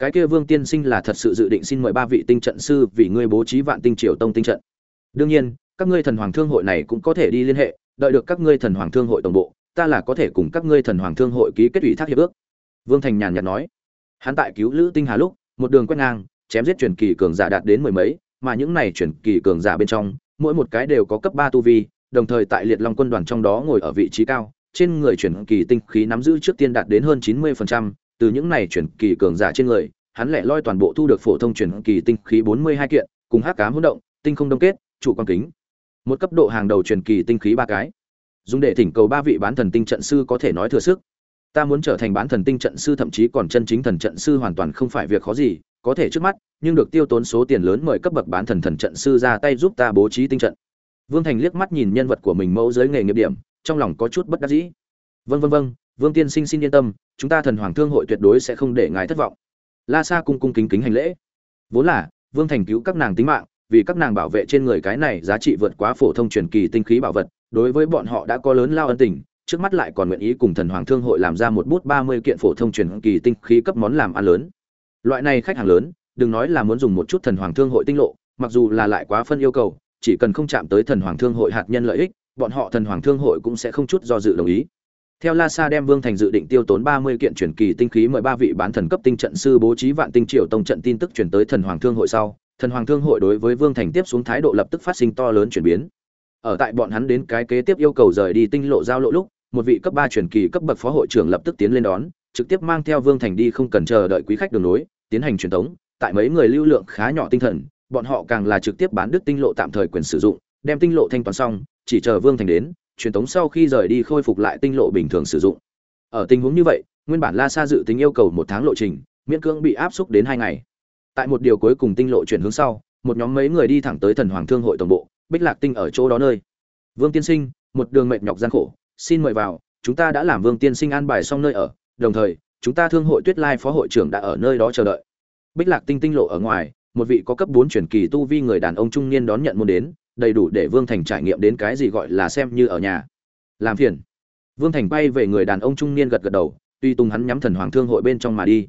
cái kia vương tiên sinh là thật sự dự định xin mời ba vị tinh trận sư vì ngươi bố trí vạn tinh triều tông tinh trận. Đương nhiên, các ngươi thần hoàng thương hội này cũng có thể đi liên hệ, đợi được các ngươi thần hoàng thương hội tổng bộ, ta là có thể cùng các ngươi thần hoàng thương hội ký kết ủy thác hiệp ước. Vương thành nhàn nhạt nói. Hắn tại cứu lữ tinh hà lúc, một đường quét ngang, chém giết truyền kỳ cường giả đạt đến mười mấy, mà những này truyền kỳ cường giả bên trong, mỗi một cái đều có cấp ba tu vi, đồng thời tại liệt long quân đoàn trong đó ngồi ở vị trí cao, trên người truyền kỳ tinh khí nắm giữ trước tiên đạt đến hơn chín mươi phần trăm từ những này truyền kỳ cường giả trên người, hắn lẻ loi toàn bộ thu được phổ thông truyền kỳ tinh khí bốn mươi hai kiện, cùng hắc ám hỗn động, tinh không đông kết, trụ quan kính. Một cấp độ hàng đầu truyền kỳ tinh khí ba cái. Dùng để thỉnh cầu ba vị bán thần tinh trận sư có thể nói thừa sức. Ta muốn trở thành bán thần tinh trận sư thậm chí còn chân chính thần trận sư hoàn toàn không phải việc khó gì, có thể trước mắt, nhưng được tiêu tốn số tiền lớn mời cấp bậc bán thần thần trận sư ra tay giúp ta bố trí tinh trận. Vương thành liếc mắt nhìn nhân vật của mình mẫu giới nghề nghiệp điểm, trong lòng có chút bất đắc dĩ. Vâng vâng vâng vương tiên sinh xin yên tâm chúng ta thần hoàng thương hội tuyệt đối sẽ không để ngài thất vọng. La sa cung cung kính kính hành lễ. Vốn là, vương thành cứu các nàng tính mạng, vì các nàng bảo vệ trên người cái này giá trị vượt quá phổ thông truyền kỳ tinh khí bảo vật, đối với bọn họ đã có lớn lao ân tình, trước mắt lại còn nguyện ý cùng thần hoàng thương hội làm ra một bút ba mươi kiện phổ thông truyền kỳ tinh khí cấp món làm ăn lớn. Loại này khách hàng lớn, đừng nói là muốn dùng một chút thần hoàng thương hội tinh lộ, mặc dù là lại quá phân yêu cầu, chỉ cần không chạm tới thần hoàng thương hội hạt nhân lợi ích, bọn họ thần hoàng thương hội cũng sẽ không chút do dự đồng ý theo La Sa đem Vương Thành dự định tiêu tốn 30 kiện truyền kỳ tinh khí mời ba vị bán thần cấp tinh trận sư bố trí vạn tinh triều tông trận tin tức truyền tới thần hoàng thương hội sau, thần hoàng thương hội đối với Vương Thành tiếp xuống thái độ lập tức phát sinh to lớn chuyển biến. Ở tại bọn hắn đến cái kế tiếp yêu cầu rời đi tinh lộ giao lộ lúc, một vị cấp 3 truyền kỳ cấp bậc phó hội trưởng lập tức tiến lên đón, trực tiếp mang theo Vương Thành đi không cần chờ đợi quý khách đường nối, tiến hành truyền tống, tại mấy người lưu lượng khá nhỏ tinh thần, bọn họ càng là trực tiếp bán đứt tinh lộ tạm thời quyền sử dụng, đem tinh lộ thanh toán xong, chỉ chờ Vương Thành đến, truyền tống sau khi rời đi khôi phục lại tinh lộ bình thường sử dụng. Ở tình huống như vậy, nguyên bản La Sa dự tính yêu cầu một tháng lộ trình, miễn cưỡng bị áp xúc đến hai ngày. Tại một điều cuối cùng tinh lộ chuyển hướng sau, một nhóm mấy người đi thẳng tới Thần Hoàng Thương hội tổng bộ, Bích Lạc Tinh ở chỗ đó nơi. Vương tiên sinh, một đường mệt nhọc gian khổ, xin mời vào, chúng ta đã làm Vương tiên sinh an bài xong nơi ở, đồng thời, chúng ta Thương hội Tuyết Lai phó hội trưởng đã ở nơi đó chờ đợi. Bích Lạc Tinh tinh lộ ở ngoài, một vị có cấp 4 truyền kỳ tu vi người đàn ông trung niên đón nhận môn đến, đầy đủ để Vương Thành trải nghiệm đến cái gì gọi là xem như ở nhà. Làm phiền. Vương Thành bay về người đàn ông trung niên gật gật đầu, tuy tung hắn nhắm Thần Hoàng Thương hội bên trong mà đi.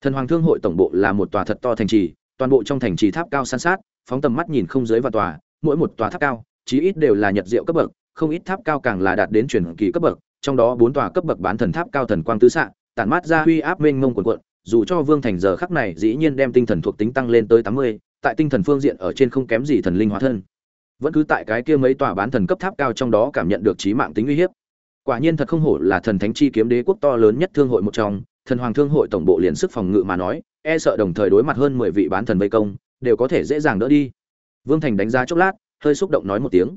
Thần Hoàng Thương hội tổng bộ là một tòa thật to thành trì, toàn bộ trong thành trì tháp cao san sát, phóng tầm mắt nhìn không dưới vào tòa, mỗi một tòa tháp cao, chí ít đều là nhật diệu cấp bậc, không ít tháp cao càng là đạt đến truyền kỳ cấp bậc, trong đó bốn tòa cấp bậc bán thần tháp cao thần quang tứ xạ, tản mát ra uy áp mênh mông cuồn cuộn, dù cho Vương Thành giờ khắc này dĩ nhiên đem tinh thần thuộc tính tăng lên tới 80, tại tinh thần phương diện ở trên không kém gì thần linh hóa thân. Vẫn cứ tại cái kia mấy tòa bán thần cấp tháp cao trong đó cảm nhận được trí mạng tính uy hiếp. Quả nhiên thật không hổ là thần thánh chi kiếm đế quốc to lớn nhất thương hội một trong, thần hoàng thương hội tổng bộ liền sức phòng ngự mà nói, e sợ đồng thời đối mặt hơn 10 vị bán thần vây công, đều có thể dễ dàng đỡ đi. Vương Thành đánh giá chốc lát, hơi xúc động nói một tiếng.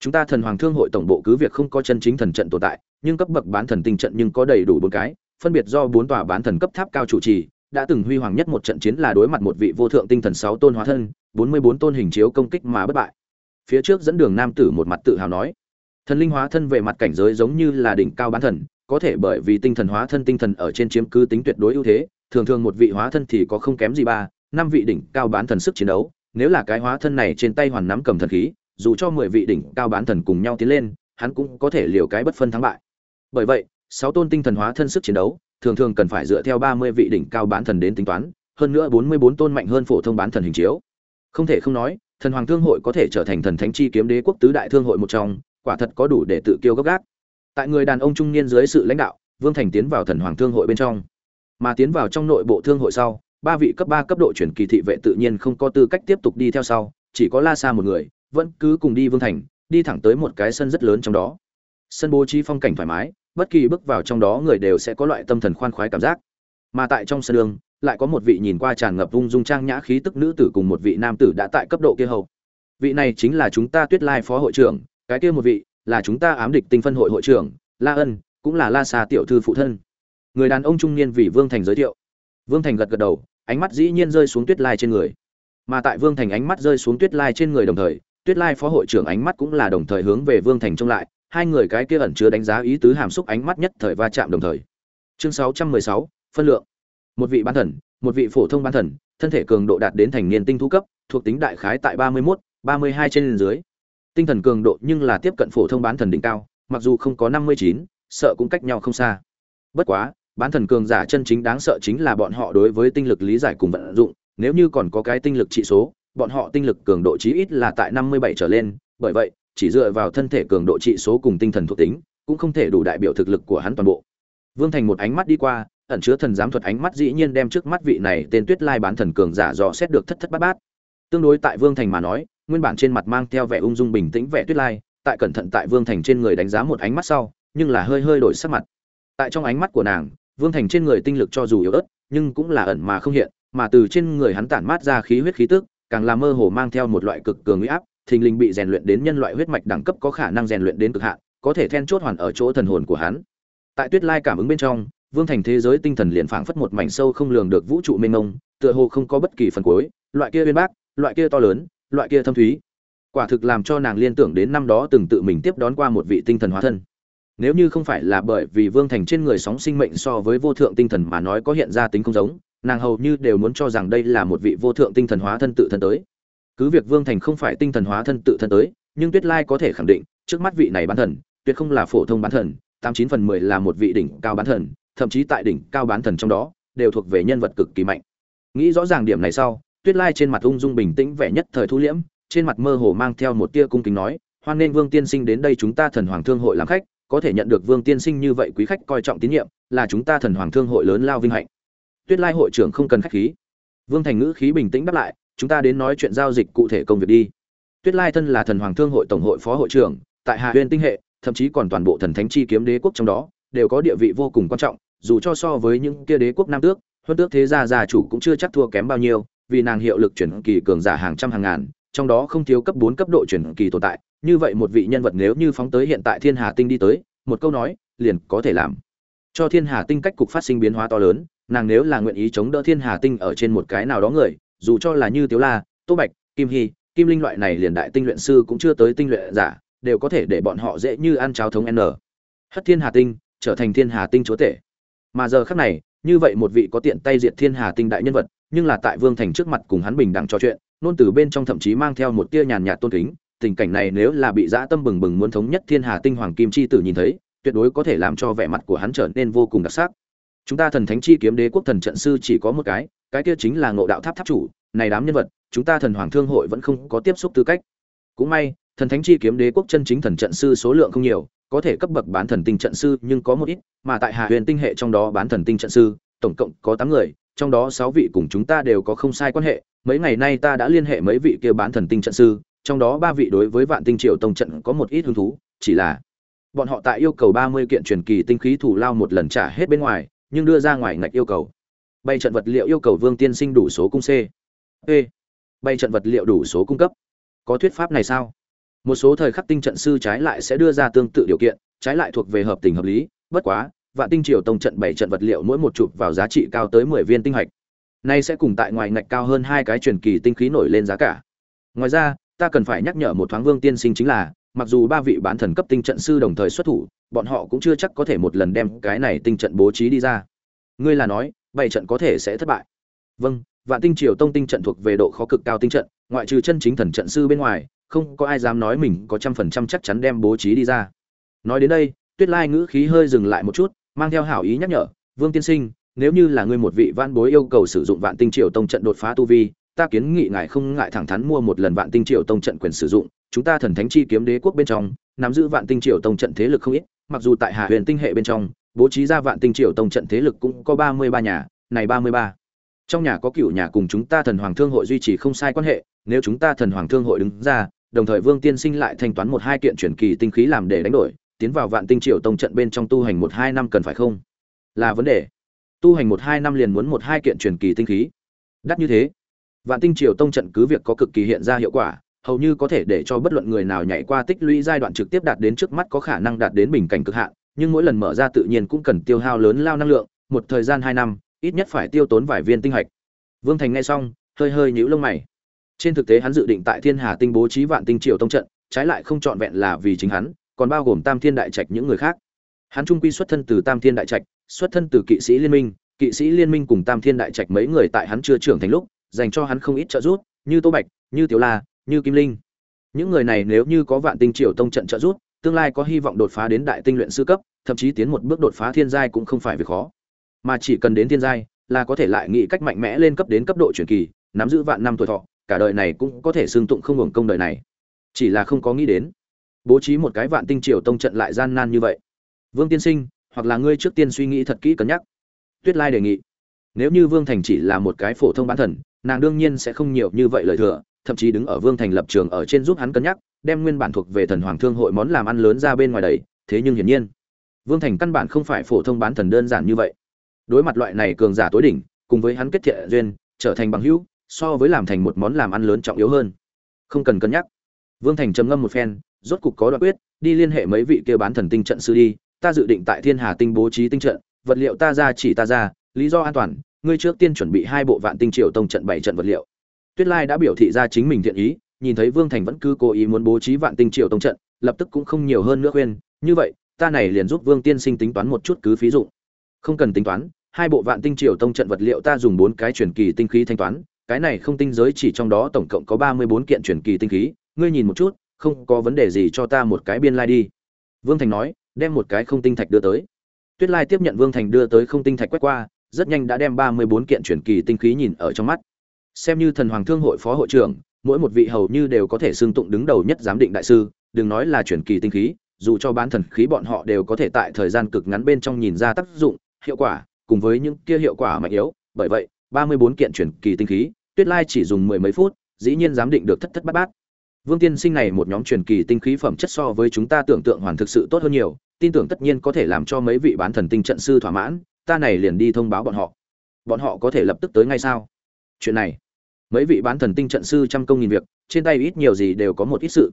Chúng ta thần hoàng thương hội tổng bộ cứ việc không có chân chính thần trận tồn tại, nhưng cấp bậc bán thần tinh trận nhưng có đầy đủ bốn cái, phân biệt do bốn tòa bán thần cấp tháp cao chủ trì, đã từng huy hoàng nhất một trận chiến là đối mặt một vị vô thượng tinh thần sáu tôn hóa thân, 44 tôn hình chiếu công kích mà bất bại. Phía trước dẫn đường nam tử một mặt tự hào nói, thần linh hóa thân về mặt cảnh giới giống như là đỉnh cao bán thần, có thể bởi vì tinh thần hóa thân tinh thần ở trên chiếm cứ tính tuyệt đối ưu thế, thường thường một vị hóa thân thì có không kém gì ba, năm vị đỉnh cao bán thần sức chiến đấu, nếu là cái hóa thân này trên tay hoàn nắm cầm thần khí, dù cho 10 vị đỉnh cao bán thần cùng nhau tiến lên, hắn cũng có thể liều cái bất phân thắng bại. Bởi vậy, sáu tôn tinh thần hóa thân sức chiến đấu, thường thường cần phải dựa theo 30 vị đỉnh cao bán thần đến tính toán, hơn nữa 44 tôn mạnh hơn phổ thông bán thần hình chiếu. Không thể không nói, thần hoàng thương hội có thể trở thành thần thánh chi kiếm đế quốc tứ đại thương hội một trong, quả thật có đủ để tự kiêu gấp gáp. Tại người đàn ông trung niên dưới sự lãnh đạo, Vương Thành tiến vào thần hoàng thương hội bên trong. Mà tiến vào trong nội bộ thương hội sau, ba vị cấp ba cấp độ chuyển kỳ thị vệ tự nhiên không có tư cách tiếp tục đi theo sau, chỉ có La Sa một người, vẫn cứ cùng đi Vương Thành, đi thẳng tới một cái sân rất lớn trong đó. Sân bố trí phong cảnh thoải mái, bất kỳ bước vào trong đó người đều sẽ có loại tâm thần khoan khoái cảm giác mà tại trong sân đường lại có một vị nhìn qua tràn ngập ung dung trang nhã khí tức nữ tử cùng một vị nam tử đã tại cấp độ kia hầu vị này chính là chúng ta tuyết lai phó hội trưởng cái kia một vị là chúng ta ám địch tinh phân hội hội trưởng la ân cũng là la xà tiểu thư phụ thân người đàn ông trung niên vì vương thành giới thiệu vương thành gật gật đầu ánh mắt dĩ nhiên rơi xuống tuyết lai trên người mà tại vương thành ánh mắt rơi xuống tuyết lai trên người đồng thời tuyết lai phó hội trưởng ánh mắt cũng là đồng thời hướng về vương thành trông lại hai người cái kia ẩn chứa đánh giá ý tứ hàm xúc ánh mắt nhất thời va chạm đồng thời. Chương 616, phân lượng. Một vị bán thần, một vị phổ thông bán thần, thân thể cường độ đạt đến thành niên tinh thú cấp, thuộc tính đại khái tại 31, 32 trên dưới. Tinh thần cường độ nhưng là tiếp cận phổ thông bán thần đỉnh cao, mặc dù không có 59, sợ cũng cách nhau không xa. Bất quá, bán thần cường giả chân chính đáng sợ chính là bọn họ đối với tinh lực lý giải cùng vận dụng nếu như còn có cái tinh lực trị số bọn họ tinh lực cường độ chí ít là tại năm mươi bảy trở lên bởi vậy chỉ dựa vào thân thể cường độ trị số cùng tinh thần thuộc tính cũng không thể đủ đại biểu thực lực của hắn toàn bộ vương thành một ánh mắt đi qua ẩn chứa thần giám thuật ánh mắt dĩ nhiên đem trước mắt vị này tên tuyết lai bán thần cường giả dò xét được thất thất bát bát. Tương đối tại vương thành mà nói, nguyên bản trên mặt mang theo vẻ ung dung bình tĩnh vẻ tuyết lai, tại cẩn thận tại vương thành trên người đánh giá một ánh mắt sau, nhưng là hơi hơi đổi sắc mặt. Tại trong ánh mắt của nàng, vương thành trên người tinh lực cho dù yếu ớt, nhưng cũng là ẩn mà không hiện, mà từ trên người hắn tản mát ra khí huyết khí tức, càng là mơ hồ mang theo một loại cực cường uy áp, thình lình bị rèn luyện đến nhân loại huyết mạch đẳng cấp có khả năng rèn luyện đến cực hạn, có thể then chốt hoàn ở chỗ thần hồn của hắn. Tại tuyết lai cảm ứng bên trong vương thành thế giới tinh thần liền phảng phất một mảnh sâu không lường được vũ trụ mênh mông, tựa hồ không có bất kỳ phần cuối, loại kia uyên bác, loại kia to lớn, loại kia thâm thúy. Quả thực làm cho nàng liên tưởng đến năm đó từng tự mình tiếp đón qua một vị tinh thần hóa thân. Nếu như không phải là bởi vì vương thành trên người sóng sinh mệnh so với vô thượng tinh thần mà nói có hiện ra tính không giống, nàng hầu như đều muốn cho rằng đây là một vị vô thượng tinh thần hóa thân tự thân tới. Cứ việc vương thành không phải tinh thần hóa thân tự thân tới, nhưng tuyết lai có thể khẳng định, trước mắt vị này bán thần, tuyệt không là phổ thông bán thần, tám chín phần mười là một vị đỉnh cao bán thần thậm chí tại đỉnh cao bán thần trong đó, đều thuộc về nhân vật cực kỳ mạnh. Nghĩ rõ ràng điểm này sau, tuyết lai trên mặt ung dung bình tĩnh vẻ nhất thời thu liễm, trên mặt mơ hồ mang theo một tia cung kính nói, hoan nên vương tiên sinh đến đây chúng ta thần hoàng thương hội làm khách, có thể nhận được vương tiên sinh như vậy quý khách coi trọng tín nhiệm, là chúng ta thần hoàng thương hội lớn lao vinh hạnh. Tuyết lai hội trưởng không cần khách khí. Vương thành ngữ khí bình tĩnh đáp lại, chúng ta đến nói chuyện giao dịch cụ thể công việc đi. Tuyết lai thân là thần hoàng thương hội tổng hội phó hội trưởng, tại hạ huyên tinh hệ, thậm chí còn toàn bộ thần thánh chi kiếm đế quốc trong đó, đều có địa vị vô cùng quan trọng dù cho so với những kia đế quốc nam tước, huân tước thế gia gia chủ cũng chưa chắc thua kém bao nhiêu, vì nàng hiệu lực chuyển kỳ cường giả hàng trăm hàng ngàn, trong đó không thiếu cấp bốn cấp độ chuyển kỳ tồn tại. Như vậy một vị nhân vật nếu như phóng tới hiện tại thiên hà tinh đi tới, một câu nói, liền có thể làm. Cho thiên hà tinh cách cục phát sinh biến hóa to lớn, nàng nếu là nguyện ý chống đỡ thiên hà tinh ở trên một cái nào đó người, dù cho là như tiếu la, tô bạch, kim hy, kim linh loại này liền đại tinh luyện sư cũng chưa tới tinh luyện giả, đều có thể để bọn họ dễ như ăn cháo thống n. Hất thiên hà tinh, trở thành thiên hà tinh chúa tể mà giờ khác này, như vậy một vị có tiện tay diệt thiên hà tinh đại nhân vật, nhưng là tại vương thành trước mặt cùng hắn bình đẳng trò chuyện, nôn từ bên trong thậm chí mang theo một tia nhàn nhạt tôn kính, tình cảnh này nếu là bị dã tâm bừng bừng muốn thống nhất thiên hà tinh hoàng kim chi tử nhìn thấy, tuyệt đối có thể làm cho vẻ mặt của hắn trở nên vô cùng đặc sắc. Chúng ta thần thánh chi kiếm đế quốc thần trận sư chỉ có một cái cái kia chính là ngộ đạo tháp tháp chủ, này đám nhân vật, chúng ta thần hoàng thương hội vẫn không có tiếp xúc tư cách. Cũng may, thần thánh chi kiếm đế quốc chân chính thần trận sư số lượng không nhiều có thể cấp bậc bán thần tinh trận sư, nhưng có một ít, mà tại hạ huyền tinh hệ trong đó bán thần tinh trận sư, tổng cộng có tám người, trong đó sáu vị cùng chúng ta đều có không sai quan hệ. Mấy ngày nay ta đã liên hệ mấy vị kia bán thần tinh trận sư, trong đó ba vị đối với vạn tinh triều tông trận có một ít hứng thú, chỉ là bọn họ tại yêu cầu ba mươi kiện truyền kỳ tinh khí thủ lao một lần trả hết bên ngoài, nhưng đưa ra ngoài ngạch yêu cầu. Bay trận vật liệu yêu cầu vương tiên sinh đủ số cung c. Ê bay trận vật liệu đủ số cung cấp. Có thuyết pháp này sao? Một số thời khắc tinh trận sư trái lại sẽ đưa ra tương tự điều kiện, trái lại thuộc về hợp tình hợp lý, bất quá, vạn tinh triều tông trận bảy trận vật liệu mỗi một chụp vào giá trị cao tới mười viên tinh hạch. Nay sẽ cùng tại ngoài ngạch cao hơn hai cái truyền kỳ tinh khí nổi lên giá cả. Ngoài ra, ta cần phải nhắc nhở một thoáng vương tiên sinh chính là, mặc dù ba vị bán thần cấp tinh trận sư đồng thời xuất thủ, bọn họ cũng chưa chắc có thể một lần đem cái này tinh trận bố trí đi ra. Ngươi là nói, bảy trận có thể sẽ thất bại. Vâng vạn tinh triều tông tinh trận thuộc về độ khó cực cao tinh trận ngoại trừ chân chính thần trận sư bên ngoài, không có ai dám nói mình có trăm phần trăm chắc chắn đem bố trí đi ra. Nói đến đây, tuyết lai ngữ khí hơi dừng lại một chút, mang theo hảo ý nhắc nhở, vương tiên sinh, nếu như là ngươi một vị van bối yêu cầu sử dụng vạn tinh triều tông trận đột phá tu vi, ta kiến nghị ngài không ngại thẳng thắn mua một lần vạn tinh triều tông trận quyền sử dụng. Chúng ta thần thánh chi kiếm đế quốc bên trong, nắm giữ vạn tinh triều tông trận thế lực không ít, mặc dù tại hà huyền tinh hệ bên trong, bố trí ra vạn tinh triều tông trận thế lực cũng có ba mươi ba nhà, này ba mươi ba trong nhà có cựu nhà cùng chúng ta thần hoàng thương hội duy trì không sai quan hệ, nếu chúng ta thần hoàng thương hội đứng ra, đồng thời vương tiên sinh lại thanh toán một hai kiện chuyển kỳ tinh khí làm để đánh đổi, tiến vào vạn tinh triều tông trận bên trong tu hành một hai năm cần phải không? Là vấn đề. Tu hành một hai năm liền muốn một hai kiện chuyển kỳ tinh khí. Đắt như thế. Vạn tinh triều tông trận cứ việc có cực kỳ hiện ra hiệu quả, hầu như có thể để cho bất luận người nào nhảy qua tích lũy giai đoạn trực tiếp đạt đến trước mắt có khả năng đạt đến bình cảnh cực hạn, nhưng mỗi lần mở ra tự nhiên cũng cần tiêu hao lớn lao năng lượng, một thời gian hai năm ít nhất phải tiêu tốn vài viên tinh hạch. Vương thành nghe xong, hơi hơi nhíu lông mày. Trên thực tế hắn dự định tại thiên hà tinh bố trí vạn tinh triều tông trận, trái lại không trọn vẹn là vì chính hắn, còn bao gồm tam thiên đại trạch những người khác. Hắn trung quy xuất thân từ tam thiên đại trạch, xuất thân từ kỵ sĩ liên minh, kỵ sĩ liên minh cùng tam thiên đại trạch mấy người tại hắn chưa trưởng thành lúc, dành cho hắn không ít trợ giúp, như tô bạch, như tiểu la, như kim linh. Những người này nếu như có vạn tinh triều tông trận trợ giúp, tương lai có hy vọng đột phá đến đại tinh luyện sư cấp, thậm chí tiến một bước đột phá thiên giai cũng không phải việc khó mà chỉ cần đến thiên giai là có thể lại nghĩ cách mạnh mẽ lên cấp đến cấp độ truyền kỳ, nắm giữ vạn năm tuổi thọ, cả đời này cũng có thể xương tụng không hưởng công đời này. Chỉ là không có nghĩ đến, bố trí một cái vạn tinh triều tông trận lại gian nan như vậy. Vương tiên sinh, hoặc là ngươi trước tiên suy nghĩ thật kỹ cân nhắc. Tuyết lai đề nghị, nếu như vương thành chỉ là một cái phổ thông bán thần, nàng đương nhiên sẽ không nhiều như vậy lời thừa, thậm chí đứng ở vương thành lập trường ở trên giúp hắn cân nhắc, đem nguyên bản thuộc về thần hoàng thương hội món làm ăn lớn ra bên ngoài đầy, thế nhưng hiển nhiên, vương thành căn bản không phải phổ thông bán thần đơn giản như vậy đối mặt loại này cường giả tối đỉnh, cùng với hắn kết thiện duyên, trở thành bằng hữu, so với làm thành một món làm ăn lớn trọng yếu hơn. Không cần cân nhắc. Vương thành trầm ngâm một phen, rốt cục có đoạn quyết, đi liên hệ mấy vị kia bán thần tinh trận sư đi, ta dự định tại thiên hà tinh bố trí tinh trận, vật liệu ta ra chỉ ta ra, lý do an toàn, ngươi trước tiên chuẩn bị hai bộ vạn tinh triệu tông trận bảy trận vật liệu. Tuyết lai đã biểu thị ra chính mình thiện ý, nhìn thấy vương thành vẫn cứ cố ý muốn bố trí vạn tinh triệu tông trận, lập tức cũng không nhiều hơn nữa khuyên, như vậy, ta này liền giúp vương tiên sinh tính toán một chút cứ phí dụ không cần tính toán hai bộ vạn tinh triều tông trận vật liệu ta dùng bốn cái truyền kỳ tinh khí thanh toán, cái này không tinh giới chỉ trong đó tổng cộng có ba mươi bốn kiện truyền kỳ tinh khí, ngươi nhìn một chút, không có vấn đề gì cho ta một cái biên lai đi. Vương thành nói, đem một cái không tinh thạch đưa tới. Tuyết lai tiếp nhận vương thành đưa tới không tinh thạch quét qua, rất nhanh đã đem ba mươi bốn kiện truyền kỳ tinh khí nhìn ở trong mắt. Xem như thần hoàng thương hội phó hội trưởng, mỗi một vị hầu như đều có thể xưng tụng đứng đầu nhất giám định đại sư, đừng nói là truyền kỳ tinh khí, dù cho bán thần khí bọn họ đều có thể tại thời gian cực ngắn bên trong nhìn ra tác dụng, hiệu quả cùng với những kia hiệu quả mạnh yếu. Bởi vậy, ba mươi bốn kiện chuyển kỳ tinh khí, tuyết lai chỉ dùng mười mấy phút, dĩ nhiên giám định được thất thất bát bát. Vương tiên sinh này một nhóm truyền kỳ tinh khí phẩm chất so với chúng ta tưởng tượng hoàn thực sự tốt hơn nhiều, tin tưởng tất nhiên có thể làm cho mấy vị bán thần tinh trận sư thỏa mãn, ta này liền đi thông báo bọn họ. Bọn họ có thể lập tức tới ngay sao? Chuyện này, mấy vị bán thần tinh trận sư trăm công nghìn việc, trên tay ít nhiều gì đều có một ít sự.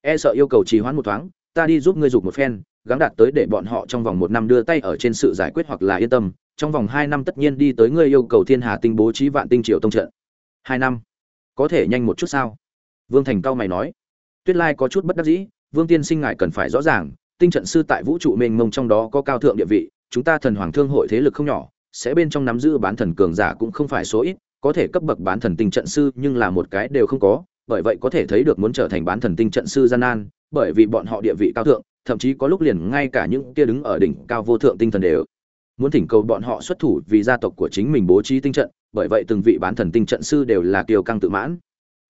E sợ yêu cầu trì hoãn một thoáng ta đi giúp ngươi dục một phen, gắng đạt tới để bọn họ trong vòng một năm đưa tay ở trên sự giải quyết hoặc là yên tâm. Trong vòng hai năm tất nhiên đi tới ngươi yêu cầu thiên hà tinh bố trí vạn tinh triệu tông trận. Hai năm? Có thể nhanh một chút sao? Vương thành cao mày nói. Tuyết lai có chút bất đắc dĩ, vương tiên sinh ngài cần phải rõ ràng, tinh trận sư tại vũ trụ mênh mông trong đó có cao thượng địa vị, chúng ta thần hoàng thương hội thế lực không nhỏ, sẽ bên trong nắm giữ bán thần cường giả cũng không phải số ít, có thể cấp bậc bán thần tinh trận sư nhưng là một cái đều không có, bởi vậy có thể thấy được muốn trở thành bán thần tinh trận sư gian nan bởi vì bọn họ địa vị cao thượng, thậm chí có lúc liền ngay cả những kia đứng ở đỉnh cao vô thượng tinh thần đều. Muốn thỉnh cầu bọn họ xuất thủ vì gia tộc của chính mình bố trí tinh trận, bởi vậy từng vị bán thần tinh trận sư đều là kiều căng tự mãn.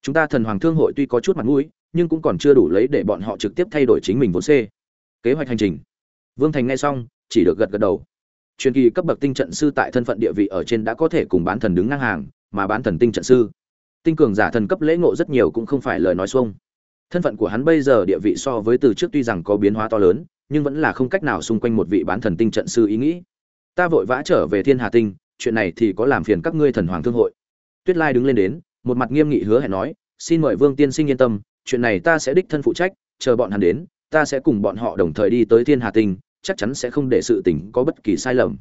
Chúng ta thần hoàng thương hội tuy có chút mặt mũi, nhưng cũng còn chưa đủ lấy để bọn họ trực tiếp thay đổi chính mình vốn c. Kế hoạch hành trình. Vương thành nghe xong, chỉ được gật gật đầu. Truyền kỳ cấp bậc tinh trận sư tại thân phận địa vị ở trên đã có thể cùng bán thần đứng ngang hàng, mà bán thần tinh trận sư. Tinh cường giả thần cấp lễ ngộ rất nhiều cũng không phải lời nói xuông thân phận của hắn bây giờ địa vị so với từ trước tuy rằng có biến hóa to lớn, nhưng vẫn là không cách nào xung quanh một vị bán thần tinh trận sư ý nghĩ. Ta vội vã trở về thiên hà tinh, chuyện này thì có làm phiền các ngươi thần hoàng thương hội. Tuyết lai đứng lên đến, một mặt nghiêm nghị hứa hẹn nói, xin mời vương tiên sinh yên tâm, chuyện này ta sẽ đích thân phụ trách, chờ bọn hắn đến, ta sẽ cùng bọn họ đồng thời đi tới thiên hà tinh, chắc chắn sẽ không để sự tình có bất kỳ sai lầm.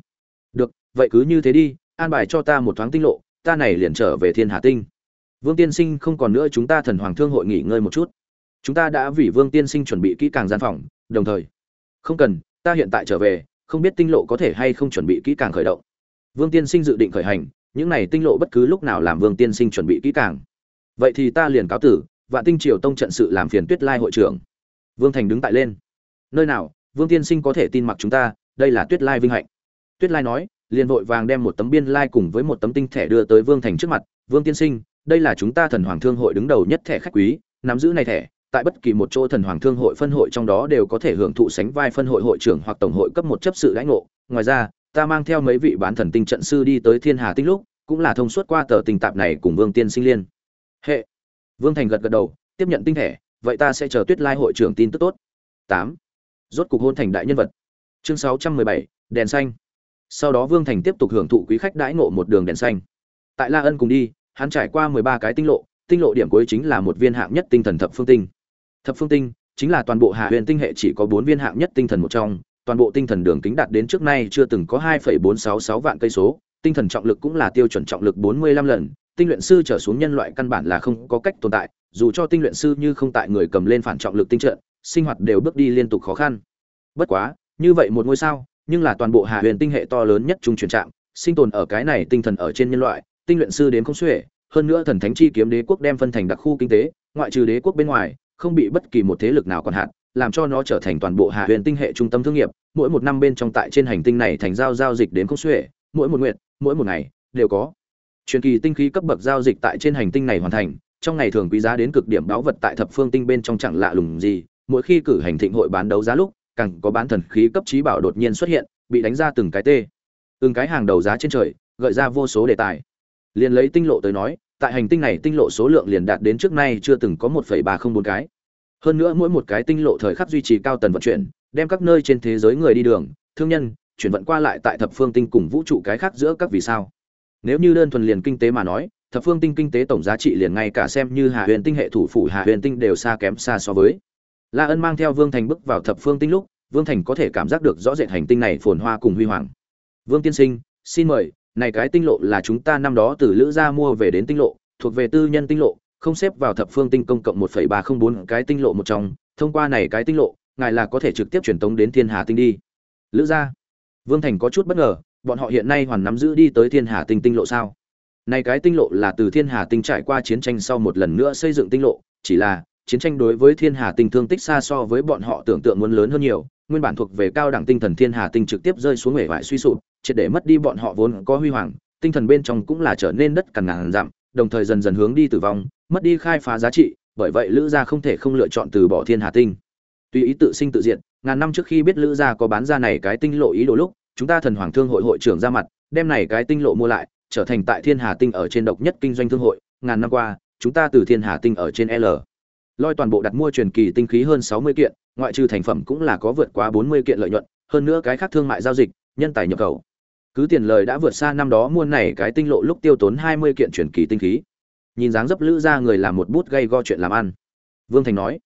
Được, vậy cứ như thế đi, an bài cho ta một thoáng tinh lộ, ta này liền trở về thiên hà tinh. Vương tiên sinh không còn nữa chúng ta thần hoàng thương hội nghỉ ngơi một chút chúng ta đã vì vương tiên sinh chuẩn bị kỹ càng gian phòng, đồng thời, không cần, ta hiện tại trở về, không biết tinh lộ có thể hay không chuẩn bị kỹ càng khởi động. Vương tiên sinh dự định khởi hành, những này tinh lộ bất cứ lúc nào làm vương tiên sinh chuẩn bị kỹ càng. Vậy thì ta liền cáo tử và tinh triều tông trận sự làm phiền tuyết lai hội trưởng. Vương thành đứng tại lên. Nơi nào, vương tiên sinh có thể tin mặc chúng ta, đây là tuyết lai vinh hạnh. Tuyết lai nói, liền vội vàng đem một tấm biên lai cùng với một tấm tinh thẻ đưa tới vương thành trước mặt. Vương tiên sinh, đây là chúng ta thần hoàng thương hội đứng đầu nhất thẻ khách quý, nắm giữ này thẻ tại bất kỳ một chỗ thần hoàng thương hội phân hội trong đó đều có thể hưởng thụ sánh vai phân hội hội trưởng hoặc tổng hội cấp một chấp sự lãnh ngộ. Ngoài ra, ta mang theo mấy vị bán thần tinh trận sư đi tới thiên hà tinh lúc, cũng là thông suốt qua tờ tình tạp này cùng vương tiên sinh liên. Hệ. Vương thành gật gật đầu, tiếp nhận tinh thể, vậy ta sẽ chờ tuyết lai hội trưởng tin tức tốt. Tám. Rốt cục hôn thành đại nhân vật. Chương sáu trăm mười bảy, đèn xanh. Sau đó vương thành tiếp tục hưởng thụ quý khách đãi ngộ một đường đèn xanh. Tại la ân cùng đi, hắn trải qua mười ba cái tinh lộ tinh lộ điểm cuối chính là một viên hạng nhất tinh thần thập phương tinh thập phương tinh, chính là toàn bộ hạ huyền tinh hệ chỉ có bốn viên hạng nhất tinh thần một trong, toàn bộ tinh thần đường kính đạt đến trước nay chưa từng có hai phẩy bốn sáu sáu vạn cây số, tinh thần trọng lực cũng là tiêu chuẩn trọng lực bốn mươi lăm lần, tinh luyện sư trở xuống nhân loại căn bản là không có cách tồn tại, dù cho tinh luyện sư như không tại người cầm lên phản trọng lực tinh trận, sinh hoạt đều bước đi liên tục khó khăn. Bất quá, như vậy một ngôi sao, nhưng là toàn bộ hạ huyền tinh hệ to lớn nhất trung truyền trạm sinh tồn ở cái này tinh thần ở trên nhân loại, tinh luyện sư đến không xuể, hơn nữa thần thánh chi kiếm đế quốc đem phân thành đặc khu kinh tế, ngoại trừ đế quốc bên ngoài không bị bất kỳ một thế lực nào còn hạn làm cho nó trở thành toàn bộ hạ huyền tinh hệ trung tâm thương nghiệp, mỗi một năm bên trong tại trên hành tinh này thành giao giao dịch đến không xuể, mỗi một nguyện mỗi một ngày, đều có. Truyền kỳ tinh khí cấp bậc giao dịch tại trên hành tinh này hoàn thành, trong ngày thường quý giá đến cực điểm báu vật tại thập phương tinh bên trong chẳng lạ lùng gì, mỗi khi cử hành thịnh hội bán đấu giá lúc, càng có bán thần khí cấp trí bảo đột nhiên xuất hiện, bị đánh ra từng cái tê. Từng cái hàng đầu giá trên trời, gợi ra vô số đề tài. Liền lấy tinh lộ tới nói tại hành tinh này tinh lộ số lượng liền đạt đến trước nay chưa từng có một ba không bốn cái. Hơn nữa mỗi một cái tinh lộ thời khắc duy trì cao tần vận chuyển, đem các nơi trên thế giới người đi đường, thương nhân, chuyển vận qua lại tại thập phương tinh cùng vũ trụ cái khác giữa các vì sao. Nếu như đơn thuần liền kinh tế mà nói, thập phương tinh kinh tế tổng giá trị liền ngay cả xem như hà huyền tinh hệ thủ phủ hà huyền tinh đều xa kém xa so với. La ân mang theo vương thành bước vào thập phương tinh lúc, vương thành có thể cảm giác được rõ rệt hành tinh này phồn hoa cùng huy hoàng. Vương tiên sinh, xin mời này cái tinh lộ là chúng ta năm đó từ lữ gia mua về đến tinh lộ, thuộc về tư nhân tinh lộ, không xếp vào thập phương tinh công cộng một ba không bốn cái tinh lộ một trong. Thông qua này cái tinh lộ, ngài là có thể trực tiếp truyền tống đến thiên hà tinh đi. Lữ gia, vương thành có chút bất ngờ, bọn họ hiện nay hoàn nắm giữ đi tới thiên hà tinh tinh lộ sao? Này cái tinh lộ là từ thiên hà tinh trải qua chiến tranh sau một lần nữa xây dựng tinh lộ, chỉ là, chiến tranh đối với thiên hà tinh thương tích xa so với bọn họ tưởng tượng muốn lớn hơn nhiều, nguyên bản thuộc về cao đẳng tinh thần thiên hà tinh trực tiếp rơi xuống hệ vải suy sụp triệt để mất đi bọn họ vốn có huy hoàng, tinh thần bên trong cũng là trở nên đất cằn ngàn dặm, đồng thời dần dần hướng đi tử vong, mất đi khai phá giá trị, bởi vậy lữ gia không thể không lựa chọn từ bỏ thiên hà tinh. Tùy ý tự sinh tự diệt, ngàn năm trước khi biết lữ gia có bán ra này cái tinh lộ ý đồ lúc, chúng ta thần hoàng thương hội hội trưởng ra mặt, đem này cái tinh lộ mua lại, trở thành tại thiên hà tinh ở trên độc nhất kinh doanh thương hội, ngàn năm qua, chúng ta từ thiên hà tinh ở trên l. Lôi toàn bộ đặt mua truyền kỳ tinh khí hơn sáu mươi kiện, ngoại trừ thành phẩm cũng là có vượt quá bốn mươi kiện lợi nhuận, hơn nữa cái khác thương mại giao dịch, nhân tài nhập khẩu cứ tiền lời đã vượt xa năm đó mua này cái tinh lộ lúc tiêu tốn hai mươi kiện truyền kỳ tinh khí. Nhìn dáng dấp lữ ra người làm một bút gây go chuyện làm ăn. Vương thành nói,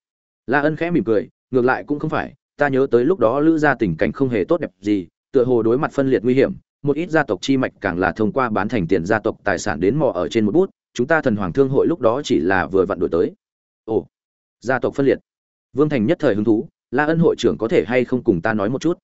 la ân khẽ mỉm cười, ngược lại cũng không phải, ta nhớ tới lúc đó lữ gia tình cảnh không hề tốt đẹp gì, tựa hồ đối mặt phân liệt nguy hiểm, một ít gia tộc chi mạch càng là thông qua bán thành tiền gia tộc tài sản đến mò ở trên một bút, chúng ta thần hoàng thương hội lúc đó chỉ là vừa vặn đổi tới. Ồ, gia tộc phân liệt. Vương thành nhất thời hứng thú, la ân hội trưởng có thể hay không cùng ta nói một chút?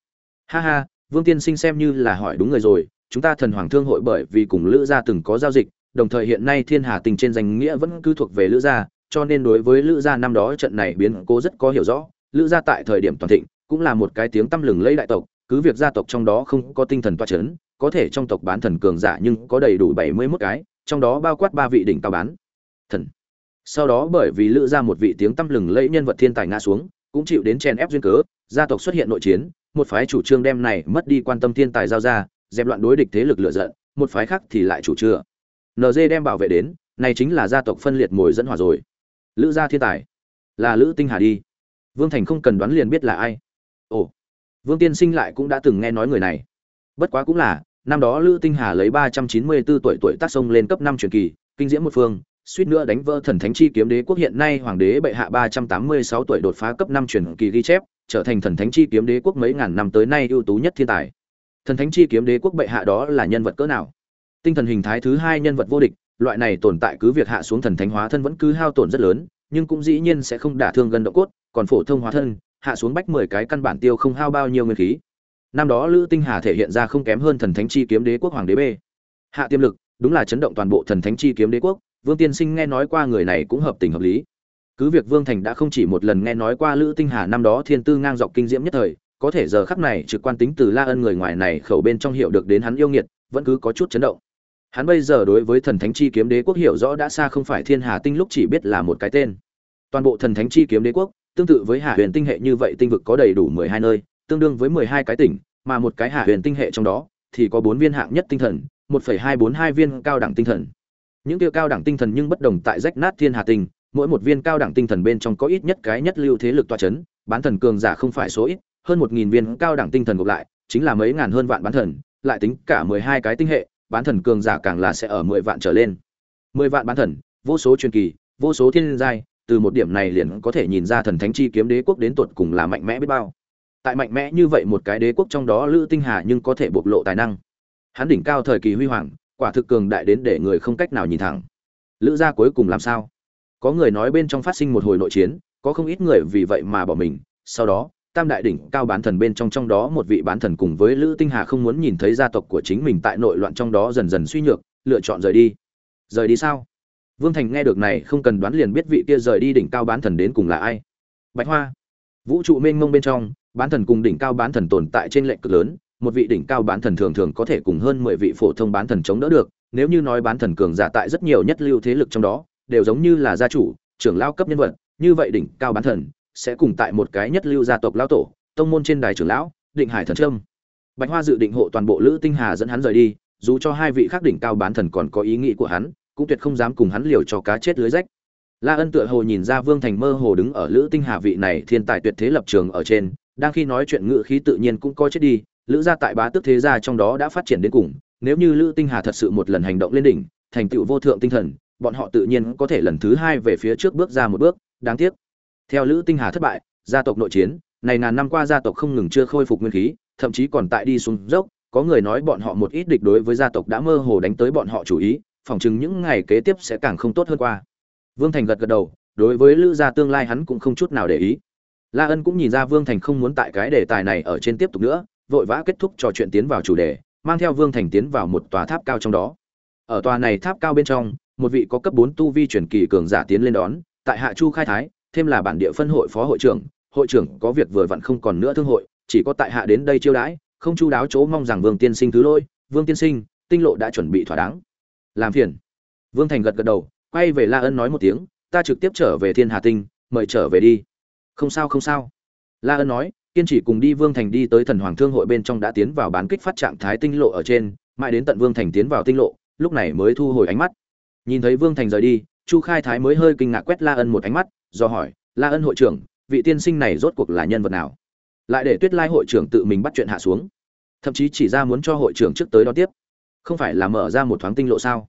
Ha ha vương tiên sinh xem như là hỏi đúng người rồi, chúng ta thần hoàng thương hội bởi vì cùng lữ gia từng có giao dịch, đồng thời hiện nay thiên hà tình trên danh nghĩa vẫn cứ thuộc về lữ gia, cho nên đối với lữ gia năm đó trận này biến cố rất có hiểu rõ. Lữ gia tại thời điểm toàn thịnh, cũng là một cái tiếng tăm lừng lẫy đại tộc, cứ việc gia tộc trong đó không có tinh thần toa chấn, có thể trong tộc bán thần cường giả nhưng có đầy đủ bảy mươi 71 cái, trong đó bao quát ba vị đỉnh cao bán thần. Sau đó bởi vì lữ gia một vị tiếng tăm lừng lẫy nhân vật thiên tài ngã xuống, cũng chịu đến chèn ép duyên cớ, gia tộc xuất hiện nội chiến một phái chủ trương đem này mất đi quan tâm thiên tài giao ra, dẹp loạn đối địch thế lực lựa giận, một phái khác thì lại chủ trương. NZ đem bảo vệ đến, này chính là gia tộc phân liệt mồi dẫn hỏa rồi. Lữ gia thiên tài, là lữ tinh hà đi. Vương thành không cần đoán liền biết là ai. Ồ, vương tiên sinh lại cũng đã từng nghe nói người này. Bất quá cũng là, năm đó lữ tinh hà lấy ba trăm chín mươi 394 tuổi tuổi tác sông lên cấp năm truyền kỳ, kinh diễm một phương, suýt nữa đánh vỡ thần thánh chi kiếm đế quốc hiện nay hoàng đế bệ hạ ba trăm tám mươi sáu tuổi đột phá cấp năm truyền kỳ ghi chép trở thành thần thánh chi kiếm đế quốc mấy ngàn năm tới nay ưu tú nhất thiên tài. Thần thánh chi kiếm đế quốc bệ hạ đó là nhân vật cỡ nào? Tinh thần hình thái thứ hai nhân vật vô địch, loại này tồn tại cứ việc hạ xuống thần thánh hóa thân vẫn cứ hao tổn rất lớn, nhưng cũng dĩ nhiên sẽ không đả thương gần độ cốt, còn phổ thông hóa thân, hạ xuống bách mười cái căn bản tiêu không hao bao nhiêu nguyên khí. Năm đó lữ tinh hà thể hiện ra không kém hơn thần thánh chi kiếm đế quốc hoàng đế b. Hạ tiềm lực, đúng là chấn động toàn bộ thần thánh chi kiếm đế quốc. Vương tiên sinh nghe nói qua người này cũng hợp tình hợp lý cứ việc vương thành đã không chỉ một lần nghe nói qua lữ tinh hà năm đó thiên tư ngang dọc kinh diễm nhất thời, có thể giờ khắc này trực quan tính từ la ân người ngoài này khẩu bên trong hiểu được đến hắn yêu nghiệt, vẫn cứ có chút chấn động. Hắn bây giờ đối với thần thánh chi kiếm đế quốc hiểu rõ đã xa không phải thiên hà tinh lúc chỉ biết là một cái tên. Toàn bộ thần thánh chi kiếm đế quốc, tương tự với hạ huyền tinh hệ như vậy tinh vực có đầy đủ mười hai nơi, tương đương với mười hai cái tỉnh, mà một cái hạ huyền tinh hệ trong đó, thì có bốn viên hạng nhất tinh thần, một phẩy hai bốn hai viên cao đẳng tinh thần. Những tiêu cao đẳng tinh thần nhưng bất đồng tại rách nát thiên hà tinh mỗi một viên cao đẳng tinh thần bên trong có ít nhất cái nhất lưu thế lực tọa chấn, bán thần cường giả không phải số ít, hơn một nghìn viên cao đẳng tinh thần gộp lại, chính là mấy ngàn hơn vạn bán thần, lại tính cả mười hai cái tinh hệ, bán thần cường giả càng là sẽ ở mười vạn trở lên. Mười vạn bán thần, vô số truyền kỳ, vô số thiên giai, từ một điểm này liền có thể nhìn ra thần thánh chi kiếm đế quốc đến tuột cùng là mạnh mẽ biết bao. Tại mạnh mẽ như vậy một cái đế quốc trong đó lữ tinh hà nhưng có thể bộc lộ tài năng. Hắn đỉnh cao thời kỳ huy hoàng, quả thực cường đại đến để người không cách nào nhìn thẳng. Lữ gia cuối cùng làm sao? Có người nói bên trong phát sinh một hồi nội chiến, có không ít người vì vậy mà bỏ mình. Sau đó, tam đại đỉnh cao bán thần bên trong trong đó một vị bán thần cùng với lữ tinh hà không muốn nhìn thấy gia tộc của chính mình tại nội loạn trong đó dần dần suy nhược, lựa chọn rời đi. Rời đi sao? Vương thành nghe được này không cần đoán liền biết vị kia rời đi đỉnh cao bán thần đến cùng là ai. Bạch hoa. Vũ trụ mênh mông bên trong, bán thần cùng đỉnh cao bán thần tồn tại trên lệnh cực lớn, một vị đỉnh cao bán thần thường thường có thể cùng hơn mười vị phổ thông bán thần chống đỡ được, nếu như nói bán thần cường giả tại rất nhiều nhất lưu thế lực trong đó đều giống như là gia chủ, trưởng lao cấp nhân vật, như vậy đỉnh cao bán thần, sẽ cùng tại một cái nhất lưu gia tộc lão tổ, tông môn trên đài trưởng lão, định hải thần trâm. Bạch hoa dự định hộ toàn bộ lữ tinh hà dẫn hắn rời đi, dù cho hai vị khác đỉnh cao bán thần còn có ý nghĩ của hắn, cũng tuyệt không dám cùng hắn liều cho cá chết lưới rách. La ân tựa hồ nhìn ra vương thành mơ hồ đứng ở lữ tinh hà vị này thiên tài tuyệt thế lập trường ở trên, đang khi nói chuyện ngự khí tự nhiên cũng coi chết đi, lữ gia tại bá tước thế gia trong đó đã phát triển đến cùng, nếu như lữ tinh hà thật sự một lần hành động lên đỉnh, thành tựu vô thượng tinh thần bọn họ tự nhiên có thể lần thứ hai về phía trước bước ra một bước, đáng tiếc. Theo lữ tinh hà thất bại, gia tộc nội chiến, này ngàn năm qua gia tộc không ngừng chưa khôi phục nguyên khí, thậm chí còn tại đi xuống dốc, có người nói bọn họ một ít địch đối với gia tộc đã mơ hồ đánh tới bọn họ chủ ý, phỏng chừng những ngày kế tiếp sẽ càng không tốt hơn qua. Vương thành gật gật đầu, đối với lữ gia tương lai hắn cũng không chút nào để ý. La ân cũng nhìn ra vương thành không muốn tại cái đề tài này ở trên tiếp tục nữa, vội vã kết thúc trò chuyện tiến vào chủ đề, mang theo vương thành tiến vào một tòa tháp cao trong đó. Ở tòa này tháp cao bên trong một vị có cấp bốn tu vi chuyển kỳ cường giả tiến lên đón tại hạ chu khai thái thêm là bản địa phân hội phó hội trưởng hội trưởng có việc vừa vặn không còn nữa thương hội chỉ có tại hạ đến đây chiêu đãi không chu đáo chỗ mong rằng vương tiên sinh thứ lỗi, vương tiên sinh tinh lộ đã chuẩn bị thỏa đáng. Làm phiền. Vương thành gật gật đầu quay về la ân nói một tiếng ta trực tiếp trở về thiên hà tinh mời trở về đi. Không sao không sao. La ân nói kiên trì cùng đi vương thành đi tới thần hoàng thương hội bên trong đã tiến vào bán kích phát trạng thái tinh lộ ở trên mãi đến tận vương thành tiến vào tinh lộ lúc này mới thu hồi ánh mắt nhìn thấy vương thành rời đi, chu khai thái mới hơi kinh ngạc quét la ân một ánh mắt, do hỏi, la ân hội trưởng, vị tiên sinh này rốt cuộc là nhân vật nào? Lại để tuyết lai hội trưởng tự mình bắt chuyện hạ xuống. Thậm chí chỉ ra muốn cho hội trưởng trước tới đó tiếp. Không phải là mở ra một thoáng tinh lộ sao?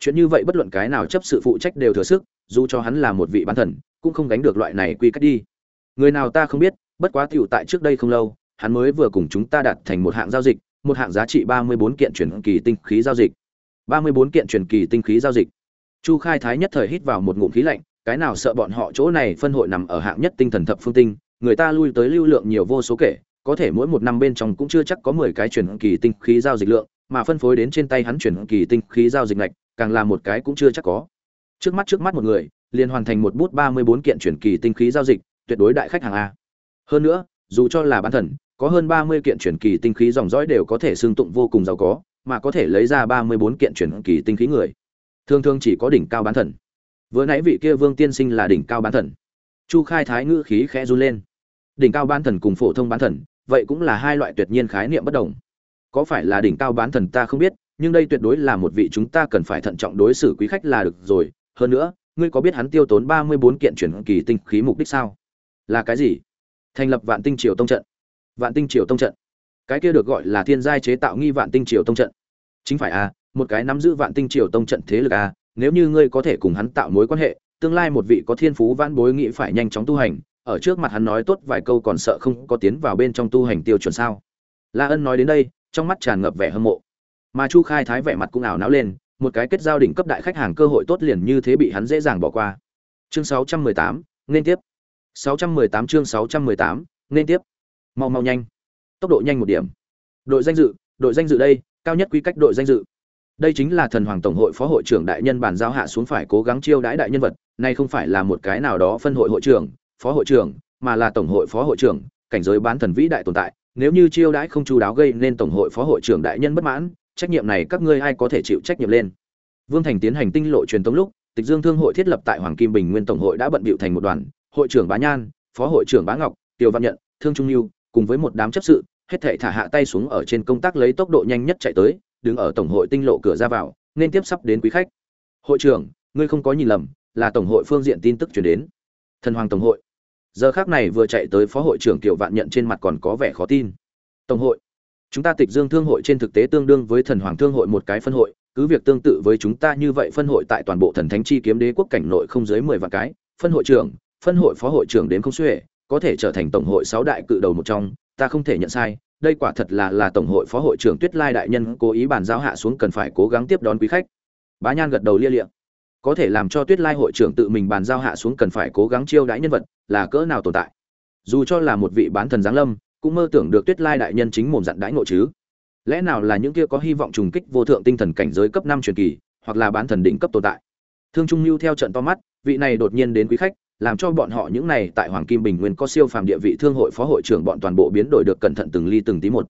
Chuyện như vậy bất luận cái nào chấp sự phụ trách đều thừa sức, dù cho hắn là một vị bán thần, cũng không gánh được loại này quy cách đi. Người nào ta không biết, bất quá tiểu tại trước đây không lâu, hắn mới vừa cùng chúng ta đạt thành một hạng giao dịch, một hạng giá trị ba mươi bốn kiện truyền kỳ tinh khí giao dịch. Ba mươi bốn kiện truyền kỳ tinh khí giao dịch chu khai thái nhất thời hít vào một ngụm khí lạnh, cái nào sợ bọn họ chỗ này phân hội nằm ở hạng nhất tinh thần thập phương tinh, người ta lui tới lưu lượng nhiều vô số kể, có thể mỗi một năm bên trong cũng chưa chắc có mười cái chuyển kỳ tinh khí giao dịch lượng, mà phân phối đến trên tay hắn chuyển kỳ tinh khí giao dịch lệch càng là một cái cũng chưa chắc có. Trước mắt trước mắt một người, liền hoàn thành một bút ba mươi bốn kiện chuyển kỳ tinh khí giao dịch, tuyệt đối đại khách hàng a. Hơn nữa, dù cho là bán thần, có hơn ba mươi kiện chuyển kỳ tinh khí dòng dõi đều có thể xương tụng vô cùng giàu có, mà có thể lấy ra ba mươi bốn kiện chuyển kỳ tinh khí người thường thường chỉ có đỉnh cao bán thần. Vừa nãy vị kia vương tiên sinh là đỉnh cao bán thần. Chu khai thái ngữ khí khẽ run lên. Đỉnh cao bán thần cùng phổ thông bán thần vậy cũng là hai loại tuyệt nhiên khái niệm bất đồng. Có phải là đỉnh cao bán thần ta không biết nhưng đây tuyệt đối là một vị chúng ta cần phải thận trọng đối xử quý khách là được rồi. Hơn nữa ngươi có biết hắn tiêu tốn ba mươi bốn kiện chuyển kỳ tinh khí mục đích sao? Là cái gì? Thành lập vạn tinh triều tông trận. Vạn tinh triều tông trận. Cái kia được gọi là thiên giai chế tạo nghi vạn tinh triều tông trận. Chính phải à, một cái nắm giữ vạn tinh triều tông trận thế lực a à, nếu như ngươi có thể cùng hắn tạo mối quan hệ tương lai một vị có thiên phú vãn bối nghĩ phải nhanh chóng tu hành ở trước mặt hắn nói tốt vài câu còn sợ không có tiến vào bên trong tu hành tiêu chuẩn sao? La ân nói đến đây trong mắt tràn ngập vẻ hâm mộ. Mà chu khai thái vẻ mặt cũng ảo não lên một cái kết giao đỉnh cấp đại khách hàng cơ hội tốt liền như thế bị hắn dễ dàng bỏ qua. Chương 618, nên tiếp. 618 chương 618, nên tiếp. Mau mau nhanh. Tốc độ nhanh một điểm. Đội danh dự đội danh dự đây cao nhất quy cách đội danh dự đây chính là thần hoàng tổng hội phó hội trưởng đại nhân bàn giao hạ xuống phải cố gắng chiêu đãi đại nhân vật, nay không phải là một cái nào đó phân hội hội trưởng, phó hội trưởng, mà là tổng hội phó hội trưởng, cảnh giới bán thần vĩ đại tồn tại. Nếu như chiêu đãi không chú đáo gây nên tổng hội phó hội trưởng đại nhân bất mãn, trách nhiệm này các ngươi ai có thể chịu trách nhiệm lên? Vương thành tiến hành tinh lộ truyền tống lúc, tịch dương thương hội thiết lập tại hoàng kim bình nguyên tổng hội đã bận bịu thành một đoàn, hội trưởng bá nhan, phó hội trưởng bá ngọc, tiêu văn nhận, thương trung lưu cùng với một đám chấp sự, hết thảy thả hạ tay xuống ở trên công tác lấy tốc độ nhanh nhất chạy tới đứng ở tổng hội tinh lộ cửa ra vào, nên tiếp sắp đến quý khách. Hội trưởng, ngươi không có nhìn lầm, là tổng hội phương diện tin tức truyền đến. Thần hoàng tổng hội. Giờ khác này vừa chạy tới phó hội trưởng Kiều vạn nhận trên mặt còn có vẻ khó tin. Tổng hội. Chúng ta tịch dương thương hội trên thực tế tương đương với thần hoàng thương hội một cái phân hội, cứ việc tương tự với chúng ta như vậy phân hội tại toàn bộ thần thánh chi kiếm đế quốc cảnh nội không dưới mười vạn cái, phân hội trưởng, phân hội phó hội trưởng đến không xuể, có thể trở thành tổng hội sáu đại cự đầu một trong, ta không thể nhận sai đây quả thật là là tổng hội phó hội trưởng tuyết lai đại nhân cố ý bàn giao hạ xuống cần phải cố gắng tiếp đón quý khách. Bá nhan gật đầu lia lịa, có thể làm cho tuyết lai hội trưởng tự mình bàn giao hạ xuống cần phải cố gắng chiêu đãi nhân vật là cỡ nào tồn tại. Dù cho là một vị bán thần giáng lâm cũng mơ tưởng được tuyết lai đại nhân chính mồm dặn đãi ngộ chứ. Lẽ nào là những kia có hy vọng trùng kích vô thượng tinh thần cảnh giới cấp năm truyền kỳ hoặc là bán thần đỉnh cấp tồn tại? Thương trung lưu theo trận to mắt vị này đột nhiên đến quý khách làm cho bọn họ những này tại hoàng kim bình nguyên có siêu phàm địa vị thương hội phó hội trưởng bọn toàn bộ biến đổi được cẩn thận từng ly từng tí một.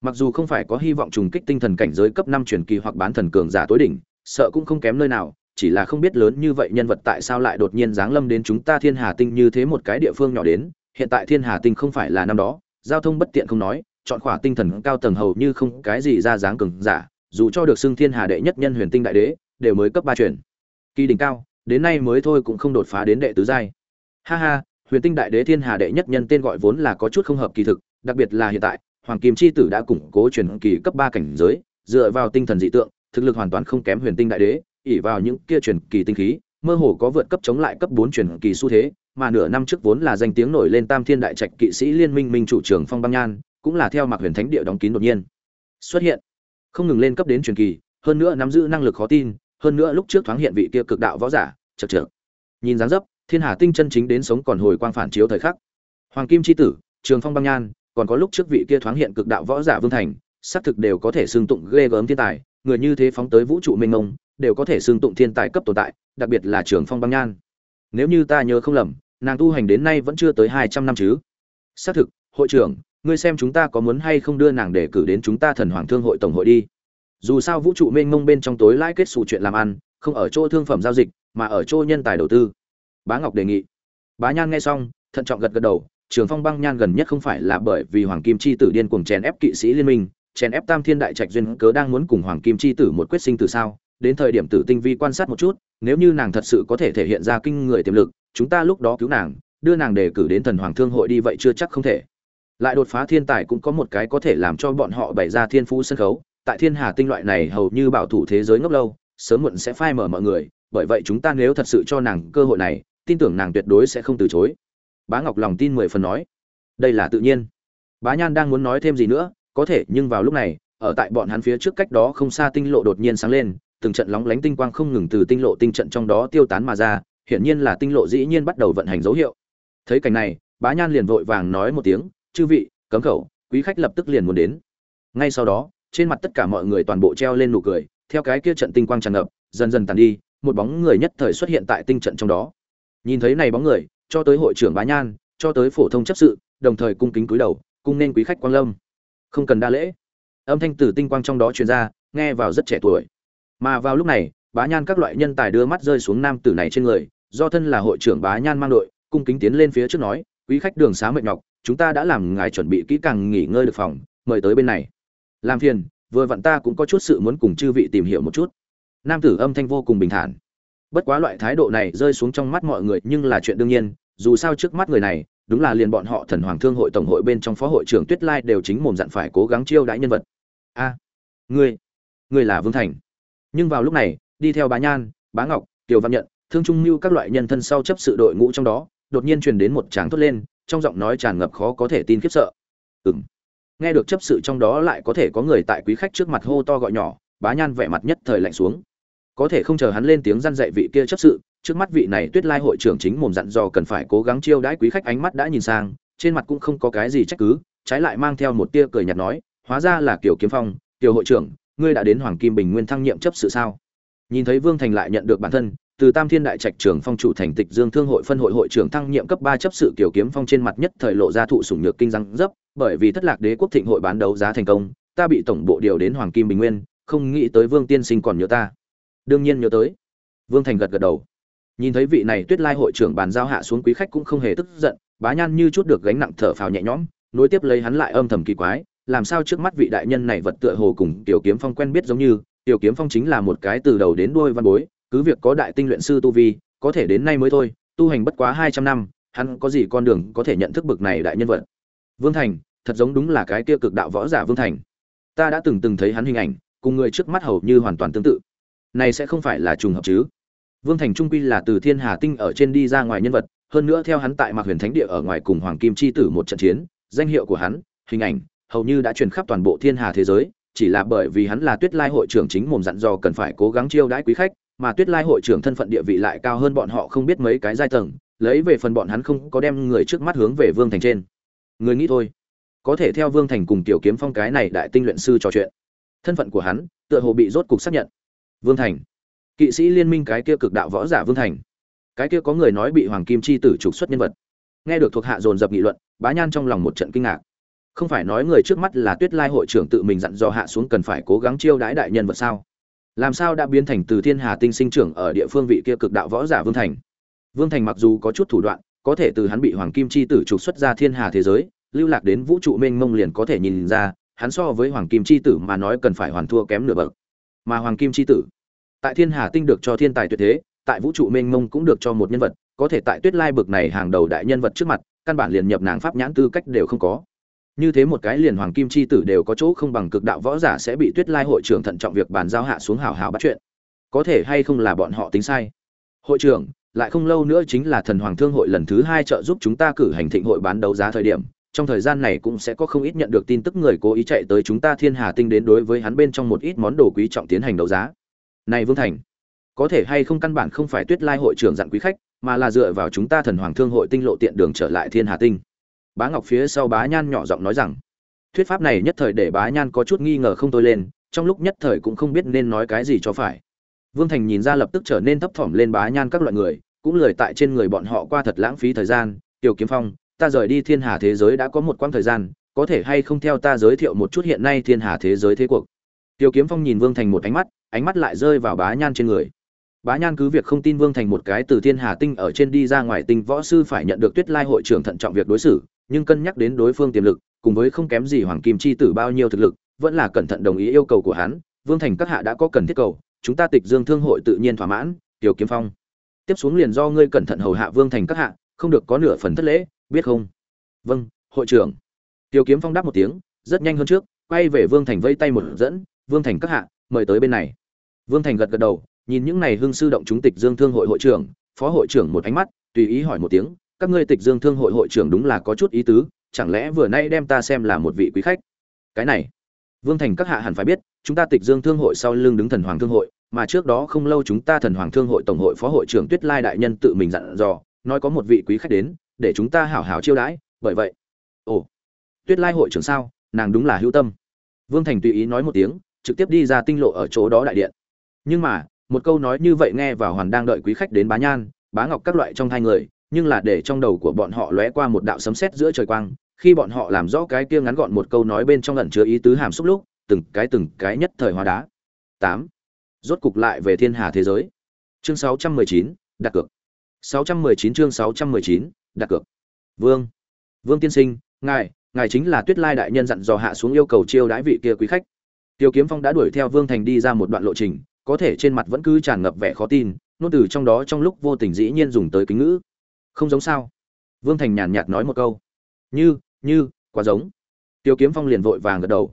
Mặc dù không phải có hy vọng trùng kích tinh thần cảnh giới cấp năm truyền kỳ hoặc bán thần cường giả tối đỉnh, sợ cũng không kém nơi nào, chỉ là không biết lớn như vậy nhân vật tại sao lại đột nhiên giáng lâm đến chúng ta thiên hà tinh như thế một cái địa phương nhỏ đến, hiện tại thiên hà tinh không phải là năm đó, giao thông bất tiện không nói, chọn khỏa tinh thần cao tầng hầu như không cái gì ra dáng cường giả, dù cho được xưng thiên hà đệ nhất nhân huyền tinh đại đế, đều mới cấp ba truyền. Kỳ đỉnh cao đến nay mới thôi cũng không đột phá đến đệ tứ giai. Ha ha, huyền tinh đại đế thiên hà đệ nhất nhân tên gọi vốn là có chút không hợp kỳ thực, đặc biệt là hiện tại, hoàng kim chi tử đã củng cố truyền kỳ cấp ba cảnh giới, dựa vào tinh thần dị tượng, thực lực hoàn toàn không kém huyền tinh đại đế ỉ vào những kia truyền kỳ tinh khí, mơ hồ có vượt cấp chống lại cấp bốn truyền kỳ xu thế, mà nửa năm trước vốn là danh tiếng nổi lên tam thiên đại trạch kỵ sĩ liên minh minh chủ trưởng phong băng nhan, cũng là theo mặc huyền thánh địa đóng kín đột nhiên. Xuất hiện. Không ngừng lên cấp đến truyền kỳ, hơn nữa nắm giữ năng lực khó tin, hơn nữa lúc trước thoáng hiện vị kia cực đạo võ giả chật chược. Nhìn dáng dấp, thiên hà tinh chân chính đến sống còn hồi quang phản chiếu thời khắc. Hoàng kim chi tử, trường phong băng nhan, còn có lúc trước vị kia thoáng hiện cực đạo võ giả vương thành, xác thực đều có thể xương tụng ghê gớm thiên tài, người như thế phóng tới vũ trụ mênh mông, đều có thể xương tụng thiên tài cấp tồn tại, đặc biệt là trường phong băng nhan. Nếu như ta nhớ không lầm, nàng tu hành đến nay vẫn chưa tới hai trăm năm chứ? Xác thực, hội trưởng, ngươi xem chúng ta có muốn hay không đưa nàng để cử đến chúng ta thần hoàng thương hội tổng hội đi. Dù sao vũ trụ mênh mông bên trong tối lãi kết xù chuyện làm ăn, không ở chỗ thương phẩm giao dịch mà ở chỗ nhân tài đầu tư. Bá ngọc đề nghị. Bá nhan nghe xong, thận trọng gật gật đầu, trường phong băng nhan gần nhất không phải là bởi vì hoàng kim chi tử điên cuồng chèn ép kỵ sĩ liên minh, chèn ép tam thiên đại trạch duyên cớ đang muốn cùng hoàng kim chi tử một quyết sinh từ sao? Đến thời điểm tử tinh vi quan sát một chút, nếu như nàng thật sự có thể thể hiện ra kinh người tiềm lực, chúng ta lúc đó cứu nàng, đưa nàng đề cử đến thần hoàng thương hội đi vậy chưa chắc không thể. Lại đột phá thiên tài cũng có một cái có thể làm cho bọn họ bày ra thiên phú sân khấu, tại thiên hà tinh loại này hầu như bảo thủ thế giới ngốc lâu, sớm muộn sẽ phai mở mọi người bởi vậy chúng ta nếu thật sự cho nàng cơ hội này, tin tưởng nàng tuyệt đối sẽ không từ chối. Bá ngọc lòng tin mười phần nói. Đây là tự nhiên. Bá nhan đang muốn nói thêm gì nữa, có thể, nhưng vào lúc này, ở tại bọn hắn phía trước cách đó không xa tinh lộ đột nhiên sáng lên, từng trận lóng lánh tinh quang không ngừng từ tinh lộ tinh trận trong đó tiêu tán mà ra, hiển nhiên là tinh lộ dĩ nhiên bắt đầu vận hành dấu hiệu. Thấy cảnh này, bá nhan liền vội vàng nói một tiếng, chư vị, cấm khẩu, quý khách lập tức liền muốn đến. Ngay sau đó, trên mặt tất cả mọi người toàn bộ treo lên nụ cười, theo cái kia trận tinh quang tràn ngập, dần dần tàn đi một bóng người nhất thời xuất hiện tại tinh trận trong đó. Nhìn thấy này bóng người, cho tới hội trưởng bá nhan, cho tới phổ thông chấp sự, đồng thời cung kính cúi đầu, cung nên quý khách quang lâm. Không cần đa lễ. Âm thanh từ tinh quang trong đó truyền ra, nghe vào rất trẻ tuổi. Mà vào lúc này, bá nhan các loại nhân tài đưa mắt rơi xuống nam tử này trên người, do thân là hội trưởng bá nhan mang đội, cung kính tiến lên phía trước nói, quý khách đường xá mệt nhọc, chúng ta đã làm ngài chuẩn bị kỹ càng nghỉ ngơi được phòng, mời tới bên này. Làm phiền, vừa vặn ta cũng có chút sự muốn cùng chư vị tìm hiểu một chút nam tử âm thanh vô cùng bình thản. Bất quá loại thái độ này rơi xuống trong mắt mọi người nhưng là chuyện đương nhiên, dù sao trước mắt người này, đúng là liền bọn họ thần hoàng thương hội tổng hội bên trong phó hội trưởng tuyết lai đều chính mồm dặn phải cố gắng chiêu đãi nhân vật. A, ngươi ngươi là vương thành. Nhưng vào lúc này, đi theo bá nhan, bá ngọc, kiều văn nhận, thương trung mưu các loại nhân thân sau chấp sự đội ngũ trong đó, đột nhiên truyền đến một tràng thốt lên, trong giọng nói tràn ngập khó có thể tin khiếp sợ. Ừng nghe được chấp sự trong đó lại có thể có người tại quý khách trước mặt hô to gọi nhỏ, bá nhan vẻ mặt nhất thời lạnh xuống có thể không chờ hắn lên tiếng răn dạy vị kia chấp sự, trước mắt vị này tuyết lai hội trưởng chính mồm dặn dò cần phải cố gắng chiêu đãi quý khách ánh mắt đã nhìn sang, trên mặt cũng không có cái gì trách cứ, trái lại mang theo một tia cười nhạt nói, hóa ra là kiểu kiếm phong tiểu hội trưởng, ngươi đã đến hoàng kim bình nguyên thăng nhiệm chấp sự sao? Nhìn thấy vương thành lại nhận được bản thân, từ tam thiên đại trạch trưởng phong chủ thành tịch dương thương hội phân hội hội trưởng thăng nhiệm cấp ba chấp sự kiểu kiếm phong trên mặt nhất thời lộ ra thụ sủng nhược kinh răng dấp, bởi vì thất lạc đế quốc thịnh hội bán đấu giá thành công, ta bị tổng bộ điều đến hoàng kim bình nguyên, không nghĩ tới vương tiên sinh còn nhớ ta đương nhiên nhớ tới. Vương thành gật gật đầu. Nhìn thấy vị này tuyết lai hội trưởng bàn giao hạ xuống quý khách cũng không hề tức giận, bá nhan như chút được gánh nặng thở phào nhẹ nhõm, nối tiếp lấy hắn lại âm thầm kỳ quái, làm sao trước mắt vị đại nhân này vật tựa hồ cùng tiểu kiếm phong quen biết giống như, tiểu kiếm phong chính là một cái từ đầu đến đuôi văn bối, cứ việc có đại tinh luyện sư tu vi, có thể đến nay mới thôi, tu hành bất quá hai trăm năm, hắn có gì con đường có thể nhận thức bực này đại nhân vật. Vương thành, thật giống đúng là cái kia cực đạo võ giả vương thành. Ta đã từng từng thấy hắn hình ảnh, cùng người trước mắt hầu như hoàn toàn tương tự này sẽ không phải là trùng hợp chứ. Vương thành trung quy là từ thiên hà tinh ở trên đi ra ngoài nhân vật, hơn nữa theo hắn tại mạc huyền thánh địa ở ngoài cùng hoàng kim chi tử một trận chiến, danh hiệu của hắn, hình ảnh, hầu như đã truyền khắp toàn bộ thiên hà thế giới, chỉ là bởi vì hắn là tuyết lai hội trưởng chính mồm dặn dò cần phải cố gắng chiêu đãi quý khách, mà tuyết lai hội trưởng thân phận địa vị lại cao hơn bọn họ không biết mấy cái giai tầng, lấy về phần bọn hắn không có đem người trước mắt hướng về vương thành trên. Người nghĩ thôi. Có thể theo vương thành cùng tiểu kiếm phong cái này đại tinh luyện sư trò chuyện. Thân phận của hắn, tựa hồ bị rốt cục xác nhận vương thành. Kỵ sĩ liên minh cái kia cực đạo võ giả vương thành. Cái kia có người nói bị hoàng kim chi tử trục xuất nhân vật. Nghe được thuộc hạ dồn dập nghị luận, bá nhan trong lòng một trận kinh ngạc. Không phải nói người trước mắt là tuyết lai hội trưởng tự mình dặn dò hạ xuống cần phải cố gắng chiêu đãi đại nhân vật sao? Làm sao đã biến thành từ thiên hà tinh sinh trưởng ở địa phương vị kia cực đạo võ giả vương thành? Vương thành mặc dù có chút thủ đoạn, có thể từ hắn bị hoàng kim chi tử trục xuất ra thiên hà thế giới, lưu lạc đến vũ trụ mênh mông liền có thể nhìn ra, hắn so với hoàng kim chi tử mà nói cần phải hoàn thua kém nửa bậc mà hoàng kim chi tử. Tại thiên hà tinh được cho thiên tài tuyệt thế, tại vũ trụ mênh mông cũng được cho một nhân vật, có thể tại tuyết lai bực này hàng đầu đại nhân vật trước mặt, căn bản liền nhập nàng pháp nhãn tư cách đều không có. Như thế một cái liền hoàng kim chi tử đều có chỗ không bằng cực đạo võ giả sẽ bị tuyết lai hội trưởng thận trọng việc bàn giao hạ xuống hào hào bắt chuyện. Có thể hay không là bọn họ tính sai? Hội trưởng, lại không lâu nữa chính là thần hoàng thương hội lần thứ hai trợ giúp chúng ta cử hành thịnh hội bán đấu giá thời điểm trong thời gian này cũng sẽ có không ít nhận được tin tức người cố ý chạy tới chúng ta thiên hà tinh đến đối với hắn bên trong một ít món đồ quý trọng tiến hành đấu giá. Này vương thành, có thể hay không căn bản không phải tuyết lai hội trưởng dặn quý khách, mà là dựa vào chúng ta thần hoàng thương hội tinh lộ tiện đường trở lại thiên hà tinh. Bá ngọc phía sau bá nhan nhỏ giọng nói rằng, thuyết pháp này nhất thời để bá nhan có chút nghi ngờ không tôi lên, trong lúc nhất thời cũng không biết nên nói cái gì cho phải. Vương thành nhìn ra lập tức trở nên thấp thỏm lên bá nhan các loại người, cũng lười tại trên người bọn họ qua thật lãng phí thời gian, tiểu kiếm phong ta rời đi thiên hà thế giới đã có một quãng thời gian, có thể hay không theo ta giới thiệu một chút hiện nay thiên hà thế giới thế cuộc? Tiểu kiếm phong nhìn vương thành một ánh mắt ánh mắt lại rơi vào bá nhan trên người. Bá nhan cứ việc không tin vương thành một cái từ thiên hà tinh ở trên đi ra ngoài tinh võ sư phải nhận được tuyết lai hội trưởng thận trọng việc đối xử, nhưng cân nhắc đến đối phương tiềm lực, cùng với không kém gì hoàng kim chi tử bao nhiêu thực lực, vẫn là cẩn thận đồng ý yêu cầu của hắn. Vương thành các hạ đã có cần thiết cầu, chúng ta tịch dương thương hội tự nhiên thỏa mãn tiểu kiếm phong. Tiếp xuống liền do ngươi cẩn thận hầu hạ vương thành các hạ, không được có nửa phần thất lễ biết không? Vâng hội trưởng. Tiểu kiếm phong đáp một tiếng, rất nhanh hơn trước, quay về vương thành vây tay một dẫn, vương thành các hạ, mời tới bên này. Vương thành gật gật đầu, nhìn những này hương sư động chúng tịch dương thương hội hội trưởng, phó hội trưởng một ánh mắt, tùy ý hỏi một tiếng, các ngươi tịch dương thương hội hội trưởng đúng là có chút ý tứ, chẳng lẽ vừa nay đem ta xem là một vị quý khách? Cái này, vương thành các hạ hẳn phải biết, chúng ta tịch dương thương hội sau lưng đứng thần hoàng thương hội, mà trước đó không lâu chúng ta thần hoàng thương hội tổng hội phó hội trưởng tuyết lai đại nhân tự mình dặn dò, nói có một vị quý khách đến để chúng ta hảo hảo chiêu đãi bởi vậy. Ồ tuyết lai hội trưởng sao? Nàng đúng là hữu tâm. Vương thành tùy ý nói một tiếng trực tiếp đi ra tinh lộ ở chỗ đó đại điện. Nhưng mà một câu nói như vậy nghe vào hoàn đang đợi quý khách đến bá nhan bá ngọc các loại trong hai người nhưng là để trong đầu của bọn họ lóe qua một đạo sấm sét giữa trời quang khi bọn họ làm rõ cái kia ngắn gọn một câu nói bên trong ẩn chứa ý tứ hàm xúc lúc từng cái từng cái nhất thời hóa đá. Tám. Rốt cục lại về thiên hà thế giới. Chương 619, đặt cược. 619 chương 619, đặt cược. Vương. Vương tiên sinh, ngài ngài chính là tuyết lai đại nhân dặn dò hạ xuống yêu cầu chiêu đãi vị kia quý khách. Tiêu kiếm phong đã đuổi theo vương thành đi ra một đoạn lộ trình, có thể trên mặt vẫn cứ tràn ngập vẻ khó tin, nôn từ trong đó trong lúc vô tình dĩ nhiên dùng tới kính ngữ. Không giống sao? Vương thành nhàn nhạt nói một câu. Như như, quá giống. Tiêu kiếm phong liền vội vàng gật đầu.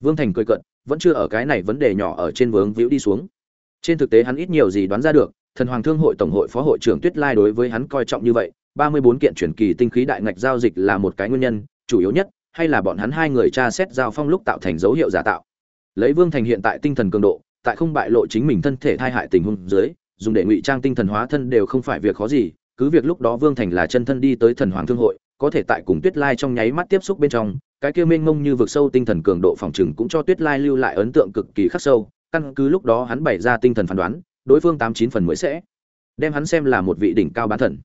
Vương thành cười cận vẫn chưa ở cái này vấn đề nhỏ ở trên vướng víu đi xuống. Trên thực tế hắn ít nhiều gì đoán ra được, thần hoàng thương hội tổng hội phó hội trưởng tuyết lai đối với hắn coi trọng như vậy ba mươi bốn kiện chuyển kỳ tinh khí đại ngạch giao dịch là một cái nguyên nhân, chủ yếu nhất, hay là bọn hắn hai người tra xét giao phong lúc tạo thành dấu hiệu giả tạo. Lấy vương thành hiện tại tinh thần cường độ, tại không bại lộ chính mình thân thể thai hại tình huống dưới, dùng để ngụy trang tinh thần hóa thân đều không phải việc khó gì, cứ việc lúc đó vương thành là chân thân đi tới thần hoàng thương hội, có thể tại cùng tuyết lai trong nháy mắt tiếp xúc bên trong, cái kia mênh mông như vực sâu tinh thần cường độ phòng trừng cũng cho tuyết lai lưu lại ấn tượng cực kỳ khắc sâu, căn cứ lúc đó hắn bày ra tinh thần phán đoán, đối phương tám chín phần mới sẽ đem hắn xem là một vị đỉnh cao bán thần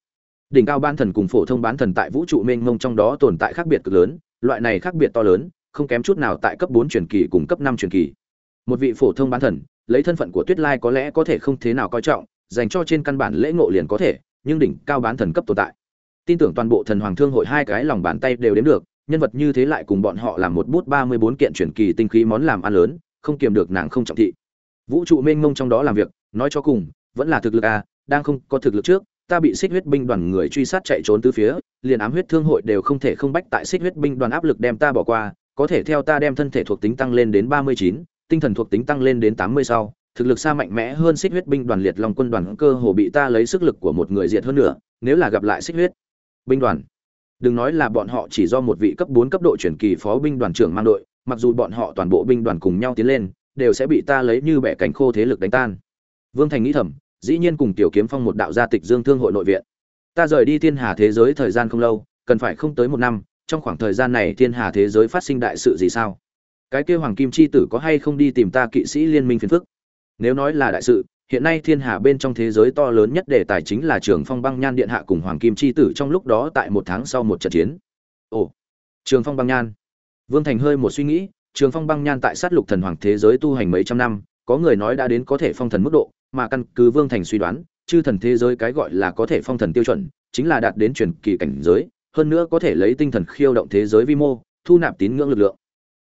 đỉnh cao bán thần cùng phổ thông bán thần tại vũ trụ mênh mông trong đó tồn tại khác biệt cực lớn, loại này khác biệt to lớn, không kém chút nào tại cấp bốn truyền kỳ cùng cấp năm truyền kỳ. Một vị phổ thông bán thần, lấy thân phận của tuyết lai có lẽ có thể không thế nào coi trọng, dành cho trên căn bản lễ ngộ liền có thể, nhưng đỉnh cao bán thần cấp tồn tại. Tin tưởng toàn bộ thần hoàng thương hội hai cái lòng bàn tay đều đếm được, nhân vật như thế lại cùng bọn họ làm một bút ba mươi bốn kiện truyền kỳ tinh khí món làm ăn lớn, không kiềm được nàng không trọng thị. Vũ trụ mênh mông trong đó làm việc, nói cho cùng, vẫn là thực lực à đang không có thực lực trước ta bị xích huyết binh đoàn người truy sát chạy trốn tứ phía, liền ám huyết thương hội đều không thể không bách tại xích huyết binh đoàn áp lực đem ta bỏ qua, có thể theo ta đem thân thể thuộc tính tăng lên đến ba mươi chín, tinh thần thuộc tính tăng lên đến tám mươi sau, thực lực xa mạnh mẽ hơn xích huyết binh đoàn liệt long quân đoàn cơ hồ bị ta lấy sức lực của một người diệt hơn nữa, nếu là gặp lại xích huyết binh đoàn. Đừng nói là bọn họ chỉ do một vị cấp bốn cấp độ chuyển kỳ phó binh đoàn trưởng mang đội, mặc dù bọn họ toàn bộ binh đoàn cùng nhau tiến lên, đều sẽ bị ta lấy như bẻ cánh khô thế lực đánh tan. Vương thành nghĩ thầm dĩ nhiên cùng tiểu kiếm phong một đạo gia tịch dương thương hội nội viện. Ta rời đi thiên hà thế giới thời gian không lâu cần phải không tới một năm trong khoảng thời gian này thiên hà thế giới phát sinh đại sự gì sao? Cái kêu hoàng kim chi tử có hay không đi tìm ta kỵ sĩ liên minh phiền phức? Nếu nói là đại sự hiện nay thiên hà bên trong thế giới to lớn nhất đề tài chính là trường phong băng nhan điện hạ cùng hoàng kim chi tử trong lúc đó tại một tháng sau một trận chiến. Ồ trường phong băng nhan. Vương Thành hơi một suy nghĩ, Trường Phong băng nhan tại sát lục thần hoàng thế giới tu hành mấy trăm năm, có người nói đã đến có thể phong thần mức độ, mà căn cứ Vương Thành suy đoán, chư thần thế giới cái gọi là có thể phong thần tiêu chuẩn, chính là đạt đến truyền kỳ cảnh giới, hơn nữa có thể lấy tinh thần khiêu động thế giới vi mô, thu nạp tín ngưỡng lực lượng.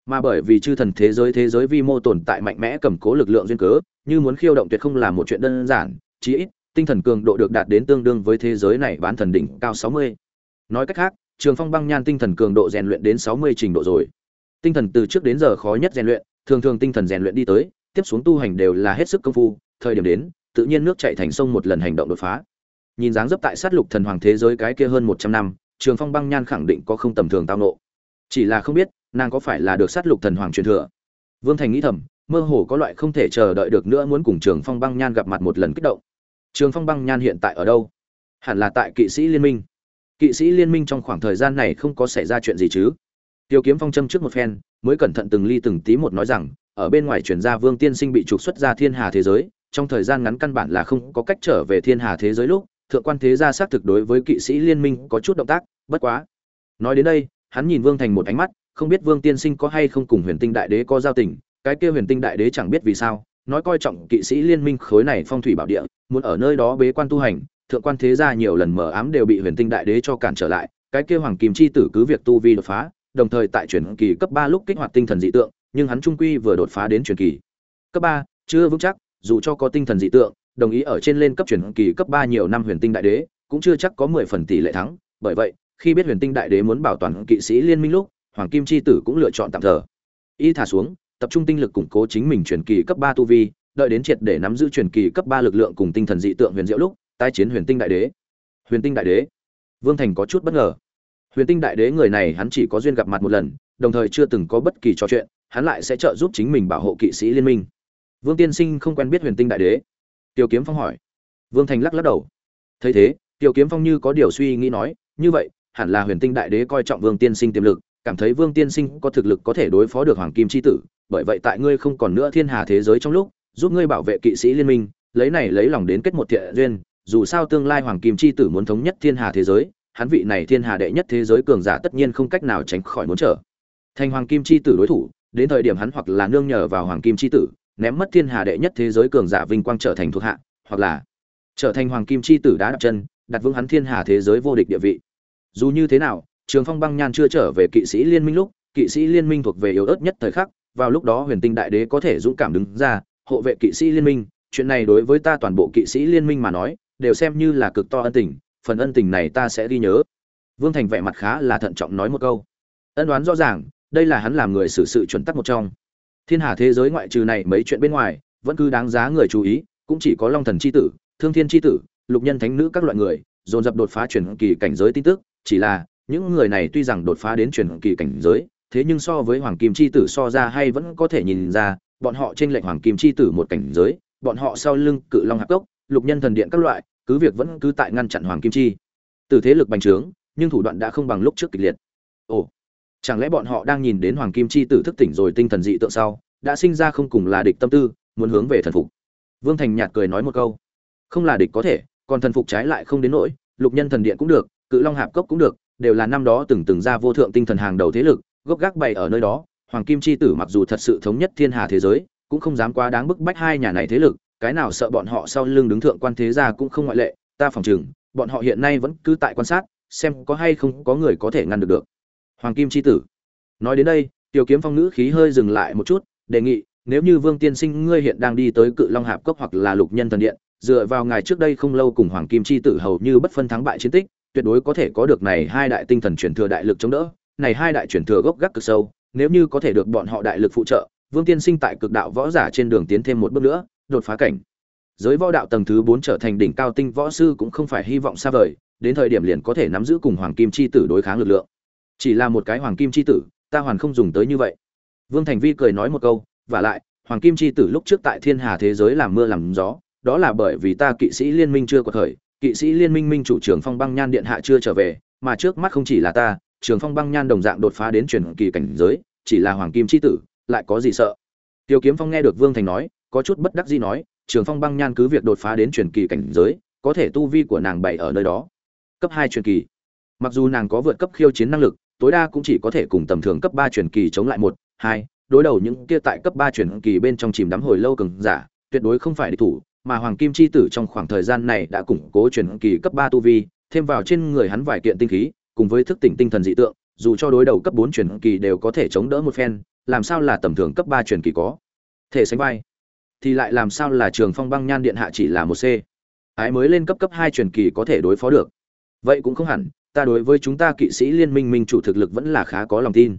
Mà bởi vì chư thần thế giới thế giới vi mô tồn tại mạnh mẽ cầm cố lực lượng duyên cớ, như muốn khiêu động tuyệt không là một chuyện đơn giản, chí ít, tinh thần cường độ được đạt đến tương đương với thế giới này bán thần đỉnh cao 60. Nói cách khác, Trường Phong băng nhan tinh thần cường độ rèn luyện đến 60 trình độ rồi. Tinh thần từ trước đến giờ khó nhất rèn luyện, thường thường tinh thần rèn luyện đi tới, tiếp xuống tu hành đều là hết sức công phu, thời điểm đến, tự nhiên nước chảy thành sông một lần hành động đột phá. Nhìn dáng dấp tại sát lục thần hoàng thế giới cái kia hơn 100 năm, Trường Phong băng nhan khẳng định có không tầm thường tao nộ. Chỉ là không biết, nàng có phải là được sát lục thần hoàng truyền thừa. Vương Thành nghĩ thầm, mơ hồ có loại không thể chờ đợi được nữa muốn cùng Trường Phong băng nhan gặp mặt một lần kích động. Trường Phong băng nhan hiện tại ở đâu? Hẳn là tại Kỵ sĩ liên minh. Kỵ sĩ liên minh trong khoảng thời gian này không có xảy ra chuyện gì chứ? Tiêu Kiếm Phong châm trước một phen, mới cẩn thận từng ly từng tí một nói rằng, ở bên ngoài truyền ra Vương Tiên Sinh bị trục xuất ra Thiên Hà thế giới, trong thời gian ngắn căn bản là không có cách trở về Thiên Hà thế giới lúc, thượng quan thế gia xác thực đối với kỵ sĩ liên minh có chút động tác, bất quá. Nói đến đây, hắn nhìn Vương Thành một ánh mắt, không biết Vương Tiên Sinh có hay không cùng Huyền Tinh Đại Đế có giao tình, cái kia Huyền Tinh Đại Đế chẳng biết vì sao, nói coi trọng kỵ sĩ liên minh khối này phong thủy bảo địa, muốn ở nơi đó bế quan tu hành, thượng quan thế gia nhiều lần mở ám đều bị Huyền Tinh Đại Đế cho cản trở lại, cái kia Hoàng Kim chi tử cứ việc tu vi đột phá, đồng thời tại chuyển kỳ cấp ba lúc kích hoạt tinh thần dị tượng, nhưng hắn trung quy vừa đột phá đến chuyển kỳ. Cấp ba chưa vững chắc, dù cho có tinh thần dị tượng, đồng ý ở trên lên cấp chuyển kỳ cấp ba nhiều năm Huyền Tinh Đại Đế, cũng chưa chắc có mười phần tỷ lệ thắng, bởi vậy, khi biết Huyền Tinh Đại Đế muốn bảo toàn kỵ sĩ liên minh lúc, Hoàng Kim chi tử cũng lựa chọn tạm thờ. Y thả xuống, tập trung tinh lực củng cố chính mình chuyển kỳ cấp ba tu vi, đợi đến triệt để nắm giữ chuyển kỳ cấp ba lực lượng cùng tinh thần dị tượng huyền diệu lúc, tái chiến Huyền Tinh Đại Đế. Huyền Tinh Đại Đế. Vương Thành có chút bất ngờ. Huyền Tinh Đại Đế người này hắn chỉ có duyên gặp mặt một lần, đồng thời chưa từng có bất kỳ trò chuyện, hắn lại sẽ trợ giúp chính mình bảo hộ kỵ sĩ liên minh. Vương Tiên Sinh không quen biết Huyền Tinh Đại Đế. Tiêu Kiếm Phong hỏi. Vương Thành lắc lắc đầu. Thấy thế, Tiêu Kiếm Phong như có điều suy nghĩ nói, như vậy, hẳn là Huyền Tinh Đại Đế coi trọng Vương Tiên Sinh tiềm lực, cảm thấy Vương Tiên Sinh có thực lực có thể đối phó được Hoàng Kim chi tử, bởi vậy tại ngươi không còn nữa thiên hà thế giới trong lúc, giúp ngươi bảo vệ kỵ sĩ liên minh, lấy này lấy lòng đến kết một thiện duyên, dù sao tương lai Hoàng Kim chi tử muốn thống nhất thiên hà thế giới, hắn vị này thiên hà đệ nhất thế giới cường giả tất nhiên không cách nào tránh khỏi muốn trở thành hoàng kim chi tử đối thủ đến thời điểm hắn hoặc là nương nhờ vào hoàng kim chi tử ném mất thiên hà đệ nhất thế giới cường giả vinh quang trở thành thuộc hạ, hoặc là trở thành hoàng kim chi tử đã đặt chân, đặt vững hắn thiên hà thế giới vô địch địa vị. Dù như thế nào, trường phong băng nhan chưa trở về kỵ sĩ liên minh lúc, kỵ sĩ liên minh thuộc về yếu ớt nhất thời khắc, vào lúc đó huyền tinh đại đế có thể dũng cảm đứng ra, hộ vệ kỵ sĩ liên minh. Chuyện này đối với ta toàn bộ kỵ sĩ liên minh mà nói, đều xem như là cực to ân tình, phần ân tình này ta sẽ ghi nhớ. Vương thành vẻ mặt khá là thận trọng nói một câu. Ân đoán rõ ràng, đây là hắn làm người xử sự chuẩn tắc một trong thiên hà thế giới ngoại trừ này mấy chuyện bên ngoài, vẫn cứ đáng giá người chú ý, cũng chỉ có long thần c h i tử, thương thiên c h i tử, lục nhân thánh nữ các loại người, dồn dập đột phá chuyển kỳ cảnh giới tin tức, chỉ là, những người này tuy rằng đột phá đến chuyển kỳ cảnh giới, thế nhưng so với hoàng kim c h i tử so ra hay vẫn có thể nhìn ra, bọn họ t r ê n lệch hoàng kim c h i tử một cảnh giới, bọn họ sau lưng cự long hạc cốc, lục nhân thần điện các loại, cứ việc vẫn cứ tại ngăn chặn hoàng kim chi. Từ thế lực bành trướng, nhưng thủ đoạn đã không bằng lúc trước kịch liệt. Ồ chẳng lẽ bọn họ đang nhìn đến hoàng kim chi tử thức tỉnh rồi tinh thần dị tượng sau đã sinh ra không cùng là địch tâm tư muốn hướng về thần phục vương thành nhạt cười nói một câu không là địch có thể còn thần phục trái lại không đến nỗi lục nhân thần điện cũng được cự long hạp cốc cũng được đều là năm đó từng từng ra vô thượng tinh thần hàng đầu thế lực gốc gác bày ở nơi đó hoàng kim chi tử mặc dù thật sự thống nhất thiên hà thế giới cũng không dám quá đáng bức bách hai nhà này thế lực cái nào sợ bọn họ sau lưng đứng thượng quan thế gia cũng không ngoại lệ, ta phòng chừng, bọn họ hiện nay vẫn cứ tại quan sát, xem có hay không có người có thể ngăn được được. Hoàng Kim chi tử. Nói đến đây, Tiểu Kiếm Phong Nữ khí hơi dừng lại một chút, đề nghị, nếu như Vương tiên sinh ngươi hiện đang đi tới Cự Long Hạp Cốc hoặc là Lục Nhân Thần Điện, dựa vào ngài trước đây không lâu cùng Hoàng Kim chi tử hầu như bất phân thắng bại chiến tích, tuyệt đối có thể có được này hai đại tinh thần truyền thừa đại lực chống đỡ, này hai đại truyền thừa gốc gác cực sâu, nếu như có thể được bọn họ đại lực phụ trợ, Vương tiên sinh tại cực đạo võ giả trên đường tiến thêm một bước nữa, đột phá cảnh giới võ đạo tầng thứ bốn trở thành đỉnh cao tinh võ sư cũng không phải hy vọng xa vời đến thời điểm liền có thể nắm giữ cùng hoàng kim chi tử đối kháng lực lượng chỉ là một cái hoàng kim chi tử ta hoàn không dùng tới như vậy vương thành vi cười nói một câu và lại hoàng kim chi tử lúc trước tại thiên hà thế giới làm mưa làm gió đó là bởi vì ta kỵ sĩ liên minh chưa có thời kỵ sĩ liên minh minh chủ trưởng phong băng nhan điện hạ chưa trở về mà trước mắt không chỉ là ta trường phong băng nhan đồng dạng đột phá đến truyền kỳ cảnh giới chỉ là hoàng kim chi tử lại có gì sợ tiêu kiếm phong nghe được vương thành nói có chút bất đắc dĩ nói, Trường Phong băng nhan cứ việc đột phá đến truyền kỳ cảnh giới, có thể tu vi của nàng bày ở nơi đó. Cấp hai truyền kỳ. Mặc dù nàng có vượt cấp khiêu chiến năng lực, tối đa cũng chỉ có thể cùng tầm thường cấp ba truyền kỳ chống lại một, hai, đối đầu những kia tại cấp ba truyền kỳ bên trong chìm đắm hồi lâu cường giả, tuyệt đối không phải địch thủ, mà hoàng kim chi tử trong khoảng thời gian này đã củng cố truyền kỳ cấp ba tu vi, thêm vào trên người hắn vài kiện tinh khí, cùng với thức tỉnh tinh thần dị tượng, dù cho đối đầu cấp bốn truyền kỳ đều có thể chống đỡ một phen, làm sao là tầm thường cấp ba truyền kỳ có? Thể sánh vai, thì lại làm sao là trường phong băng nhan điện hạ chỉ là một c? Ái mới lên cấp cấp hai truyền kỳ có thể đối phó được. Vậy cũng không hẳn ta đối với chúng ta kỵ sĩ liên minh minh chủ thực lực vẫn là khá có lòng tin.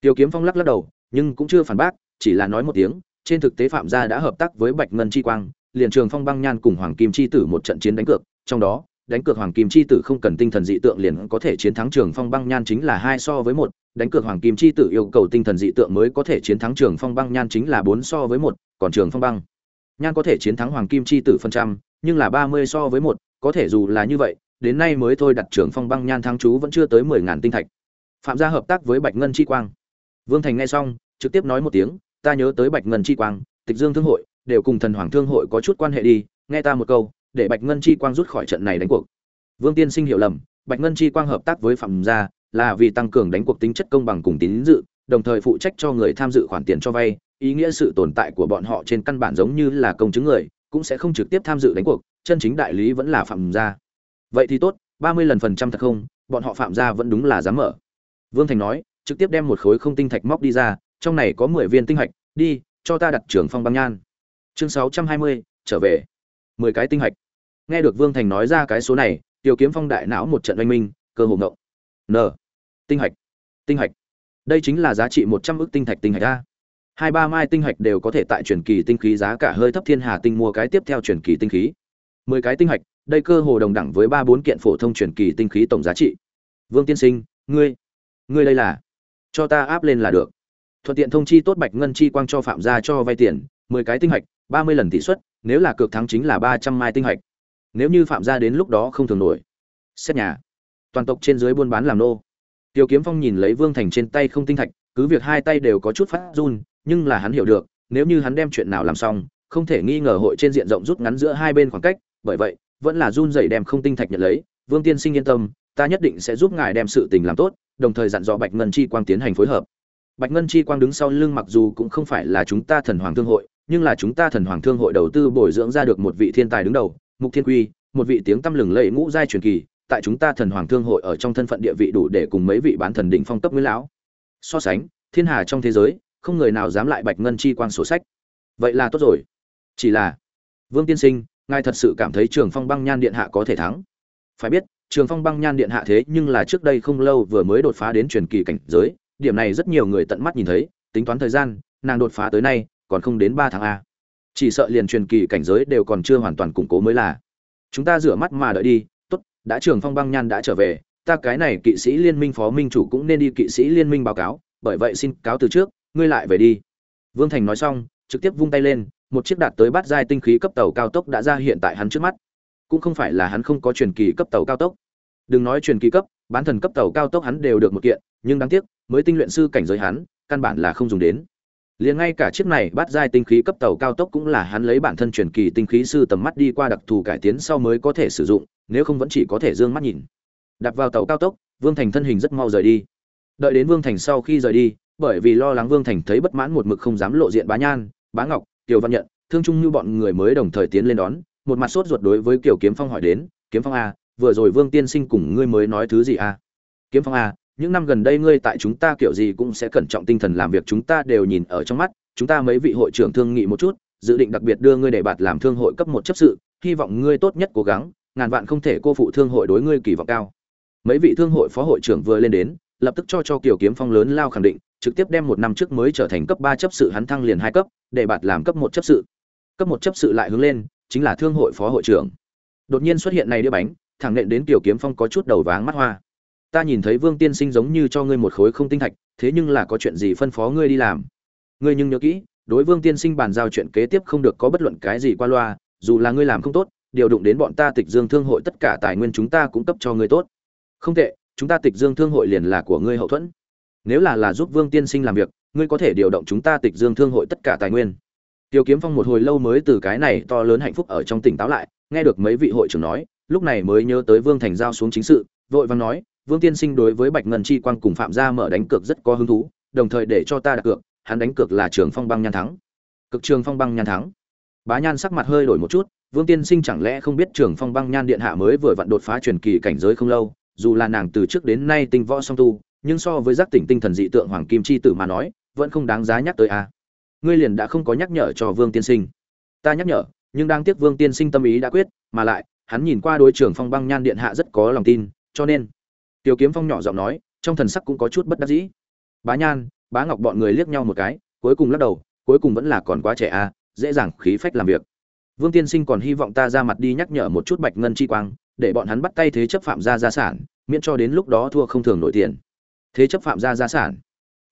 Tiêu kiếm phong lắc lắc đầu, nhưng cũng chưa phản bác, chỉ là nói một tiếng, trên thực tế phạm gia đã hợp tác với bạch ngân chi quang, liền trường phong băng nhan cùng hoàng kim chi tử một trận chiến đánh cược, trong đó, đánh cược hoàng kim chi tử không cần tinh thần dị tượng liền có thể chiến thắng trường phong băng nhan chính là hai so với một, đánh cược hoàng kim chi tử yêu cầu tinh thần dị tượng mới có thể chiến thắng trường phong băng nhan chính là bốn so với một, còn trường phong băng nhan có thể chiến thắng hoàng kim chi tử phần trăm, nhưng là ba mươi so với một, có thể dù là như vậy đến nay mới thôi đặt trưởng phong băng nhan thắng chú vẫn chưa tới mười ngàn tinh thạch. Phạm gia hợp tác với bạch ngân chi quang. Vương thành nghe xong, trực tiếp nói một tiếng, ta nhớ tới bạch ngân chi quang, tịch dương thương hội, đều cùng thần hoàng thương hội có chút quan hệ đi, nghe ta một câu, để bạch ngân chi quang rút khỏi trận này đánh cuộc. Vương tiên sinh hiểu lầm, bạch ngân chi quang hợp tác với phạm gia là vì tăng cường đánh cuộc tính chất công bằng cùng tín dự, đồng thời phụ trách cho người tham dự khoản tiền cho vay, ý nghĩa sự tồn tại của bọn họ trên căn bản giống như là công chứng người, cũng sẽ không trực tiếp tham dự đánh cuộc, chân chính đại lý vẫn là phạm gia vậy thì tốt, ba mươi lần phần trăm thật không? Bọn họ phạm gia vẫn đúng là dám mở. Vương thành nói, trực tiếp đem một khối không tinh thạch móc đi ra, trong này có mười viên tinh hạch, đi, cho ta đặt trưởng phong băng nhan. Chương sáu trăm hai mươi, trở về. mười cái tinh hạch. Nghe được vương thành nói ra cái số này, tiểu kiếm phong đại não một trận oanh minh, cơ hồ ngộng. N. Tinh hạch. Tinh hạch. Đây chính là giá trị một trăm ước tinh thạch tinh hạch a. Hai ba mai tinh hạch đều có thể tại truyền kỳ tinh khí giá cả hơi thấp thiên hà tinh mua cái tiếp theo truyền kỳ tinh khí mười cái tinh hạch, đây cơ hồ đồng đẳng với ba bốn kiện phổ thông truyền kỳ tinh khí tổng giá trị. Vương tiên sinh, ngươi ngươi đây là, cho ta áp lên là được. Thuận tiện thông chi tốt bạch ngân chi quang cho phạm gia cho vay tiền, mười cái tinh hạch, ba mươi lần tỷ suất, nếu là cược thắng chính là ba trăm mai tinh hạch. Nếu như phạm gia đến lúc đó không thường nổi, xét nhà. Toàn tộc trên dưới buôn bán làm nô. Tiêu kiếm phong nhìn lấy vương thành trên tay không tinh thạch cứ việc hai tay đều có chút phát run, nhưng là hắn hiểu được, nếu như hắn đem chuyện nào làm xong, không thể nghi ngờ hội trên diện rộng rút ngắn giữa hai bên khoảng cách bởi vậy, vẫn là run rẩy đem không tinh thạch nhận lấy, vương tiên sinh yên tâm, ta nhất định sẽ giúp ngài đem sự tình làm tốt, đồng thời dặn dò bạch ngân chi quang tiến hành phối hợp. Bạch ngân chi quang đứng sau lưng mặc dù cũng không phải là chúng ta thần hoàng thương hội, nhưng là chúng ta thần hoàng thương hội đầu tư bồi dưỡng ra được một vị thiên tài đứng đầu, mục thiên quy, một vị tiếng tăm lừng lẫy ngũ giai truyền kỳ, tại chúng ta thần hoàng thương hội ở trong thân phận địa vị đủ để cùng mấy vị bán thần đỉnh phong cấp nguyên lão. So sánh, thiên hà trong thế giới, không người nào dám lại bạch ngân chi quang sổ sách. Vậy là tốt rồi. Chỉ là, vương tiên sinh ngài thật sự cảm thấy trường phong băng nhan điện hạ có thể thắng? Phải biết, trường phong băng nhan điện hạ thế nhưng là trước đây không lâu vừa mới đột phá đến truyền kỳ cảnh giới, điểm này rất nhiều người tận mắt nhìn thấy, tính toán thời gian, nàng đột phá tới nay, còn không đến ba tháng a. Chỉ sợ liền truyền kỳ cảnh giới đều còn chưa hoàn toàn củng cố mới là. Chúng ta rửa mắt mà đợi đi, tốt, đã trường phong băng nhan đã trở về, ta cái này kỵ sĩ liên minh phó minh chủ cũng nên đi kỵ sĩ liên minh báo cáo, bởi vậy xin cáo từ trước, ngươi lại về đi. Vương thành nói xong, trực tiếp vung tay lên một chiếc đạt tới bát giai tinh khí cấp tàu cao tốc đã ra hiện tại hắn trước mắt. Cũng không phải là hắn không có truyền kỳ cấp tàu cao tốc. Đừng nói truyền kỳ cấp, bán thần cấp tàu cao tốc hắn đều được một kiện, nhưng đáng tiếc, mới tinh luyện sư cảnh giới hắn, căn bản là không dùng đến. Liền ngay cả chiếc này bát giai tinh khí cấp tàu cao tốc cũng là hắn lấy bản thân truyền kỳ tinh khí sư tầm mắt đi qua đặc thù cải tiến sau mới có thể sử dụng, nếu không vẫn chỉ có thể dương mắt nhìn. Đặt vào tàu cao tốc, vương thành thân hình rất mau rời đi. Đợi đến vương thành sau khi rời đi, bởi vì lo lắng vương thành thấy bất mãn một mực không dám lộ diện bá nhan, bá ngọc kiều văn nhận, thương trung như bọn người mới đồng thời tiến lên đón, một mặt sốt ruột đối với kiều kiếm phong hỏi đến, kiếm phong a, vừa rồi vương tiên sinh cùng ngươi mới nói thứ gì a? Kiếm phong a, những năm gần đây ngươi tại chúng ta kiểu gì cũng sẽ cẩn trọng tinh thần làm việc chúng ta đều nhìn ở trong mắt, chúng ta mấy vị hội trưởng thương nghị một chút, dự định đặc biệt đưa ngươi để bạt làm thương hội cấp một chấp sự, hy vọng ngươi tốt nhất cố gắng, ngàn vạn không thể cô phụ thương hội đối ngươi kỳ vọng cao. Mấy vị thương hội phó hội trưởng vừa lên đến, lập tức cho cho kiều kiếm phong lớn lao khẳng định trực tiếp đem một năm trước mới trở thành cấp ba chấp sự hắn thăng liền hai cấp, để bạt làm cấp một chấp sự. Cấp một chấp sự lại hướng lên, chính là thương hội phó hội trưởng. Đột nhiên xuất hiện này đĩa bánh, thẳng nện đến tiểu kiếm phong có chút đầu váng mắt hoa. Ta nhìn thấy vương tiên sinh giống như cho ngươi một khối không tinh thạch, thế nhưng là có chuyện gì phân phó ngươi đi làm? Ngươi nhưng nhớ kỹ, đối vương tiên sinh bàn giao chuyện kế tiếp không được có bất luận cái gì qua loa, dù là ngươi làm không tốt, điều động đến bọn ta tịch dương thương hội tất cả tài nguyên chúng ta cũng cấp cho ngươi tốt. Không tệ, chúng ta tịch dương thương hội liền là của ngươi hậu thuẫn nếu là là giúp vương tiên sinh làm việc, ngươi có thể điều động chúng ta tịch dương thương hội tất cả tài nguyên. Tiêu kiếm phong một hồi lâu mới từ cái này to lớn hạnh phúc ở trong tỉnh táo lại, nghe được mấy vị hội trưởng nói, lúc này mới nhớ tới vương thành giao xuống chính sự, vội vàng nói, vương tiên sinh đối với bạch ngân chi quang cùng phạm gia mở đánh cược rất có hứng thú, đồng thời để cho ta đặt cược, hắn đánh cược là trường phong băng nhan thắng. Cực trường phong băng nhan thắng. Bá nhan sắc mặt hơi đổi một chút, vương tiên sinh chẳng lẽ không biết trường phong băng nhan điện hạ mới vừa vặn đột phá truyền kỳ cảnh giới không lâu, dù là nàng từ trước đến nay tinh võ song tu nhưng so với giác tỉnh tinh thần dị tượng hoàng kim chi tử mà nói, vẫn không đáng giá nhắc tới a. Ngươi liền đã không có nhắc nhở cho vương tiên sinh. Ta nhắc nhở, nhưng đang tiếc vương tiên sinh tâm ý đã quyết, mà lại, hắn nhìn qua đối trưởng phong băng nhan điện hạ rất có lòng tin, cho nên, tiểu kiếm phong nhỏ giọng nói, trong thần sắc cũng có chút bất đắc dĩ. Bá nhan, bá ngọc bọn người liếc nhau một cái, cuối cùng lắc đầu, cuối cùng vẫn là còn quá trẻ a, dễ dàng khí phách làm việc. Vương tiên sinh còn hy vọng ta ra mặt đi nhắc nhở một chút bạch ngân chi quang, để bọn hắn bắt tay thế chấp phạm gia gia sản, miễn cho đến lúc đó thua không thường nổi tiền thế chấp phạm gia gia sản.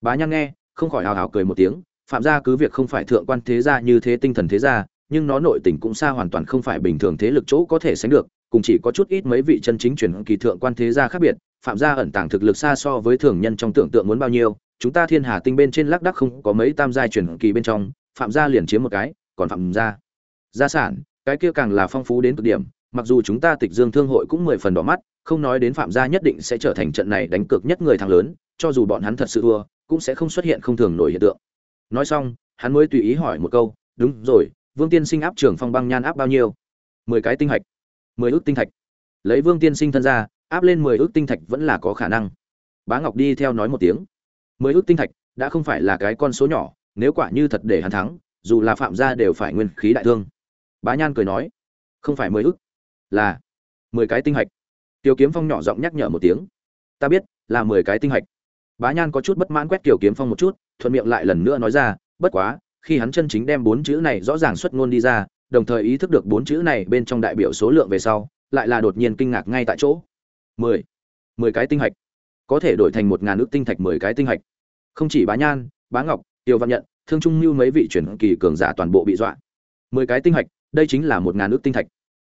Bá nhăn nghe, không khỏi hào hào cười một tiếng, phạm gia cứ việc không phải thượng quan thế gia như thế tinh thần thế gia, nhưng nó nội tình cũng xa hoàn toàn không phải bình thường thế lực chỗ có thể sánh được, cùng chỉ có chút ít mấy vị chân chính truyền kỳ thượng quan thế gia khác biệt, phạm gia ẩn tàng thực lực xa so với thường nhân trong tưởng tượng muốn bao nhiêu, chúng ta thiên hà tinh bên trên lác đắc không có mấy tam giai truyền kỳ bên trong, phạm gia liền chiếm một cái, còn phạm gia gia sản, cái kia càng là phong phú đến cực điểm mặc dù chúng ta tịch dương thương hội cũng mười phần đỏ mắt, không nói đến phạm gia nhất định sẽ trở thành trận này đánh cược nhất người thắng lớn, cho dù bọn hắn thật sự thua, cũng sẽ không xuất hiện không thường nổi hiện tượng. Nói xong, hắn mới tùy ý hỏi một câu, đúng rồi, vương tiên sinh áp trường phong băng nhan áp bao nhiêu? Mười cái tinh hạch. Mười ước tinh thạch. Lấy vương tiên sinh thân ra, áp lên mười ước tinh thạch vẫn là có khả năng. Bá ngọc đi theo nói một tiếng. Mười ước tinh thạch đã không phải là cái con số nhỏ, nếu quả như thật để hắn thắng, dù là phạm gia đều phải nguyên khí đại thương. Bá nhan cười nói, không phải mười ước là mười cái tinh hạch. Tiểu kiếm phong nhỏ giọng nhắc nhở một tiếng. Ta biết, là mười cái tinh hạch. Bá nhan có chút bất mãn quét tiểu kiếm phong một chút, thuận miệng lại lần nữa nói ra, bất quá, khi hắn chân chính đem bốn chữ này rõ ràng xuất ngôn đi ra, đồng thời ý thức được bốn chữ này bên trong đại biểu số lượng về sau, lại là đột nhiên kinh ngạc ngay tại chỗ. Mười mười cái tinh hạch. Có thể đổi thành một ngàn ước tinh thạch mười cái tinh hạch. Không chỉ bá nhan, bá ngọc, tiêu văn nhận, thương trung lưu mấy vị chuyển kỳ cường giả toàn bộ bị dọa. Mười cái tinh hạch, đây chính là một ngàn ước tinh thạch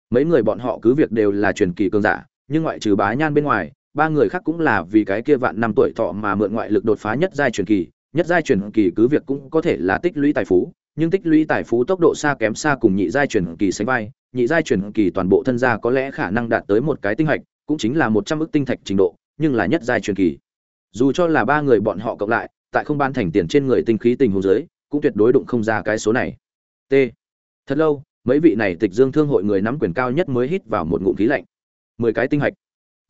mấy người bọn họ cứ việc đều là truyền kỳ cường giả, nhưng ngoại trừ bá nhan bên ngoài, ba người khác cũng là vì cái kia vạn năm tuổi thọ mà mượn ngoại lực đột phá nhất giai truyền kỳ. Nhất giai truyền kỳ cứ việc cũng có thể là tích lũy tài phú, nhưng tích lũy tài phú tốc độ xa kém xa cùng nhị giai truyền kỳ sánh vai. Nhị giai truyền kỳ toàn bộ thân gia có lẽ khả năng đạt tới một cái tinh hạch, cũng chính là một trăm ức tinh thạch trình độ, nhưng là nhất giai truyền kỳ. Dù cho là ba người bọn họ cộng lại, tại không ban thành tiền trên người tinh khí tình hồ giới cũng tuyệt đối đụng không ra cái số này. T. Thật lâu mấy vị này tịch dương thương hội người nắm quyền cao nhất mới hít vào một ngụm khí lạnh. Mười cái tinh hạch.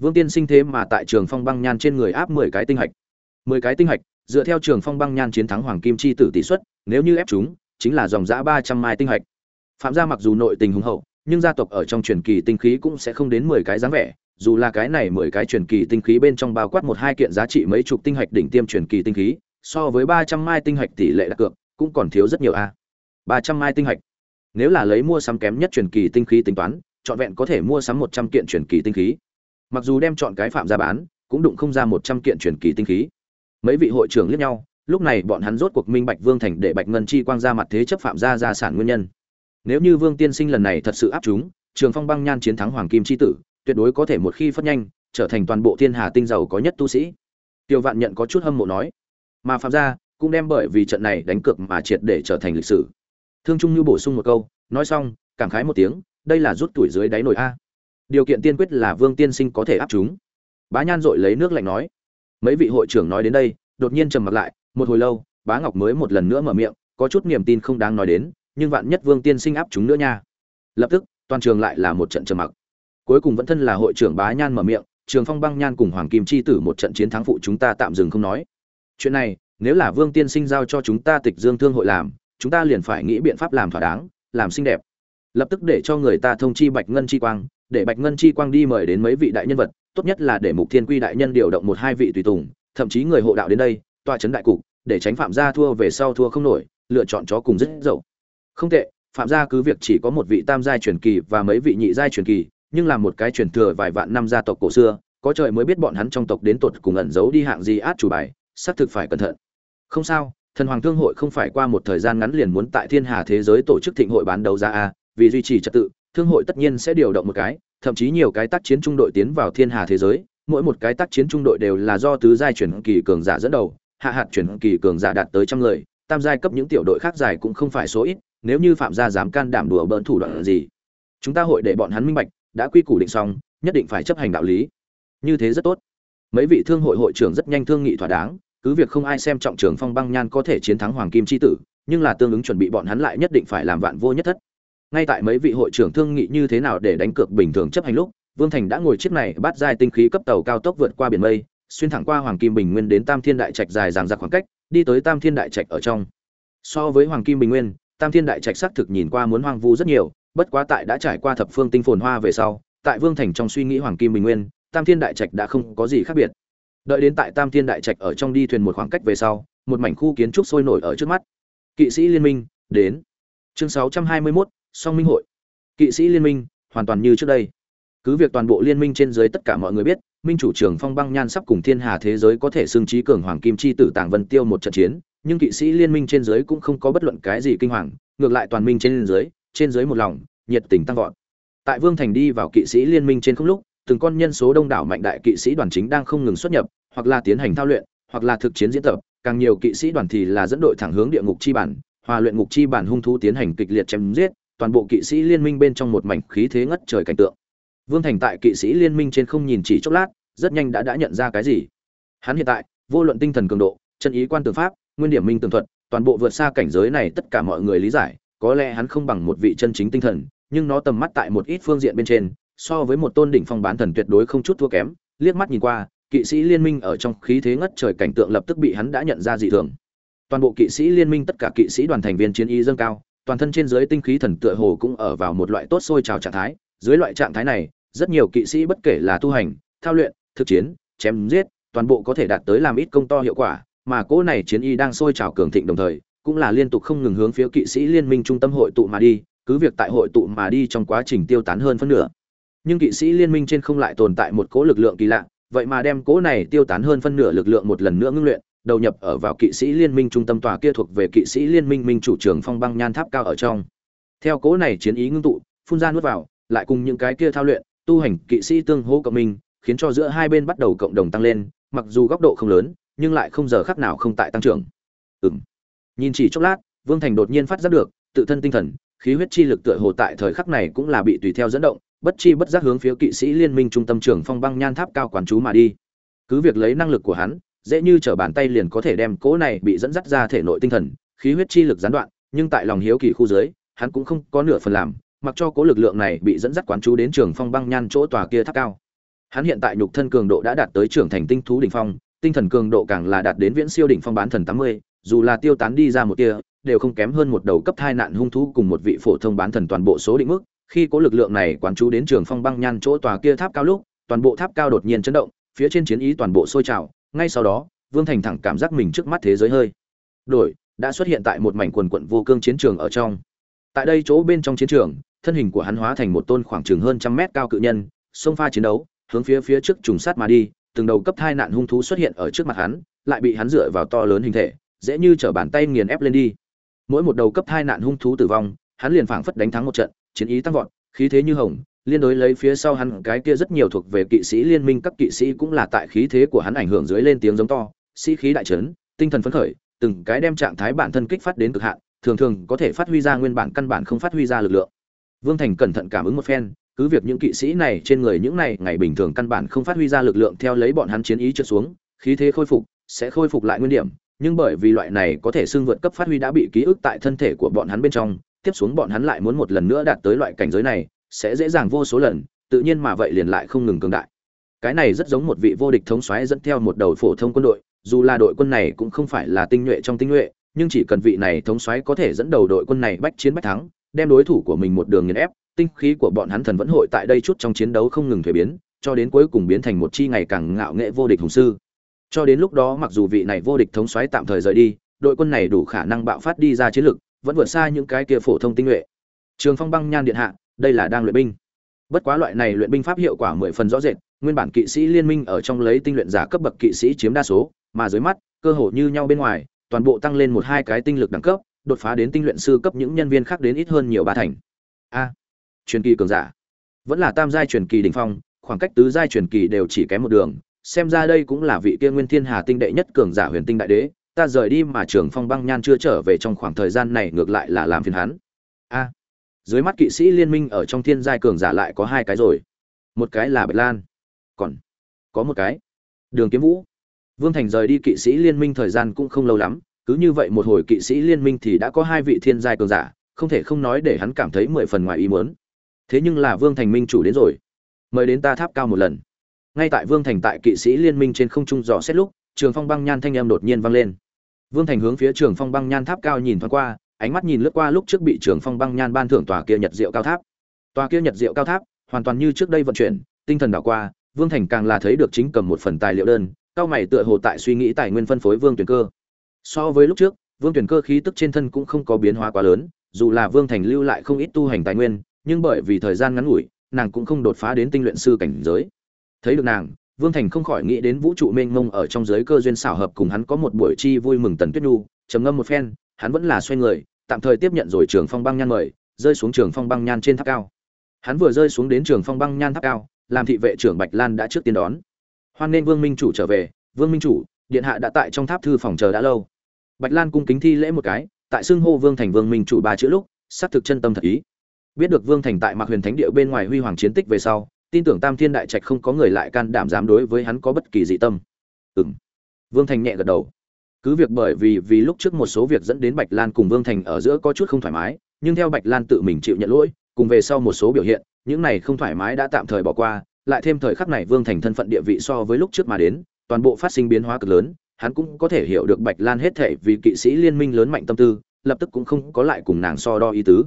Vương tiên sinh thế mà tại trường phong băng nhan trên người áp mười cái tinh hạch. Mười cái tinh hạch, dựa theo trường phong băng nhan chiến thắng hoàng kim chi tử tỷ suất, nếu như ép chúng, chính là dòng giã ba trăm mai tinh hạch. Phạm gia mặc dù nội tình hùng hậu, nhưng gia tộc ở trong truyền kỳ tinh khí cũng sẽ không đến mười cái dáng vẻ, dù là cái này mười cái truyền kỳ tinh khí bên trong bao quát một hai kiện giá trị mấy chục tinh hạch đỉnh tiêm truyền kỳ tinh khí, so với ba trăm mai tinh hạch tỷ lệ đặt cược, cũng còn thiếu rất nhiều a. Ba trăm mai tinh hạch nếu là lấy mua sắm kém nhất truyền kỳ tinh khí tính toán, trọn vẹn có thể mua sắm một trăm kiện truyền kỳ tinh khí. Mặc dù đem chọn cái phạm ra bán, cũng đụng không ra một trăm kiện truyền kỳ tinh khí. Mấy vị hội trưởng liếc nhau, lúc này bọn hắn rốt cuộc minh bạch vương thành để bạch ngân chi quang ra mặt thế chấp phạm gia gia sản nguyên nhân. Nếu như vương tiên sinh lần này thật sự áp chúng, trường phong băng nhan chiến thắng hoàng kim chi tử, tuyệt đối có thể một khi phát nhanh, trở thành toàn bộ thiên hà tinh giàu có nhất tu sĩ. Tiêu vạn nhận có chút hâm mộ nói, mà phạm gia cũng đem bởi vì trận này đánh cược mà triệt để trở thành lịch sử thương trung như bổ sung một câu, nói xong, cảm khái một tiếng, đây là rút tuổi dưới đáy nổi a. Điều kiện tiên quyết là vương tiên sinh có thể áp chúng. Bá nhan dội lấy nước lạnh nói. Mấy vị hội trưởng nói đến đây, đột nhiên trầm mặt lại, một hồi lâu, bá ngọc mới một lần nữa mở miệng, có chút niềm tin không đáng nói đến, nhưng vạn nhất vương tiên sinh áp chúng nữa nha. Lập tức, toàn trường lại là một trận trầm mặc. Cuối cùng vẫn thân là hội trưởng bá nhan mở miệng, trường phong băng nhan cùng hoàng kim chi tử một trận chiến thắng phụ chúng ta tạm dừng không nói. Chuyện này, nếu là vương tiên sinh giao cho chúng ta tịch dương thương hội làm chúng ta liền phải nghĩ biện pháp làm thỏa đáng, làm xinh đẹp. Lập tức để cho người ta thông chi bạch ngân chi quang, để bạch ngân chi quang đi mời đến mấy vị đại nhân vật, tốt nhất là để mục thiên quy đại nhân điều động một hai vị tùy tùng, thậm chí người hộ đạo đến đây tọa chấn đại cục, để tránh phạm gia thua về sau thua không nổi, lựa chọn chó cùng rất dậu. Không tệ, phạm gia cứ việc chỉ có một vị tam giai truyền kỳ và mấy vị nhị giai truyền kỳ, nhưng là một cái truyền thừa vài vạn năm gia tộc cổ xưa, có trời mới biết bọn hắn trong tộc đến tột cùng ẩn giấu đi hạng gì át chủ bài, xác thực phải cẩn thận. Không sao thần hoàng thương hội không phải qua một thời gian ngắn liền muốn tại thiên hà thế giới tổ chức thịnh hội bán đấu giá a, vì duy trì trật tự, thương hội tất nhiên sẽ điều động một cái, thậm chí nhiều cái tác chiến trung đội tiến vào thiên hà thế giới, mỗi một cái tác chiến trung đội đều là do tứ giai chuyển kỳ cường giả dẫn đầu, hạ hạt chuyển kỳ cường giả đạt tới trăm người, tam giai cấp những tiểu đội khác giải cũng không phải số ít, nếu như phạm gia dám can đảm đùa bỡn thủ đoạn gì, chúng ta hội để bọn hắn minh bạch, đã quy củ định xong, nhất định phải chấp hành đạo lý. Như thế rất tốt. Mấy vị thương hội hội trưởng rất nhanh thương nghị thỏa đáng cứ việc không ai xem trọng trường phong băng nhan có thể chiến thắng hoàng kim c h i tử, nhưng là tương ứng chuẩn bị bọn hắn lại nhất định phải làm vạn vô nhất thất. Ngay tại mấy vị hội trưởng thương nghị như thế nào để đánh cược bình thường chấp hành lúc, vương thành đã ngồi chiếc này bắt dài tinh khí cấp tàu cao tốc vượt qua biển mây, xuyên thẳng qua hoàng kim bình nguyên đến tam thiên đại trạch dài dàng dặc khoảng cách, đi tới tam thiên đại trạch ở trong. So với hoàng kim bình nguyên, tam thiên đại trạch xác thực nhìn qua muốn hoang vu rất nhiều, bất quá tại đã trải qua thập phương tinh phồn hoa về sau, tại vương thành trong suy nghĩ hoàng kim bình nguyên, tam thiên đại trạch đã không có gì khác biệt đợi đến tại tam thiên đại trạch ở trong đi thuyền một khoảng cách về sau một mảnh khu kiến trúc sôi nổi ở trước mắt. Kỵ sĩ liên minh đến. Chương 621, song minh hội. Kỵ sĩ liên minh hoàn toàn như trước đây. Cứ việc toàn bộ liên minh trên dưới tất cả mọi người biết minh chủ trưởng phong băng nhan sắp cùng thiên hà thế giới có thể xưng trí cường hoàng kim chi tử tàng vân tiêu một trận chiến nhưng kỵ sĩ liên minh trên dưới cũng không có bất luận cái gì kinh hoàng ngược lại toàn minh trên dưới trên dưới một lòng nhiệt tình tăng vọt. Tại vương thành đi vào kỵ sĩ liên minh trên không lúc từng con nhân số đông đảo mạnh đại kỵ sĩ đoàn chính đang không ngừng xuất nhập, hoặc là tiến hành thao luyện, hoặc là thực chiến diễn tập. Càng nhiều kỵ sĩ đoàn thì là dẫn đội thẳng hướng địa ngục chi bản, hòa luyện ngục chi bản hung thú tiến hành kịch liệt chém giết, toàn bộ kỵ sĩ liên minh bên trong một mảnh khí thế ngất trời cảnh tượng. Vương thành tại kỵ sĩ liên minh trên không nhìn chỉ chốc lát, rất nhanh đã đã nhận ra cái gì? Hắn hiện tại, vô luận tinh thần cường độ, chân ý quan tường pháp, nguyên điểm minh tường thuật, toàn bộ vượt xa cảnh giới này tất cả mọi người lý giải, có lẽ hắn không bằng một vị chân chính tinh thần, nhưng nó tầm mắt tại một ít phương diện bên trên so với một tôn đỉnh phong bán thần tuyệt đối không chút thua kém, liếc mắt nhìn qua, kỵ sĩ liên minh ở trong khí thế ngất trời cảnh tượng lập tức bị hắn đã nhận ra dị thường. Toàn bộ kỵ sĩ liên minh tất cả kỵ sĩ đoàn thành viên chiến y dâng cao, toàn thân trên dưới tinh khí thần tựa hồ cũng ở vào một loại tốt sôi trào trạng thái. Dưới loại trạng thái này, rất nhiều kỵ sĩ bất kể là tu hành, thao luyện, thực chiến, chém giết, toàn bộ có thể đạt tới làm ít công to hiệu quả, mà cỗ này chiến y đang sôi trào cường thịnh đồng thời, cũng là liên tục không ngừng hướng phía kỵ sĩ liên minh trung tâm hội tụ mà đi, cứ việc tại hội tụ mà đi trong quá trình tiêu tán hơn phân nửa nhưng kỵ sĩ liên minh trên không lại tồn tại một cỗ lực lượng kỳ lạ, vậy mà đem cỗ này tiêu tán hơn phân nửa lực lượng một lần nữa ngưng luyện, đầu nhập ở vào kỵ sĩ liên minh trung tâm tòa kia thuộc về kỵ sĩ liên minh minh chủ trưởng phong băng nhan tháp cao ở trong. Theo cỗ này chiến ý ngưng tụ, phun ra nuốt vào, lại cùng những cái kia thao luyện, tu hành kỵ sĩ tương hỗ cộng minh, khiến cho giữa hai bên bắt đầu cộng đồng tăng lên, mặc dù góc độ không lớn, nhưng lại không giờ khác nào không tại tăng trưởng. Ừng nhìn chỉ chốc lát, vương thành đột nhiên phát giác được, tự thân tinh thần, khí huyết chi lực tựa hồ tại thời khắc này cũng là bị tùy theo dẫn động bất chi bất giác hướng phía kỵ sĩ liên minh trung tâm trưởng phong băng nhan tháp cao quán chú mà đi. Cứ việc lấy năng lực của hắn, dễ như trở bàn tay liền có thể đem cỗ này bị dẫn dắt ra thể nội tinh thần, khí huyết chi lực gián đoạn, nhưng tại lòng hiếu kỳ khu dưới, hắn cũng không có nửa phần làm, mặc cho cố lực lượng này bị dẫn dắt quán chú đến trường phong băng nhan chỗ tòa kia tháp cao. Hắn hiện tại nhục thân cường độ đã đạt tới trưởng thành tinh thú đỉnh phong, tinh thần cường độ càng là đạt đến viễn siêu đỉnh phong bán thần tám mươi, dù là tiêu tán đi ra một tia, đều không kém hơn một đầu cấp thai nạn hung thú cùng một vị phổ thông bán thần toàn bộ số định mức khi có lực lượng này quán chú đến trường phong băng nhan chỗ tòa kia tháp cao lúc, toàn bộ tháp cao đột nhiên chấn động, phía trên chiến ý toàn bộ sôi trào, ngay sau đó, vương thành thẳng cảm giác mình trước mắt thế giới hơi đổi, đã xuất hiện tại một mảnh quần quận vô cương chiến trường ở trong. Tại đây chỗ bên trong chiến trường, thân hình của hắn hóa thành một tôn khoảng chừng hơn trăm mét cao cự nhân, xông pha chiến đấu, hướng phía phía trước trùng sát mà đi, từng đầu cấp hai nạn hung thú xuất hiện ở trước mặt hắn, lại bị hắn dựa vào to lớn hình thể, dễ như t bàn tay nghiền ép lên đi. Mỗi một đầu cấp hai nạn hung thú tử vong, hắn liền phảng phất đánh thắng một trận chiến ý tăng vọt, khí thế như hồng, liên đối lấy phía sau hắn cái kia rất nhiều thuộc về kỵ sĩ liên minh, các kỵ sĩ cũng là tại khí thế của hắn ảnh hưởng dưới lên tiếng giống to, sĩ khí đại trấn tinh thần phấn khởi, từng cái đem trạng thái bản thân kích phát đến cực hạn, thường thường có thể phát huy ra nguyên bản căn bản không phát huy ra lực lượng. Vương thành cẩn thận cảm ứng một phen, cứ việc những kỵ sĩ này trên người những này ngày bình thường căn bản không phát huy ra lực lượng theo lấy bọn hắn chiến ý trượt xuống, khí thế khôi phục, sẽ khôi phục lại nguyên điểm, nhưng bởi vì loại này có thể xưng vượt cấp phát huy đã bị ký ức tại thân thể của bọn hắn bên trong tiếp xuống bọn hắn lại muốn một lần nữa đạt tới loại cảnh giới này, sẽ dễ dàng vô số lần, tự nhiên mà vậy liền lại không ngừng cường đại. Cái này rất giống một vị vô địch thống soái dẫn theo một đầu phổ thông quân đội, dù là đội quân này cũng không phải là tinh nhuệ trong tinh nhuệ, nhưng chỉ cần vị này thống soái có thể dẫn đầu đội quân này bách chiến bách thắng, đem đối thủ của mình một đường nghiền ép, tinh khí của bọn hắn thần vẫn hội tại đây chút trong chiến đấu không ngừng thay biến, cho đến cuối cùng biến thành một chi ngày càng ngạo nghệ vô địch hùng sư. Cho đến lúc đó mặc dù vị này vô địch thống soái tạm thời rời đi, đội quân này đủ khả năng bạo phát đi ra chiến lực vẫn vượt xa những cái kia phổ thông tinh nhuệ. Trường phong băng nhan điện hạ, đây là đang luyện binh. Bất quá loại này luyện binh pháp hiệu quả mười phần rõ rệt, nguyên bản kỵ sĩ liên minh ở trong lấy tinh luyện giả cấp bậc kỵ sĩ chiếm đa số, mà dưới mắt, cơ hồ như nhau bên ngoài, toàn bộ tăng lên một hai cái tinh lực đẳng cấp, đột phá đến tinh luyện sư cấp những nhân viên khác đến ít hơn nhiều ba thành. A, truyền kỳ cường giả. Vẫn là tam giai truyền kỳ đỉnh phong, khoảng cách tứ giai truyền kỳ đều chỉ kém một đường, xem ra đây cũng là vị kia nguyên thiên hà tinh đệ nhất cường giả huyền tinh đại đế ta rời đi mà trường phong băng nhan chưa trở về trong khoảng thời gian này ngược lại là làm phiền hắn. A, dưới mắt kỵ sĩ liên minh ở trong thiên giai cường giả lại có hai cái rồi. Một cái là bạch lan, còn có một cái đường kiếm vũ. Vương thành rời đi kỵ sĩ liên minh thời gian cũng không lâu lắm, cứ như vậy một hồi kỵ sĩ liên minh thì đã có hai vị thiên giai cường giả, không thể không nói để hắn cảm thấy mười phần ngoài ý muốn. Thế nhưng là vương thành minh chủ đến rồi. Mời đến ta tháp cao một lần. Ngay tại vương thành tại kỵ sĩ liên minh trên không trung dò xét lúc, trường phong băng nhan thanh em đột nhiên vang lên vương thành hướng phía trường phong băng nhan tháp cao nhìn thoáng qua, ánh mắt nhìn lướt qua lúc trước bị trường phong băng nhan ban thưởng tòa kia nhật diệu cao tháp. Tòa kia nhật diệu cao tháp, hoàn toàn như trước đây vận chuyển, tinh thần đảo qua, vương thành càng là thấy được chính cầm một phần tài liệu đơn, cao mày tựa hồ tại suy nghĩ tài nguyên phân phối vương tuyển cơ. So với lúc trước, vương tuyển cơ khí tức trên thân cũng không có biến hóa quá lớn, dù là vương thành lưu lại không ít tu hành tài nguyên, nhưng bởi vì thời gian ngắn ngủi, nàng cũng không đột phá đến tinh luyện sư cảnh giới. Thấy được nàng vương thành không khỏi nghĩ đến vũ trụ mênh mông ở trong giới cơ duyên xảo hợp cùng hắn có một buổi chi vui mừng tần tuyết nhu, trầm ngâm một phen, hắn vẫn là xoay người, tạm thời tiếp nhận rồi trường phong băng nhan mời, rơi xuống trường phong băng nhan trên tháp cao. Hắn vừa rơi xuống đến trường phong băng nhan tháp cao, làm thị vệ trưởng bạch lan đã trước tiên đón. Hoan nên vương minh chủ trở về. Vương minh chủ, điện hạ đã tại trong tháp thư phòng chờ đã lâu. Bạch lan cung kính thi lễ một cái, tại xưng hô vương thành vương minh chủ ba chữ lúc sắp thực chân tâm thật ý. Biết được vương thành tại mạc huyền thánh địa bên ngoài huy hoàng chiến tích về sau tin tưởng tam thiên đại trạch không có người lại can đảm dám đối với hắn có bất kỳ dị tâm. Ừ m vương thành nhẹ gật đầu. Cứ việc bởi vì vì lúc trước một số việc dẫn đến bạch lan cùng vương thành ở giữa có chút không thoải mái, nhưng theo bạch lan tự mình chịu nhận lỗi, cùng về sau một số biểu hiện, những này không thoải mái đã tạm thời bỏ qua, lại thêm thời khắc này vương thành thân phận địa vị so với lúc trước mà đến, toàn bộ phát sinh biến hóa cực lớn, hắn cũng có thể hiểu được bạch lan hết thể vì kỵ sĩ liên minh lớn mạnh tâm tư, lập tức cũng không có lại cùng nàng so đo ý tứ.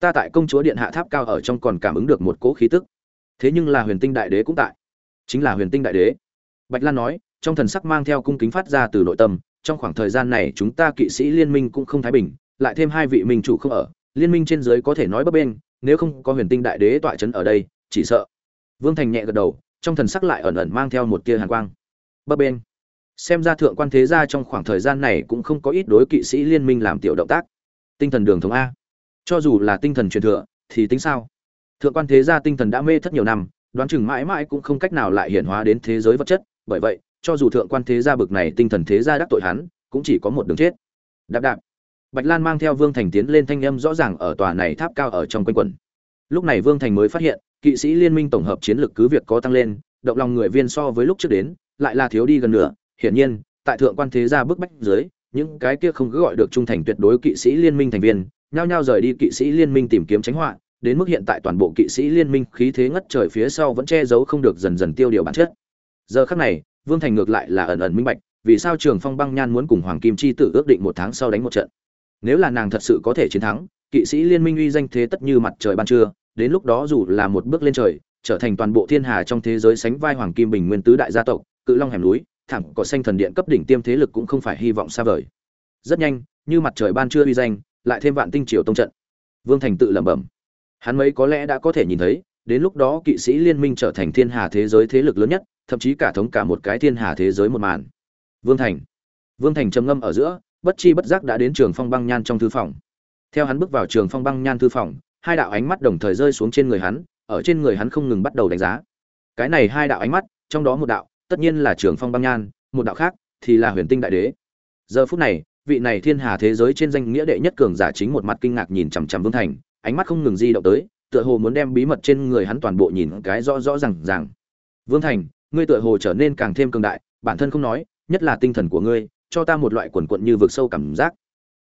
Ta tại công chúa điện hạ tháp cao ở trong còn cảm ứng được một cỗ khí tức thế nhưng là huyền tinh đại đế cũng tại. Chính là huyền tinh đại đế. Bạch lan nói, trong thần sắc mang theo cung kính phát ra từ nội tâm, trong khoảng thời gian này chúng ta kỵ sĩ liên minh cũng không thái bình, lại thêm hai vị minh chủ không ở, liên minh trên dưới có thể nói bấp bên nếu không có huyền tinh đại đế tọa chấn ở đây, chỉ sợ. Vương thành nhẹ gật đầu, trong thần sắc lại ẩn ẩn mang theo một tia hàn quang. Bấp bên xem ra thượng quan thế gia trong khoảng thời gian này cũng không có ít đối kỵ sĩ liên minh làm tiểu động tác. Tinh thần đường thống a. Cho dù là tinh thần truyền thừa, thì tính sao? Thượng quan thế gia tinh thần đã mê thất nhiều năm, đoán chừng mãi mãi cũng không cách nào lại hiện hóa đến thế giới vật chất, bởi vậy, cho dù thượng quan thế gia bực này tinh thần thế gia đắc tội hắn, cũng chỉ có một đường chết. Đạp đạp. Bạch lan mang theo vương thành tiến lên thanh âm rõ ràng ở tòa này tháp cao ở trong quanh quần lúc này vương thành mới phát hiện, kỵ sĩ liên minh tổng hợp chiến lược cứ việc có tăng lên, động lòng người viên so với lúc trước đến, lại là thiếu đi gần nửa. Hiển nhiên, tại thượng quan thế gia bức bách dưới, những cái kia không cứ gọi được trung thành tuyệt đối kỵ sĩ liên minh thành viên, nhao nhao rời đi kỵ sĩ liên minh tìm kiếm tránh họa đến mức hiện tại toàn bộ kỵ sĩ liên minh khí thế ngất trời phía sau vẫn che giấu không được dần dần tiêu điều bản chất. Giờ khắc này, vương thành ngược lại là ẩn ẩn minh bạch, vì sao trường phong băng nhan muốn cùng hoàng kim chi tử ước định một tháng sau đánh một trận. Nếu là nàng thật sự có thể chiến thắng, kỵ sĩ liên minh uy danh thế tất như mặt trời ban trưa, đến lúc đó dù là một bước lên trời, trở thành toàn bộ thiên hà trong thế giới sánh vai hoàng kim bình nguyên tứ đại gia tộc, cự long hẻm núi, thẳng có xanh thần điện cấp đỉnh tiêm thế lực cũng không phải hy vọng xa vời. Rất nhanh, như mặt trời ban trưa uy danh, lại thêm vạn tinh triều tông trận. Vương thành tự lẩm bẩm hắn mấy có lẽ đã có thể nhìn thấy, đến lúc đó kỵ sĩ liên minh trở thành thiên hà thế giới thế lực lớn nhất, thậm chí cả thống cả một cái thiên hà thế giới một màn. Vương thành. Vương thành trầm ngâm ở giữa, bất chi bất giác đã đến trường phong băng nhan trong thư phòng. Theo hắn bước vào trường phong băng nhan thư phòng, hai đạo ánh mắt đồng thời rơi xuống trên người hắn, ở trên người hắn không ngừng bắt đầu đánh giá. Cái này hai đạo ánh mắt, trong đó một đạo, tất nhiên là trường phong băng nhan, một đạo khác thì là huyền tinh đại đế. Giờ phút này, vị này thiên hà thế giới trên danh nghĩa đệ nhất cường giả chính một mặt kinh ngạc nhìn chằm chằm vương thành ánh mắt không ngừng di động tới, tựa hồ muốn đem bí mật trên người hắn toàn bộ nhìn cái rõ rõ ràng ràng. Vương thành, ngươi tựa hồ trở nên càng thêm cường đại, bản thân không nói, nhất là tinh thần của ngươi, cho ta một loại quần quận như vực sâu cảm giác.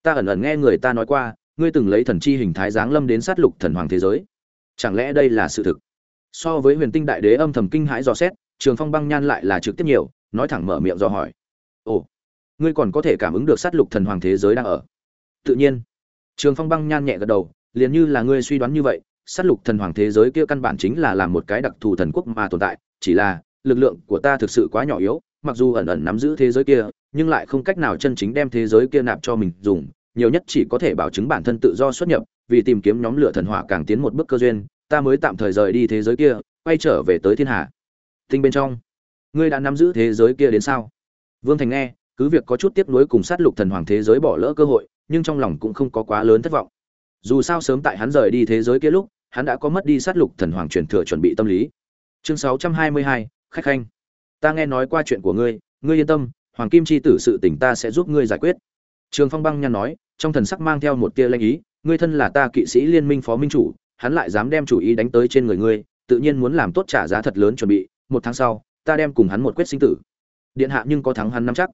Ta ẩn ẩn nghe người ta nói qua, ngươi từng lấy thần chi hình thái giáng lâm đến sát lục thần hoàng thế giới. Chẳng lẽ đây là sự thực? So với huyền tinh đại đế âm thầm kinh hãi dò xét, trường phong băng nhan lại là trực tiếp nhiều, nói thẳng mở miệng dò hỏi. Ồ, ngươi còn có thể cảm ứng được sát lục thần hoàng thế giới đang ở. Tự nhiên. Trường phong băng nhan nhẹ gật đầu liền như là ngươi suy đoán như vậy, sát lục thần hoàng thế giới kia căn bản chính là làm một cái đặc thù thần quốc mà tồn tại, chỉ là, lực lượng của ta thực sự quá nhỏ yếu, mặc dù ẩn ẩn nắm giữ thế giới kia, nhưng lại không cách nào chân chính đem thế giới kia nạp cho mình dùng, nhiều nhất chỉ có thể bảo chứng bản thân tự do xuất nhập, vì tìm kiếm nhóm lửa thần hỏa càng tiến một bước cơ duyên, ta mới tạm thời rời đi thế giới kia, quay trở về tới thiên hạ. tinh bên trong, ngươi đã nắm giữ thế giới kia đến sao vương thành nghe, cứ việc có chút tiếp nối cùng sát lục thần hoàng thế giới bỏ lỡ cơ hội, nhưng trong lòng cũng không có quá lớn thất vọng dù sao sớm tại hắn rời đi thế giới kia lúc hắn đã có mất đi sát lục thần hoàng truyền thừa chuẩn bị tâm lý. Chương 622, khách khanh. Ta nghe nói qua chuyện của ngươi ngươi yên tâm hoàng kim chi tử sự tình ta sẽ giúp ngươi giải quyết. Trường phong băng nhăn nói trong thần sắc mang theo một tia lanh ý ngươi thân là ta kỵ sĩ liên minh phó minh chủ hắn lại dám đem chủ ý đánh tới trên người ngươi tự nhiên muốn làm tốt trả giá thật lớn chuẩn bị một tháng sau ta đem cùng hắn một quyết sinh tử. Điện hạ nhưng có thắng hắn nắm chắc.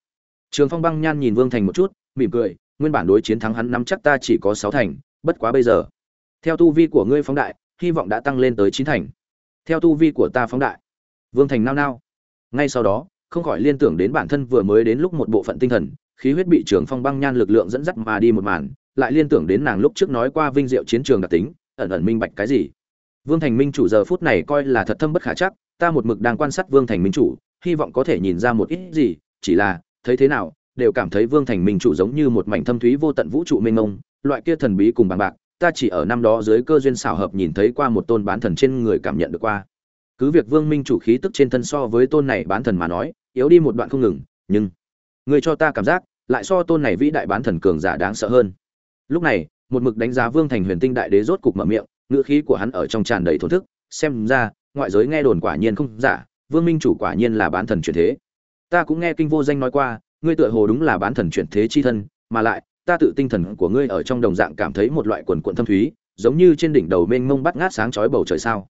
Trường phong băng nhan nhìn vương thành một chút mỉm cười nguyên bản đối chiến thắng hắn nắm chắc ta chỉ có sáu thành bất quá bây giờ, theo tu vi của ngươi phóng đại, hy vọng đã tăng lên tới chín thành. Theo tu vi của ta phóng đại, vương thành nao nao. Ngay sau đó, không khỏi liên tưởng đến bản thân vừa mới đến lúc một bộ phận tinh thần, khí huyết bị trường phong băng nhan lực lượng dẫn dắt mà đi một màn, lại liên tưởng đến nàng lúc trước nói qua vinh diệu chiến trường đặc tính, ẩn ẩn minh bạch cái gì. Vương thành minh chủ giờ phút này coi là thật thâm bất khả chắc, ta một mực đang quan sát vương thành minh chủ, hy vọng có thể nhìn ra một ít gì, chỉ là, thấy thế nào, đều cảm thấy vương thành minh chủ giống như một mảnh thâm thúy vô tận vũ trụ mênh mông loại kia thần bí cùng bằng bạc, ta chỉ ở năm đó dưới cơ duyên xảo hợp nhìn thấy qua một tôn bán thần trên người cảm nhận được qua. Cứ việc vương minh chủ khí tức trên thân so với tôn này bán thần mà nói, yếu đi một đoạn không ngừng, nhưng người cho ta cảm giác, lại so tôn này vĩ đại bán thần cường giả đáng sợ hơn. Lúc này, một mực đánh giá vương thành huyền tinh đại đế rốt cục mở miệng, ngữ khí của hắn ở trong tràn đầy thổn thức, xem ra, ngoại giới nghe đồn quả nhiên không giả, vương minh chủ quả nhiên là bán thần chuyển thế. Ta cũng nghe kinh vô danh nói qua, ngươi tựa hồ đúng là bán thần chuyển thế chi thân, mà lại ta tự tinh thần của ngươi ở trong đồng dạng cảm thấy một loại quần quần thâm thúy, giống như trên đỉnh đầu mênh mông bắt ngát sáng chói bầu trời sao.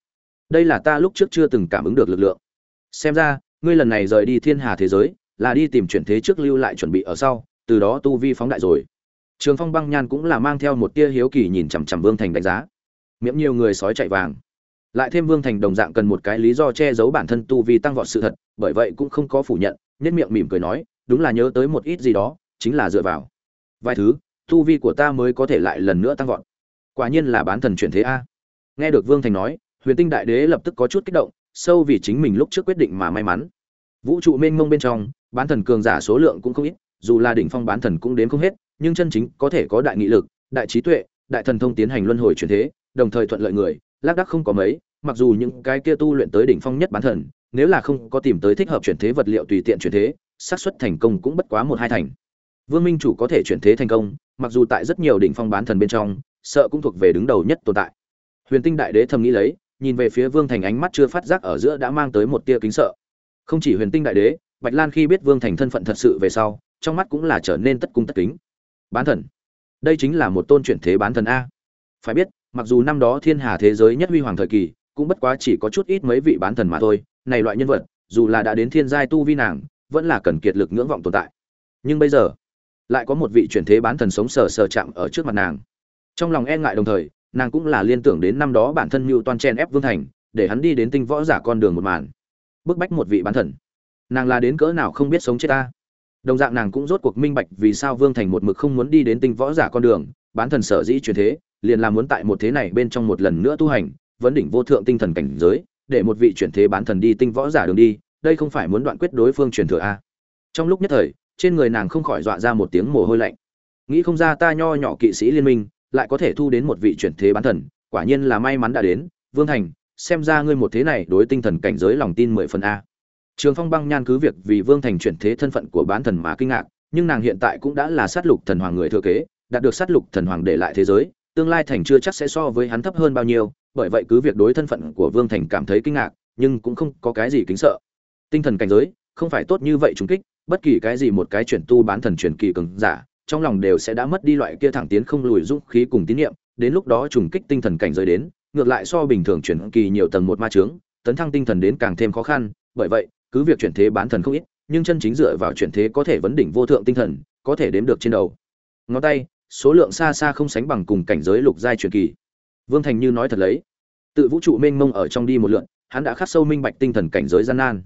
Đây là ta lúc trước chưa từng cảm ứng được lực lượng. Xem ra, ngươi lần này rời đi thiên hà thế giới, là đi tìm chuyển thế trước lưu lại chuẩn bị ở sau, từ đó tu vi phóng đại rồi. Trường phong băng nhan cũng là mang theo một tia hiếu kỳ nhìn chằm chằm vương thành đánh giá. Miệng nhiều người sói chạy vàng. Lại thêm vương thành đồng dạng cần một cái lý do che giấu bản thân tu vi tăng vọt sự thật, bởi vậy cũng không có phủ nhận nhất miệng mỉm cười nói, đúng là nhớ tới một ít gì đó, chính là dựa vào vài thứ, tu vi của ta mới có thể lại lần nữa tăng vọt. Quả nhiên là bán thần chuyển thế a. Nghe được vương thành nói, huyền tinh đại đế lập tức có chút kích động, sâu vì chính mình lúc trước quyết định mà may mắn. Vũ trụ mênh mông bên trong, bán thần cường giả số lượng cũng không ít, dù là đỉnh phong bán thần cũng đến không hết, nhưng chân chính có thể có đại nghị lực, đại trí tuệ, đại thần thông tiến hành luân hồi chuyển thế, đồng thời thuận lợi người, lác đắc không có mấy, mặc dù những cái kia tu luyện tới đỉnh phong nhất bán thần, nếu là không có tìm tới thích hợp chuyển thế vật liệu tùy tiện chuyển thế, xác suất thành công cũng bất quá một hai thành vương minh chủ có thể chuyển thế thành công, mặc dù tại rất nhiều đỉnh phong bán thần bên trong, sợ cũng thuộc về đứng đầu nhất tồn tại. Huyền tinh đại đế thầm nghĩ lấy, nhìn về phía vương thành ánh mắt chưa phát giác ở giữa đã mang tới một tia kính sợ. Không chỉ huyền tinh đại đế, bạch lan khi biết vương thành thân phận thật sự về sau, trong mắt cũng là trở nên tất cung tất kính. Bán thần. Đây chính là một tôn chuyển thế bán thần a. Phải biết, mặc dù năm đó thiên hà thế giới nhất huy hoàng thời kỳ, cũng bất quá chỉ có chút ít mấy vị bán thần mà thôi, này loại nhân vật, dù là đã đến thiên giai tu vi nàng, vẫn là cần kiệt lực ngưỡng vọng tồn tại. Nhưng bây giờ lại có một vị chuyển thế bán thần sống sờ sờ chạm ở trước mặt nàng. Trong lòng e ngại đồng thời, nàng cũng là liên tưởng đến năm đó bản thân mưu toan chen ép vương thành, để hắn đi đến tinh võ giả con đường một màn. Bức bách một vị bán thần. Nàng là đến cỡ nào không biết sống chết ta. Đồng dạng nàng cũng rốt cuộc minh bạch vì sao vương thành một mực không muốn đi đến tinh võ giả con đường, bán thần sở dĩ chuyển thế, liền là muốn tại một thế này bên trong một lần nữa tu hành, vấn đỉnh vô thượng tinh thần cảnh giới, để một vị chuyển thế bán thần đi tinh võ giả đường đi, đây không phải muốn đoạn quyết đối phương truyền thừa a. Trong lúc nhất thời trên người nàng không khỏi dọa ra một tiếng mồ hôi lạnh. Nghĩ không ra ta nho nhỏ kỵ sĩ liên minh, lại có thể thu đến một vị chuyển thế bán thần, quả nhiên là may mắn đã đến. Vương thành, xem ra ngươi một thế này đối tinh thần cảnh giới lòng tin mười phần a. Trường phong băng nhan cứ việc vì vương thành chuyển thế thân phận của bán thần mà kinh ngạc, nhưng nàng hiện tại cũng đã là sát lục thần hoàng người thừa kế, đạt được sát lục thần hoàng để lại thế giới, tương lai thành chưa chắc sẽ so với hắn thấp hơn bao nhiêu, bởi vậy cứ việc đối thân phận của vương thành cảm thấy kinh ngạc, nhưng cũng không có cái gì kính sợ. Tinh thần cảnh giới, không phải tốt như vậy trùng kích bất kỳ cái gì một cái chuyển tu bán thần truyền kỳ cường giả, trong lòng đều sẽ đã mất đi loại kia thẳng tiến không lùi dũng khí cùng tín niệm, đến lúc đó trùng kích tinh thần cảnh giới đến, ngược lại so bình thường chuyển kỳ nhiều tầng một ma trướng tấn thăng tinh thần đến càng thêm khó khăn, bởi vậy, cứ việc chuyển thế bán thần không ít, nhưng chân chính dựa vào chuyển thế có thể vấn đỉnh vô thượng tinh thần, có thể đếm được trên đầu. Ngón tay, số lượng xa xa không sánh bằng cùng cảnh giới lục giai truyền kỳ. Vương thành như nói thật lấy, tự vũ trụ mênh mông ở trong đi một lượn, hắn đã khắc sâu minh bạch tinh thần cảnh giới gian nan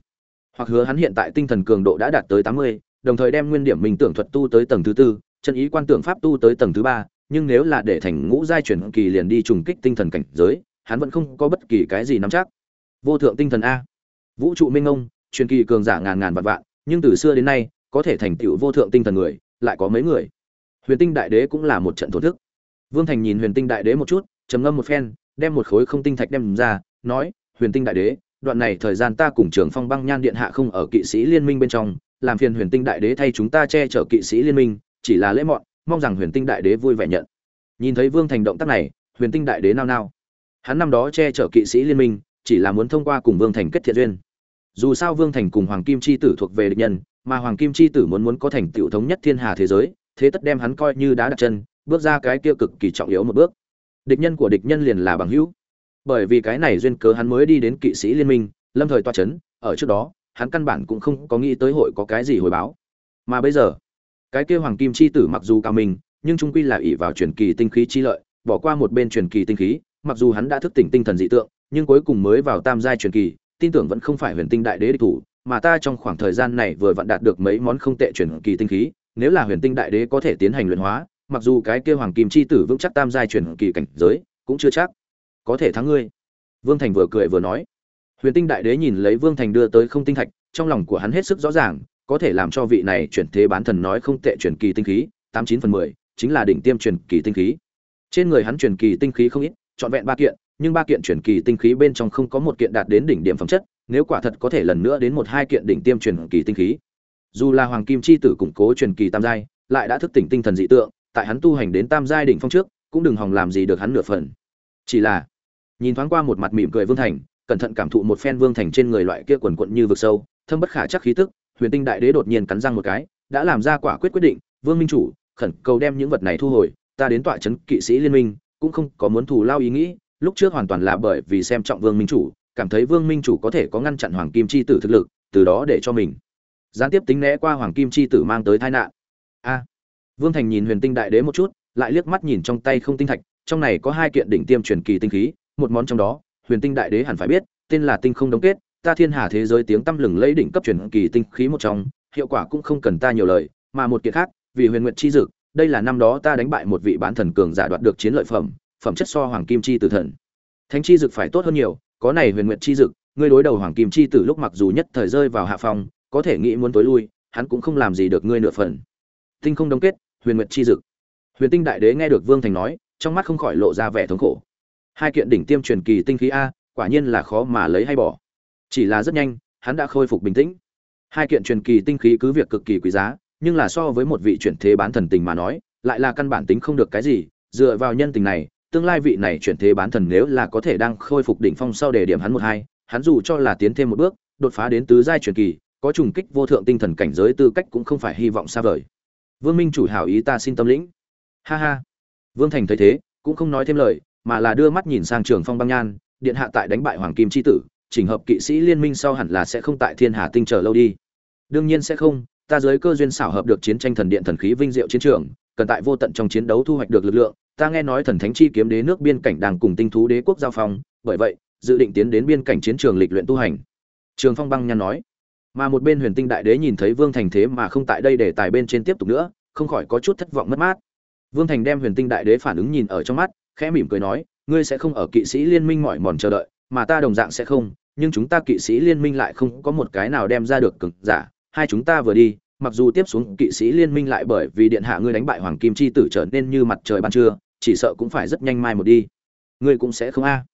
hoặc hứa hắn hiện tại tinh thần cường độ đã đạt tới tám mươi, đồng thời đem nguyên điểm minh tưởng thuật tu tới tầng thứ tư, chân ý quan tưởng pháp tu tới tầng thứ ba, nhưng nếu là để thành ngũ giai chuyển kỳ liền đi trùng kích tinh thần cảnh giới, hắn vẫn không có bất kỳ cái gì nắm chắc. Vô thượng tinh thần a. Vũ trụ minh ông truyền kỳ cường giả ngàn ngàn vạn vạn, nhưng từ xưa đến nay, có thể thành tựu vô thượng tinh thần người, lại có mấy người? Huyền tinh đại đế cũng là một trận tổn thức. Vương thành nhìn huyền tinh đại đế một chút, trầm ngâm một phen, đem một khối không tinh thạch đem ra, nói, huyền tinh đại đế đoạn này thời gian ta cùng trường phong băng nhan điện hạ không ở kỵ sĩ liên minh bên trong, làm phiền huyền tinh đại đế thay chúng ta che chở kỵ sĩ liên minh, chỉ là lễ mọn, mong rằng huyền tinh đại đế vui vẻ nhận. Nhìn thấy vương thành động tác này, huyền tinh đại đế nao nao. Hắn năm đó che chở kỵ sĩ liên minh, chỉ là muốn thông qua cùng vương thành kết thiện duyên. Dù sao vương thành cùng hoàng kim c h i tử thuộc về địch nhân, mà hoàng kim c h i tử muốn muốn có thành tựu thống nhất thiên hà thế giới, thế tất đem hắn coi như đá đặt chân, bước ra cái kia cực kỳ trọng yếu một bước. Địch nhân của địch nhân liền là bằng hữu bởi vì cái này duyên cớ hắn mới đi đến kỵ sĩ liên minh, lâm thời toa c h ấ n ở trước đó, hắn căn bản cũng không có nghĩ tới hội có cái gì hồi báo. Mà bây giờ, cái kia hoàng kim chi tử mặc dù cao mình nhưng trung quy là ỷ vào truyền kỳ tinh khí chi lợi, bỏ qua một bên truyền kỳ tinh khí, mặc dù hắn đã thức tỉnh tinh thần dị tượng, nhưng cuối cùng mới vào tam giai truyền kỳ, tin tưởng vẫn không phải huyền tinh đại đế địch thủ, mà ta trong khoảng thời gian này vừa vặn đạt được mấy món không tệ truyền kỳ tinh khí, nếu là huyền tinh đại đế có thể tiến hành luyện hóa, mặc dù cái kia hoàng kim chi tử vững chắc tam giai truyền kỳ cảnh giới, cũng chưa chắc có thể thắng ngươi. Vương thành vừa cười vừa nói. Huyền tinh đại đế nhìn lấy vương thành đưa tới không tinh thạch, trong lòng của hắn hết sức rõ ràng, có thể làm cho vị này chuyển thế bán thần nói không tệ truyền kỳ tinh khí, tám chín phần mười, chính là đỉnh tiêm truyền kỳ tinh khí. Trên người hắn truyền kỳ tinh khí không ít, trọn vẹn ba kiện, nhưng ba kiện truyền kỳ tinh khí bên trong không có một kiện đạt đến đỉnh điểm phẩm chất, nếu quả thật có thể lần nữa đến một hai kiện đỉnh tiêm truyền kỳ tinh khí. Dù là hoàng kim chi tử củng cố truyền kỳ tam giai, lại đã thức tỉnh tinh thần dị tượng, tại hắn tu hành đến tam giai đỉnh phong trước, cũng đừng hòng làm gì được hắn nửa phần. Chỉ là nhìn thoáng qua một mặt mỉm cười vương thành, cẩn thận cảm thụ một phen vương thành trên người loại kia quần quận như vực sâu, thâm bất khả chắc khí tức, huyền tinh đại đế đột nhiên cắn răng một cái, đã làm ra quả quyết quyết định, vương minh chủ, khẩn cầu đem những vật này thu hồi, ta đến tọa trấn kỵ sĩ liên minh, cũng không có muốn thù lao ý nghĩ, lúc trước hoàn toàn là bởi vì xem trọng vương minh chủ, cảm thấy vương minh chủ có thể có ngăn chặn hoàng kim chi tử thực lực, từ đó để cho mình. Gián tiếp tính né qua hoàng kim chi tử mang tới tai nạn. A. Vương thành nhìn huyền tinh đại đế một chút, lại liếc mắt nhìn trong tay không tinh thạch, trong này có hai kiện đỉnh tiêm truyền kỳ tinh khí một món trong đó, huyền tinh đại đế hẳn phải biết, tên là tinh không Đống kết, ta thiên hà thế giới tiếng tăm lừng lấy đỉnh cấp truyền kỳ tinh khí một trong, hiệu quả cũng không cần ta nhiều lời, mà một kiện khác, vì huyền nguyện chi dực, đây là năm đó ta đánh bại một vị bán thần cường giả đoạt được chiến lợi phẩm phẩm chất so hoàng kim chi tử thần. Thánh chi dực phải tốt hơn nhiều, có này huyền nguyện chi dực, ngươi đối đầu hoàng kim chi tử lúc mặc dù nhất thời rơi vào hạ phòng có thể nghĩ muốn tối lui, hắn cũng không làm gì được ngươi nửa phần. Tinh không Đống kết, huyền nguyệt chi dực. Huyền tinh đại đế nghe được vương thành nói, trong mắt không khỏi lộ ra vẻ thống khổ hai kiện đỉnh tiêm truyền kỳ tinh khí a, quả nhiên là khó mà lấy hay bỏ. Chỉ là rất nhanh, hắn đã khôi phục bình tĩnh. Hai kiện truyền kỳ tinh khí cứ việc cực kỳ quý giá, nhưng là so với một vị chuyển thế bán thần tình mà nói, lại là căn bản tính không được cái gì. Dựa vào nhân tình này, tương lai vị này chuyển thế bán thần nếu là có thể đang khôi phục đỉnh phong sau để điểm hắn một hai, hắn dù cho là tiến thêm một bước, đột phá đến tứ giai truyền kỳ, có trùng kích vô thượng tinh thần cảnh giới tư cách cũng không phải hy vọng xa vời. Vương minh chủ hảo ý ta xin tâm lĩnh. Ha ha. Vương thành thấy thế, cũng không nói thêm lời mà là đưa mắt nhìn sang trường phong băng nhan, điện hạ tại đánh bại hoàng kim chi tử, chỉnh hợp kỵ sĩ liên minh sau hẳn là sẽ không tại thiên hà tinh chờ lâu đi. Đương nhiên sẽ không, ta dưới cơ duyên xảo hợp được chiến tranh thần điện thần khí vinh diệu chiến trường, cần tại vô tận trong chiến đấu thu hoạch được lực lượng, ta nghe nói thần thánh chi kiếm đế nước biên cảnh đang cùng tinh thú đế quốc giao phong, bởi vậy, dự định tiến đến biên cảnh chiến trường lịch luyện tu hành. Trường phong băng nhan nói. Mà một bên huyền tinh đại đế nhìn thấy vương thành thế mà không tại đây để tài bên trên tiếp tục nữa, không khỏi có chút thất vọng mất mát. Vương thành đem huyền tinh đại đế phản ứng nhìn ở trong mắt khẽ mỉm cười nói, ngươi sẽ không ở kỵ sĩ liên minh mỏi mòn chờ đợi, mà ta đồng dạng sẽ không, nhưng chúng ta kỵ sĩ liên minh lại không có một cái nào đem ra được cực giả, hai chúng ta vừa đi, mặc dù tiếp xuống kỵ sĩ liên minh lại bởi vì điện hạ ngươi đánh bại hoàng kim chi tử trở nên như mặt trời ban trưa, chỉ sợ cũng phải rất nhanh mai một đi. Ngươi cũng sẽ không a.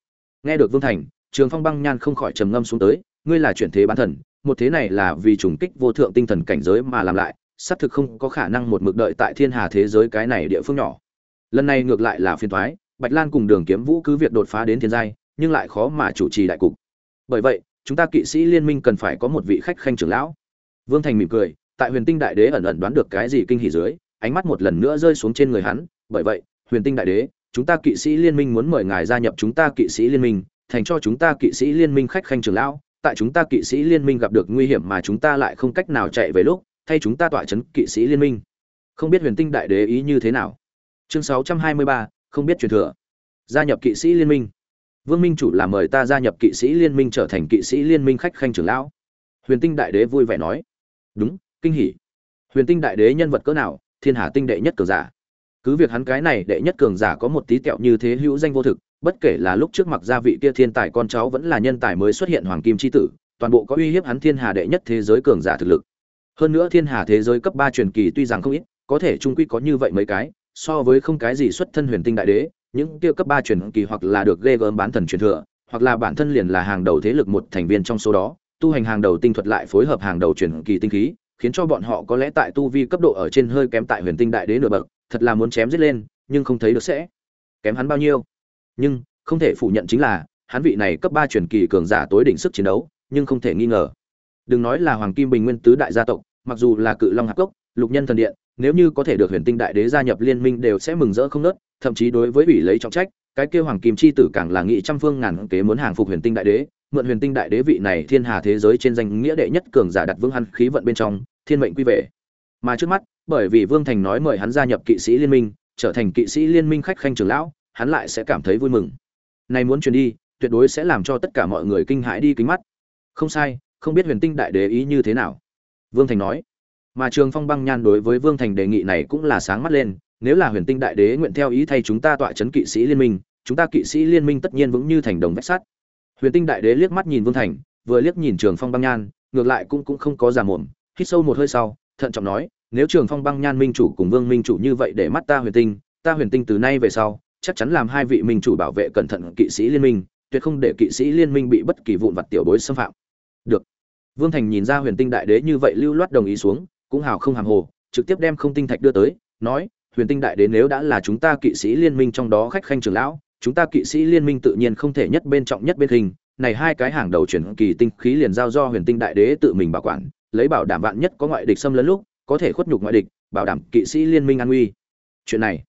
Nghe được vương thành, trường phong băng nhan không khỏi trầm ngâm xuống tới, ngươi là chuyển thế bán thần, một thế này là vì trùng kích vô thượng tinh thần cảnh giới mà làm lại, xác thực không có khả năng một mực đợi tại thiên hà thế giới cái này địa phương nhỏ. Lần này ngược lại là phiền thoái bạch lan cùng đường kiếm vũ cứ việc đột phá đến thiên giai nhưng lại khó mà chủ trì đại cục. Bởi vậy chúng ta kỵ sĩ liên minh cần phải có một vị khách khanh trưởng lão. Vương thành mỉm cười tại huyền tinh đại đế ẩn ẩn đoán được cái gì kinh hỉ dưới ánh mắt một lần nữa rơi xuống trên người hắn bởi vậy huyền tinh đại đế chúng ta kỵ sĩ liên minh muốn mời ngài gia nhập chúng ta kỵ sĩ liên minh thành cho chúng ta kỵ sĩ liên minh khách khanh trưởng lão tại chúng ta kỵ sĩ liên minh gặp được nguy hiểm mà chúng ta lại không cách nào chạy về lúc thay chúng ta tọa chấn kỵ sĩ liên minh. Không biết huyền tinh đại đế ý như thế nào? Chương 623, không biết truyền thừa gia nhập kỵ sĩ liên minh. Vương minh chủ là mời ta gia nhập kỵ sĩ liên minh trở thành kỵ sĩ liên minh khách khanh trưởng lão. Huyền tinh đại đế vui vẻ nói. Đúng, kinh hỉ. Huyền tinh đại đế nhân vật cỡ nào, thiên hà tinh đệ nhất cường giả. Cứ việc hắn cái này đệ nhất cường giả có một tí tẹo như thế hữu danh vô thực, bất kể là lúc trước mặt gia vị kia thiên tài con cháu vẫn là nhân tài mới xuất hiện hoàng kim chi tử, toàn bộ có uy hiếp hắn thiên hà đệ nhất thế giới cường giả thực lực. Hơn nữa thiên hà thế giới cấp ba truyền kỳ tuy rằng không ít, có thể trung quy có như vậy mấy cái, so với không cái gì xuất thân huyền tinh đại đế những kia cấp ba truyền kỳ hoặc là được ghê gớm bán thần truyền thừa, hoặc là bản thân liền là hàng đầu thế lực một thành viên trong số đó, tu hành hàng đầu tinh thuật lại phối hợp hàng đầu truyền kỳ tinh khí, khiến cho bọn họ có lẽ tại tu vi cấp độ ở trên hơi kém tại huyền tinh đại đế nửa bậc, thật là muốn chém giết lên, nhưng không thấy được sẽ kém hắn bao nhiêu. Nhưng, không thể phủ nhận chính là, hắn vị này cấp ba truyền kỳ cường giả tối đỉnh sức chiến đấu, nhưng không thể nghi ngờ. Đừng nói là hoàng kim bình nguyên tứ đại gia tộc, mặc dù là cự long hạp cốc, lục nhân thần điện, nếu như có thể được huyền tinh đại đế gia nhập liên minh đều sẽ mừng rỡ không nớt thậm chí đối với ủy lấy trọng trách, cái kia hoàng kim chi tử càng là nghị trăm phương ngàn kế muốn hàng phục huyền tinh đại đế, mượn huyền tinh đại đế vị này thiên hà thế giới trên danh nghĩa đệ nhất cường giả đặt vương hắn khí vận bên trong, thiên mệnh quy về. Mà trước mắt, bởi vì vương thành nói mời hắn gia nhập kỵ sĩ liên minh, trở thành kỵ sĩ liên minh khách khanh trưởng lão, hắn lại sẽ cảm thấy vui mừng. Này muốn truyền đi, tuyệt đối sẽ làm cho tất cả mọi người kinh hãi đi kính mắt. Không sai, không biết huyền tinh đại đế ý như thế nào. Vương thành nói. Mà trường phong băng nhan đối với vương thành đề nghị này cũng là sáng mắt lên nếu là huyền tinh đại đế nguyện theo ý thay chúng ta tọa chấn kỵ sĩ liên minh, chúng ta kỵ sĩ liên minh tất nhiên vững như thành đồng vách sắt. Huyền tinh đại đế liếc mắt nhìn vương thành, vừa liếc nhìn trường phong băng nhan, ngược lại cũng cũng không có giả mồm, hít sâu một hơi sau, thận trọng nói, nếu trường phong băng nhan minh chủ cùng vương minh chủ như vậy để mắt ta huyền tinh, ta huyền tinh từ nay về sau, chắc chắn làm hai vị minh chủ bảo vệ cẩn thận kỵ sĩ liên minh, tuyệt không để kỵ sĩ liên minh bị bất kỳ vụn vặt tiểu bối xâm phạm. Được. Vương thành nhìn ra huyền tinh đại đế như vậy lưu loát đồng ý xuống, cũng hào không hàm hồ, trực tiếp đem không tinh thạch đưa tới, nói huyền tinh đại đế nếu đã là chúng ta kỵ sĩ liên minh trong đó khách khanh trưởng lão, chúng ta kỵ sĩ liên minh tự nhiên không thể nhất bên trọng nhất bên hình. Này hai cái hàng đầu chuyển kỳ tinh khí liền giao do huyền tinh đại đế tự mình bảo quản, lấy bảo đảm vạn nhất có ngoại địch xâm lấn lúc, có thể khuất nhục ngoại địch, bảo đảm kỵ sĩ liên minh an nguy chuyện này,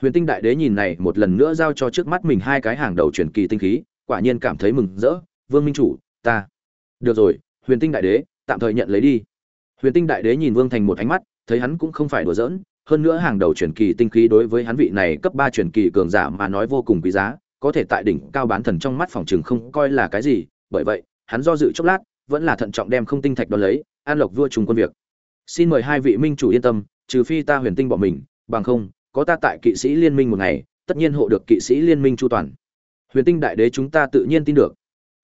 huyền tinh đại đế nhìn này một lần nữa giao cho trước mắt mình hai cái hàng đầu chuyển kỳ tinh khí, quả nhiên cảm thấy mừng rỡ. Vương minh chủ, ta. Được rồi, huyền tinh đại đế, tạm thời nhận lấy đi. Huyền tinh đại đế nhìn vương thành một ánh mắt, thấy hắn cũng không phải đùa giỡn hơn nữa hàng đầu truyền kỳ tinh khí đối với hắn vị này cấp ba truyền kỳ cường giả mà nói vô cùng quý giá, có thể tại đỉnh cao bán thần trong mắt phòng trường không coi là cái gì, bởi vậy, hắn do dự chốc lát, vẫn là thận trọng đem không tinh thạch đó lấy, an lộc vua trùng quân việc. Xin mời hai vị minh chủ yên tâm, trừ phi ta huyền tinh bỏ mình, bằng không, có ta tại kỵ sĩ liên minh một ngày, tất nhiên hộ được kỵ sĩ liên minh chu toàn. Huyền tinh đại đế chúng ta tự nhiên tin được.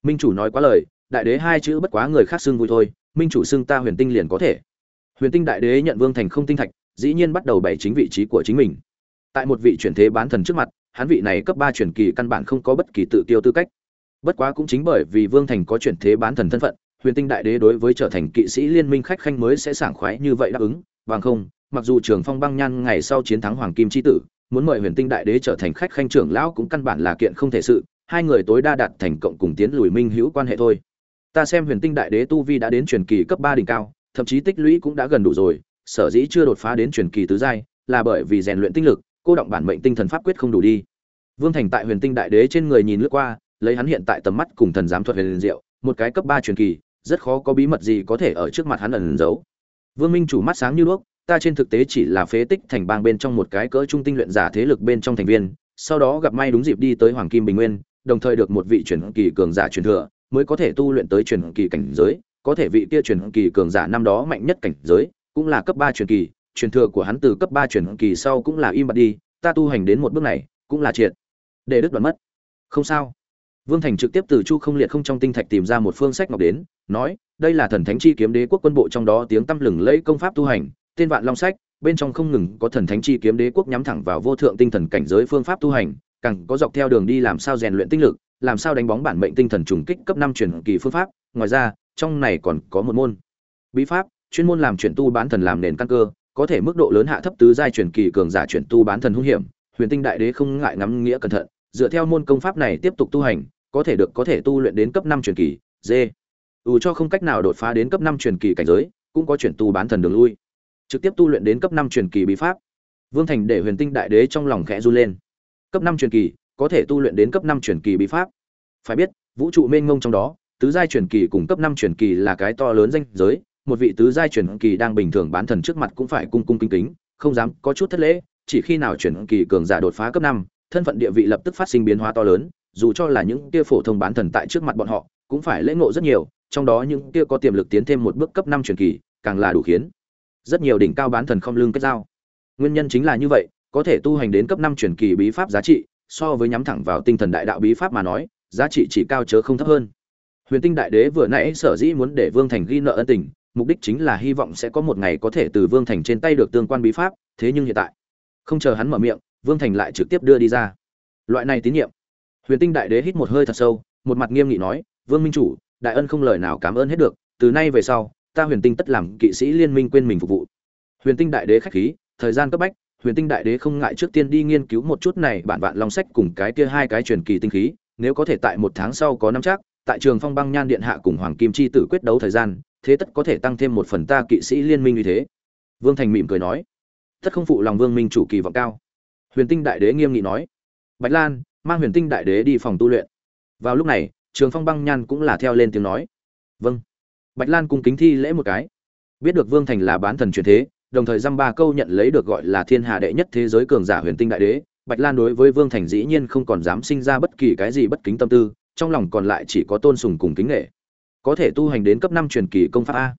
Minh chủ nói quá lời, đại đế hai chữ bất quá người khác xưng vui thôi, minh chủ xưng ta huyền tinh liền có thể. Huyền tinh đại đế nhận vương thành không tinh thạch dĩ nhiên bắt đầu bày chính vị trí của chính mình. Tại một vị chuyển thế bán thần trước mặt, hắn vị này cấp ba chuyển kỳ căn bản không có bất kỳ tự tiêu tư cách. Bất quá cũng chính bởi vì vương thành có chuyển thế bán thần thân phận, huyền tinh đại đế đối với trở thành kỵ sĩ liên minh khách khanh mới sẽ sảng khoái như vậy đáp ứng. Bằng không, mặc dù trường phong băng nhan ngày sau chiến thắng hoàng kim c tử, muốn mời huyền tinh đại đế trở thành khách khanh trưởng lão cũng căn bản là kiện không thể sự, hai người tối đa đạt thành cộng cùng tiến lùi minh hữu quan hệ thôi. Ta xem huyền tinh đại đế tu vi đã đến truyền kỳ cấp ba đỉnh cao, thậm chí tích lũy cũng đã gần đủ rồi sở dĩ chưa đột phá đến truyền kỳ tứ giai, là bởi vì rèn luyện tinh lực, cô động bản mệnh tinh thần pháp quyết không đủ đi. Vương thành tại huyền tinh đại đế trên người nhìn lướt qua, lấy hắn hiện tại tầm mắt cùng thần giám thuật huyền diệu, một cái cấp ba truyền kỳ, rất khó có bí mật gì có thể ở trước mặt hắn ẩn giấu. Vương minh chủ mắt sáng như đuốc, ta trên thực tế chỉ là phế tích thành bang bên trong một cái cỡ trung tinh luyện giả thế lực bên trong thành viên, sau đó gặp may đúng dịp đi tới hoàng kim bình nguyên, đồng thời được một vị truyền kỳ cường giả truyền thừa, mới có thể tu luyện tới truyền kỳ cảnh giới, có thể vị kia truyền kỳ cường giả năm đó mạnh nhất cảnh giới cũng là cấp ba truyền kỳ, truyền thừa của hắn từ cấp ba truyền kỳ sau cũng là im bặt đi, ta tu hành đến một bước này, cũng là triệt. Để đứt đoạn mất. Không sao. Vương thành trực tiếp từ chu không liệt không trong tinh thạch tìm ra một phương sách ngọc đến, nói, đây là thần thánh chi kiếm đế quốc quân bộ trong đó tiếng tăm lừng lẫy công pháp tu hành, tên vạn long sách, bên trong không ngừng có thần thánh chi kiếm đế quốc nhắm thẳng vào vô thượng tinh thần cảnh giới phương pháp tu hành, càng có dọc theo đường đi làm sao rèn luyện tinh lực, làm sao đánh bóng bản mệnh tinh thần trùng kích cấp năm truyền kỳ phương pháp, ngoài ra, trong này còn có một môn bí pháp chuyên môn làm chuyển tu bán thần làm nền căn cơ, có thể mức độ lớn hạ thấp tứ giai truyền kỳ cường giả chuyển tu bán thần hung hiểm, huyền tinh đại đế không ngại ngắm nghĩa cẩn thận, dựa theo môn công pháp này tiếp tục tu hành, có thể được có thể tu luyện đến cấp năm truyền kỳ, d. Dù cho không cách nào đột phá đến cấp năm truyền kỳ cảnh giới, cũng có chuyển tu bán thần đường lui. Trực tiếp tu luyện đến cấp năm truyền kỳ bí pháp. Vương thành để huyền tinh đại đế trong lòng khẽ run lên. Cấp năm truyền kỳ, có thể tu luyện đến cấp năm truyền kỳ bí pháp. Phải biết, vũ trụ mênh mông trong đó, tứ giai truyền kỳ cùng cấp năm truyền kỳ là cái to lớn danh giới một vị tứ giai truyền kỳ đang bình thường bán thần trước mặt cũng phải cung cung kính kính, không dám có chút thất lễ, chỉ khi nào truyền kỳ cường giả đột phá cấp năm, thân phận địa vị lập tức phát sinh biến hóa to lớn, dù cho là những kia phổ thông bán thần tại trước mặt bọn họ, cũng phải lễ ngộ rất nhiều, trong đó những kia có tiềm lực tiến thêm một bước cấp năm truyền kỳ, càng là đủ khiến rất nhiều đỉnh cao bán thần không lương kết giao. Nguyên nhân chính là như vậy, có thể tu hành đến cấp năm truyền kỳ bí pháp giá trị, so với nhắm thẳng vào tinh thần đại đạo bí pháp mà nói, giá trị chỉ cao chớ không thấp hơn. Huyền tinh đại đế vừa nãy sở dĩ muốn để vương thành ghi nợ ân tình mục đích chính là hy vọng sẽ có một ngày có thể từ vương thành trên tay được tương quan bí pháp, thế nhưng hiện tại, không chờ hắn mở miệng, vương thành lại trực tiếp đưa đi ra. Loại này tín nhiệm. Huyền tinh đại đế hít một hơi thật sâu, một mặt nghiêm nghị nói, vương minh chủ, đại ân không lời nào cảm ơn hết được, từ nay về sau, ta huyền tinh tất làm kỵ sĩ liên minh quên mình phục vụ. Huyền tinh đại đế khách khí, thời gian cấp bách, huyền tinh đại đế không ngại trước tiên đi nghiên cứu một chút này bản vạn long sách cùng cái kia hai cái truyền kỳ tinh khí, nếu có thể tại một tháng sau có năm chắc, tại trường phong băng nhan điện hạ cùng hoàng kim chi tử quyết đấu thời gian thế tất có thể tăng thêm một phần ta kỵ sĩ liên minh như thế. Vương thành mỉm cười nói, tất không phụ lòng vương minh chủ kỳ vọng cao. Huyền tinh đại đế nghiêm nghị nói, bạch lan, mang huyền tinh đại đế đi phòng tu luyện. Vào lúc này, trường phong băng nhan cũng là theo lên tiếng nói vâng. Bạch lan cung kính thi lễ một cái. Biết được vương thành là bán thần truyền thế, đồng thời dăm ba câu nhận lấy được gọi là thiên hạ đệ nhất thế giới cường giả huyền tinh đại đế, bạch lan đối với vương thành dĩ nhiên không còn dám sinh ra bất kỳ cái gì bất kính tâm tư, trong lòng còn lại chỉ có tôn sùng cùng kính nghệ có thể tu hành đến cấp năm truyền kỳ công pháp a.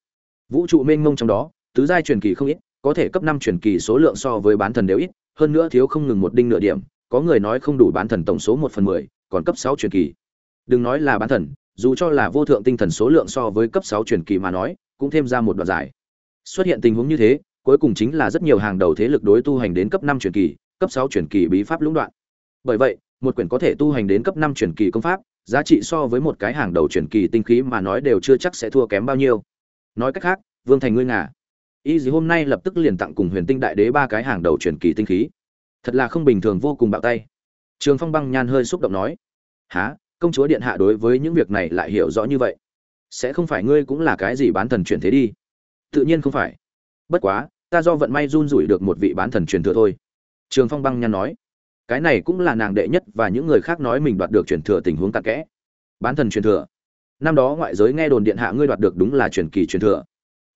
Vũ trụ mênh mông trong đó, tứ giai truyền kỳ không ít, có thể cấp năm truyền kỳ số lượng so với bán thần đều ít, hơn nữa thiếu không ngừng một đinh nửa điểm, có người nói không đủ bán thần tổng số một phần mười, còn cấp sáu truyền kỳ. Đừng nói là bán thần, dù cho là vô thượng tinh thần số lượng so với cấp sáu truyền kỳ mà nói, cũng thêm ra một đoạn giải. Xuất hiện tình huống như thế, cuối cùng chính là rất nhiều hàng đầu thế lực đối tu hành đến cấp năm truyền kỳ, cấp sáu truyền kỳ bí pháp lũng đoạn. Bởi vậy, một quyển có thể tu hành đến cấp năm truyền kỳ công pháp giá trị so với một cái hàng đầu truyền kỳ tinh khí mà nói đều chưa chắc sẽ thua kém bao nhiêu. Nói cách khác, vương thành ngươi ngả. Y gì hôm nay lập tức liền tặng cùng huyền tinh đại đế ba cái hàng đầu truyền kỳ tinh khí. Thật là không bình thường vô cùng bạo tay. Trường phong băng nhan hơi xúc động nói há công chúa điện hạ đối với những việc này lại hiểu rõ như vậy? Sẽ không phải ngươi cũng là cái gì bán thần truyền thế đi? Tự nhiên không phải. Bất quá, ta do vận may run rủi được một vị bán thần truyền thừa thôi. Trường phong băng nhan nói cái này cũng là nàng đệ nhất và những người khác nói mình đoạt được truyền thừa tình huống tạc kẽ. Bán thần truyền thừa. Năm đó ngoại giới nghe đồn điện hạ ngươi đoạt được đúng là truyền kỳ truyền thừa.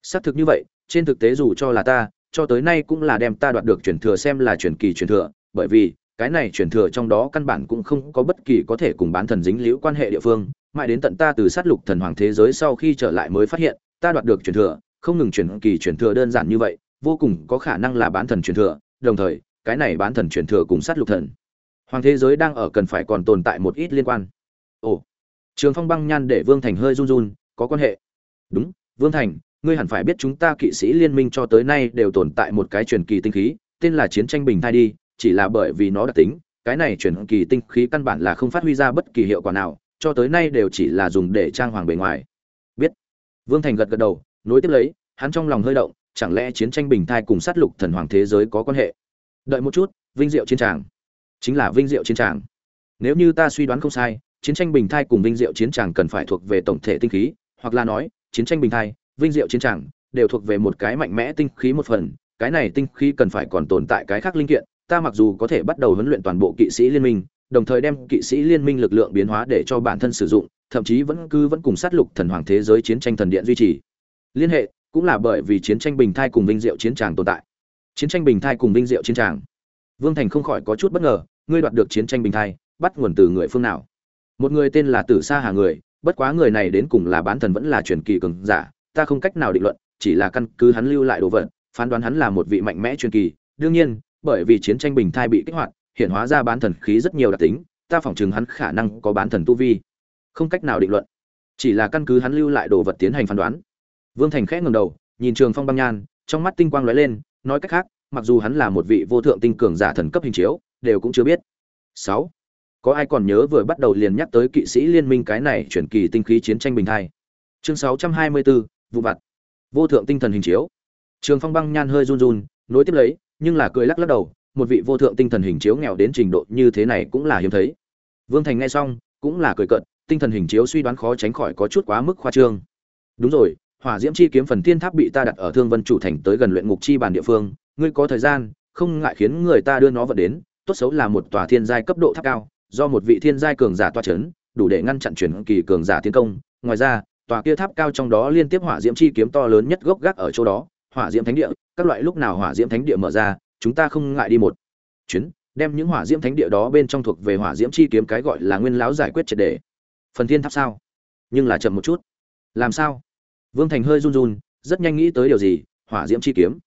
Xác thực như vậy, trên thực tế dù cho là ta, cho tới nay cũng là đem ta đoạt được truyền thừa xem là truyền kỳ truyền thừa, bởi vì, cái này truyền thừa trong đó căn bản cũng không có bất kỳ có thể cùng bán thần dính liễu quan hệ địa phương, mãi đến tận ta từ sát lục thần hoàng thế giới sau khi trở lại mới phát hiện, ta đoạt được truyền thừa, không ngừng truyền kỳ truyền thừa đơn giản như vậy, vô cùng có khả năng là bán thần truyền thừa, đồng thời cái này bán thần truyền thừa cùng sát lục thần. Hoàng thế giới đang ở cần phải còn tồn tại một ít liên quan. Ồ, trường phong băng nhan để vương thành hơi run run, có quan hệ. Đúng, vương thành, ngươi hẳn phải biết chúng ta kỵ sĩ liên minh cho tới nay đều tồn tại một cái truyền kỳ tinh khí, tên là chiến tranh bình thai đi, chỉ là bởi vì nó đặc tính, cái này truyền kỳ tinh khí căn bản là không phát huy ra bất kỳ hiệu quả nào, cho tới nay đều chỉ là dùng để trang hoàng bề ngoài. Biết. Vương thành gật gật đầu, nối tiếp lấy, hắn trong lòng hơi động, chẳng lẽ chiến tranh bình thai cùng sát lục thần hoàng thế giới có quan hệ? Đợi một chút, vinh diệu chiến tràng. Chính là vinh diệu chiến tràng. Nếu như ta suy đoán không sai, chiến tranh bình thai cùng vinh diệu chiến tràng cần phải thuộc về tổng thể tinh khí, hoặc là nói, chiến tranh bình thai, vinh diệu chiến tràng đều thuộc về một cái mạnh mẽ tinh khí một phần, cái này tinh khí cần phải còn tồn tại cái khác linh kiện, ta mặc dù có thể bắt đầu huấn luyện toàn bộ kỵ sĩ liên minh, đồng thời đem kỵ sĩ liên minh lực lượng biến hóa để cho bản thân sử dụng, thậm chí vẫn cứ vẫn cùng sát lục thần hoàng thế giới chiến tranh thần điện duy trì. Liên hệ cũng là bởi vì chiến tranh bình thai cùng vinh diệu chiến tràng tồn tại chiến tranh bình thai cùng vinh diệu chiến tràng. Vương thành không khỏi có chút bất ngờ, ngươi đoạt được chiến tranh bình thai, bắt nguồn từ người phương nào? Một người tên là tử sa hà người, bất quá người này đến cùng là bán thần vẫn là truyền kỳ cường giả, ta không cách nào định luận, chỉ là căn cứ hắn lưu lại đồ vật, phán đoán hắn là một vị mạnh mẽ truyền kỳ. Đương nhiên, bởi vì chiến tranh bình thai bị kích hoạt, hiện hóa ra bán thần khí rất nhiều đặc tính, ta phỏng chừng hắn khả năng có bán thần tu vi. Không cách nào định luận, chỉ là căn cứ hắn lưu lại đồ vật tiến hành phán đoán. Vương thành khẽ ngầm đầu, nhìn trường phong băng nhan, trong mắt tinh quang lóe lên nói cách khác, mặc dù hắn là một vị vô thượng tinh cường giả thần cấp hình chiếu, đều cũng chưa biết. Sáu, có ai còn nhớ vừa bắt đầu liền nhắc tới kỵ sĩ liên minh cái này chuyển kỳ tinh khí chiến tranh bình thai? Chương sáu trăm hai mươi bốn, vụ vặt. Vô thượng tinh thần hình chiếu. Trường phong băng nhan hơi run run, nối tiếp lấy, nhưng là cười lắc lắc đầu, một vị vô thượng tinh thần hình chiếu nghèo đến trình độ như thế này cũng là hiếm thấy. Vương thành nghe xong, cũng là cười cợt, tinh thần hình chiếu suy đoán khó tránh khỏi có chút quá mức khoa trương. Đúng rồi hỏa diễm chi kiếm phần thiên tháp bị ta đặt ở thương vân chủ thành tới gần luyện ngục chi bàn địa phương, ngươi có thời gian, không ngại khiến người ta đưa nó vật đến, tốt xấu là một tòa thiên giai cấp độ tháp cao, do một vị thiên giai cường giả toa chấn, đủ để ngăn chặn chuyển kỳ cường giả tiến công. Ngoài ra, tòa kia tháp cao trong đó liên tiếp hỏa diễm chi kiếm to lớn nhất gốc gác ở chỗ đó, hỏa diễm thánh địa, các loại lúc nào hỏa diễm thánh địa mở ra, chúng ta không ngại đi một chuyến, đem những hỏa diễm thánh địa đó bên trong thuộc về hỏa diễm chi kiếm cái gọi là nguyên lão giải quyết triệt đề. Phần thiên tháp sao? Nhưng là chậm một chút. Làm sao? Vương thành hơi run run, rất nhanh nghĩ tới điều gì, hỏa diễm chi kiếm.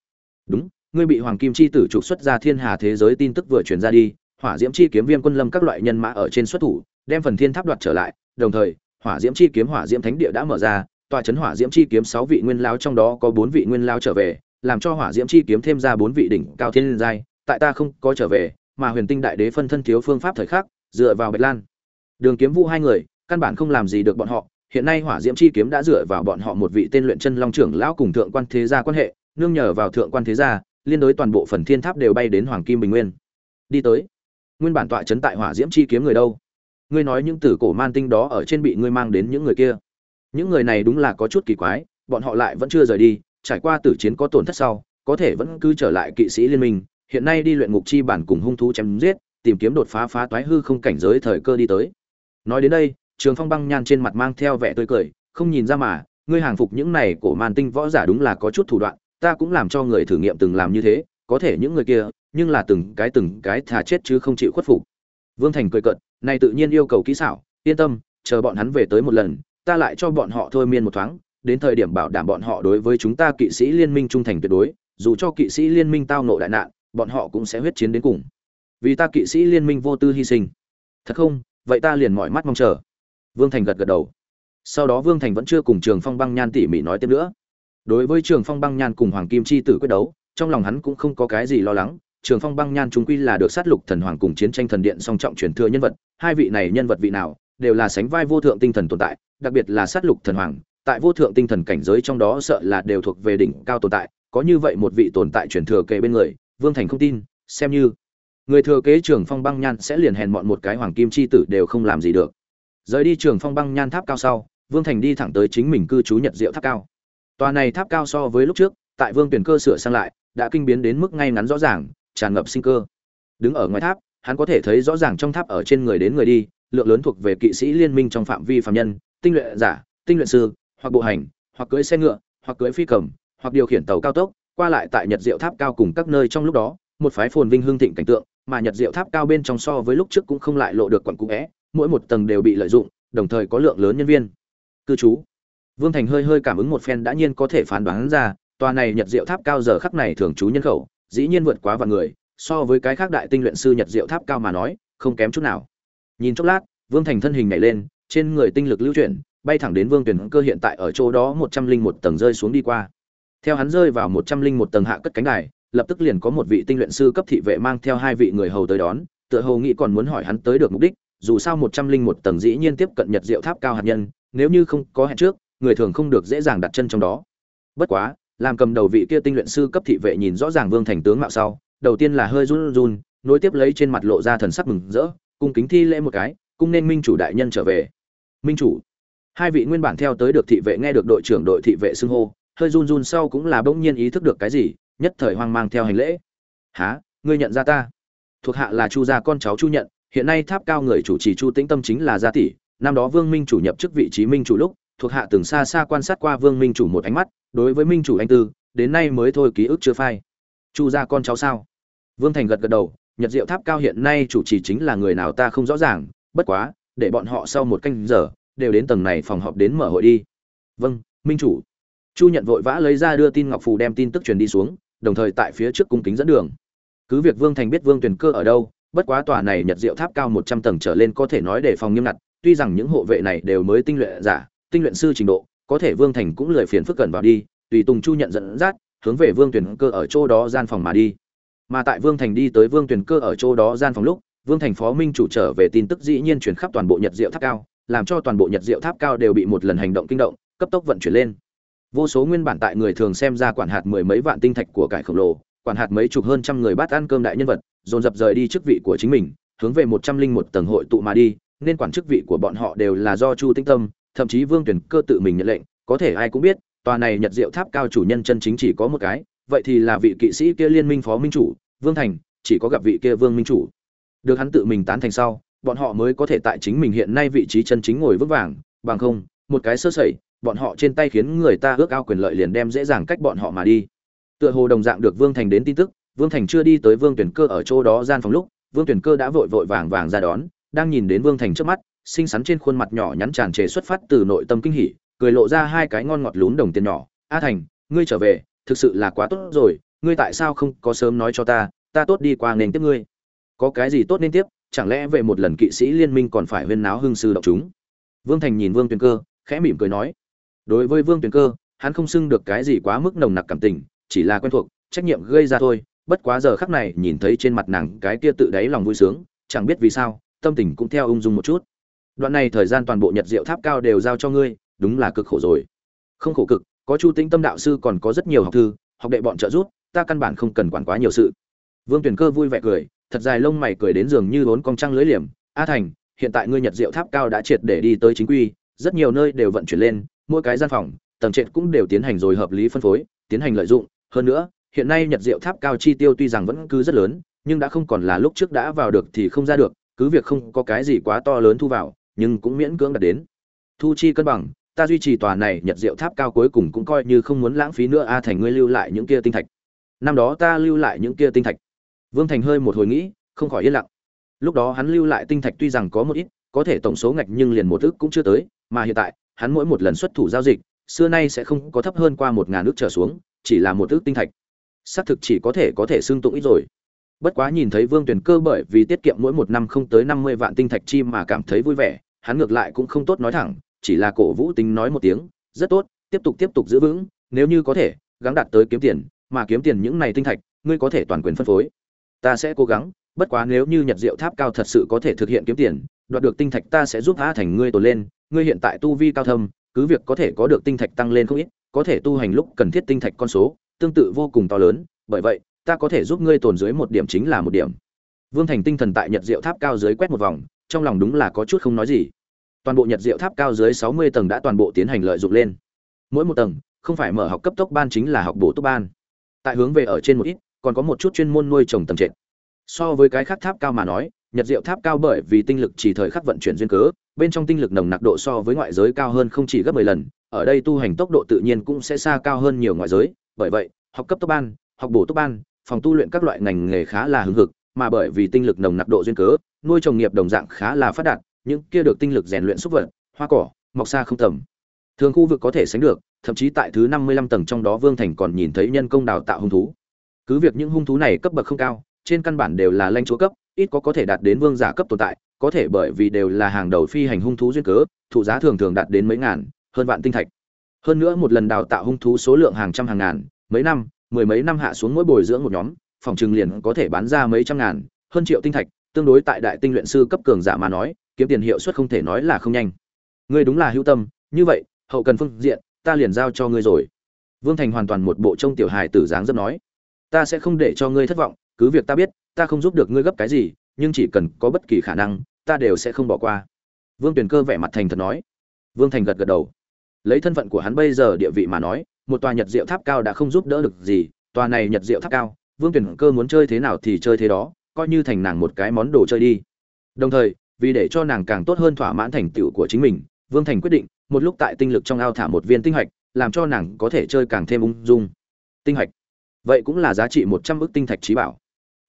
Đúng, ngươi bị hoàng kim chi tử trục xuất ra thiên hà thế giới tin tức vừa truyền ra đi, hỏa diễm chi kiếm viêm quân lâm các loại nhân mã ở trên xuất thủ, đem phần thiên tháp đoạt trở lại, đồng thời, hỏa diễm chi kiếm, hỏa diễm thánh địa đã mở ra, tòa trấn hỏa diễm chi kiếm sáu vị nguyên lão trong đó có bốn vị nguyên lão trở về, làm cho hỏa diễm chi kiếm thêm ra bốn vị đỉnh cao thiên giai, tại ta không có trở về, mà huyền tinh đại đế phân thân thiếu phương pháp thời khắc, dựa vào bạch lan. Đường kiếm vũ hai người, căn bản không làm gì được bọn họ hiện nay hỏa diễm chi kiếm đã dựa vào bọn họ một vị tên luyện chân long trưởng lão cùng thượng quan thế gia quan hệ, nương nhờ vào thượng quan thế gia, liên đối toàn bộ phần thiên tháp đều bay đến hoàng kim bình nguyên. Đi tới. Nguyên bản tọa chấn tại hỏa diễm chi kiếm người đâu? Ngươi nói những tử cổ man tinh đó ở trên bị ngươi mang đến những người kia. Những người này đúng là có chút kỳ quái, bọn họ lại vẫn chưa rời đi, trải qua tử chiến có tổn thất sau, có thể vẫn cứ trở lại kỵ sĩ liên minh, hiện nay đi luyện ngục chi bản cùng hung thú chém giết, tìm kiếm đột phá phá toái hư không cảnh giới thời cơ đi tới. Nói đến đây trường phong băng nhan trên mặt mang theo vẻ tươi cười, không nhìn ra mà, ngươi hàng phục những này cổ màn tinh võ giả đúng là có chút thủ đoạn, ta cũng làm cho người thử nghiệm từng làm như thế, có thể những người kia, nhưng là từng cái từng cái thà chết chứ không chịu khuất phục. Vương thành cười cợt, này tự nhiên yêu cầu kỹ xảo, yên tâm, chờ bọn hắn về tới một lần, ta lại cho bọn họ thôi miên một thoáng, đến thời điểm bảo đảm bọn họ đối với chúng ta kỵ sĩ liên minh trung thành tuyệt đối, dù cho kỵ sĩ liên minh tao nộ đại nạn, bọn họ cũng sẽ huyết chiến đến cùng. Vì ta kỵ sĩ liên minh vô tư hy sinh. Thật không? Vậy ta liền mỏi mắt mong chờ vương thành gật gật đầu. Sau đó vương thành vẫn chưa cùng trường phong băng nhan tỉ mỉ nói tiếp nữa. Đối với trường phong băng nhan cùng hoàng kim chi tử quyết đấu, trong lòng hắn cũng không có cái gì lo lắng. Trường phong băng nhan chúng quy là được sát lục thần hoàng cùng chiến tranh thần điện song trọng truyền thừa nhân vật, hai vị này nhân vật vị nào, đều là sánh vai vô thượng tinh thần tồn tại, đặc biệt là sát lục thần hoàng, tại vô thượng tinh thần cảnh giới trong đó sợ là đều thuộc về đỉnh cao tồn tại, có như vậy một vị tồn tại truyền thừa kề bên người, vương thành không tin, xem như. Người thừa kế trường phong băng nhan sẽ liền hèn mọn một cái hoàng kim chi tử đều không làm gì được rời đi trường phong băng nhan tháp cao sau, vương thành đi thẳng tới chính mình cư trú nhật diệu tháp cao. Tòa này tháp cao so với lúc trước, tại vương tuyển cơ sửa sang lại, đã kinh biến đến mức ngay ngắn rõ ràng, tràn ngập sinh cơ. Đứng ở ngoài tháp, hắn có thể thấy rõ ràng trong tháp ở trên người đến người đi, lượng lớn thuộc về kỵ sĩ liên minh trong phạm vi phạm nhân, tinh luyện giả, tinh luyện sư, hoặc bộ hành, hoặc cưỡi xe ngựa, hoặc cưỡi phi cầm, hoặc điều khiển tàu cao tốc, qua lại tại nhật diệu tháp cao cùng các nơi trong lúc đó, một phái phồn vinh hương thịnh cảnh tượng, mà nhật diệu tháp cao bên trong so với lúc trước cũng không lại lộ được quận cũ vẽ mỗi một tầng đều bị lợi dụng, đồng thời có lượng lớn nhân viên. Cư trú. Vương thành hơi hơi cảm ứng một phen đã nhiên có thể phán đoán ra, tòa này nhật diệu tháp cao giờ khắc này thường trú nhân khẩu, dĩ nhiên vượt quá vài người, so với cái khác đại tinh luyện sư nhật diệu tháp cao mà nói, không kém chút nào. Nhìn chốc lát, vương thành thân hình nhảy lên, trên người tinh lực lưu chuyển, bay thẳng đến vương tuyển cơ hiện tại ở chỗ đó một trăm linh một tầng rơi xuống đi qua. Theo hắn rơi vào một trăm linh một tầng hạ cất cánh đài, lập tức liền có một vị tinh luyện sư cấp thị vệ mang theo hai vị người hầu tới đón, tựa hồ nghĩ còn muốn hỏi hắn tới được mục đích dù sao một trăm linh một tầng dĩ nhiên tiếp cận nhật diệu tháp cao hạt nhân, nếu như không có hẹn trước, người thường không được dễ dàng đặt chân trong đó. Bất quá, làm cầm đầu vị kia tinh luyện sư cấp thị vệ nhìn rõ ràng vương thành tướng mạo sau, đầu tiên là hơi run run, nối tiếp lấy trên mặt lộ ra thần sắc mừng rỡ, cung kính thi lễ một cái, cung nên minh chủ đại nhân trở về. Minh chủ. Hai vị nguyên bản theo tới được thị vệ nghe được đội trưởng đội thị vệ xưng hô, hơi run run sau cũng là bỗng nhiên ý thức được cái gì, nhất thời hoang mang theo hành lễ. Há ngươi nhận ra ta? Thuộc hạ là chu gia con cháu chu nhận hiện nay tháp cao người chủ trì chu tĩnh tâm chính là gia tỷ, năm đó vương minh chủ nhập chức vị trí minh chủ lúc, thuộc hạ từng xa xa quan sát qua vương minh chủ một ánh mắt, đối với minh chủ anh tư, đến nay mới thôi ký ức chưa phai. Chu gia con cháu sao? Vương thành gật gật đầu, nhật diệu tháp cao hiện nay chủ trì chính là người nào ta không rõ ràng, bất quá, để bọn họ sau một canh giờ, đều đến tầng này phòng họp đến mở hội đi. Vâng minh chủ. Chu nhận vội vã lấy ra đưa tin ngọc phù đem tin tức truyền đi xuống, đồng thời tại phía trước cung kính dẫn đường. Cứ việc vương thành biết vương tuyền cơ ở đâu bất quá tòa này nhật diệu tháp cao một trăm tầng trở lên có thể nói để phòng nghiêm ngặt, tuy rằng những hộ vệ này đều mới tinh luyện giả, tinh luyện sư trình độ, có thể vương thành cũng lười phiền phức cẩn vào đi, tùy tùng chu nhận dẫn dắt, hướng về vương tuyển cơ ở chỗ đó gian phòng mà đi. Mà tại vương thành đi tới vương tuyển cơ ở chỗ đó gian phòng lúc, vương thành phó minh chủ trở về tin tức dĩ nhiên chuyển khắp toàn bộ nhật diệu tháp cao, làm cho toàn bộ nhật diệu tháp cao đều bị một lần hành động kinh động, cấp tốc vận chuyển lên. Vô số nguyên bản tại người thường xem ra quản hạt mười mấy vạn tinh thạch của cải khổng lồ, quản hạt mấy chục hơn trăm người bát ăn cơm đại nhân vật dồn dập rời đi chức vị của chính mình, hướng về một trăm linh một tầng hội tụ mà đi, nên quản chức vị của bọn họ đều là do chu tinh tâm, thậm chí vương tuyển cơ tự mình nhận lệnh, có thể ai cũng biết, tòa này nhật diệu tháp cao chủ nhân chân chính chỉ có một cái, vậy thì là vị kỵ sĩ kia liên minh phó minh chủ, vương thành, chỉ có gặp vị kia vương minh chủ. Được hắn tự mình tán thành sau, bọn họ mới có thể tại chính mình hiện nay vị trí chân chính ngồi vững vàng, bằng không, một cái sơ sẩy, bọn họ trên tay khiến người ta ước ao quyền lợi liền đem dễ dàng cách bọn họ mà đi. Tựa hồ đồng dạng được vương thành đến tin tức vương thành chưa đi tới vương tuyển cơ ở chỗ đó gian phòng lúc, vương tuyển cơ đã vội vội vàng vàng ra đón, đang nhìn đến vương thành trước mắt, xinh xắn trên khuôn mặt nhỏ nhắn tràn trề xuất phát từ nội tâm kinh hỉ, cười lộ ra hai cái ngon ngọt lún đồng tiền nhỏ. A thành, ngươi trở về, thực sự là quá tốt rồi, ngươi tại sao không có sớm nói cho ta ta tốt đi qua nền tiếp ngươi. Có cái gì tốt nên tiếp, chẳng lẽ về một lần kỵ sĩ liên minh còn phải huyên náo hưng sư động chúng? Vương thành nhìn vương tuyền cơ, khẽ mỉm cười nói. Đối với vương tuyền cơ, hắn không xưng được cái gì quá mức nồng nặc cảm tình, chỉ là quen thuộc, trách nhiệm gây ra thôi bất quá giờ khắc này nhìn thấy trên mặt nàng cái kia tự đáy lòng vui sướng, chẳng biết vì sao, tâm tình cũng theo ung dung một chút. Đoạn này thời gian toàn bộ nhật diệu tháp cao đều giao cho ngươi, đúng là cực khổ rồi. Không khổ cực, có chu tĩnh tâm đạo sư còn có rất nhiều học thư, học đệ bọn trợ giúp, ta căn bản không cần quản quá nhiều sự. Vương tuyển cơ vui vẻ cười, thật dài lông mày cười đến giường như bốn con trăng lưới liềm. A thành, hiện tại ngươi nhật diệu tháp cao đã triệt để đi tới chính quy, rất nhiều nơi đều vận chuyển lên, mỗi cái gian phòng, tầng trệt cũng đều tiến hành rồi hợp lý phân phối, tiến hành lợi dụng. Hơn nữa hiện nay nhật diệu tháp cao chi tiêu tuy rằng vẫn cứ rất lớn, nhưng đã không còn là lúc trước đã vào được thì không ra được, cứ việc không có cái gì quá to lớn thu vào, nhưng cũng miễn cưỡng đạt đến. Thu chi cân bằng, ta duy trì tòa này nhật diệu tháp cao cuối cùng cũng coi như không muốn lãng phí nữa, a, thành ngươi lưu lại những kia tinh thạch. Năm đó ta lưu lại những kia tinh thạch. Vương thành hơi một hồi nghĩ, không khỏi yên lặng. Lúc đó hắn lưu lại tinh thạch tuy rằng có một ít, có thể tổng số ngạch nhưng liền một ức cũng chưa tới, mà hiện tại, hắn mỗi một lần xuất thủ giao dịch, xưa nay sẽ không có thấp hơn qua một ngàn ức trở xuống, chỉ là một ức tinh thạch xác thực chỉ có thể có thể xương tụng ít rồi. Bất quá nhìn thấy vương tuyển cơ bởi vì tiết kiệm mỗi một năm không tới năm mươi vạn tinh thạch chi mà cảm thấy vui vẻ, hắn ngược lại cũng không tốt nói thẳng, chỉ là cổ vũ tính nói một tiếng, rất tốt, tiếp tục tiếp tục giữ vững, nếu như có thể, gắng đạt tới kiếm tiền, mà kiếm tiền những này tinh thạch, ngươi có thể toàn quyền phân phối. Ta sẽ cố gắng, bất quá nếu như nhật diệu tháp cao thật sự có thể thực hiện kiếm tiền, đoạt được tinh thạch ta sẽ giúp a thành ngươi tồn lên, ngươi hiện tại tu vi cao thâm, cứ việc có thể có được tinh thạch tăng lên không ít, có thể tu hành lúc cần thiết tinh thạch con số tương tự vô cùng to lớn, bởi vậy, ta có thể giúp ngươi tồn dưới một điểm chính là một điểm. Vương thành tinh thần tại nhật diệu tháp cao dưới quét một vòng, trong lòng đúng là có chút không nói gì. Toàn bộ nhật diệu tháp cao dưới sáu mươi tầng đã toàn bộ tiến hành lợi dụng lên. Mỗi một tầng, không phải mở học cấp tốc ban chính là học bổ túc ban. Tại hướng về ở trên một ít, còn có một chút chuyên môn nuôi trồng tầng trệt. So với cái khác tháp cao mà nói, nhật diệu tháp cao bởi vì tinh lực chỉ thời khắc vận chuyển duyên cớ, bên trong tinh lực nồng nặc độ so với ngoại giới cao hơn không chỉ gấp 10 lần, ở đây tu hành tốc độ tự nhiên cũng sẽ xa cao hơn nhiều ngoại giới bởi vậy, học cấp tốc ban, học bổ tốc ban, phòng tu luyện các loại ngành nghề khá là hứng hực, mà bởi vì tinh lực nồng nặc độ duyên cớ, nuôi trồng nghiệp đồng dạng khá là phát đạt, những kia được tinh lực rèn luyện xúc vật, hoa cỏ, mọc xa không tầm. Thường khu vực có thể sánh được, thậm chí tại thứ 55 tầng trong đó vương thành còn nhìn thấy nhân công đào tạo hung thú. Cứ việc những hung thú này cấp bậc không cao, trên căn bản đều là lãnh chúa cấp, ít có có thể đạt đến vương giả cấp tồn tại, có thể bởi vì đều là hàng đầu phi hành hung thú duyên cớ, thụ giá thường thường đạt đến mấy ngàn, hơn vạn tinh thạch hơn nữa một lần đào tạo hung thú số lượng hàng trăm hàng ngàn, mấy năm, mười mấy năm hạ xuống mỗi bồi dưỡng một nhóm, phòng trừng liền có thể bán ra mấy trăm ngàn, hơn triệu tinh thạch, tương đối tại đại tinh luyện sư cấp cường giả mà nói, kiếm tiền hiệu suất không thể nói là không nhanh. Ngươi đúng là hữu tâm, như vậy, hậu cần phương diện, ta liền giao cho ngươi rồi. Vương thành hoàn toàn một bộ trông tiểu hài tử dáng dấp nói. Ta sẽ không để cho ngươi thất vọng, cứ việc ta biết, ta không giúp được ngươi gấp cái gì, nhưng chỉ cần có bất kỳ khả năng, ta đều sẽ không bỏ qua. Vương tuyền cơ vẻ mặt thành thật nói. Vương thành gật gật đầu lấy thân phận của hắn bây giờ địa vị mà nói, một tòa nhật diệu tháp cao đã không giúp đỡ được gì, tòa này nhật diệu tháp cao, vương tuyển cơ muốn chơi thế nào thì chơi thế đó, coi như thành nàng một cái món đồ chơi đi. Đồng thời, vì để cho nàng càng tốt hơn thỏa mãn thành tựu của chính mình, vương thành quyết định, một lúc tại tinh lực trong ao thả một viên tinh hạch, làm cho nàng có thể chơi càng thêm ung dung. Tinh hạch. Vậy cũng là giá trị một trăm ước tinh thạch trí bảo.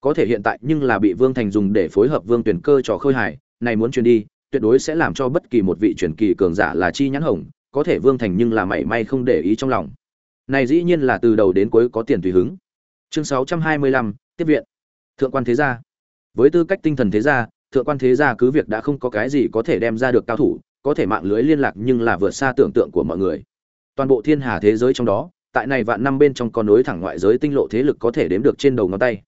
Có thể hiện tại nhưng là bị vương thành dùng để phối hợp vương tuyển cơ trò khơi hải này muốn truyền đi, tuyệt đối sẽ làm cho bất kỳ một vị truyền kỳ cường giả là chi nhãn hồng có thể vương thành nhưng là mảy may không để ý trong lòng. Này dĩ nhiên là từ đầu đến cuối có tiền tùy hứng. Chương sáu trăm hai mươi lăm, tiếp viện. Thượng quan thế gia. Với tư cách tinh thần thế gia, thượng quan thế gia cứ việc đã không có cái gì có thể đem ra được cao thủ, có thể mạng lưới liên lạc nhưng là vượt xa tưởng tượng của mọi người. Toàn bộ thiên hà thế giới trong đó, tại này vạn năm bên trong con nối thẳng ngoại giới tinh lộ thế lực có thể đếm được trên đầu ngón tay.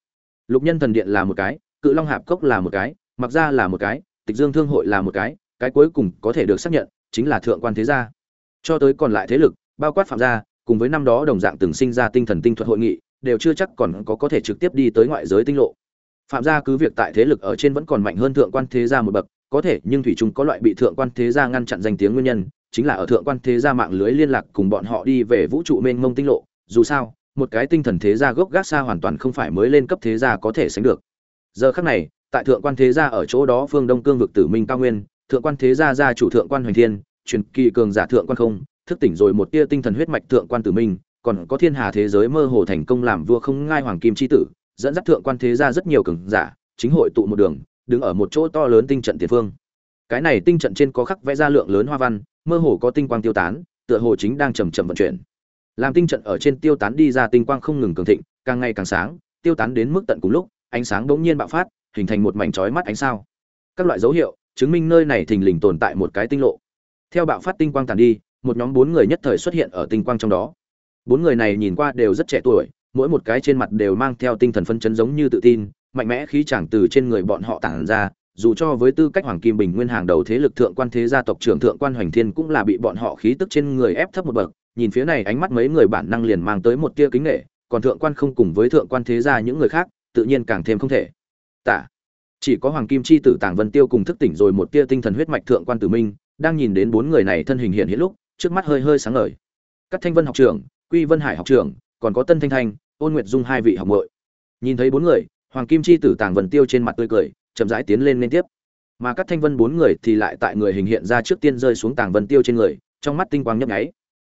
Lục nhân thần điện là một cái, cự long hạp cốc là một cái, mặc ra là một cái, tịch dương thương hội là một cái cái cuối cùng có thể được xác nhận chính là thượng quan thế gia cho tới còn lại thế lực, bao quát phạm gia, cùng với năm đó đồng dạng từng sinh ra tinh thần tinh thuật hội nghị, đều chưa chắc còn có có thể trực tiếp đi tới ngoại giới tinh lộ. Phạm gia cứ việc tại thế lực ở trên vẫn còn mạnh hơn thượng quan thế gia một bậc, có thể nhưng thủy chung có loại bị thượng quan thế gia ngăn chặn danh tiếng nguyên nhân, chính là ở thượng quan thế gia mạng lưới liên lạc cùng bọn họ đi về vũ trụ mênh mông tinh lộ, dù sao, một cái tinh thần thế gia gốc gác xa hoàn toàn không phải mới lên cấp thế gia có thể sánh được. Giờ khắc này, tại thượng quan thế gia ở chỗ đó phương đông cương vực tử minh cao nguyên, thượng quan thế gia gia chủ thượng quan hoành thiên truyền kỳ cường giả thượng quan không, thức tỉnh rồi một tia tinh thần huyết mạch thượng quan tử minh, còn có thiên hà thế giới mơ hồ thành công làm vua không ngai hoàng kim chi tử, dẫn dắt thượng quan thế gia rất nhiều cường giả, chính hội tụ một đường, đứng ở một chỗ to lớn tinh trận tiền phương. Cái này tinh trận trên có khắc vẽ ra lượng lớn hoa văn, mơ hồ có tinh quang tiêu tán, tựa hồ chính đang chậm chậm vận chuyển. Làm tinh trận ở trên tiêu tán đi ra tinh quang không ngừng cường thịnh, càng ngày càng sáng, tiêu tán đến mức tận cùng lúc, ánh sáng bỗng nhiên bạo phát, hình thành một mảnh chói mắt ánh sao. Các loại dấu hiệu chứng minh nơi này thình lình tồn tại một cái tinh lộ theo bạo phát tinh quang tàn đi, một nhóm bốn người nhất thời xuất hiện ở tinh quang trong đó. Bốn người này nhìn qua đều rất trẻ tuổi, mỗi một cái trên mặt đều mang theo tinh thần phân chấn giống như tự tin, mạnh mẽ khí chàng từ trên người bọn họ tản ra, dù cho với tư cách hoàng kim bình nguyên hàng đầu thế lực thượng quan thế gia tộc trưởng thượng quan hoành thiên cũng là bị bọn họ khí tức trên người ép thấp một bậc, nhìn phía này ánh mắt mấy người bản năng liền mang tới một tia kính nghệ còn thượng quan không cùng với thượng quan thế gia những người khác, tự nhiên càng thêm không thể. Tả, chỉ có hoàng kim chi tử tàng vân tiêu cùng thức tỉnh rồi một tia tinh thần huyết mạch thượng quan tử minh đang nhìn đến bốn người này thân hình hiện hiện lúc, trước mắt hơi hơi sáng ngời. Các thanh vân học trưởng, quy vân hải học trưởng, còn có tân thanh thanh, ôn nguyệt dung hai vị học muội. Nhìn thấy bốn người, hoàng kim chi tử tàng vân tiêu trên mặt tươi cười, chậm rãi tiến lên liên tiếp. Mà các thanh vân bốn người thì lại tại người hình hiện ra trước tiên rơi xuống tàng vân tiêu trên người, trong mắt tinh quang nhấp nháy.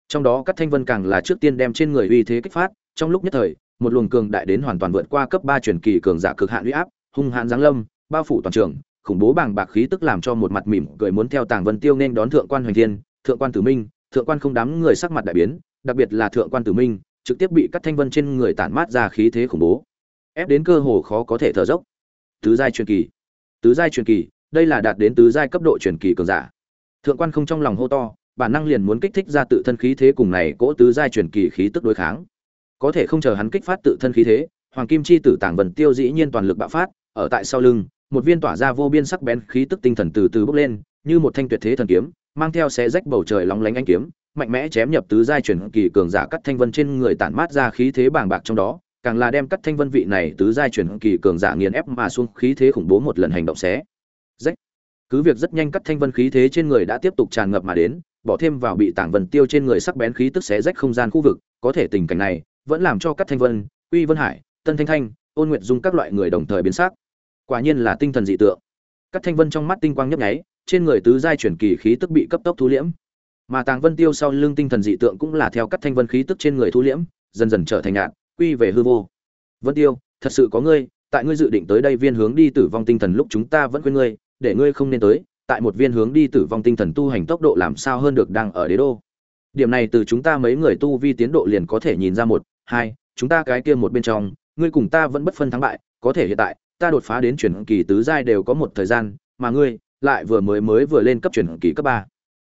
Trong đó các thanh vân càng là trước tiên đem trên người uy thế kích phát, trong lúc nhất thời, một luồng cường đại đến hoàn toàn vượt qua cấp ba truyền kỳ cường giả cực hạn uy áp, hung hãn giáng lâm, bao phủ toàn trường khủng bố bàng bạc khí tức làm cho một mặt mỉm cười muốn theo tàng vân tiêu nên đón thượng quan hoành thiên. Thượng quan tử minh, thượng quan không đám người sắc mặt đại biến, đặc biệt là thượng quan tử minh, trực tiếp bị các thanh vân trên người tản mát ra khí thế khủng bố, ép đến cơ hồ khó có thể thở dốc. Tứ giai truyền kỳ. Tứ giai truyền kỳ, đây là đạt đến tứ giai cấp độ truyền kỳ cường giả. Thượng quan không trong lòng hô to, bản năng liền muốn kích thích ra tự thân khí thế cùng này cỗ tứ giai truyền kỳ khí tức đối kháng. Có thể không chờ hắn kích phát tự thân khí thế, hoàng kim chi tử tàng Vân tiêu dĩ nhiên toàn lực bạo phát, ở tại sau lưng một viên tỏa ra vô biên sắc bén khí tức tinh thần từ từ bốc lên, như một thanh tuyệt thế thần kiếm, mang theo xé rách bầu trời lóng lánh ánh kiếm, mạnh mẽ chém nhập tứ giai truyền kỳ cường giả cắt thanh vân trên người tản mát ra khí thế bàng bạc trong đó, càng là đem cắt thanh vân vị này tứ giai truyền kỳ cường giả nghiền ép mà xuống khí thế khủng bố một lần hành động xé. Rách. Cứ việc rất nhanh cắt thanh vân khí thế trên người đã tiếp tục tràn ngập mà đến, bỏ thêm vào bị tảng vân tiêu trên người sắc bén khí tức xé rách không gian khu vực, có thể tình cảnh này vẫn làm cho cắt thanh vân, uy vân hải, tân thanh thanh, ôn nguyệt dung các loại người đồng thời biến sắc quả nhiên là tinh thần dị tượng. Cắt thanh vân trong mắt tinh quang nhấp nháy, trên người tứ giai chuyển kỳ khí tức bị cấp tốc thu liễm. Mà tàng vân tiêu sau lưng tinh thần dị tượng cũng là theo cắt thanh vân khí tức trên người thu liễm, dần dần trở thành ngạn quy về hư vô. Vân tiêu, thật sự có ngươi, tại ngươi dự định tới đây viên hướng đi tử vong tinh thần lúc chúng ta vẫn quên ngươi, để ngươi không nên tới, tại một viên hướng đi tử vong tinh thần tu hành tốc độ làm sao hơn được đang ở đế đô. Điểm này từ chúng ta mấy người tu vi tiến độ liền có thể nhìn ra một, hai, chúng ta cái kia một bên trong, ngươi cùng ta vẫn bất phân thắng bại, có thể hiện tại ta đột phá đến chuyển kỳ tứ giai đều có một thời gian, mà ngươi lại vừa mới mới vừa lên cấp chuyển kỳ cấp ba.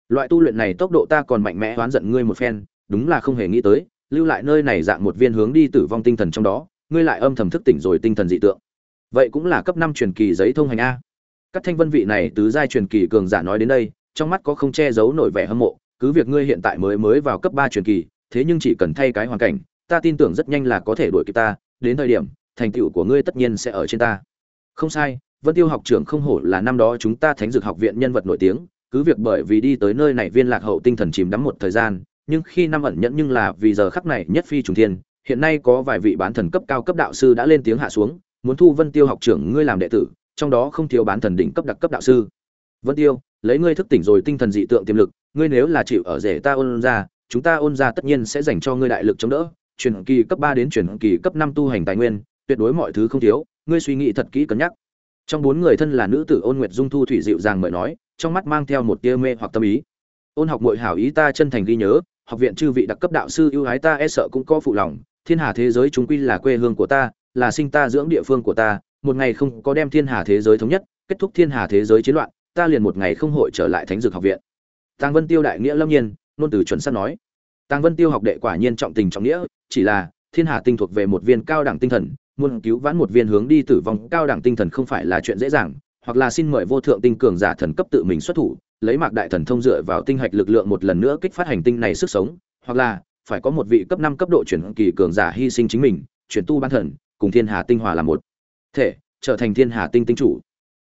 Loại tu luyện này tốc độ ta còn mạnh mẽ hoán giận ngươi một phen, đúng là không hề nghĩ tới, lưu lại nơi này dạng một viên hướng đi tử vong tinh thần trong đó, ngươi lại âm thầm thức tỉnh rồi tinh thần dị tượng. Vậy cũng là cấp năm truyền kỳ giấy thông hành a. Các thanh vân vị này tứ giai truyền kỳ cường giả nói đến đây, trong mắt có không che giấu nổi vẻ hâm mộ, cứ việc ngươi hiện tại mới mới vào cấp ba truyền kỳ, thế nhưng chỉ cần thay cái hoàn cảnh, ta tin tưởng rất nhanh là có thể đuổi kịp ta, đến thời điểm thành tựu của ngươi tất nhiên sẽ ở trên ta. Không sai, vân tiêu học trưởng không hổ là năm đó chúng ta thánh dược học viện nhân vật nổi tiếng, cứ việc bởi vì đi tới nơi này viên lạc hậu tinh thần chìm đắm một thời gian, nhưng khi năm ẩn nhẫn nhưng là vì giờ khắc này nhất phi trùng thiên, hiện nay có vài vị bán thần cấp cao cấp đạo sư đã lên tiếng hạ xuống, muốn thu vân tiêu học trưởng ngươi làm đệ tử, trong đó không thiếu bán thần đỉnh cấp đặc cấp đạo sư. Vân tiêu, lấy ngươi thức tỉnh rồi tinh thần dị tượng tiềm lực, ngươi nếu là chịu ở rể ta ôn ra, chúng ta ôn ra tất nhiên sẽ dành cho ngươi đại lực chống đỡ, chuyển kỳ cấp ba đến chuyển kỳ cấp năm tu hành tài nguyên tuyệt đối mọi thứ không thiếu, ngươi suy nghĩ thật kỹ cân nhắc. Trong bốn người thân là nữ tử ôn nguyệt dung thu thủy dịu dàng mời nói, trong mắt mang theo một tia mê hoặc tâm ý. Ôn học muội hảo ý ta chân thành ghi nhớ, học viện chư vị đặc cấp đạo sư ưu ái ta e sợ cũng có phụ lòng, thiên hà thế giới chúng quy là quê hương của ta, là sinh ta dưỡng địa phương của ta, một ngày không có đem thiên hà thế giới thống nhất, kết thúc thiên hà thế giới chiến loạn, ta liền một ngày không hội trở lại thánh dược học viện. Tàng vân tiêu đại nghĩa lâm nhiên, nôn từ chuẩn sắt nói. Tàng vân tiêu học đệ quả nhiên trọng tình trọng nghĩa, chỉ là thiên hà tinh thuộc về một viên cao đẳng tinh thần muốn cứu vãn một viên hướng đi tử vong cao đẳng tinh thần không phải là chuyện dễ dàng, hoặc là xin mời vô thượng tinh cường giả thần cấp tự mình xuất thủ, lấy mạc đại thần thông dựa vào tinh hạch lực lượng một lần nữa kích phát hành tinh này sức sống, hoặc là phải có một vị cấp năm cấp độ chuyển kỳ cường giả hy sinh chính mình, chuyển tu ban thần, cùng thiên hà tinh hòa là một thể, trở thành thiên hà tinh tinh chủ.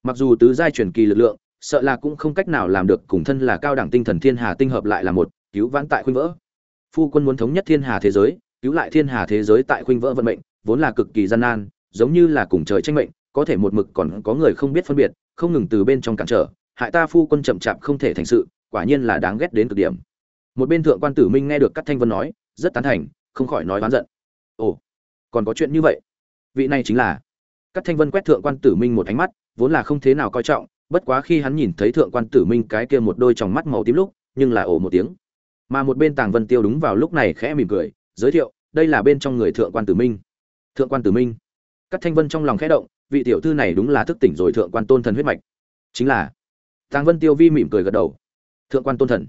Mặc dù tứ giai chuyển kỳ lực lượng, sợ là cũng không cách nào làm được cùng thân là cao đẳng tinh thần thiên hà tinh hợp lại là một, cứu vãn tại khuynh vỡ. Phu quân muốn thống nhất thiên hà thế giới, cứu lại thiên hà thế giới tại khuynh vỡ vận mệnh vốn là cực kỳ gian nan, giống như là cùng trời tranh mệnh, có thể một mực còn có người không biết phân biệt, không ngừng từ bên trong cản trở, hại ta phu quân chậm chạp không thể thành sự, quả nhiên là đáng ghét đến cực điểm. Một bên thượng quan tử minh nghe được cát thanh vân nói, rất tán thành, không khỏi nói oán giận. Ồ, còn có chuyện như vậy? Vị này chính là. Cát thanh vân quét thượng quan tử minh một ánh mắt, vốn là không thế nào coi trọng, bất quá khi hắn nhìn thấy thượng quan tử minh cái kia một đôi tròng mắt màu tím lúc, nhưng là ồ một tiếng. Mà một bên tàng vân tiêu đúng vào lúc này khẽ mỉm cười, giới thiệu, đây là bên trong người thượng quan tử minh thượng quan tử minh. Các thanh vân trong lòng khẽ động, vị tiểu thư này đúng là thức tỉnh rồi thượng quan tôn thần huyết mạch. Chính là, tàng vân tiêu vi mỉm cười gật đầu. Thượng quan tôn thần.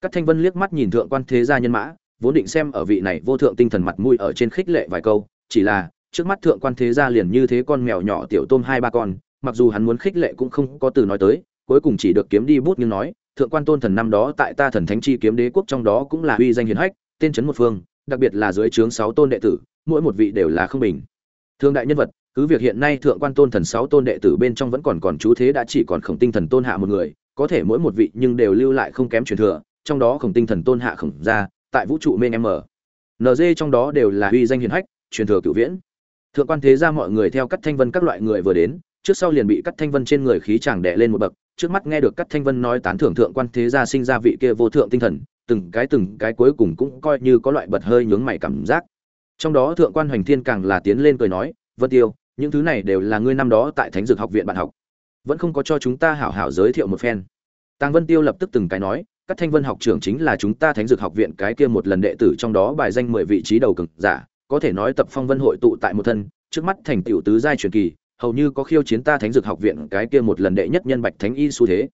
Các thanh vân liếc mắt nhìn thượng quan thế gia nhân mã, vốn định xem ở vị này vô thượng tinh thần mặt mũi ở trên khích lệ vài câu, chỉ là, trước mắt thượng quan thế gia liền như thế con mèo nhỏ tiểu tôm hai ba con, mặc dù hắn muốn khích lệ cũng không có từ nói tới, cuối cùng chỉ được kiếm đi bút nhưng nói, thượng quan tôn thần năm đó tại ta thần thánh chi kiếm đế quốc trong đó cũng là uy danh hiển hách, tên trấn một phương, đặc biệt là dưới trướng sáu tôn đệ tử mỗi một vị đều là không bình. Thương đại nhân vật, cứ việc hiện nay thượng quan tôn thần sáu tôn đệ tử bên trong vẫn còn còn chú thế đã chỉ còn khổng tinh thần tôn hạ một người, có thể mỗi một vị nhưng đều lưu lại không kém truyền thừa, trong đó khổng tinh thần tôn hạ khổng gia, tại vũ trụ mênh m nd trong đó đều là uy danh hiển hách, truyền thừa cửu viễn. Thượng quan thế ra mọi người theo cắt thanh vân các loại người vừa đến, trước sau liền bị cắt thanh vân trên người khí chàng đè lên một bậc, trước mắt nghe được cắt thanh vân nói tán thưởng thượng quan thế gia sinh ra vị kia vô thượng tinh thần, từng cái từng cái cuối cùng cũng coi như có loại bật hơi nhướng mày cảm giác trong đó thượng quan hoành thiên càng là tiến lên cười nói, vân tiêu, những thứ này đều là ngươi năm đó tại thánh dược học viện bạn học. Vẫn không có cho chúng ta hảo hảo giới thiệu một phen. Tàng vân tiêu lập tức từng cái nói, các thanh vân học trưởng chính là chúng ta thánh dược học viện cái kia một lần đệ tử trong đó bài danh mười vị trí đầu cực giả, có thể nói tập phong vân hội tụ tại một thân, trước mắt thành tiểu tứ giai truyền kỳ, hầu như có khiêu chiến ta thánh dược học viện cái kia một lần đệ nhất nhân bạch thánh y xu thế.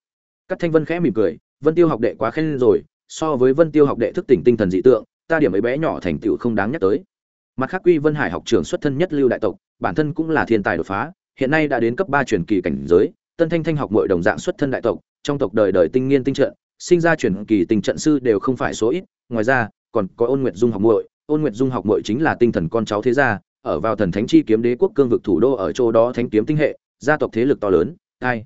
Các thanh vân khẽ mỉm cười, vân tiêu học đệ quá khen rồi, so với vân tiêu học đệ thức tỉnh tinh thần dị tượng, ta điểm ấy bé nhỏ thành tựu không đáng nhắc tới mặt khác quy vân hải học trưởng xuất thân nhất lưu đại tộc, bản thân cũng là thiên tài đột phá, hiện nay đã đến cấp ba truyền kỳ cảnh giới, tân thanh thanh học mọi đồng dạng xuất thân đại tộc, trong tộc đời đời tinh nghiên tinh trận, sinh ra truyền kỳ tình trận sư đều không phải số ít, ngoài ra, còn có ôn nguyệt dung học muội, ôn nguyệt dung học muội chính là tinh thần con cháu thế gia, ở vào thần thánh chi kiếm đế quốc cương vực thủ đô ở chỗ đó thánh kiếm tinh hệ, gia tộc thế lực to lớn, ai?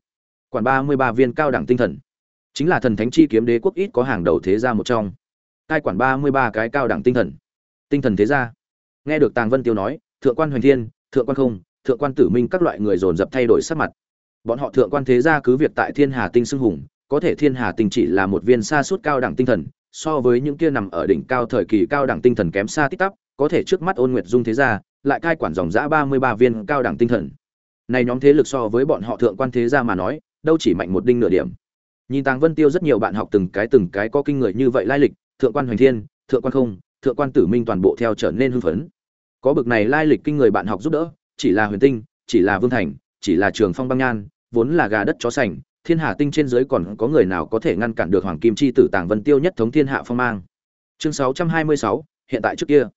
Quản ba mươi ba viên cao đẳng tinh thần. Chính là thần thánh chi kiếm đế quốc ít có hàng đầu thế gia một trong. Hai quản ba mươi ba cái cao đẳng tinh thần? Tinh thần thế gia nghe được tàng vân tiêu nói, thượng quan hoành thiên, thượng quan không, thượng quan tử minh các loại người dồn dập thay đổi sắc mặt. Bọn họ thượng quan thế gia cứ việc tại thiên hà tinh xưng hùng, có thể thiên hà tinh chỉ là một viên xa suốt cao đẳng tinh thần, so với những kia nằm ở đỉnh cao thời kỳ cao đẳng tinh thần kém xa tích tắp có thể trước mắt ôn nguyệt dung thế gia, lại cai quản dòng giã ba mươi ba viên cao đẳng tinh thần. Này nhóm thế lực so với bọn họ thượng quan thế gia mà nói, đâu chỉ mạnh một đinh nửa điểm. Nhìn tàng vân tiêu rất nhiều bạn học từng cái từng cái có kinh người như vậy lai lịch, thượng quan hoành thiên, thượng quan không, thượng quan tử minh toàn bộ theo trở nên hưng phấn có bực này lai lịch kinh người bạn học giúp đỡ chỉ là huyền tinh chỉ là vương thành chỉ là trường phong băng nhan vốn là gà đất chó sành thiên hạ tinh trên dưới còn có người nào có thể ngăn cản được hoàng kim chi tử tàng vân tiêu nhất thống thiên hạ phong mang. Chương 626, hiện tại trước kia.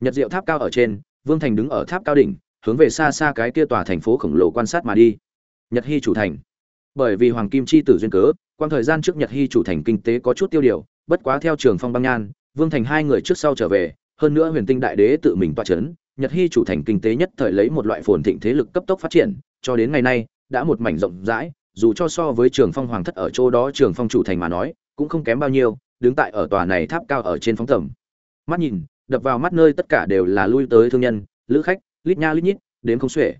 Nhật diệu tháp cao ở trên vương thành đứng ở tháp cao đỉnh hướng về xa xa cái kia tòa thành phố khổng lồ quan sát mà đi. Nhật hy chủ thành. Bởi vì hoàng kim chi tử duyên cớ quan thời gian trước nhật hy chủ thành kinh tế có chút tiêu điều bất quá theo trường phong băng nhan vương thành hai người trước sau trở về hơn nữa huyền tinh đại đế tự mình toa chấn, nhật hy chủ thành kinh tế nhất thời lấy một loại phồn thịnh thế lực cấp tốc phát triển, cho đến ngày nay, đã một mảnh rộng rãi, dù cho so với trường phong hoàng thất ở chỗ đó trường phong chủ thành mà nói, cũng không kém bao nhiêu, đứng tại ở tòa này tháp cao ở trên phóng tầm. Mắt nhìn, đập vào mắt nơi tất cả đều là lui tới thương nhân, lữ khách, lít nha lít nhít, đến không xuể.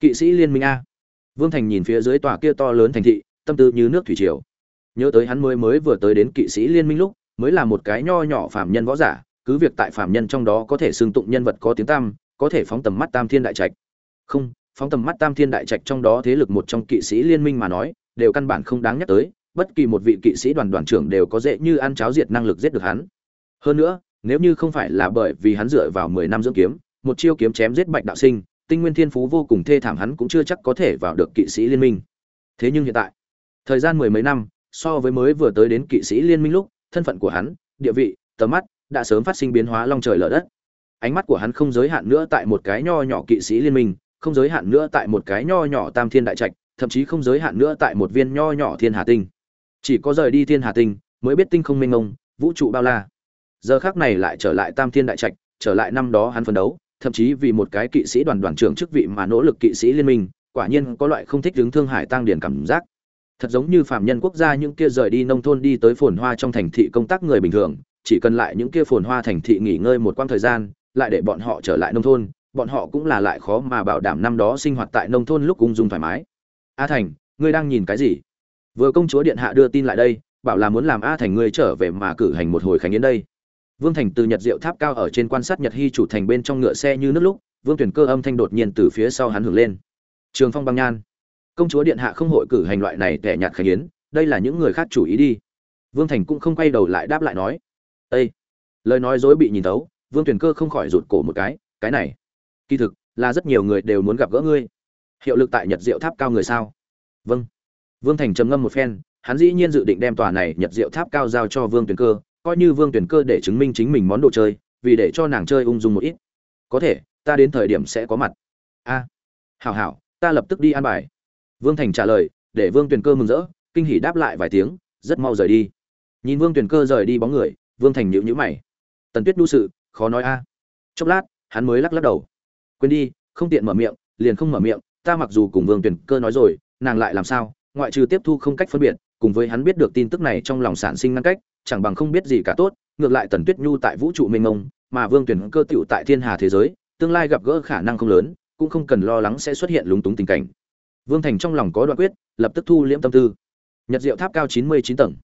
Kỵ sĩ liên minh a. Vương thành nhìn phía dưới tòa kia to lớn thành thị, tâm tư như nước thủy triều. Nhớ tới hắn mới mới vừa tới đến kỵ sĩ liên minh lúc, mới là một cái nho nhỏ phạm nhân võ giả cứ việc tại phạm nhân trong đó có thể xương tụng nhân vật có tiếng tam, có thể phóng tầm mắt tam thiên đại trạch. Không, phóng tầm mắt tam thiên đại trạch trong đó thế lực một trong kỵ sĩ liên minh mà nói, đều căn bản không đáng nhắc tới, bất kỳ một vị kỵ sĩ đoàn đoàn trưởng đều có dễ như ăn cháo diệt năng lực giết được hắn. Hơn nữa, nếu như không phải là bởi vì hắn dựa vào mười năm dưỡng kiếm, một chiêu kiếm chém giết bạch đạo sinh, tinh nguyên thiên phú vô cùng thê thảm hắn cũng chưa chắc có thể vào được kỵ sĩ liên minh. Thế nhưng hiện tại, thời gian mười mấy năm, so với mới vừa tới đến kỵ sĩ liên minh lúc, thân phận của hắn, địa vị, tầm mắt đã sớm phát sinh biến hóa long trời lở đất. Ánh mắt của hắn không giới hạn nữa tại một cái nho nhỏ kỵ sĩ liên minh, không giới hạn nữa tại một cái nho nhỏ tam thiên đại trạch, thậm chí không giới hạn nữa tại một viên nho nhỏ thiên hà tinh. Chỉ có rời đi thiên hà tinh, mới biết tinh không mênh mông, vũ trụ bao la. Giờ khác này lại trở lại tam thiên đại trạch, trở lại năm đó hắn phấn đấu, thậm chí vì một cái kỵ sĩ đoàn đoàn trưởng chức vị mà nỗ lực kỵ sĩ liên minh, quả nhiên có loại không thích đứng thương hải tăng điển cảm giác. Thật giống như phạm nhân quốc gia những kia rời đi nông thôn đi tới phồn hoa trong thành thị công tác người bình thường chỉ cần lại những kia phồn hoa thành thị nghỉ ngơi một quãng thời gian, lại để bọn họ trở lại nông thôn, bọn họ cũng là lại khó mà bảo đảm năm đó sinh hoạt tại nông thôn lúc ung dung thoải mái. A thành, ngươi đang nhìn cái gì? Vừa công chúa điện hạ đưa tin lại đây, bảo là muốn làm a thành ngươi trở về mà cử hành một hồi khánh yến đây. Vương thành từ nhật diệu tháp cao ở trên quan sát nhật hy chủ thành bên trong ngựa xe như nước lúc, vương tuyển cơ âm thanh đột nhiên từ phía sau hắn hưởng lên. Trường phong băng nhan. Công chúa điện hạ không hội cử hành loại này tẻ nhạt khánh yến, đây là những người khác chủ ý đi. Vương thành cũng không quay đầu lại đáp lại nói. Ê! lời nói dối bị nhìn tấu vương tuyển cơ không khỏi rụt cổ một cái cái này kỳ thực là rất nhiều người đều muốn gặp gỡ ngươi. Hiệu lực tại nhật diệu tháp cao người sao? Vâng. Vương thành trầm ngâm một phen hắn dĩ nhiên dự định đem tòa này nhật diệu tháp cao giao cho vương tuyển cơ coi như vương tuyển cơ để chứng minh chính mình món đồ chơi vì để cho nàng chơi ung dung một ít. Có thể ta đến thời điểm sẽ có mặt. A! À, hảo hảo ta lập tức đi an bài. Vương thành trả lời để vương tuyển cơ mừng rỡ kinh hỉ đáp lại vài tiếng rất mau rời đi. Nhìn vương tuyển cơ rời đi bóng người vương thành nhữ nhữ mày. Tần tuyết đu sự, khó nói a. Chốc lát, hắn mới lắc lắc đầu. Quên đi, không tiện mở miệng, liền không mở miệng, ta mặc dù cùng vương tuyển cơ nói rồi, nàng lại làm sao? Ngoại trừ tiếp thu không cách phân biệt, cùng với hắn biết được tin tức này trong lòng sản sinh ngăn cách, chẳng bằng không biết gì cả tốt, ngược lại tần tuyết nhu tại vũ trụ mênh mông, mà vương tuyển cơ tựu tại thiên hà thế giới, tương lai gặp gỡ khả năng không lớn, cũng không cần lo lắng sẽ xuất hiện lúng túng tình cảnh. Vương thành trong lòng có đoạn quyết, lập tức thu liễm tâm tư. Nhật diệu tháp cao chín mươi chín tầng.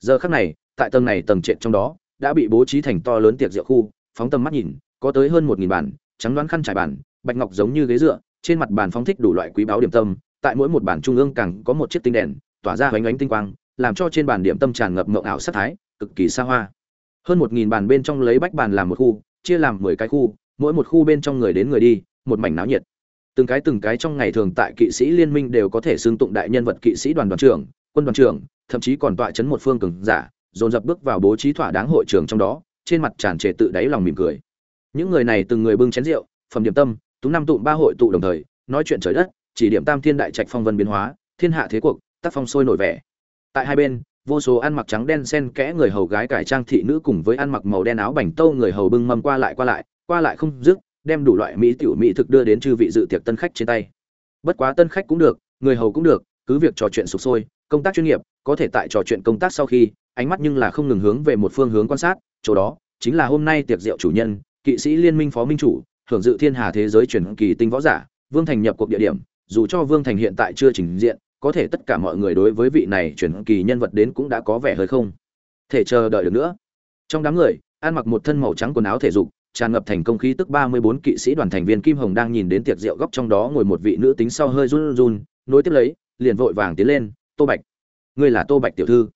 Giờ khắc này tại tầng này tầng trệt trong đó đã bị bố trí thành to lớn tiệc rượu khu phóng tầm mắt nhìn có tới hơn một nghìn bàn, trắng đoán khăn trải bàn, bạch ngọc giống như ghế dựa trên mặt bàn phóng thích đủ loại quý báu điểm tâm tại mỗi một bàn trung ương càng có một chiếc tinh đèn tỏa ra hoành ánh tinh quang làm cho trên bàn điểm tâm tràn ngập mộng ảo sắc thái cực kỳ xa hoa. Hơn một nghìn bàn bên trong lấy bách bàn làm một khu chia làm mười cái khu mỗi một khu bên trong người đến người đi một mảnh náo nhiệt. Từng cái từng cái trong ngày thường tại kỵ sĩ liên minh đều có thể xưng tụng đại nhân vật kỵ sĩ đoàn đoàn trưởng quân đoàn trưởng thậm chí còn tọa chấn một phương cường giả dồn dập bước vào bố trí thỏa đáng hội trường trong đó, trên mặt tràn trề tự đáy lòng mỉm cười. Những người này từng người bưng chén rượu, phẩm điểm tâm tú năm tụm ba hội tụ đồng thời, nói chuyện trời đất, chỉ điểm tam thiên đại trạch phong vân biến hóa, thiên hạ thế cuộc, tác phong sôi nổi vẻ. Tại hai bên, vô số ăn mặc trắng đen xen kẽ người hầu gái cải trang thị nữ cùng với ăn mặc màu đen áo bảnh tâu người hầu bưng mâm qua lại qua lại qua lại không dứt, đem đủ loại mỹ tiểu mỹ thực đưa đến chư vị dự tiệc tân khách trên tay. Bất quá tân khách cũng được, người hầu cũng được, cứ việc trò chuyện sục sôi công tác chuyên nghiệp, có thể tại trò chuyện công tác sau khi, ánh mắt nhưng là không ngừng hướng về một phương hướng quan sát, chỗ đó chính là hôm nay tiệc rượu chủ nhân, kỵ sĩ liên minh phó minh chủ, hưởng dự thiên hà thế giới truyền kỳ tinh võ giả, vương thành nhập cuộc địa điểm, dù cho vương thành hiện tại chưa trình diện, có thể tất cả mọi người đối với vị này truyền kỳ nhân vật đến cũng đã có vẻ hơi không thể chờ đợi được nữa. Trong đám người, ăn mặc một thân màu trắng quần áo thể dục, tràn ngập thành công khí tức ba mươi bốn kỵ sĩ đoàn thành viên kim hồng đang nhìn đến tiệc rượu góc trong đó ngồi một vị nữ tính sau hơi run run, nối tiếp lấy, liền vội vàng tiến lên tô bạch ngươi là tô bạch tiểu thư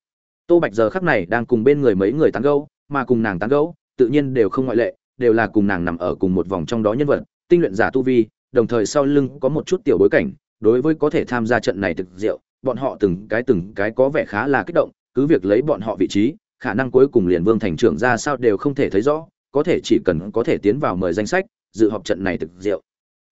tô bạch giờ khắc này đang cùng bên người mấy người tán gẫu mà cùng nàng tán gẫu tự nhiên đều không ngoại lệ đều là cùng nàng nằm ở cùng một vòng trong đó nhân vật tinh luyện giả tu vi đồng thời sau lưng có một chút tiểu bối cảnh đối với có thể tham gia trận này thực diệu, bọn họ từng cái từng cái có vẻ khá là kích động cứ việc lấy bọn họ vị trí khả năng cuối cùng liền vương thành trưởng ra sao đều không thể thấy rõ có thể chỉ cần có thể tiến vào mời danh sách dự họp trận này thực diệu.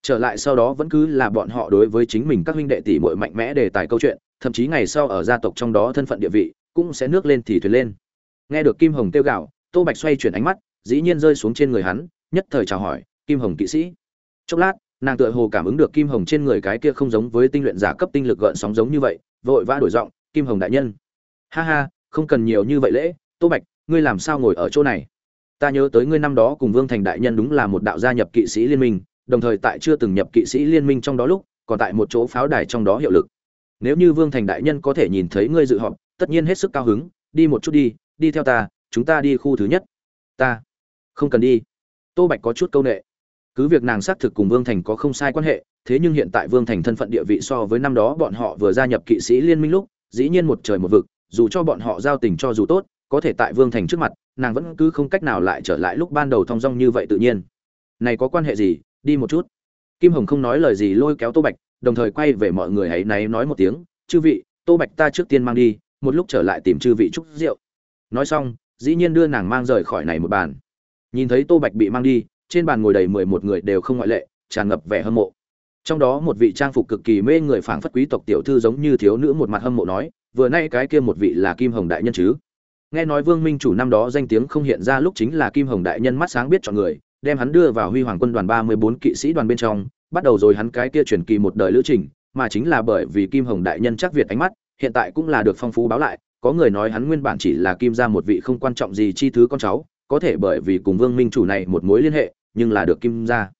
trở lại sau đó vẫn cứ là bọn họ đối với chính mình các huynh đệ tỷ muội mạnh mẽ đề tài câu chuyện thậm chí ngày sau ở gia tộc trong đó thân phận địa vị cũng sẽ nước lên thì thuyền lên. Nghe được kim hồng tiêu gạo tô bạch xoay chuyển ánh mắt, dĩ nhiên rơi xuống trên người hắn, nhất thời chào hỏi, kim hồng kỵ sĩ. Chốc lát, nàng tựa hồ cảm ứng được kim hồng trên người cái kia không giống với tinh luyện giả cấp tinh lực gợn sóng giống như vậy, vội vã đổi giọng, kim hồng đại nhân. Ha ha, không cần nhiều như vậy lễ, tô bạch, ngươi làm sao ngồi ở chỗ này? Ta nhớ tới ngươi năm đó cùng vương thành đại nhân đúng là một đạo gia nhập kỵ sĩ liên minh, đồng thời tại chưa từng nhập kỵ sĩ liên minh trong đó lúc, còn tại một chỗ pháo đài trong đó hiệu lực nếu như vương thành đại nhân có thể nhìn thấy ngươi dự họp, tất nhiên hết sức cao hứng, đi một chút đi đi theo ta, chúng ta đi khu thứ nhất. Ta không cần đi. Tô bạch có chút c â u n ệ cứ việc nàng xác thực cùng vương thành có không sai quan hệ, thế nhưng hiện tại vương thành thân phận địa vị so với năm đó bọn họ vừa gia nhập kỵ sĩ liên minh lúc, dĩ nhiên một trời một vực, dù cho bọn họ giao tình cho dù tốt, có thể tại vương thành trước mặt, nàng vẫn cứ không cách nào lại trở lại lúc ban đầu thong dong như vậy tự nhiên. Này có quan hệ gì? Đi một chút. Kim hồng không nói lời gì lôi kéo tô bạch đồng thời quay về mọi người hãy náy nói một tiếng, chư vị, tô bạch ta trước tiên mang đi, một lúc trở lại tìm chư vị trúc rượu. Nói xong, dĩ nhiên đưa nàng mang rời khỏi này một bàn. Nhìn thấy tô bạch bị mang đi, trên bàn ngồi đầy mười một người đều không ngoại lệ, tràn ngập vẻ hâm mộ. Trong đó một vị trang phục cực kỳ mê người phảng phất quý tộc tiểu thư giống như thiếu nữ một mặt hâm mộ nói, vừa nay cái kia một vị là kim hồng đại nhân chứ? Nghe nói vương minh chủ năm đó danh tiếng không hiện ra lúc chính là kim hồng đại nhân mắt sáng biết chọn người, đem hắn đưa vào huy hoàng quân đoàn ba mươi bốn kỵ sĩ đoàn bên trong bắt đầu rồi hắn cái kia truyền kỳ một đời lữ trình, mà chính là bởi vì kim hồng đại nhân chắc việt ánh mắt, hiện tại cũng là được phong phú báo lại, có người nói hắn nguyên bản chỉ là kim Gia một vị không quan trọng gì chi thứ con cháu, có thể bởi vì cùng vương minh chủ này một mối liên hệ, nhưng là được kim Gia.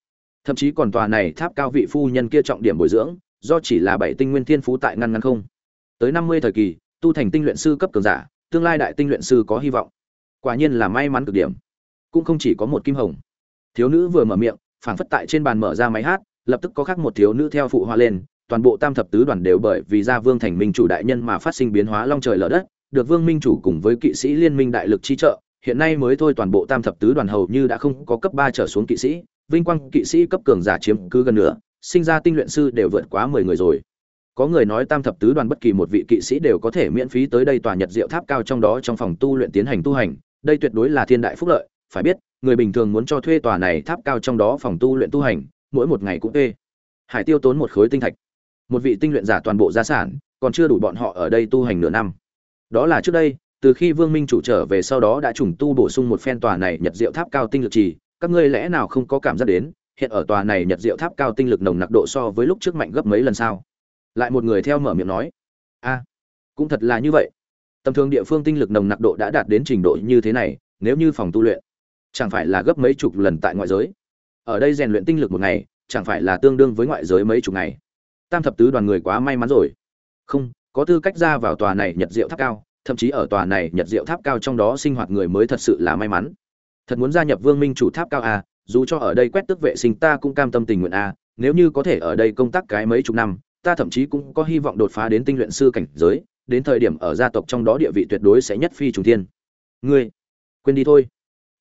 thậm chí còn tòa này tháp cao vị phu nhân kia trọng điểm bồi dưỡng, do chỉ là bảy tinh nguyên thiên phú tại ngăn ngăn không. Tới năm mươi thời kỳ, tu thành tinh luyện sư cấp cường giả, tương lai đại tinh luyện sư có hy vọng. Quả nhiên là may mắn cực điểm. Cũng không chỉ có một kim hồng. Thiếu nữ vừa mở miệng, phảng phất tại trên bàn mở ra máy hát lập tức có khác một thiếu nữ theo phụ hoa lên, toàn bộ tam thập tứ đoàn đều bởi vì gia vương thành minh chủ đại nhân mà phát sinh biến hóa long trời lở đất, được vương minh chủ cùng với kỵ sĩ liên minh đại lực chi trợ, hiện nay mới thôi toàn bộ tam thập tứ đoàn hầu như đã không có cấp ba trở xuống kỵ sĩ, vinh quang kỵ sĩ cấp cường giả chiếm cứ gần nữa sinh ra tinh luyện sư đều vượt quá mười người rồi. Có người nói tam thập tứ đoàn bất kỳ một vị kỵ sĩ đều có thể miễn phí tới đây tòa nhật diệu tháp cao trong đó trong phòng tu luyện tiến hành tu hành, đây tuyệt đối là thiên đại phúc lợi, phải biết, người bình thường muốn cho thuê tòa này tháp cao trong đó phòng tu luyện tu hành mỗi một ngày cũng tê. Hải tiêu tốn một khối tinh thạch. Một vị tinh luyện giả toàn bộ gia sản, còn chưa đủ bọn họ ở đây tu hành nửa năm. Đó là trước đây, từ khi vương minh chủ trở về sau đó đã trùng tu bổ sung một phen tòa này nhật diệu tháp cao tinh lực trì. Các ngươi lẽ nào không có cảm giác đến, hiện ở tòa này nhật diệu tháp cao tinh lực nồng nặc độ so với lúc trước mạnh gấp mấy lần sao? Lại một người theo mở miệng nói. A, cũng thật là như vậy. Tầm thường địa phương tinh lực nồng nặc độ đã đạt đến trình độ như thế này, nếu như phòng tu luyện, chẳng phải là gấp mấy chục lần tại ngoại giới? Ở đây rèn luyện tinh lực một ngày chẳng phải là tương đương với ngoại giới mấy chục ngày. Tam thập tứ đoàn người quá may mắn rồi. Không có tư cách ra vào tòa này nhật diệu tháp cao thậm chí ở tòa này nhật diệu tháp cao trong đó sinh hoạt người mới thật sự là may mắn. Thật muốn gia nhập vương minh chủ tháp cao à, dù cho ở đây quét tước vệ sinh ta cũng cam tâm tình nguyện à, nếu như có thể ở đây công tác cái mấy chục năm ta thậm chí cũng có hy vọng đột phá đến tinh luyện sư cảnh giới đến thời điểm ở gia tộc trong đó địa vị tuyệt đối sẽ nhất phi trùng thiên. Ngươi quên đi thôi.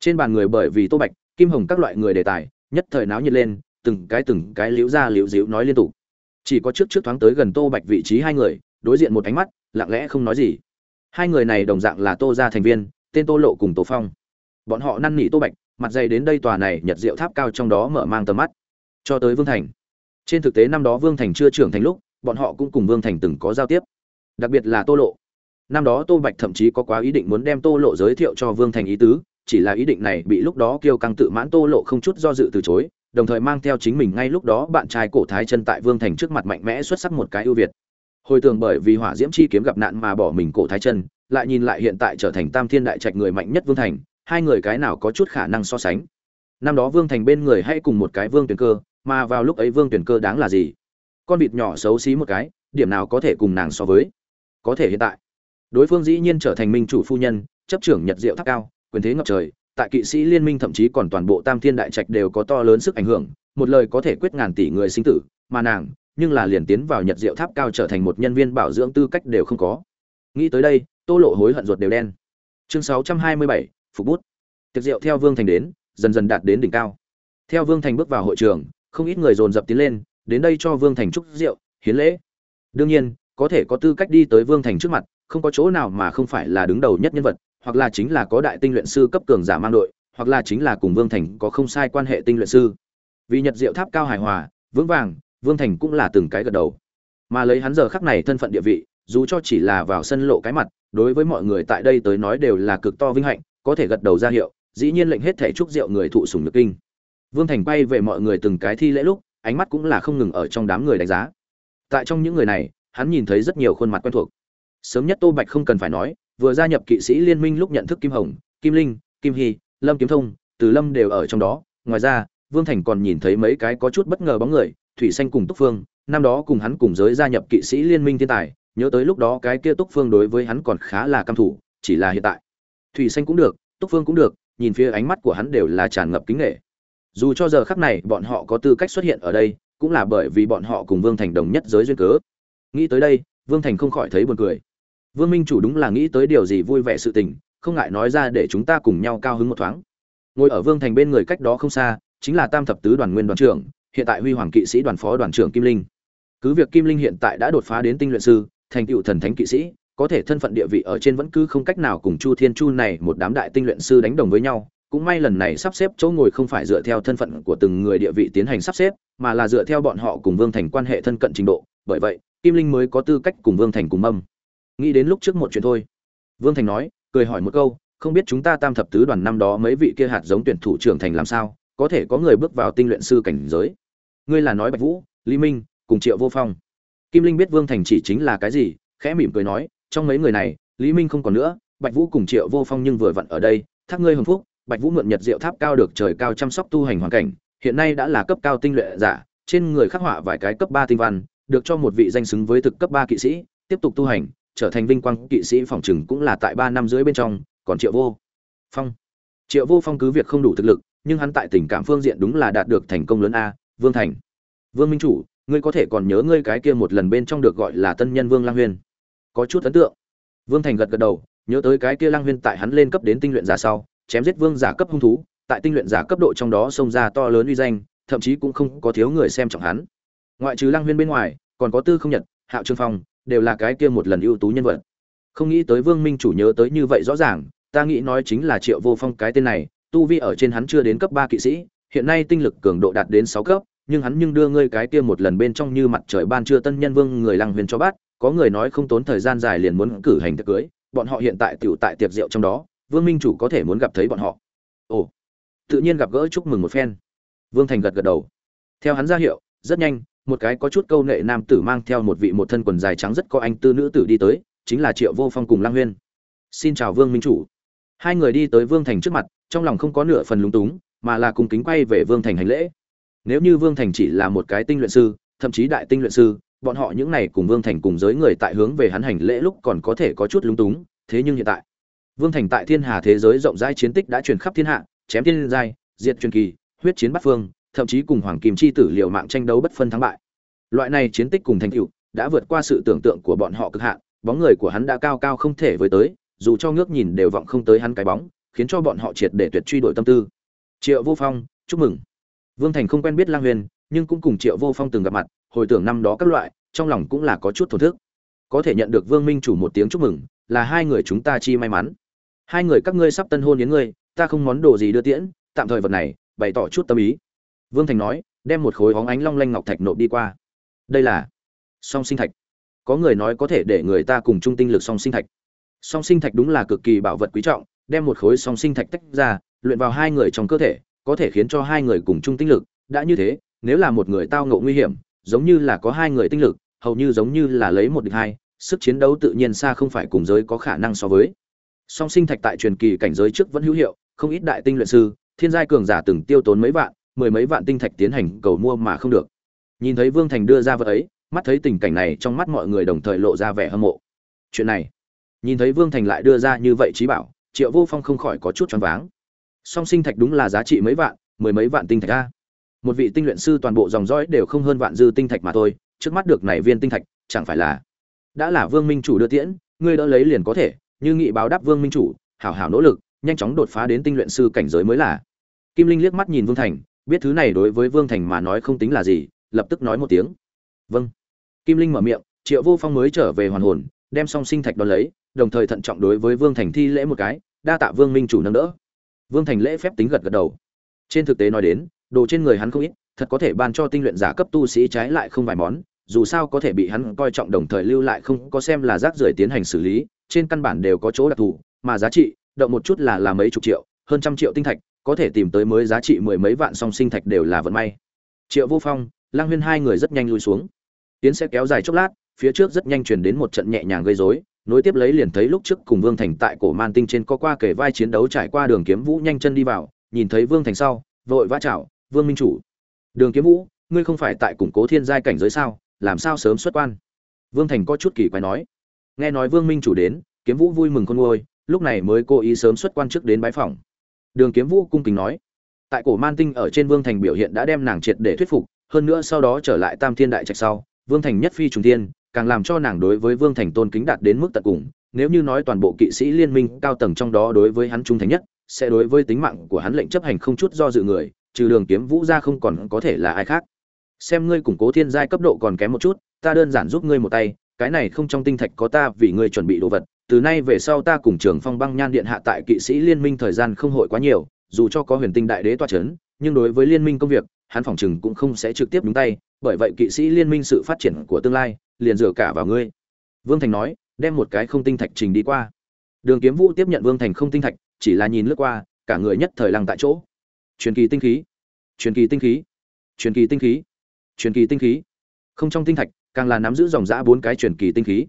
Trên bàn người bởi vì tô bạch kim hồng các loại người đề tài nhất thời náo nhiệt lên, từng cái từng cái liễu ra liễu díu nói liên tục. Chỉ có trước trước thoáng tới gần tô bạch vị trí hai người, đối diện một ánh mắt, lặng lẽ không nói gì. Hai người này đồng dạng là tô gia thành viên, tên tô lộ cùng tô phong. Bọn họ năn nỉ tô bạch, mặt dày đến đây tòa này nhật diệu tháp cao trong đó mở mang tầm mắt. Cho tới vương thành. Trên thực tế năm đó vương thành chưa trưởng thành lúc, bọn họ cũng cùng vương thành từng có giao tiếp. Đặc biệt là tô lộ. Năm đó tô bạch thậm chí có quá ý định muốn đem tô lộ giới thiệu cho vương thành ý tứ chỉ là ý định này bị lúc đó kêu căng tự mãn tô lộ không chút do dự từ chối, đồng thời mang theo chính mình ngay lúc đó bạn trai cổ thái chân tại vương thành trước mặt mạnh mẽ xuất sắc một cái ưu việt. Hồi tưởng bởi vì hỏa diễm chi kiếm gặp nạn mà bỏ mình cổ thái chân, lại nhìn lại hiện tại trở thành tam thiên đại trạch người mạnh nhất vương thành, hai người cái nào có chút khả năng so sánh. Năm đó vương thành bên người hay cùng một cái vương tuyển cơ, mà vào lúc ấy vương tuyển cơ đáng là gì? Con vịt nhỏ xấu xí một cái, điểm nào có thể cùng nàng so với? Có thể hiện tại. Đối phương dĩ nhiên trở thành minh chủ phu nhân, chấp trưởng nhật diệu tháp cao quyền thế ngập trời tại kỵ sĩ liên minh thậm chí còn toàn bộ tam thiên đại trạch đều có to lớn sức ảnh hưởng một lời có thể quyết ngàn tỷ người sinh tử mà nàng nhưng là liền tiến vào nhật diệu tháp cao trở thành một nhân viên bảo dưỡng tư cách đều không có. Nghĩ tới đây tô lộ hối hận ruột đều đen. Chương 627, phục bút. Tiệc rượu theo vương thành đến dần dần đạt đến đỉnh cao. Theo vương thành bước vào hội trường không ít người dồn dập tiến lên đến đây cho vương thành chúc rượu hiến lễ. Đương nhiên có thể có tư cách đi tới vương thành trước mặt không có chỗ nào mà không phải là đứng đầu nhất nhân vật hoặc là chính là có đại tinh luyện sư cấp cường giả mang đội, hoặc là chính là cùng vương thành có không sai quan hệ tinh luyện sư. Vì nhật diệu tháp cao hài hòa, vững vàng, vương thành cũng là từng cái gật đầu. Mà lấy hắn giờ khắc này thân phận địa vị, dù cho chỉ là vào sân lộ cái mặt, đối với mọi người tại đây tới nói đều là cực to vinh hạnh, có thể gật đầu ra hiệu, dĩ nhiên lệnh hết thể chúc rượu người thụ sủng nhược kinh. Vương thành bay về mọi người từng cái thi lễ lúc, ánh mắt cũng là không ngừng ở trong đám người đánh giá. Tại trong những người này, hắn nhìn thấy rất nhiều khuôn mặt quen thuộc. Sớm nhất tô bạch không cần phải nói vừa gia nhập kỵ sĩ liên minh lúc nhận thức kim hồng, kim linh, kim hy, lâm kiếm thông, từ lâm đều ở trong đó. Ngoài ra, vương thành còn nhìn thấy mấy cái có chút bất ngờ bóng người, thủy xanh cùng túc phương. Năm đó cùng hắn cùng giới gia nhập kỵ sĩ liên minh thiên tài, nhớ tới lúc đó cái kia túc phương đối với hắn còn khá là căm thủ chỉ là hiện tại. Thủy xanh cũng được, túc phương cũng được, nhìn phía ánh mắt của hắn đều là tràn ngập kính nghệ dù cho giờ khắc này bọn họ có tư cách xuất hiện ở đây, cũng là bởi vì bọn họ cùng vương thành đồng nhất giới duyên cớ. Nghĩ tới đây, vương thành không khỏi thấy buồn cười vương minh chủ đúng là nghĩ tới điều gì vui vẻ sự tình, không ngại nói ra để chúng ta cùng nhau cao hứng một thoáng. Ngồi ở vương thành bên người cách đó không xa, chính là tam thập tứ đoàn nguyên đoàn trưởng, hiện tại huy hoàng kỵ sĩ đoàn phó đoàn trưởng kim linh. Cứ việc kim linh hiện tại đã đột phá đến tinh luyện sư, thành tựu thần thánh kỵ sĩ, có thể thân phận địa vị ở trên vẫn cứ không cách nào cùng chu thiên chu này một đám đại tinh luyện sư đánh đồng với nhau, cũng may lần này sắp xếp chỗ ngồi không phải dựa theo thân phận của từng người địa vị tiến hành sắp xếp, mà là dựa theo bọn họ cùng vương thành quan hệ thân cận trình độ. Bởi vậy, kim linh mới có tư cách cùng vương thành cùng mâm nghĩ đến lúc trước một chuyện thôi. Vương thành nói, cười hỏi một câu, không biết chúng ta tam thập tứ đoàn năm đó mấy vị kia hạt giống tuyển thủ trưởng thành làm sao, có thể có người bước vào tinh luyện sư cảnh giới. Ngươi là nói bạch vũ, lý minh, cùng triệu vô phong. Kim linh biết vương thành chỉ chính là cái gì, khẽ mỉm cười nói, trong mấy người này, lý minh không còn nữa, bạch vũ cùng triệu vô phong nhưng vừa vặn ở đây, thác ngươi hồng phúc, bạch vũ mượn nhật diệu tháp cao được trời cao chăm sóc tu hành hoàn cảnh, hiện nay đã là cấp cao tinh luyện giả, trên người khắc họa vài cái cấp ba tinh văn, được cho một vị danh xứng với thực cấp ba kỵ sĩ, tiếp tục tu hành trở thành vinh quang kỵ sĩ phòng trừng cũng là tại ba năm dưới bên trong, còn triệu vô phong. Triệu vô phong cứ việc không đủ thực lực, nhưng hắn tại tình cảm phương diện đúng là đạt được thành công lớn a, vương thành. Vương minh chủ, ngươi có thể còn nhớ ngươi cái kia một lần bên trong được gọi là tân nhân vương lang huyên. Có chút ấn tượng. Vương thành gật gật đầu, nhớ tới cái kia lang huyên tại hắn lên cấp đến tinh luyện giả sau, chém giết vương giả cấp hung thú, tại tinh luyện giả cấp độ trong đó xông ra to lớn uy danh, thậm chí cũng không có thiếu người xem trọng hắn. Ngoại trừ lang huyên bên ngoài, còn có tư không nhật, hạo trương phong đều là cái kia một lần ưu tú nhân vật. Không nghĩ tới vương minh chủ nhớ tới như vậy rõ ràng, ta nghĩ nói chính là triệu vô phong cái tên này, tu vi ở trên hắn chưa đến cấp ba kỵ sĩ, hiện nay tinh lực cường độ đạt đến sáu cấp, nhưng hắn nhưng đưa ngươi cái kia một lần bên trong như mặt trời ban trưa tân nhân vương người lăng huyền cho bắt, có người nói không tốn thời gian dài liền muốn cử hành tiệc cưới, bọn họ hiện tại tiểu tại tiệc rượu trong đó, vương minh chủ có thể muốn gặp thấy bọn họ. Ồ, tự nhiên gặp gỡ chúc mừng một phen. Vương thành gật gật đầu. Theo hắn ra hiệu, rất nhanh một cái có chút câu nệ nam tử mang theo một vị một thân quần dài trắng rất có anh tư nữ tử đi tới, chính là triệu vô phong cùng lang huyên. Xin chào vương minh chủ. Hai người đi tới vương thành trước mặt, trong lòng không có nửa phần lúng túng, mà là cùng kính quay về vương thành hành lễ. Nếu như vương thành chỉ là một cái tinh luyện sư, thậm chí đại tinh luyện sư, bọn họ những này cùng vương thành cùng giới người tại hướng về hắn hành lễ lúc còn có thể có chút lúng túng, thế nhưng hiện tại, vương thành tại thiên hà thế giới rộng rãi chiến tích đã truyền khắp thiên hạ, chém thiên giai, diệt truyền kỳ, huyết chiến bắt phương thậm chí cùng hoàng kim chi tử liều mạng tranh đấu bất phân thắng bại. Loại này chiến tích cùng thành tựu đã vượt qua sự tưởng tượng của bọn họ cực hạn, bóng người của hắn đã cao cao không thể với tới, dù cho ngước nhìn đều vọng không tới hắn cái bóng, khiến cho bọn họ triệt để tuyệt truy đổi tâm tư. Triệu vô phong, chúc mừng. Vương thành không quen biết lang huyền, nhưng cũng cùng triệu vô phong từng gặp mặt, hồi tưởng năm đó các loại, trong lòng cũng là có chút thổn thức. Có thể nhận được vương minh chủ một tiếng chúc mừng, là hai người chúng ta chi may mắn. Hai người các ngươi sắp tân hôn đến ngươi, ta không món đồ gì đưa tiễn, tạm thời vật này, bày tỏ chút tâm ý vương thành nói, đem một khối hóng ánh long lanh ngọc thạch nộp đi qua. Đây là song sinh thạch. Có người nói có thể để người ta cùng chung tinh lực song sinh thạch. Song sinh thạch đúng là cực kỳ bảo vật quý trọng, đem một khối song sinh thạch tách ra, luyện vào hai người trong cơ thể, có thể khiến cho hai người cùng chung tinh lực. Đã như thế, nếu là một người tao ngộ nguy hiểm, giống như là có hai người tinh lực, hầu như giống như là lấy một địch hai, sức chiến đấu tự nhiên xa không phải cùng giới có khả năng so với. Song sinh thạch tại truyền kỳ cảnh giới trước vẫn hữu hiệu, không ít đại tinh luyện sư, thiên giai cường giả từng tiêu tốn mấy vạn mười mấy vạn tinh thạch tiến hành cầu mua mà không được. Nhìn thấy vương thành đưa ra vật ấy, mắt thấy tình cảnh này trong mắt mọi người đồng thời lộ ra vẻ hâm mộ. Chuyện này, nhìn thấy vương thành lại đưa ra như vậy trí bảo, triệu vô phong không khỏi có chút choáng váng. Song sinh thạch đúng là giá trị mấy vạn, mười mấy vạn tinh thạch a. Một vị tinh luyện sư toàn bộ dòng dõi đều không hơn vạn dư tinh thạch mà thôi, trước mắt được này viên tinh thạch, chẳng phải là đã là vương minh chủ đưa tiễn, ngươi đỡ lấy liền có thể, như nghị báo đáp vương minh chủ, hảo hảo nỗ lực, nhanh chóng đột phá đến tinh luyện sư cảnh giới mới là. Kim linh liếc mắt nhìn vương thành biết thứ này đối với vương thành mà nói không tính là gì, lập tức nói một tiếng. Vâng. Kim linh mở miệng, triệu vô phong mới trở về hoàn hồn, đem song sinh thạch đ ó lấy, đồng thời thận trọng đối với vương thành thi lễ một cái, đa tạ vương minh chủ nâng đỡ. Vương thành lễ phép tính gật gật đầu. Trên thực tế nói đến, đồ trên người hắn không ít, thật có thể ban cho tinh luyện giả cấp tu sĩ trái lại không vài món, dù sao có thể bị hắn coi trọng đồng thời lưu lại không có xem là rác rưởi tiến hành xử lý, trên căn bản đều có chỗ đặc thù, mà giá trị, động một chút là là mấy chục triệu, hơn trăm triệu tinh thạch có thể tìm tới mới giá trị mười mấy vạn song sinh thạch đều là vận may. Triệu vô phong lang huyên hai người rất nhanh lui xuống. Tiến sẽ kéo dài chốc lát, phía trước rất nhanh truyền đến một trận nhẹ nhàng gây rối, nối tiếp lấy liền thấy lúc trước cùng vương thành tại cổ man tinh trên có qua kể vai chiến đấu trải qua đường kiếm vũ nhanh chân đi vào, nhìn thấy vương thành sau, vội vã chào, vương minh chủ, đường kiếm vũ, ngươi không phải tại củng cố thiên giai cảnh giới sao, làm sao sớm xuất quan? Vương thành có chút kỳ quái nói. Nghe nói vương minh chủ đến, kiếm vũ vui mừng con ngôi lúc này mới cố ý sớm xuất quan trước đến bái phòng đường kiếm vũ cung kính nói, tại cổ man tinh ở trên vương thành biểu hiện đã đem nàng triệt để thuyết phục, hơn nữa sau đó trở lại tam thiên đại trạch sau, vương thành nhất phi trùng thiên, càng làm cho nàng đối với vương thành tôn kính đạt đến mức tận cùng, nếu như nói toàn bộ kỵ sĩ liên minh cao tầng trong đó đối với hắn trung thành nhất, sẽ đối với tính mạng của hắn lệnh chấp hành không chút do dự người, trừ đường kiếm vũ ra không còn có thể là ai khác. Xem ngươi củng cố thiên giai cấp độ còn kém một chút, ta đơn giản giúp ngươi một tay, cái này không trong tinh thạch có ta vì ngươi chuẩn bị đồ vật từ nay về sau ta cùng trường phong băng nhan điện hạ tại kỵ sĩ liên minh thời gian không hội quá nhiều, dù cho có huyền tinh đại đế toa c h ấ n nhưng đối với liên minh công việc, hắn phòng chừng cũng không sẽ trực tiếp đúng tay, bởi vậy kỵ sĩ liên minh sự phát triển của tương lai, liền dựa cả vào ngươi. Vương thành nói, đem một cái không tinh thạch trình đi qua. Đường kiếm vũ tiếp nhận vương thành không tinh thạch, chỉ là nhìn lướt qua, cả người nhất thời lăng tại chỗ. Truyền kỳ tinh khí, truyền kỳ tinh khí, truyền kỳ tinh khí, truyền kỳ tinh khí. Không trong tinh thạch, càng là nắm giữ dòng giã bốn cái truyền kỳ tinh khí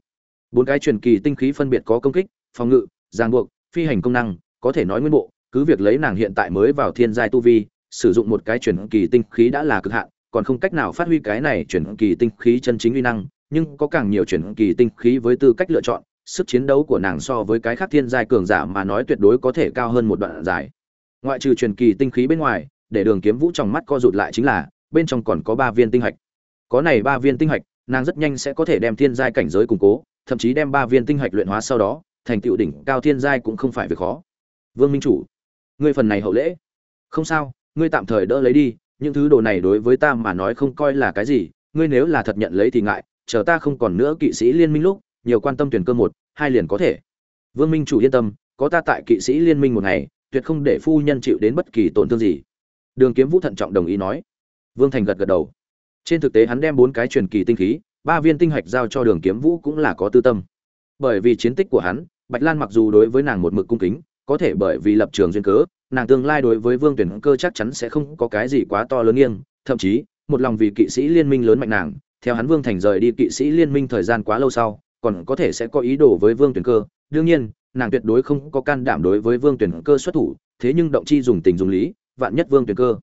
bốn cái truyền kỳ tinh khí phân biệt có công kích, phòng ngự giang buộc, phi hành công năng, có thể nói nguyên bộ, cứ việc lấy nàng hiện tại mới vào thiên giai tu vi, sử dụng một cái truyền kỳ tinh khí đã là cực hạn, còn không cách nào phát huy cái này truyền kỳ tinh khí chân chính uy năng, nhưng có càng nhiều truyền kỳ tinh khí với tư cách lựa chọn, sức chiến đấu của nàng so với cái khác thiên giai cường giả mà nói tuyệt đối có thể cao hơn một đoạn dài. Ngoại trừ truyền kỳ tinh khí bên ngoài, để đường kiếm vũ trong mắt co rụt lại chính là, bên trong còn có ba viên tinh hạch. Có này ba viên tinh hạch, nàng rất nhanh sẽ có thể đem thiên giai cảnh giới củng cố thậm chí đem ba viên tinh hạch luyện hóa sau đó, thành tựu đỉnh cao thiên giai cũng không phải việc khó. Vương minh chủ, ngươi phần này hậu lễ. Không sao, ngươi tạm thời đỡ lấy đi, những thứ đồ này đối với ta mà nói không coi là cái gì, ngươi nếu là thật nhận lấy thì ngại, chờ ta không còn nữa kỵ sĩ liên minh lúc, nhiều quan tâm tuyển cơ một, hai liền có thể. Vương minh chủ yên tâm, có ta tại kỵ sĩ liên minh một ngày, tuyệt không để phu nhân chịu đến bất kỳ tổn thương gì. Đường kiếm vũ thận trọng đồng ý nói. Vương thành gật gật đầu. Trên thực tế hắn đem bốn cái truyền kỳ tinh khí ba viên tinh hạch giao cho đường kiếm vũ cũng là có tư tâm. Bởi vì chiến tích của hắn, bạch lan mặc dù đối với nàng một mực cung kính, có thể bởi vì lập trường duyên cớ, nàng tương lai đối với vương tuyển cơ chắc chắn sẽ không có cái gì quá to lớn nghiêng, thậm chí, một lòng vì kỵ sĩ liên minh lớn mạnh nàng, theo hắn vương thành rời đi kỵ sĩ liên minh thời gian quá lâu sau, còn có thể sẽ có ý đồ với vương tuyển cơ. Đương nhiên, nàng tuyệt đối không có can đảm đối với vương tuyển cơ xuất thủ, thế nhưng động chi dùng tình dùng lý, vạn nhất vương tuyển cơ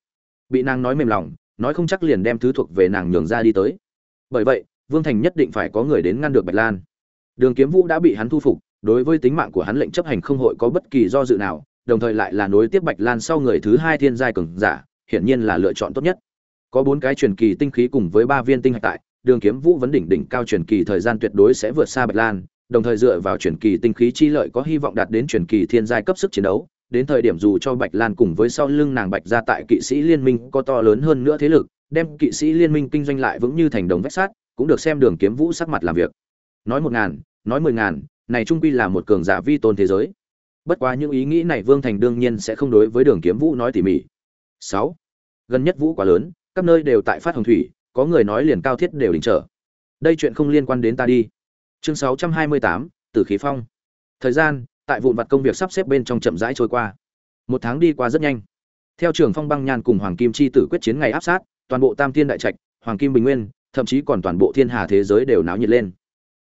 bị nàng nói mềm lòng, nói không chắc liền đem thứ thuộc về nàng nhường ra đi tới. Bởi vậy vương thành nhất định phải có người đến ngăn được bạch lan. Đường kiếm vũ đã bị hắn thu phục, đối với tính mạng của hắn lệnh chấp hành không hội có bất kỳ do dự nào, đồng thời lại là nối tiếp bạch lan sau người thứ hai thiên giai cường giả, hiển nhiên là lựa chọn tốt nhất. Có bốn cái truyền kỳ tinh khí cùng với ba viên tinh hạch tại, đường kiếm vũ vấn đỉnh đỉnh cao truyền kỳ thời gian tuyệt đối sẽ vượt xa bạch lan, đồng thời dựa vào truyền kỳ tinh khí chi lợi có hy vọng đạt đến truyền kỳ thiên giai cấp sức chiến đấu, đến thời điểm dù cho bạch lan cùng với sau lưng nàng bạch ra tại kỵ sĩ liên minh có to lớn hơn nữa thế lực, đem kỵ sĩ liên minh kinh doanh lại vững như thành đồng vách sát cũng được xem đường kiếm vũ sắc mặt làm việc. Nói một ngàn, nói mười ngàn, này trung quy là một cường giả vi tôn thế giới. Bất quá những ý nghĩ này vương thành đương nhiên sẽ không đối với đường kiếm vũ nói tỉ mỉ. Sáu, gần nhất vũ quá lớn, các nơi đều tại phát hồng thủy, có người nói liền cao thiết đều đình trở. Đây chuyện không liên quan đến ta đi. Chương sáu trăm hai mươi tám, tử khí phong. Thời gian, tại vụn vặt công việc sắp xếp bên trong chậm rãi trôi qua. Một tháng đi qua rất nhanh. Theo trường phong băng nhan cùng hoàng kim chi tử quyết chiến ngày áp sát, toàn bộ tam thiên đại trạch, hoàng kim bình nguyên thậm chí còn toàn bộ thiên hà thế giới đều náo nhiệt lên.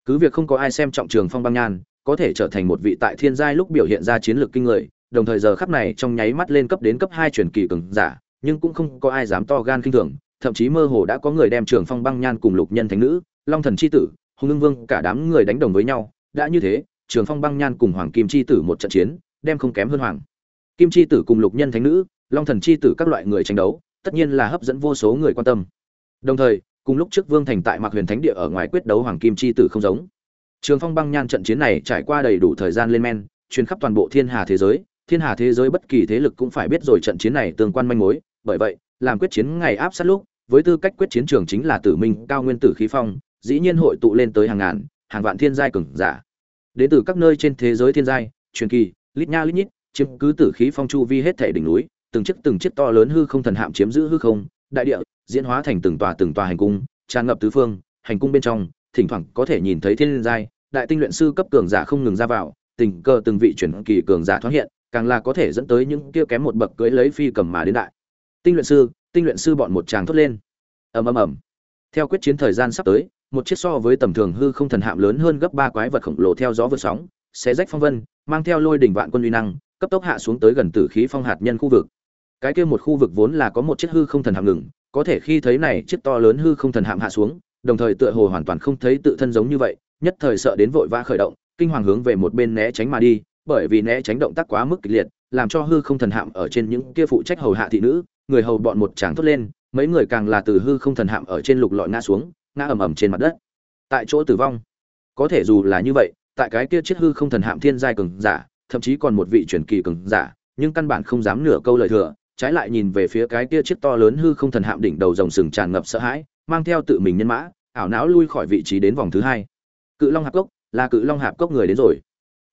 Cứ việc không có ai xem trọng trường phong băng nhan, có thể trở thành một vị tại thiên giai lúc biểu hiện ra chiến lược kinh người, đồng thời giờ khắp này trong nháy mắt lên cấp đến cấp hai truyền kỳ cường giả, nhưng cũng không có ai dám to gan kinh thường, thậm chí mơ hồ đã có người đem trường phong băng nhan cùng lục nhân thánh nữ, long thần c h i tử hùng ưng vương cả đám người đánh đồng với nhau. Đã như thế, trường phong băng nhan cùng hoàng kim c h i tử một trận chiến, đem không kém hơn hoàng kim c h i tử cùng lục nhân thánh nữ, long thần c h i tử các loại người tranh đấu, tất nhiên là hấp dẫn vô số người quan tâm. Đồng thời cùng lúc trước vương thành tại mạc huyền thánh địa ở ngoài quyết đấu hoàng kim Chi tử không giống. Trường phong băng nhan trận chiến này trải qua đầy đủ thời gian lên men, truyền khắp toàn bộ thiên hà thế giới, thiên hà thế giới bất kỳ thế lực cũng phải biết rồi trận chiến này tương quan manh mối, bởi vậy, làm quyết chiến ngày áp sát lúc, với tư cách quyết chiến trường chính là tử minh, cao nguyên tử khí phong, dĩ nhiên hội tụ lên tới hàng ngàn, hàng vạn thiên giai cường giả. Đến từ các nơi trên thế giới thiên giai, truyền kỳ, lít nha lít nhít, chiếm cứ tử khí phong chu vi hết thể đỉnh núi, từng chiếc từng chiếc to lớn hư không thần hạm chiếm giữ hư không đại địa, diễn hóa thành từng tòa từng tòa hành cung, tràn ngập tứ phương, hành cung bên trong, thỉnh thoảng có thể nhìn thấy thiên giai, đại tinh luyện sư cấp cường giả không ngừng ra vào, tình cờ từng vị chuyển kỳ cường giả thoát hiện, càng là có thể dẫn tới những kia kém một bậc cưới lấy phi cầm mà đến đại. Tinh luyện sư, tinh luyện sư bọn một tràng thốt lên. Ầm ầm ầm. Theo quyết chiến thời gian sắp tới, một chiếc so với tầm thường hư không thần hạm lớn hơn gấp ba quái vật khổng lồ theo gió vượt sóng, xé rách phong vân, mang theo lôi đỉnh vạn quân uy năng, cấp tốc hạ xuống tới gần tử khí phong hạt nhân khu vực cái kia một khu vực vốn là có một chiếc hư không thần hạm ngừng, có thể khi thấy này chiếc to lớn hư không thần hạm hạ xuống, đồng thời tựa hồ hoàn toàn không thấy tự thân giống như vậy, nhất thời sợ đến vội vã khởi động, kinh hoàng hướng về một bên né tránh mà đi, bởi vì né tránh động tác quá mức kịch liệt, làm cho hư không thần hạm ở trên những kia phụ trách hầu hạ thị nữ, người hầu bọn một tràng thốt lên, mấy người càng là từ hư không thần hạm ở trên lục lọi ngã xuống, ngã ầm ầm trên mặt đất. Tại chỗ tử vong. Có thể dù là như vậy, tại cái kia chiếc hư không thần hạm thiên giai cường giả, thậm chí còn một vị truyền kỳ cường giả, nhưng căn bản không dám nửa câu lời thừa trái lại nhìn về phía cái kia chiếc to lớn hư không thần hạm đỉnh đầu rồng sừng tràn ngập sợ hãi mang theo tự mình nhân mã ảo não lui khỏi vị trí đến vòng thứ hai. Cự long hạp cốc là cự long hạp cốc người đến rồi.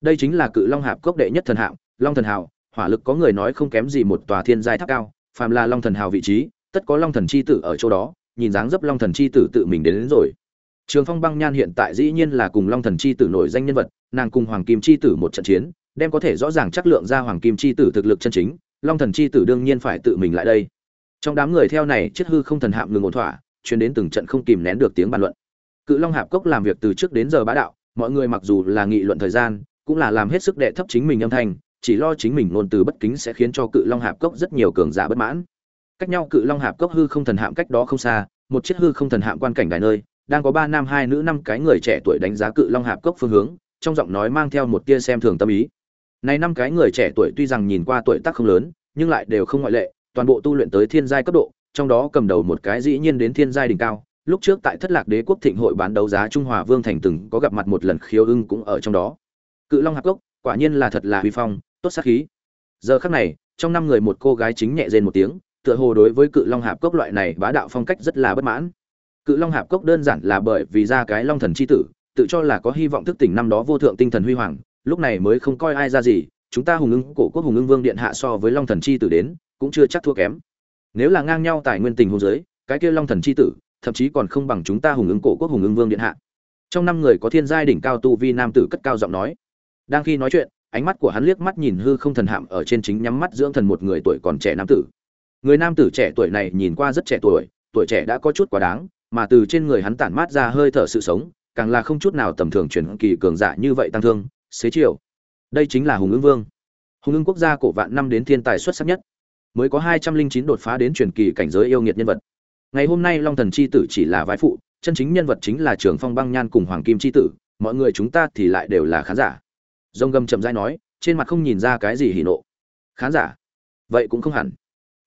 Đây chính là cự long hạp cốc đệ nhất thần hạm long thần hào hỏa lực có người nói không kém gì một tòa thiên giai tháp cao phàm là long thần hào vị trí tất có long thần chi tử ở chỗ đó nhìn dáng dấp long thần chi tử tự mình đến, đến rồi. Trường phong băng nhan hiện tại dĩ nhiên là cùng long thần chi tử nổi danh nhân vật nàng cùng hoàng kim chi tử một trận chiến đem có thể rõ ràng chắc lượng ra hoàng kim chi tử thực lực chân chính long thần chi tử đương nhiên phải tự mình lại đây. Trong đám người theo này, chiếc hư không thần hạm ngừng ổn thỏa chuyến đến từng trận không kìm nén được tiếng bàn luận. Cự long hạp cốc làm việc từ trước đến giờ bá đạo, mọi người mặc dù là nghị luận thời gian, cũng là làm hết sức đệ thấp chính mình âm thanh, chỉ lo chính mình ngôn từ bất kính sẽ khiến cho cự long hạp cốc rất nhiều cường giả bất mãn. Cách nhau cự long hạp cốc hư không thần hạm cách đó không xa, một chiếc hư không thần hạm quan cảnh đài nơi, đang có ba nam hai nữ năm cái người trẻ tuổi đánh giá cự long hạp cốc phương hướng, trong giọng nói mang theo một tia xem thường tâm ý này năm cái người trẻ tuổi tuy rằng nhìn qua tuổi tác không lớn, nhưng lại đều không ngoại lệ, toàn bộ tu luyện tới thiên giai cấp độ, trong đó cầm đầu một cái dĩ nhiên đến thiên giai đỉnh cao. Lúc trước tại thất lạc đế quốc thịnh hội bán đấu giá trung hòa vương thành từng có gặp mặt một lần khiêu ưng cũng ở trong đó. Cự long hạp cốc, quả nhiên là thật là huy phong, tốt sát khí. Giờ khắc này, trong năm người một cô gái chính nhẹ rên một tiếng, tựa hồ đối với cự long hạp cốc loại này bá đạo phong cách rất là bất mãn. Cự long hạp cốc đơn giản là bởi vì ra cái long thần chi tử, tự cho là có hy vọng thức tỉnh năm đó vô thượng tinh thần huy hoàng lúc này mới không coi ai ra gì, chúng ta hùng ưng, cổ quốc hùng ưng vương điện hạ so với long thần chi tử đến, cũng chưa chắc thua kém. Nếu là ngang nhau tài nguyên tình hùng giới cái kia long thần chi tử, thậm chí còn không bằng chúng ta hùng ưng, cổ quốc hùng ưng vương điện hạ. Trong năm người có thiên giai đỉnh cao tu vi nam tử cất cao giọng nói. Đang khi nói chuyện, ánh mắt của hắn liếc mắt nhìn hư không thần hạm ở trên chính nhắm mắt dưỡng thần một người tuổi còn trẻ nam tử. Người nam tử trẻ tuổi này nhìn qua rất trẻ tuổi tuổi trẻ đã có chút quá đáng, mà từ trên người hắn tản mát ra hơi thở sự sống, càng là không chút nào tầm thường chuyển kỳ cường giả như vậy tăng thương xế chiều. Đây chính là hùng ưng vương. Hùng ưng quốc gia cổ vạn năm đến thiên tài xuất sắc nhất, mới có hai trăm linh chín đột phá đến truyền kỳ cảnh giới yêu nghiệt nhân vật. Ngày hôm nay long thần c h i tử chỉ là vai phụ, chân chính nhân vật chính là trường phong băng nhan cùng hoàng kim c h i tử, mọi người chúng ta thì lại đều là khán giả. Dông gầm chậm dai nói, trên mặt không nhìn ra cái gì hỉ nộ. Khán giả, vậy cũng không hẳn.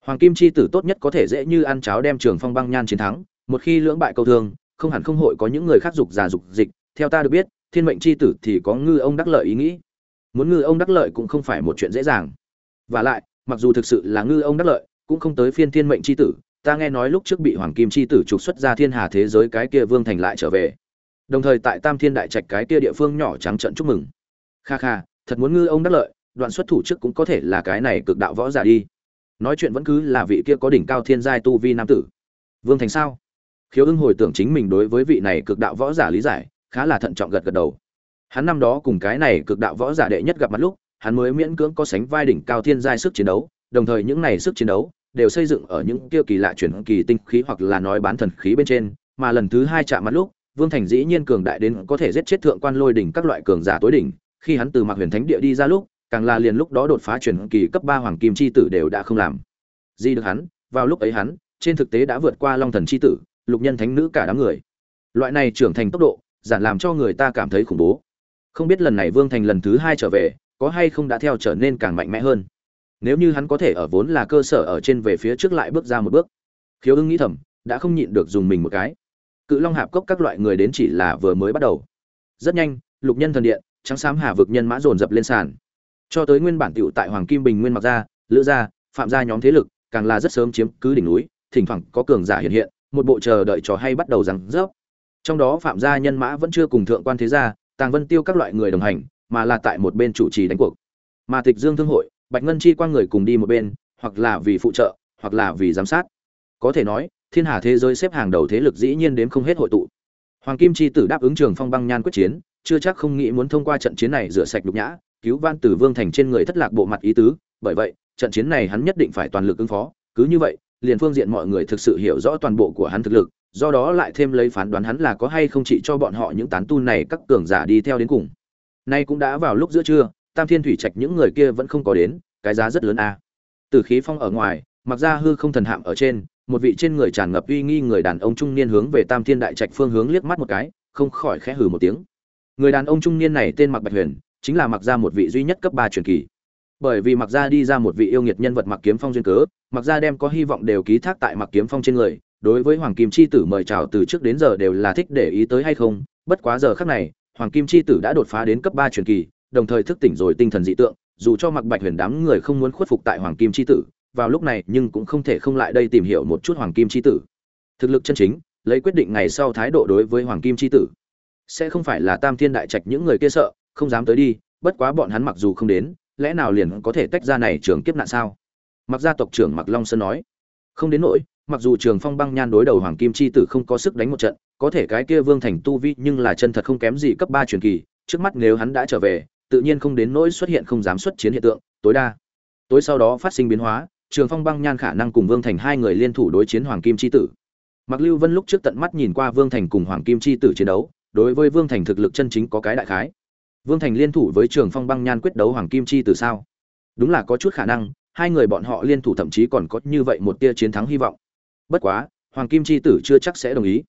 Hoàng kim c h i tử tốt nhất có thể dễ như ăn cháo đem trường phong băng nhan chiến thắng, một khi lưỡng bại câu thương, không hẳn không hội có những người khác dục già dục dịch, theo ta được biết thiên mệnh c h i tử thì có ngư ông đắc lợi ý nghĩ. Muốn ngư ông đắc lợi cũng không phải một chuyện dễ dàng. Và lại, mặc dù thực sự là ngư ông đắc lợi, cũng không tới phiên thiên mệnh c h i tử. Ta nghe nói lúc trước bị hoàng kim c h i tử trục xuất ra thiên hà thế giới cái kia vương thành lại trở về. Đồng thời tại tam thiên đại trạch cái kia địa phương nhỏ trắng trận chúc mừng. Kha kha, thật muốn ngư ông đắc lợi, đoạn xuất thủ trước cũng có thể là cái này cực đạo võ giả đi. Nói chuyện vẫn cứ là vị kia có đỉnh cao thiên giai tu vi nam tử. Vương thành sao? Khiếu ưng hồi tưởng chính mình đối với vị này cực đạo võ giả lý giải khá là thận trọng gật gật đầu. Hắn năm đó cùng cái này cực đạo võ giả đệ nhất gặp mặt lúc, hắn mới miễn cưỡng có sánh vai đỉnh cao thiên giai sức chiến đấu, đồng thời những này sức chiến đấu đều xây dựng ở những kia kỳ lạ chuyển kỳ tinh khí hoặc là nói bán thần khí bên trên, mà lần thứ hai chạm mặt lúc, vương thành dĩ nhiên cường đại đến có thể giết chết thượng quan lôi đỉnh các loại cường giả tối đỉnh, khi hắn từ mạc huyền thánh địa đi ra lúc, càng là liền lúc đó đột phá chuyển kỳ cấp ba hoàng kim chi tử đều đã không làm. Gì được hắn, vào lúc ấy hắn, trên thực tế đã vượt qua long thần chi tử, lục nhân thánh nữ cả đám người. Loại này trưởng thành tốc độ giản làm cho người ta cảm thấy khủng bố. Không biết lần này vương thành lần thứ hai trở về, có hay không đã theo trở nên càng mạnh mẽ hơn? Nếu như hắn có thể ở vốn là cơ sở ở trên về phía trước lại bước ra một bước. Khiếu ưng nghĩ thầm, đã không nhịn được dùng mình một cái. Cự long hạp cốc các loại người đến chỉ là vừa mới bắt đầu. Rất nhanh, lục nhân thần điện, trắng xám hà vực nhân mã dồn dập lên sàn. Cho tới nguyên bản tựu tại hoàng kim bình nguyên mặc gia, lữ gia, phạm gia nhóm thế lực, càng là rất sớm chiếm cứ đỉnh núi, thỉnh thoảng có cường giả hiện hiện, một bộ chờ đợi trò hay bắt đầu rằng rớp trong đó phạm gia nhân mã vẫn chưa cùng thượng quan thế gia, tàng vân tiêu các loại người đồng hành, mà là tại một bên chủ trì đánh cuộc. Mà tịch dương thương hội, bạch ngân chi qua người cùng đi một bên, hoặc là vì phụ trợ, hoặc là vì giám sát. Có thể nói, thiên hà thế giới xếp hàng đầu thế lực dĩ nhiên đến không hết hội tụ. Hoàng kim chi tử đáp ứng trường phong băng nhan quyết chiến, chưa chắc không nghĩ muốn thông qua trận chiến này rửa sạch nhục nhã, cứu van tử vương thành trên người thất lạc bộ mặt ý tứ, bởi vậy, trận chiến này hắn nhất định phải toàn lực ứng phó, cứ như vậy, liền phương diện mọi người thực sự hiểu rõ toàn bộ của hắn thực lực do đó lại thêm lấy phán đoán hắn là có hay không chỉ cho bọn họ những tán tu này, các cường giả đi theo đến cùng. Nay cũng đã vào lúc giữa trưa, tam thiên thủy trạch những người kia vẫn không có đến, cái giá rất lớn a à. từ khí phong ở ngoài, mặc ra hư không thần hạm ở trên, một vị trên người tràn ngập uy nghi người đàn ông trung niên hướng về tam thiên đại trạch phương hướng liếc mắt một cái, không khỏi khẽ hừ một tiếng. Người đàn ông trung niên này tên mặc bạch huyền, chính là mặc ra một vị duy nhất cấp ba truyền kỳ. Bởi vì mặc ra đi ra một vị yêu nghiệt nhân vật mặc kiếm phong duyên cớ mặc ra đem có hy vọng đều ký thác tại mặc kiếm phong trên người đối với hoàng kim chi tử mời chào từ trước đến giờ đều là thích để ý tới hay không, bất quá giờ khắc này, hoàng kim chi tử đã đột phá đến cấp ba truyền kỳ, đồng thời thức tỉnh rồi tinh thần dị tượng, dù cho mặc bạch huyền đám người không muốn khuất phục tại hoàng kim chi tử, vào lúc này nhưng cũng không thể không lại đây tìm hiểu một chút hoàng kim chi tử. Thực lực chân chính, lấy quyết định ngày sau thái độ đối với hoàng kim chi tử. Sẽ không phải là tam thiên đại trạch những người kia sợ, không dám tới đi, bất quá bọn hắn mặc dù không đến, lẽ nào liền có thể tách ra này trường kiếp nạn sao? Mặc gia tộc trưởng mặc long sơn nói. Không đến nỗi mặc dù trường phong băng nhan đối đầu hoàng kim chi tử không có sức đánh một trận, có thể cái kia vương thành tu vi nhưng là chân thật không kém gì cấp ba truyền kỳ, trước mắt nếu hắn đã trở về, tự nhiên không đến nỗi xuất hiện không dám xuất chiến hiện tượng, tối đa. Tối sau đó phát sinh biến hóa, trường phong băng nhan khả năng cùng vương thành hai người liên thủ đối chiến hoàng kim chi tử. Mặc lưu vân lúc trước tận mắt nhìn qua vương thành cùng hoàng kim chi tử chiến đấu, đối với vương thành thực lực chân chính có cái đại khái. Vương thành liên thủ với trường phong băng nhan quyết đấu hoàng kim chi tử sao? Đúng là có chút khả năng, hai người bọn họ liên thủ thậm chí còn có như vậy một tia chiến thắng hy vọng bất quá, hoàng kim chi tử chưa chắc sẽ đồng ý.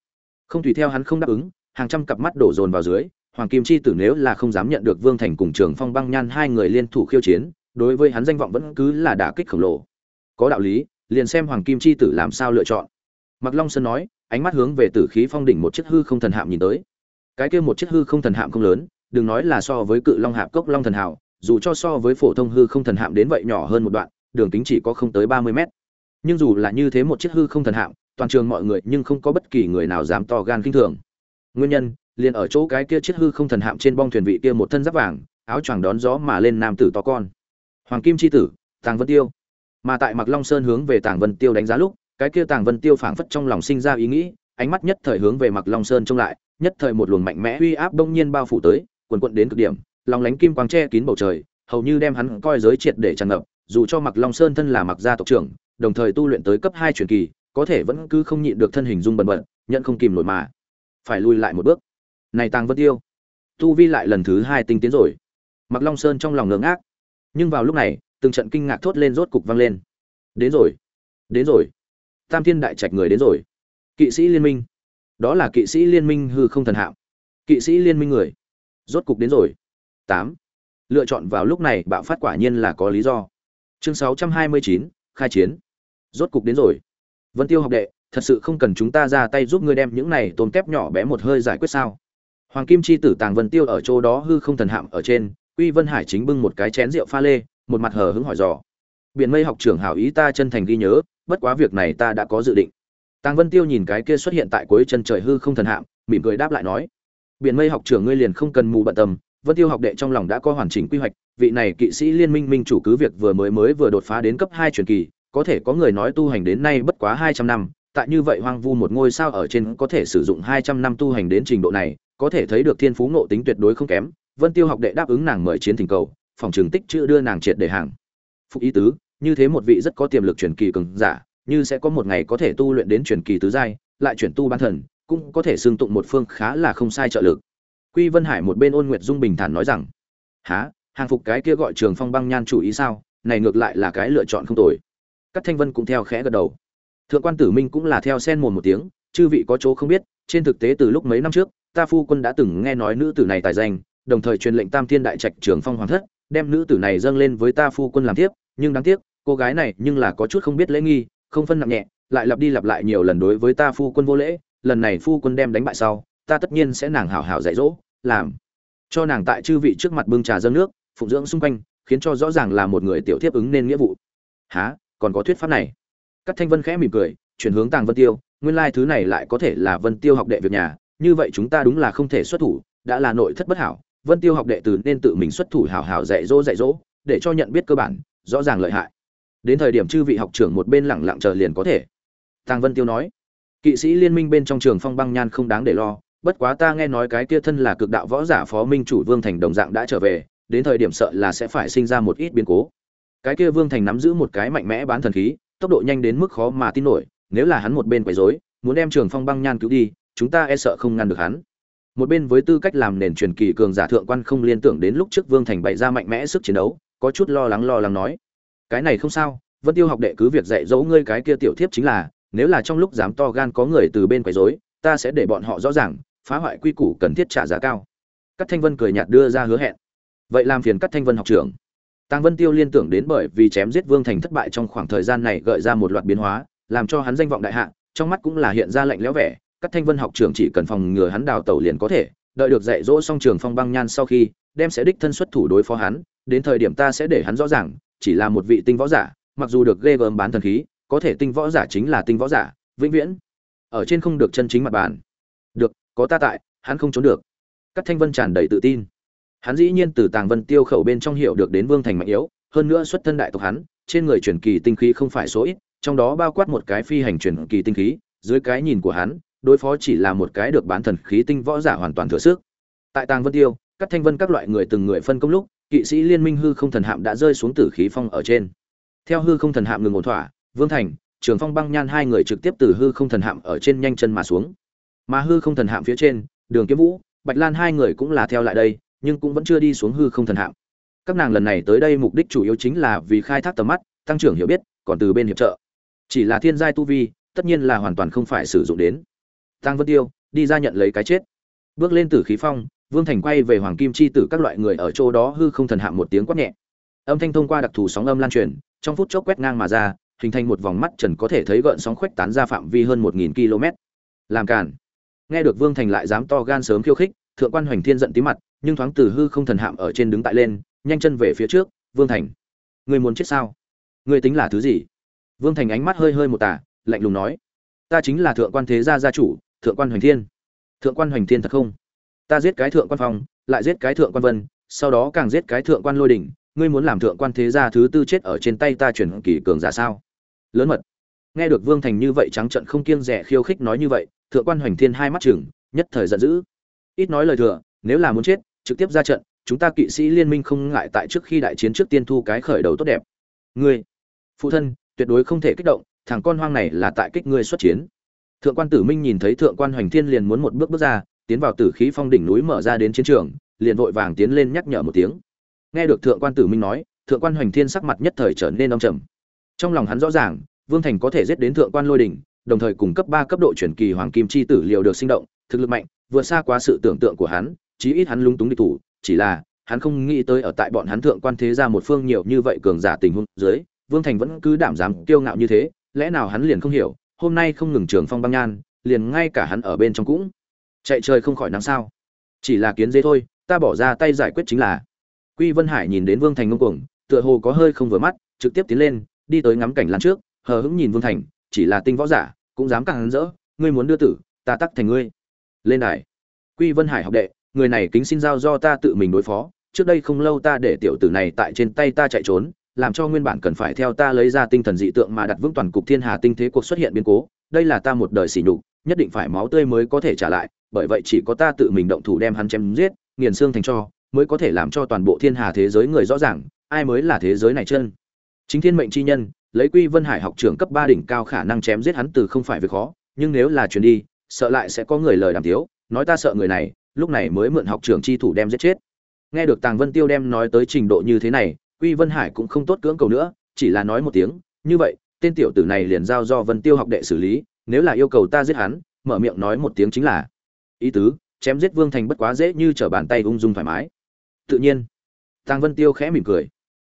Không tùy theo hắn không đáp ứng, hàng trăm cặp mắt đổ dồn vào dưới, hoàng kim chi tử nếu là không dám nhận được vương thành cùng trường phong băng nhan hai người liên thủ khiêu chiến, đối với hắn danh vọng vẫn cứ là đả kích khổng lồ. Có đạo lý, liền xem hoàng kim chi tử làm sao lựa chọn. Mặc long sơn nói, ánh mắt hướng về tử khí phong đỉnh một chiếc hư không thần hạm nhìn tới. Cái kia một chiếc hư không thần hạm không lớn, đừng nói là so với cự long hạp cốc long thần hảo dù cho so với phổ thông hư không thần hạm đến vậy nhỏ hơn một đoạn, đường kính chỉ có không tới ba mươi mét nhưng dù là như thế một chiếc hư không thần hạm, toàn trường mọi người nhưng không có bất kỳ người nào dám to gan kinh thường. Nguyên nhân, liền ở chỗ cái kia chiếc hư không thần hạm trên bong thuyền vị kia một thân giáp vàng, áo choàng đón gió mà lên nam tử to con. Hoàng kim chi tử, tàng vân tiêu. Mà tại mặc long sơn hướng về tàng vân tiêu đánh giá lúc, cái kia tàng vân tiêu phảng phất trong lòng sinh ra ý nghĩ, ánh mắt nhất thời hướng về mặc long sơn trông lại, nhất thời một luồng mạnh mẽ uy áp đông nhiên bao phủ tới, quần quận đến cực điểm, lòng lánh kim quang che kín bầu trời, hầu như đem hắn coi giới triệt để tràn ngập, dù cho mặc long sơn thân là mặc gia tộc trưởng đồng thời tu luyện tới cấp hai truyền kỳ, có thể vẫn cứ không nhịn được thân hình rung bần bật, nhận không kìm nổi mà, phải lùi lại một bước. Này Tàng Vân Tiêu, tu vi lại lần thứ hai tinh tiến rồi. Mặc Long Sơn trong lòng ngưỡng ác, nhưng vào lúc này, từng trận kinh ngạc thốt lên rốt cục vang lên. Đến rồi, đến rồi. Tam Thiên đại trạch người đến rồi. kỵ sĩ liên minh đó là kỵ sĩ liên minh hư không thần hạng. kỵ sĩ liên minh người rốt cục đến rồi tám lựa chọn vào lúc này bạo phát quả nhiên là có lý do chương sáu trăm hai mươi chín khai chiến. Rốt cục đến rồi. Vân tiêu học đệ, thật sự không cần chúng ta ra tay giúp ngươi đem những này tôm tép nhỏ bé một hơi giải quyết sao? Hoàng kim chi tử tàng vân tiêu ở chỗ đó hư không thần hạm ở trên uy vân hải chính bưng một cái chén rượu pha lê, một mặt hờ hững hỏi dò. Biện mây học trưởng hảo ý ta chân thành ghi nhớ, bất quá việc này ta đã có dự định. Tàng vân tiêu nhìn cái kia xuất hiện tại cuối chân trời hư không thần hạm, mỉm cười đáp lại nói. Biện mây học trưởng ngươi liền không cần mù bận tâm, vân tiêu học đệ trong lòng đã có hoàn chỉnh quy hoạch vị này kỵ sĩ liên minh minh chủ cứ việc vừa mới mới vừa đột phá đến cấp hai truyền kỳ, có thể có người nói tu hành đến nay bất quá hai trăm năm tại như vậy hoang vu một ngôi sao ở trên có thể sử dụng hai trăm năm tu hành đến trình độ này, có thể thấy được thiên phú ngộ tính tuyệt đối không kém. Vân tiêu học đệ đáp ứng nàng mời chiến thỉnh cầu, phòng trường tích chữ đưa nàng triệt để hàng. Phục ý tứ, như thế một vị rất có tiềm lực truyền kỳ cường giả, như sẽ có một ngày có thể tu luyện đến truyền kỳ tứ giai, lại chuyển tu ban thần, cũng có thể xương tụng một phương khá là không sai trợ lực. Quy vân hải một bên ôn nguyệt dung bình thản nói rằng há hàng phục cái kia gọi trường phong băng nhan chủ ý sao, này ngược lại là cái lựa chọn không tồi. Các thanh vân cũng theo khẽ gật đầu. Thượng quan tử minh cũng là theo sen mồn một tiếng, chư vị có chỗ không biết, trên thực tế từ lúc mấy năm trước, ta phu quân đã từng nghe nói nữ tử này tài danh, đồng thời truyền lệnh tam thiên đại trạch trường phong hoàng thất, đem nữ tử này dâng lên với ta phu quân làm tiếp nhưng đáng tiếc, cô gái này nhưng là có chút không biết lễ nghi, không phân nặng nhẹ, lại lặp đi lặp lại nhiều lần đối với ta phu quân vô lễ, lần này phu quân đem đánh bại sau, ta tất nhiên sẽ nàng hảo hảo dạy dỗ, làm. Cho nàng tại chư vị trước mặt bưng trà dâng nước phụng dưỡng xung quanh, khiến cho rõ ràng là một người tiểu thiếp ứng nên nghĩa vụ. Há còn có thuyết pháp này? Các thanh vân khẽ mỉm cười, chuyển hướng tàng vân tiêu, nguyên lai thứ này lại có thể là vân tiêu học đệ việc nhà, như vậy chúng ta đúng là không thể xuất thủ, đã là nội thất bất hảo, vân tiêu học đệ tử nên tự mình xuất thủ hảo hảo dạy dỗ dạy dỗ, để cho nhận biết cơ bản, rõ ràng lợi hại. Đến thời điểm chư vị học trưởng một bên lẳng lặng chờ liền có thể. Tàng vân tiêu nói, kỵ sĩ liên minh bên trong trường phong băng nhan không đáng để lo, bất quá ta nghe nói cái kia thân là cực đạo võ giả phó minh chủ vương thành đồng dạng đã trở về đến thời điểm sợ là sẽ phải sinh ra một ít biến cố. Cái kia vương thành nắm giữ một cái mạnh mẽ bán thần khí, tốc độ nhanh đến mức khó mà tin nổi, nếu là hắn một bên quấy rối, muốn đem trường phong băng nhan cứu đi, chúng ta e sợ không ngăn được hắn. Một bên với tư cách làm nền truyền kỳ cường giả thượng quan không liên tưởng đến lúc trước vương thành bày ra mạnh mẽ sức chiến đấu, có chút lo lắng lo lắng nói, cái này không sao, vân tiêu học đệ cứ việc dạy dỗ ngươi cái kia tiểu thiếp chính là, nếu là trong lúc dám to gan có người từ bên quấy rối, ta sẽ để bọn họ rõ ràng, phá hoại quy củ cần thiết trả giá cao. Các Thanh Vân cười nhạt đưa ra hứa hẹn. Vậy làm phiền Cát Thanh Vân học trưởng. Tàng Vân Tiêu liên tưởng đến bởi vì chém giết Vương Thành thất bại trong khoảng thời gian này gợi ra một loạt biến hóa, làm cho hắn danh vọng đại hạ, trong mắt cũng là hiện ra lạnh lẽo vẻ, Cát Thanh Vân học trưởng chỉ cần phòng ngừa hắn đào tẩu liền có thể, đợi được dạy dỗ xong trường phong băng nhan sau khi, đem sẽ đích thân xuất thủ đối phó hắn, đến thời điểm ta sẽ để hắn rõ ràng, chỉ là một vị tinh võ giả, mặc dù được ghê gớm bán thần khí, có thể tinh võ giả chính là tinh võ giả, vĩnh viễn ở trên không được chân chính mặt bàn. Được, có ta tại, hắn không trốn được. Cát Thanh Vân tràn đầy tự tin. Hắn dĩ nhiên từ Tàng Vân Tiêu khẩu bên trong hiểu được đến Vương Thành mạnh yếu, hơn nữa xuất thân đại tộc hắn, trên người truyền kỳ tinh khí không phải số ít, trong đó bao quát một cái phi hành truyền kỳ tinh khí, dưới cái nhìn của hắn, đối phó chỉ là một cái được bán thần khí tinh võ giả hoàn toàn thừa sức. Tại Tàng Vân Tiêu, các thanh vân các loại người từng người phân công lúc, kỵ sĩ liên minh hư không thần hạm đã rơi xuống tử khí phong ở trên. Theo hư không thần hạm ngừng ổn thỏa, Vương Thành, Trường Phong Băng Nhan hai người trực tiếp từ hư không thần hạm ở trên nhanh chân mà xuống. Mà hư không thần hạm phía trên, Đường Kiếm Vũ, Bạch Lan hai người cũng là theo lại đây, nhưng cũng vẫn chưa đi xuống hư không thần hạm. Các nàng lần này tới đây mục đích chủ yếu chính là vì khai thác tầm mắt, tăng trưởng hiểu biết, còn từ bên hiệp trợ. Chỉ là thiên giai tu vi, tất nhiên là hoàn toàn không phải sử dụng đến. Tăng Vân Tiêu, đi ra nhận lấy cái chết. Bước lên tử khí phong, Vương Thành quay về Hoàng Kim chi tử các loại người ở chỗ đó hư không thần hạm một tiếng quát nhẹ. Âm thanh thông qua đặc thù sóng âm lan truyền, trong phút chốc quét ngang mà ra, hình thành một vòng mắt trần có thể thấy gợn sóng khuếch tán ra phạm vi hơn 1000 km. Làm cản. Nghe được Vương Thành lại dám to gan sớm khiêu khích, thượng quan hoành thiên giận tí mặt nhưng thoáng từ hư không thần hạm ở trên đứng tại lên, nhanh chân về phía trước, vương thành người muốn chết sao? Người tính là thứ gì? Vương thành ánh mắt hơi hơi một tả, lạnh lùng nói, ta chính là thượng quan thế gia gia chủ, thượng quan hoành thiên. Thượng quan hoành thiên thật không? Ta giết cái thượng quan phong, lại giết cái thượng quan vân, sau đó càng giết cái thượng quan lôi đỉnh, ngươi muốn làm thượng quan thế gia thứ tư chết ở trên tay ta chuyển kỳ cường giả sao? Lớn mật. Nghe được vương thành như vậy trắng trận không kiêng rẻ khiêu khích nói như vậy, thượng quan hoành thiên hai mắt chừng nhất thời giận dữ. Ít nói lời thừa, nếu là muốn chết trực tiếp ra trận, chúng ta kỵ sĩ liên minh không ngại tại trước khi đại chiến trước tiên thu cái khởi đầu tốt đẹp. Ngươi, phụ thân, tuyệt đối không thể kích động, thằng con hoang này là tại kích ngươi xuất chiến. Thượng quan tử minh nhìn thấy thượng quan hoành thiên liền muốn một bước bước ra, tiến vào tử khí phong đỉnh núi mở ra đến chiến trường, liền vội vàng tiến lên nhắc nhở một tiếng. Nghe được thượng quan tử minh nói, thượng quan hoành thiên sắc mặt nhất thời trở nên đông trầm. Trong lòng hắn rõ ràng, vương thành có thể giết đến thượng quan lôi đỉnh, đồng thời cùng cấp ba cấp độ chuyển kỳ hoàng kim chi tử liều được sinh động, thực lực mạnh, vượt xa quá sự tưởng tượng của hắn chí ít hắn lung túng địch thủ, chỉ là, hắn không nghĩ tới ở tại bọn hắn thượng quan thế gia một phương nhiều như vậy cường giả tình huống dưới, vương thành vẫn cứ đảm dám kiêu ngạo như thế, lẽ nào hắn liền không hiểu, hôm nay không ngừng trường phong băng nhan, liền ngay cả hắn ở bên trong cũng chạy trời không khỏi nắng sao. Chỉ là kiến dế thôi, ta bỏ ra tay giải quyết chính là. Quy vân hải nhìn đến vương thành ngông cuồng, tựa hồ có hơi không vừa mắt, trực tiếp tiến lên, đi tới ngắm cảnh lan trước, hờ hững nhìn vương thành, chỉ là tinh võ giả, cũng dám càng hắn rỡ ngươi muốn đưa tử, ta tắc thành ngươi. Lên đài. Quy vân hải học đệ người này kính xin giao do ta tự mình đối phó, trước đây không lâu ta để tiểu tử này tại trên tay ta chạy trốn, làm cho nguyên bản cần phải theo ta lấy ra tinh thần dị tượng mà đặt vững toàn cục thiên hà tinh thế cuộc xuất hiện biến cố, đây là ta một đời sỉ nhục, nhất định phải máu tươi mới có thể trả lại, bởi vậy chỉ có ta tự mình động thủ đem hắn chém giết, nghiền xương thành cho, mới có thể làm cho toàn bộ thiên hà thế giới người rõ ràng, ai mới là thế giới này chân. Chính thiên mệnh chi nhân, lấy quy vân hải học trưởng cấp ba đỉnh cao khả năng chém giết hắn từ không phải việc khó, nhưng nếu là chuyển đi, sợ lại sẽ có người lời đàm tiếu, nói ta sợ người này lúc này mới mượn học trưởng chi thủ đem giết chết. Nghe được tàng vân tiêu đem nói tới trình độ như thế này, quy vân hải cũng không tốt cưỡng cầu nữa, chỉ là nói một tiếng, như vậy, tên tiểu tử này liền giao do vân tiêu học đệ xử lý, nếu là yêu cầu ta giết hắn, mở miệng nói một tiếng chính là. Ý tứ, chém giết vương thành bất quá dễ như trở bàn tay ung dung thoải mái. Tự nhiên, tàng vân tiêu khẽ mỉm cười.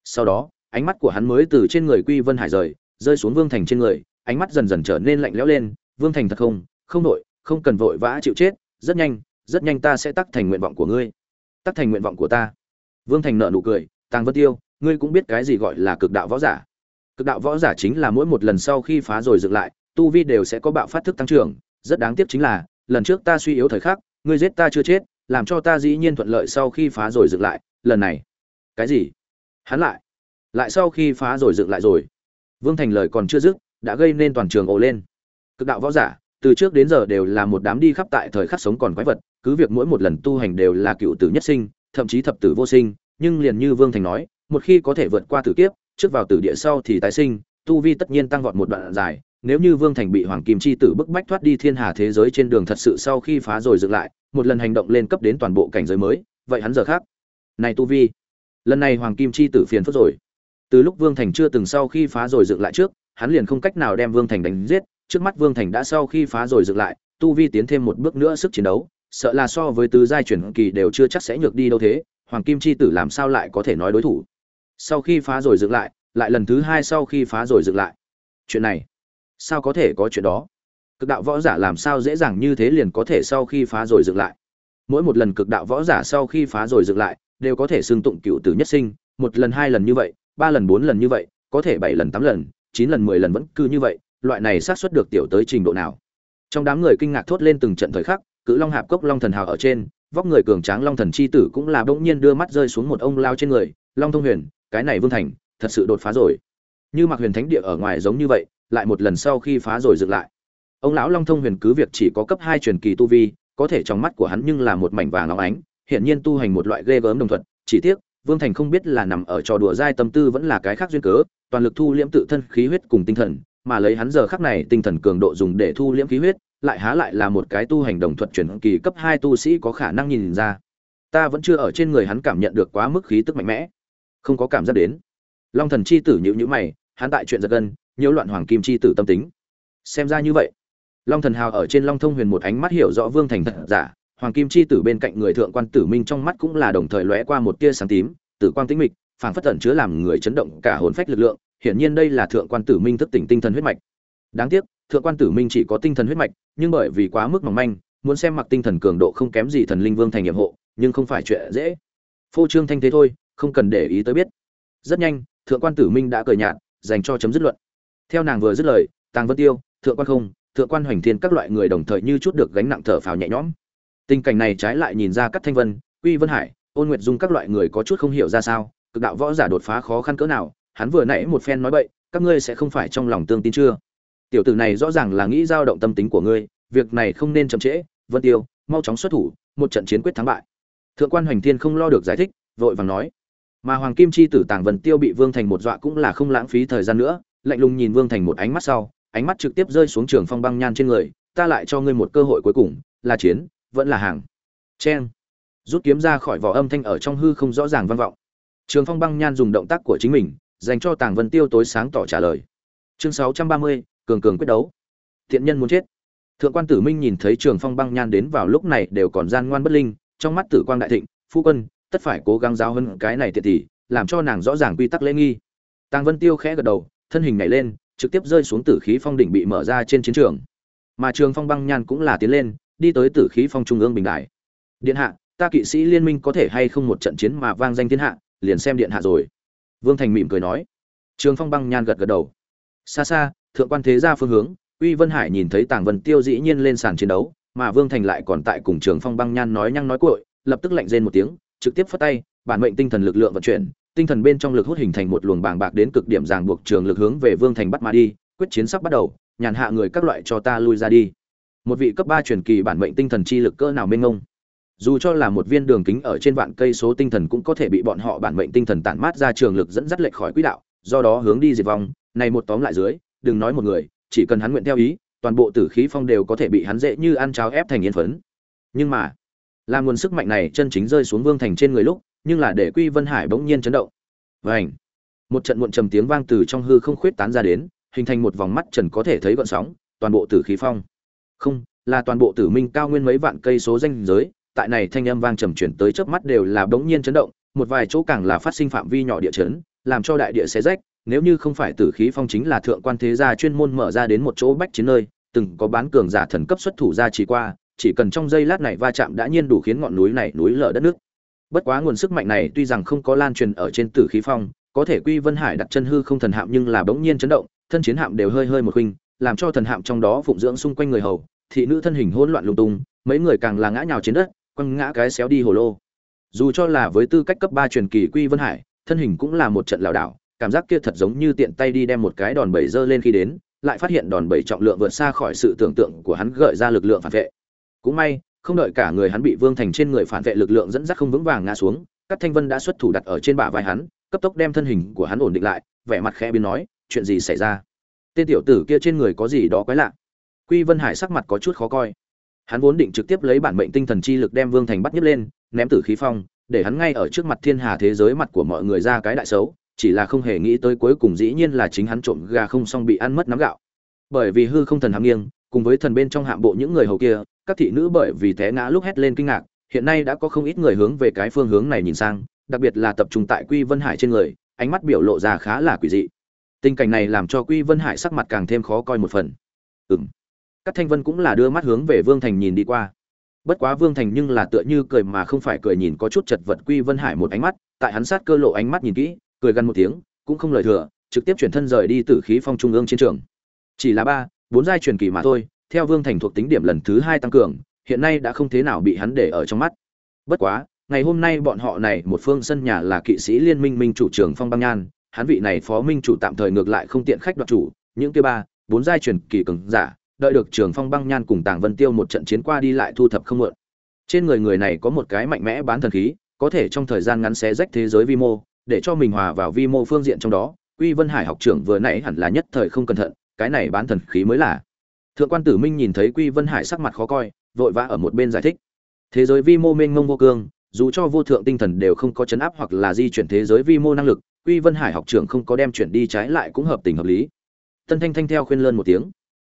Sau đó, ánh mắt của hắn mới từ trên người quy vân hải rời, rơi xuống vương thành trên người, ánh mắt dần dần trở nên lạnh lẽo lên, vương thành thật không? Không nội không cần vội vã chịu chết, rất nhanh rất nhanh ta sẽ tắc thành nguyện vọng của ngươi. Tắc thành nguyện vọng của ta. Vương thành nợ nụ cười, tàng vân tiêu, ngươi cũng biết cái gì gọi là cực đạo võ giả. Cực đạo võ giả chính là mỗi một lần sau khi phá rồi dựng lại, tu vi đều sẽ có bạo phát thức tăng trưởng. Rất đáng tiếc chính là, lần trước ta suy yếu thời khắc, ngươi giết ta chưa chết, làm cho ta dĩ nhiên thuận lợi sau khi phá rồi dựng lại. Lần này, cái gì? Hắn lại lại sau khi phá rồi dựng lại rồi. Vương thành lời còn chưa dứt, đã gây nên toàn trường ồ lên. Cực đạo võ giả, từ trước đến giờ đều là một đám đi khắp tại thời khắc sống còn quái vật cứ việc mỗi một lần tu hành đều là cựu tử nhất sinh, thậm chí thập tử vô sinh, nhưng liền như vương thành nói, một khi có thể vượt qua tử kiếp, trước vào tử địa sau thì tái sinh, tu vi tất nhiên tăng vọt một đoạn dài. Nếu như vương thành bị hoàng kim chi tử bức bách thoát đi thiên hà thế giới trên đường thật sự sau khi phá rồi dựng lại, một lần hành động lên cấp đến toàn bộ cảnh giới mới, vậy hắn giờ khác. Này tu vi, lần này hoàng kim chi tử phiền phức rồi. Từ lúc vương thành chưa từng sau khi phá rồi dựng lại trước, hắn liền không cách nào đem vương thành đánh giết, trước mắt vương thành đã sau khi phá rồi dựng lại, tu vi tiến thêm một bước nữa sức chiến đấu sợ là so với tứ giai chuyển kỳ đều chưa chắc sẽ nhược đi đâu thế, hoàng kim chi tử làm sao lại có thể nói đối thủ? Sau khi phá rồi dựng lại lại lần thứ hai sau khi phá rồi dựng lại. Chuyện này, sao có thể có chuyện đó? Cực đạo võ giả làm sao dễ dàng như thế liền có thể sau khi phá rồi dựng lại? Mỗi một lần cực đạo võ giả sau khi phá rồi dựng lại, đều có thể xưng tụng cựu tử nhất sinh, một lần, hai lần như vậy, ba lần, bốn lần như vậy, có thể bảy lần, tám lần, chín lần, mười lần vẫn cứ như vậy, loại này xác suất được tiểu tới trình độ nào? Trong đám người kinh ngạc thốt lên từng trận thời khắc cự long hạp cốc long thần hào ở trên, vóc người cường tráng long thần chi tử cũng là bỗng nhiên đưa mắt rơi xuống một ông lao trên người, long thông huyền, cái này vương thành, thật sự đột phá rồi. Như mặc huyền thánh địa ở ngoài giống như vậy, lại một lần sau khi phá rồi dựng lại. Ông lão long thông huyền cứ việc chỉ có cấp hai truyền kỳ tu vi, có thể trong mắt của hắn nhưng là một mảnh vàng óng ánh, hiển nhiên tu hành một loại ghê gớm đồng thuận, chỉ tiếc, vương thành không biết là nằm ở trò đùa dai tâm tư vẫn là cái khác duyên cớ, toàn lực thu liễm tự thân khí huyết cùng tinh thần, mà lấy hắn giờ khắc này tinh thần cường độ dùng để thu liễm khí huyết lại há lại là một cái tu hành đồng thuận chuyển kỳ cấp hai tu sĩ có khả năng nhìn ra. Ta vẫn chưa ở trên người hắn cảm nhận được quá mức khí tức mạnh mẽ. Không có cảm giác đến. Long thần chi tử nhữ nhữ mày, hắn tại chuyện giật gân, nhiễu loạn hoàng kim chi tử tâm tính. Xem ra như vậy. Long thần hào ở trên long thông huyền một ánh mắt hiểu rõ vương thành thật giả, hoàng kim chi tử bên cạnh người thượng quan tử minh trong mắt cũng là đồng thời lóe qua một tia sáng tím, tử quang tĩnh mịch, phảng phất tẩn chứa làm người chấn động cả hồn phách lực lượng, hiển nhiên đây là thượng quan tử minh thức tỉnh tinh thần huyết mạch. Đáng tiếc thượng quan tử minh chỉ có tinh thần huyết mạch, nhưng bởi vì quá mức mỏng manh, muốn xem mặc tinh thần cường độ không kém gì thần linh vương thành nhiệm hộ, nhưng không phải chuyện dễ. Phô trương thanh thế thôi, không cần để ý tới biết. Rất nhanh, thượng quan tử minh đã cười nhạt, dành cho chấm dứt luận. Theo nàng vừa dứt lời, tàng vân tiêu, thượng quan không, thượng quan hoành thiên các loại người đồng thời như chút được gánh nặng thở phào nhẹ nhõm. Tình cảnh này trái lại nhìn ra các thanh vân uy vân hải, ôn nguyệt dung các loại người có chút không hiểu ra sao, cực đạo võ giả đột phá khó khăn cỡ nào, hắn vừa nãy một phen nói bậy, các ngươi sẽ không phải trong lòng tương tin chưa? Tiểu tử này rõ ràng là nghĩ dao động tâm tính của ngươi việc này không nên chậm trễ vân tiêu mau chóng xuất thủ một trận chiến quyết thắng bại. Thượng quan hoành thiên không lo được giải thích vội vàng nói. Mà hoàng kim chi tử tàng vân tiêu bị vương thành một dọa cũng là không lãng phí thời gian nữa lạnh lùng nhìn vương thành một ánh mắt sau ánh mắt trực tiếp rơi xuống trường phong băng nhan trên người ta lại cho ngươi một cơ hội cuối cùng là chiến vẫn là hàng. Cheng. Rút kiếm ra khỏi vỏ âm thanh ở trong hư không rõ ràng vang vọng. Trường phong băng nhan dùng động tác của chính mình dành cho tàng vân tiêu tối sáng tỏ trả lời. Chương 630, cường cường quyết đấu. Thiện nhân muốn chết. Thượng quan tử minh nhìn thấy trường phong băng nhan đến vào lúc này đều còn gian ngoan bất linh, trong mắt tử quang đại thịnh, phu quân, tất phải cố gắng giáo hơn cái này tiện tỷ, làm cho nàng rõ ràng quy tắc lễ nghi. Tàng vân tiêu khẽ gật đầu, thân hình nhảy lên, trực tiếp rơi xuống tử khí phong đỉnh bị mở ra trên chiến trường. Mà trường phong băng nhan cũng là tiến lên, đi tới tử khí phong trung ương bình đại. Điện hạ, ta kỵ sĩ liên minh có thể hay không một trận chiến mà vang danh thiên hạ, liền xem điện hạ rồi. Vương thành mỉm cười nói. Trường phong băng nhan gật gật đầu. Xa xa thượng quan thế gia phương hướng, uy vân hải nhìn thấy tàng vân tiêu dĩ nhiên lên sàn chiến đấu, mà vương thành lại còn tại cùng trường phong băng nhan nói nhăng nói cội lập tức lạnh rên một tiếng, trực tiếp phất tay, bản mệnh tinh thần lực lượng vận chuyển, tinh thần bên trong lực hút hình thành một luồng bàng bạc đến cực điểm ràng buộc trường lực hướng về vương thành bắt mà đi, quyết chiến sắp bắt đầu, nhàn hạ người các loại cho ta lui ra đi. Một vị cấp ba truyền kỳ bản mệnh tinh thần chi lực cỡ nào mênh ngông dù cho là một viên đường kính ở trên vạn cây số tinh thần cũng có thể bị bọn họ bản mệnh tinh thần tản mát ra trường lực dẫn dắt lệch khỏi quỹ đạo, do đó hướng đi diệt vong, này một tóm lại dưới đừng nói một người, chỉ cần hắn nguyện theo ý, toàn bộ tử khí phong đều có thể bị hắn dễ như ăn cháo ép thành yên phấn. Nhưng mà, làm nguồn sức mạnh này chân chính rơi xuống vương thành trên người lúc, nhưng là để quy vân hải bỗng nhiên chấn động. Vành! một trận muộn trầm tiếng vang từ trong hư không khuyết tán ra đến, hình thành một vòng mắt trần có thể thấy gợn sóng, toàn bộ tử khí phong. Không, là toàn bộ tử minh cao nguyên mấy vạn cây số danh giới, tại này thanh âm vang trầm chuyển tới chớp mắt đều là bỗng nhiên chấn động, một vài chỗ càng là phát sinh phạm vi nhỏ địa chấn, làm cho đại địa xé rách nếu như không phải tử khí phong chính là thượng quan thế gia chuyên môn mở ra đến một chỗ bách chiến nơi từng có bán cường giả thần cấp xuất thủ ra chỉ qua chỉ cần trong giây lát này va chạm đã nhiên đủ khiến ngọn núi này núi lở đất nước. Bất quá nguồn sức mạnh này tuy rằng không có lan truyền ở trên tử khí phong có thể quy vân hải đặt chân hư không thần hạm nhưng là bỗng nhiên chấn động thân chiến hạm đều hơi hơi một khinh, làm cho thần hạm trong đó phụng dưỡng xung quanh người hầu thị nữ thân hình hỗn loạn lung tung mấy người càng là ngã nhào trên đất quăng ngã cái xéo đi hồ lô. Dù cho là với tư cách cấp ba truyền kỳ quy vân hải thân hình cũng là một trận lảo đảo cảm giác kia thật giống như tiện tay đi đem một cái đòn bẩy dơ lên khi đến, lại phát hiện đòn bẩy trọng lượng vượt xa khỏi sự tưởng tượng của hắn gợi ra lực lượng phản vệ. Cũng may, không đợi cả người hắn bị vương thành trên người phản vệ lực lượng dẫn dắt không vững vàng ngã xuống các thanh vân đã xuất thủ đặt ở trên bả vai hắn, cấp tốc đem thân hình của hắn ổn định lại, vẻ mặt khẽ biến nói, chuyện gì xảy ra? Tên tiểu tử kia trên người có gì đó quái lạ? Quy vân hải sắc mặt có chút khó coi. Hắn vốn định trực tiếp lấy bản mệnh tinh thần chi lực đem vương thành bắt nhấc lên, ném tử khí phong, để hắn ngay ở trước mặt thiên hà thế giới mặt của mọi người ra cái đại xấu chỉ là không hề nghĩ tới cuối cùng dĩ nhiên là chính hắn trộm gà không xong bị ăn mất nắm gạo. Bởi vì hư không thần hàm nghiêng, cùng với thần bên trong hạm bộ những người hầu kia, các thị nữ bởi vì té ngã lúc hét lên kinh ngạc, hiện nay đã có không ít người hướng về cái phương hướng này nhìn sang, đặc biệt là tập trung tại quy vân hải trên người, ánh mắt biểu lộ ra khá là quỷ dị. Tình cảnh này làm cho quy vân hải sắc mặt càng thêm khó coi một phần. Ừm. Các thanh vân cũng là đưa mắt hướng về vương thành nhìn đi qua. Bất quá vương thành nhưng là tựa như cười mà không phải cười nhìn có chút chật vật quy vân hải một ánh mắt, tại hắn sát cơ lộ ánh mắt nhìn kỹ cười gần một tiếng, cũng không lời thừa, trực tiếp chuyển thân rời đi từ khí phong trung ương chiến trường. Chỉ là ba, bốn giai truyền kỳ mà thôi, theo vương thành thuộc tính điểm lần thứ hai tăng cường, hiện nay đã không thế nào bị hắn để ở trong mắt. Bất quá, ngày hôm nay bọn họ này, một phương sân nhà là kỵ sĩ liên minh minh chủ trưởng phong băng nhan, hắn vị này phó minh chủ tạm thời ngược lại không tiện khách đoạt chủ, những kia ba, bốn giai truyền kỳ cường giả, đợi được trường phong băng nhan cùng tàng vân tiêu một trận chiến qua đi lại thu thập không mượn. Trên người người này có một cái mạnh mẽ bán thần khí, có thể trong thời gian ngắn xé rách thế giới vi mô để cho mình hòa vào vi mô phương diện trong đó, quy vân hải học trưởng vừa nãy hẳn là nhất thời không cẩn thận, cái này bán thần khí mới là. Thượng quan tử minh nhìn thấy quy vân hải sắc mặt khó coi, vội vã ở một bên giải thích. Thế giới vi mô mênh mông vô cương, dù cho vô thượng tinh thần đều không có chấn áp hoặc là di chuyển thế giới vi mô năng lực, quy vân hải học trưởng không có đem chuyển đi trái lại cũng hợp tình hợp lý. Tân thanh thanh theo khuyên lơn một tiếng.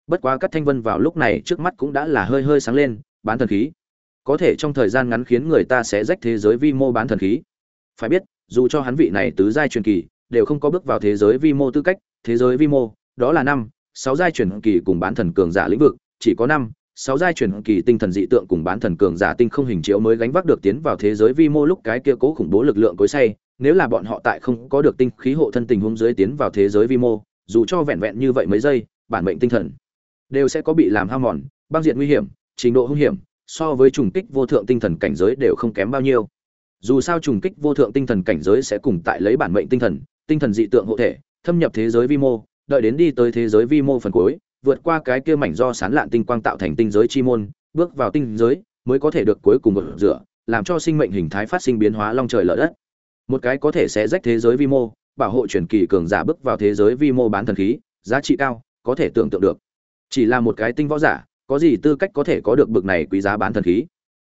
Bất quá các thanh vân vào lúc này trước mắt cũng đã là hơi hơi sáng lên, bán thần khí. Có thể trong thời gian ngắn khiến người ta sẽ rách thế giới vi mô bán thần khí. Phải biết dù cho hắn vị này tứ giai truyền kỳ, đều không có bước vào thế giới vi mô tư cách, thế giới vi mô, đó là năm, sáu giai truyền kỳ cùng bán thần cường giả lĩnh vực, chỉ có năm, sáu giai truyền kỳ tinh thần dị tượng cùng bán thần cường giả tinh không hình chiếu mới gánh vác được tiến vào thế giới vi mô lúc cái kia cố khủng bố lực lượng cối say, nếu là bọn họ tại không có được tinh khí hộ thân tình huống dưới tiến vào thế giới vi mô, dù cho vẹn vẹn như vậy mấy giây, bản mệnh tinh thần đều sẽ có bị làm hao mòn, băng diện nguy hiểm, trình độ hung hiểm, so với trùng kích vô thượng tinh thần cảnh giới đều không kém bao nhiêu dù sao trùng kích vô thượng tinh thần cảnh giới sẽ cùng tại lấy bản mệnh tinh thần tinh thần dị tượng hộ thể, thâm nhập thế giới vi mô, đợi đến đi tới thế giới vi mô phần cuối, vượt qua cái kia mảnh do sán lạn tinh quang tạo thành tinh giới chi môn, bước vào tinh giới, mới có thể được cuối cùng một rửa, làm cho sinh mệnh hình thái phát sinh biến hóa long trời lở đất. Một cái có thể sẽ rách thế giới vi mô, bảo hộ truyền kỳ cường giả bước vào thế giới vi mô bán thần khí, giá trị cao, có thể tưởng tượng được. Chỉ là một cái tinh võ giả, có gì tư cách có thể có được bực này quý giá bán thần khí?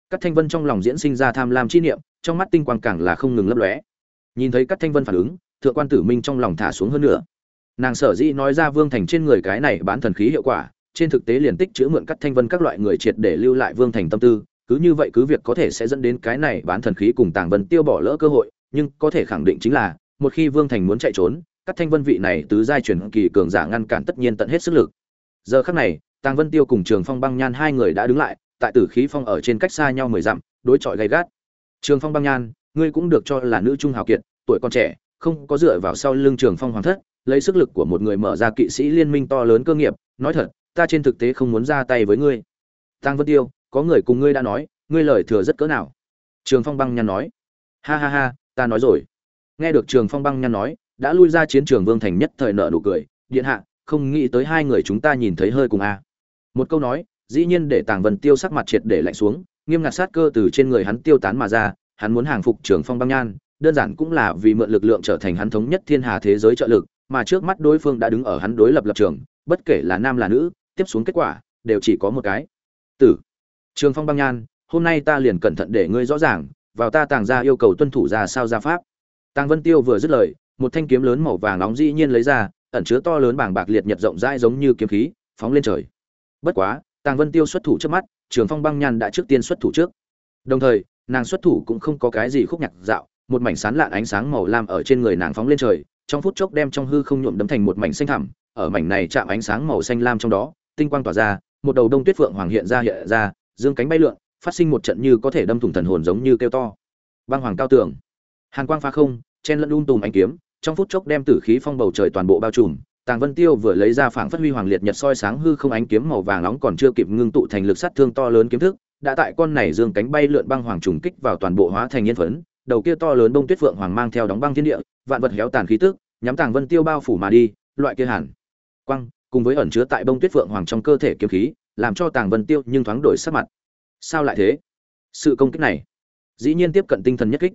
Các thanh vân trong lòng diễn sinh ra tham lam chi niệm trong mắt tinh quang càng là không ngừng lấp lóe. Nhìn thấy các thanh vân phản ứng, thượng quan tử minh trong lòng thả xuống hơn nữa nàng sở dĩ nói ra vương thành trên người cái này bán thần khí hiệu quả, trên thực tế liền tích chữ mượn cắt thanh vân các loại người triệt để lưu lại vương thành tâm tư, cứ như vậy cứ việc có thể sẽ dẫn đến cái này bán thần khí cùng tàng vân tiêu bỏ lỡ cơ hội, nhưng có thể khẳng định chính là, một khi vương thành muốn chạy trốn, cát thanh vân vị này tứ giai truyền kỳ cường giả ngăn cản tất nhiên tận hết sức lực. Giờ khắc này, tàng vân tiêu cùng trường phong băng nhan hai người đã đứng lại, tại tử khí phong ở trên cách xa nhau mười dặm, đối chọi gay gắt trường phong băng nhan, ngươi cũng được cho là nữ trung hào kiệt, tuổi còn trẻ, không có dựa vào sau lưng trường phong hoàng thất, lấy sức lực của một người mở ra kỵ sĩ liên minh to lớn cơ nghiệp, nói thật, ta trên thực tế không muốn ra tay với ngươi. Tăng vân tiêu, có người cùng ngươi đã nói, ngươi lời thừa rất cỡ nào? Trường phong băng Nhan nói. Ha ha ha, ta nói rồi. Nghe được trường phong băng Nhan nói, đã lui ra chiến trường vương thành nhất thời nợ nụ cười. Điện hạ, không nghĩ tới hai người chúng ta nhìn thấy hơi cùng a à. một câu nói, dĩ nhiên để tàng vân tiêu sắc mặt triệt để lạnh xuống nghiêm ngặt sát cơ từ trên người hắn tiêu tán mà ra, hắn muốn hàng phục trường phong băng nhan, đơn giản cũng là vì mượn lực lượng trở thành hắn thống nhất thiên hà thế giới trợ lực, mà trước mắt đối phương đã đứng ở hắn đối lập lập trường, bất kể là nam là nữ, tiếp xuống kết quả, đều chỉ có một cái. Tử. Trường phong băng nhan, hôm nay ta liền cẩn thận để ngươi rõ ràng, vào ta tàng ra yêu cầu tuân thủ ra sao ra pháp. Tàng vân tiêu vừa dứt lời, một thanh kiếm lớn màu vàng nóng dĩ nhiên lấy ra, ẩn chứa to lớn bảng bạc liệt nhật rộng rãi giống như kiếm khí, phóng lên trời. Bất quá, tàng vân tiêu xuất thủ trước mắt trường phong băng nhan đã trước tiên xuất thủ trước. Đồng thời, nàng xuất thủ cũng không có cái gì khúc nhạc dạo, một mảnh sán lạn ánh sáng màu lam ở trên người nàng phóng lên trời, trong phút chốc đem trong hư không nhuộm đấm thành một mảnh xanh thẳm, ở mảnh này chạm ánh sáng màu xanh lam trong đó, tinh quang tỏa ra, một đầu đông tuyết phượng hoàng hiện ra hiện ra, dương cánh bay lượn, phát sinh một trận như có thể đâm thủng thần hồn giống như kêu to. Băng hoàng cao tường. Hàn quang phá không, chen lẫn un tùm ánh kiếm, trong phút chốc đem tử khí phong bầu trời toàn bộ bao trùm tàng vân tiêu vừa lấy ra phảng phất huy hoàng liệt nhật soi sáng hư không ánh kiếm màu vàng nóng còn chưa kịp ngưng tụ thành lực sát thương to lớn kiếm thức, đã tại con này dương cánh bay lượn băng hoàng trùng kích vào toàn bộ hóa thành nhân phấn, đầu kia to lớn bông tuyết phượng hoàng mang theo đóng băng thiên địa, vạn vật héo tàn khí tức, nhắm tàng vân tiêu bao phủ mà đi, loại kia hẳn quăng cùng với ẩn chứa tại bông tuyết phượng hoàng trong cơ thể kiếm khí, làm cho tàng vân tiêu nhưng thoáng đổi sắc mặt. Sao lại thế? Sự công kích này, dĩ nhiên tiếp cận tinh thần nhất kích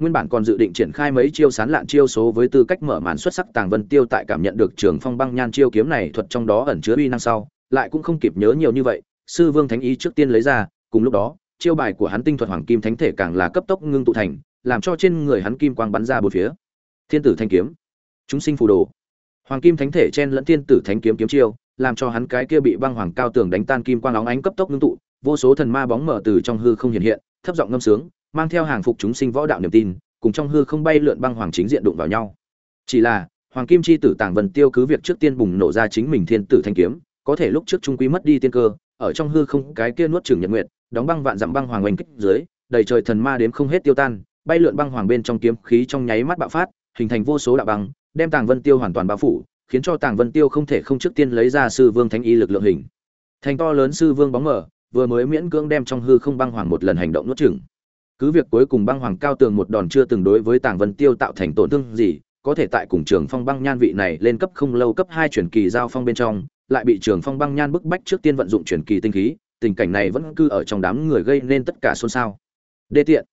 nguyên bản còn dự định triển khai mấy chiêu sán lạn chiêu số với tư cách mở màn xuất sắc tàng vân tiêu tại cảm nhận được trường phong băng nhan chiêu kiếm này thuật trong đó ẩn chứa uy năng sau, lại cũng không kịp nhớ nhiều như vậy, sư vương thánh ý trước tiên lấy ra, cùng lúc đó, chiêu bài của hắn tinh thuật hoàng kim thánh thể càng là cấp tốc ngưng tụ thành, làm cho trên người hắn kim quang bắn ra bốn phía. Thiên tử thanh kiếm, chúng sinh phù đồ. Hoàng kim thánh thể chen lẫn thiên tử thánh kiếm kiếm chiêu, làm cho hắn cái kia bị băng hoàng cao tường đánh tan kim quang óng ánh cấp tốc ngưng tụ, vô số thần ma bóng mở từ trong hư không hiện hiện, thấp giọng ngâm sướng mang theo hàng phục chúng sinh võ đạo niềm tin, cùng trong hư không bay lượn băng hoàng chính diện đụng vào nhau. Chỉ là, hoàng kim chi tử tàng vân tiêu cứ việc trước tiên bùng nổ ra chính mình thiên tử thanh kiếm, có thể lúc trước trung quý mất đi tiên cơ, ở trong hư không cái kia nuốt chửng nhật nguyệt, đóng băng vạn dặm băng hoàng oanh kích dưới, đầy trời thần ma đếm không hết tiêu tan, bay lượn băng hoàng bên trong kiếm khí trong nháy mắt bạo phát, hình thành vô số đạo băng, đem tàng vân tiêu hoàn toàn bao phủ, khiến cho tàng vân tiêu không thể không trước tiên lấy ra sư vương thánh y lực lượng hình. Thành to lớn sư vương bóng mở, vừa mới miễn cưỡng đem trong hư không băng hoàng một lần hành động nuốt chửng cứ việc cuối cùng băng hoàng cao tường một đòn chưa từng đối với tàng vân tiêu tạo thành tổn thương gì, có thể tại cùng trường phong băng nhan vị này lên cấp không lâu cấp hai chuyển kỳ giao phong bên trong, lại bị trường phong băng nhan bức bách trước tiên vận dụng chuyển kỳ tinh khí, tình cảnh này vẫn cư ở trong đám người gây nên tất cả xôn xao. Đê tiện.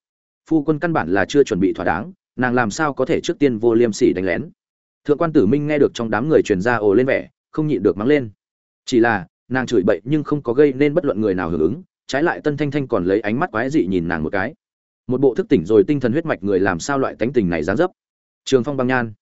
Phu quân căn bản là chưa chuẩn bị thỏa đáng, nàng làm sao có thể trước tiên vô liêm sỉ đánh lén? Thượng quan tử minh nghe được trong đám người truyền ra ồ lên vẻ, không nhịn được mắng lên. Chỉ là, nàng chửi bậy nhưng không có gây nên bất luận người nào hưởng ứng, trái lại tân thanh thanh còn lấy ánh mắt quái dị nhìn nàng một cái một bộ thức tỉnh rồi tinh thần huyết mạch người làm sao loại tánh tình này dán dấp. Trường phong băng nhan.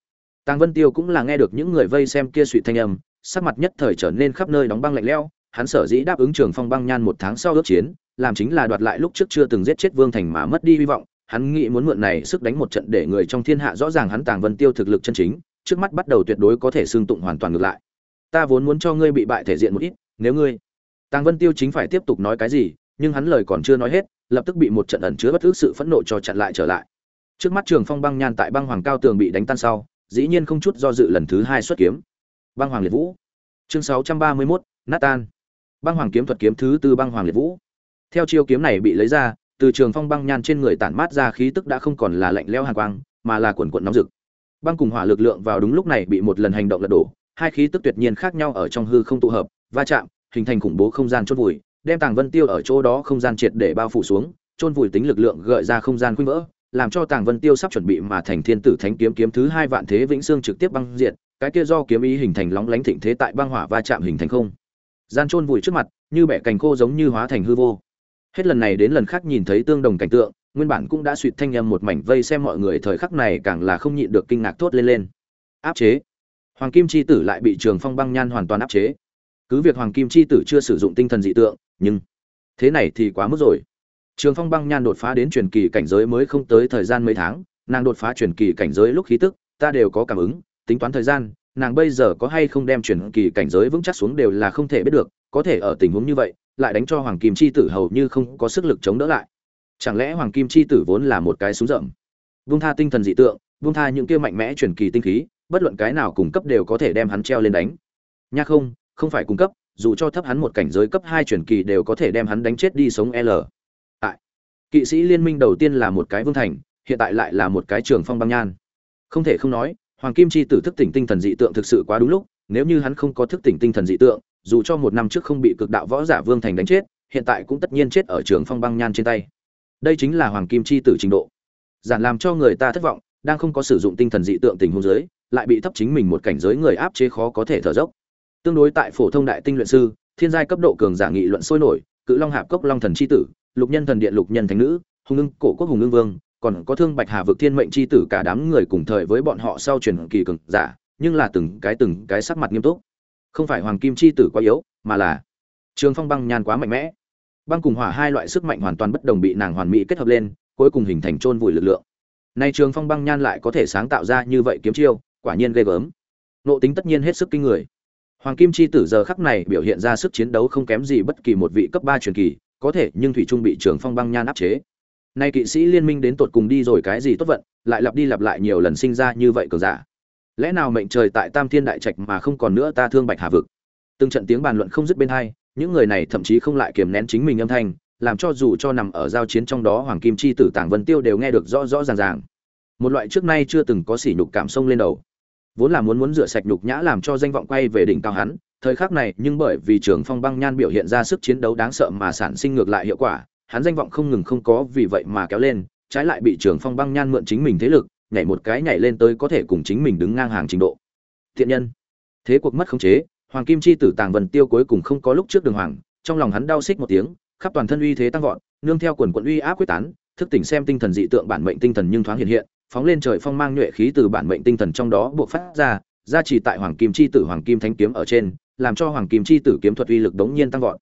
Tàng vân tiêu cũng là nghe được những người vây xem kia suy thanh âm, sắc mặt nhất thời trở nên khắp nơi đóng băng lạnh lẽo, hắn sở dĩ đáp ứng trường phong băng nhan một tháng sau ước chiến, làm chính là đoạt lại lúc trước chưa từng giết chết vương thành mà mất đi hy vọng, hắn nghĩ muốn mượn này sức đánh một trận để người trong thiên hạ rõ ràng hắn tàng vân tiêu thực lực chân chính, trước mắt bắt đầu tuyệt đối có thể xương tụng hoàn toàn ngược lại. Ta vốn muốn cho ngươi bị bại thể diện một ít, nếu ngươi tàng vân tiêu chính phải tiếp tục nói cái gì, nhưng hắn lời còn chưa nói hết lập tức bị một trận ẩn chứa bất ước sự phẫn nộ cho chặn lại trở lại. Trước mắt trường phong băng nhan tại băng hoàng cao tường bị đánh tan sau dĩ nhiên không chút do dự lần thứ hai xuất kiếm. Băng hoàng liệt vũ. Chương sáu trăm ba mươi 631, nát tan băng hoàng kiếm thuật kiếm thứ tư băng hoàng liệt vũ. Theo chiêu kiếm này bị lấy ra từ trường phong băng nhan trên người tản mát ra khí tức đã không còn là lạnh lẽo hàn quang mà là quần quận nóng rực. Băng cùng hỏa lực lượng vào đúng lúc này bị một lần hành động lật đổ hai khí tức tuyệt nhiên khác nhau ở trong hư không tụ hợp va chạm hình thành khủng bố không gian chôn vùi đem tàng vân tiêu ở chỗ đó không gian triệt để bao phủ xuống, chôn vùi tính lực lượng gợi ra không gian khuynh vỡ, làm cho tàng vân tiêu sắp chuẩn bị mà thành thiên tử thánh kiếm kiếm thứ hai vạn thế vĩnh xương trực tiếp băng diện cái kia do kiếm ý hình thành lóng lánh thịnh thế tại băng hỏa va chạm hình thành không. Gian chôn vùi trước mặt, như bẻ cành khô giống như hóa thành hư vô. Hết lần này đến lần khác nhìn thấy tương đồng cảnh tượng, nguyên bản cũng đã suýt thanh em một mảnh vây xem mọi người thời khắc này càng là không nhịn được kinh ngạc thốt lên lên. Áp chế. Hoàng kim chi tử lại bị trường phong băng nhan hoàn toàn áp chế. Cứ việc hoàng kim chi tử chưa sử dụng tinh thần dị tượng nhưng thế này thì quá mức rồi. Trường phong băng nhan đột phá đến truyền kỳ cảnh giới mới không tới thời gian mấy tháng, nàng đột phá truyền kỳ cảnh giới lúc khí tức, ta đều có cảm ứng, tính toán thời gian, nàng bây giờ có hay không đem truyền kỳ cảnh giới vững chắc xuống đều là không thể biết được, có thể ở tình huống như vậy, lại đánh cho hoàng kim chi tử hầu như không có sức lực chống đỡ lại. Chẳng lẽ hoàng kim chi tử vốn là một cái súng rậm? Vung tha tinh thần dị tượng, vung tha những kia mạnh mẽ truyền kỳ tinh khí, bất luận cái nào cung cấp đều có thể đem hắn treo lên đánh. Nha không không phải cung cấp dù cho thấp hắn một cảnh giới cấp hai truyền kỳ đều có thể đem hắn đánh chết đi sống l. Tại, kỵ sĩ liên minh đầu tiên là một cái vương thành, hiện tại lại là một cái trường phong băng nhan. Không thể không nói, hoàng kim chi tử thức tỉnh tinh thần dị tượng thực sự quá đúng lúc, nếu như hắn không có thức tỉnh tinh thần dị tượng, dù cho một năm trước không bị cực đạo võ giả vương thành đánh chết, hiện tại cũng tất nhiên chết ở trường phong băng nhan trên tay. Đây chính là hoàng kim chi tử trình độ. Giản làm cho người ta thất vọng, đang không có sử dụng tinh thần dị tượng tình huống giới lại bị thấp chính mình một cảnh giới người áp chế khó có thể thở dốc tương đối tại phổ thông đại tinh luyện sư, thiên giai cấp độ cường giả nghị luận sôi nổi, cự long hạp cốc long thần chi tử, lục nhân thần điện lục nhân thánh nữ, hùng ưng cổ quốc hùng ưng vương, còn có thương bạch hà vực thiên mệnh chi tử cả đám người cùng thời với bọn họ sau truyền kỳ cường giả, nhưng là từng cái từng cái sắc mặt nghiêm túc. Không phải hoàng kim chi tử quá yếu, mà là trường phong băng nhan quá mạnh mẽ. Băng cùng hỏa hai loại sức mạnh hoàn toàn bất đồng bị nàng hoàn mỹ kết hợp lên, cuối cùng hình thành chôn vùi lực lượng. Nay trường phong băng nhan lại có thể sáng tạo ra như vậy kiếm chiêu, quả nhiên ghê gớm. Nộ tính tất nhiên hết sức kinh người hoàng kim chi tử giờ khắc này biểu hiện ra sức chiến đấu không kém gì bất kỳ một vị cấp ba truyền kỳ, có thể nhưng thủy trung bị trường phong băng nhan áp chế. Nay kỵ sĩ liên minh đến tột cùng đi rồi cái gì tốt vận, lại lặp đi lặp lại nhiều lần sinh ra như vậy cờ giả. Lẽ nào mệnh trời tại tam thiên đại trạch mà không còn nữa ta thương bạch hà vực? Từng trận tiếng bàn luận không dứt bên hai, những người này thậm chí không lại kiềm nén chính mình âm thanh, làm cho dù cho nằm ở giao chiến trong đó hoàng kim chi tử tàng vân tiêu đều nghe được rõ rõ ràng ràng. Một loại trước nay chưa từng có sỉ nhục cảm sông lên đầu vốn là muốn muốn rửa sạch nhục nhã làm cho danh vọng quay về đỉnh cao hắn, thời khắc này nhưng bởi vì trường phong băng nhan biểu hiện ra sức chiến đấu đáng sợ mà sản sinh ngược lại hiệu quả, hắn danh vọng không ngừng không có vì vậy mà kéo lên, trái lại bị trường phong băng nhan mượn chính mình thế lực, nhảy một cái nhảy lên tới có thể cùng chính mình đứng ngang hàng trình độ. Thiện nhân. Thế cuộc mất khống chế, hoàng kim chi tử tàng vần tiêu cuối cùng không có lúc trước đường hoàng, trong lòng hắn đau xích một tiếng, khắp toàn thân uy thế tăng vọt, nương theo quần quận uy áp quyết tán, thức tỉnh xem tinh thần dị tượng bản mệnh tinh thần nhưng thoáng hiện hiện phóng lên trời phong mang nhuệ khí từ bản mệnh tinh thần trong đó buộc phát ra, gia trì tại hoàng kim chi tử hoàng kim thánh kiếm ở trên, làm cho hoàng kim chi tử kiếm thuật uy lực đống nhiên tăng vọt.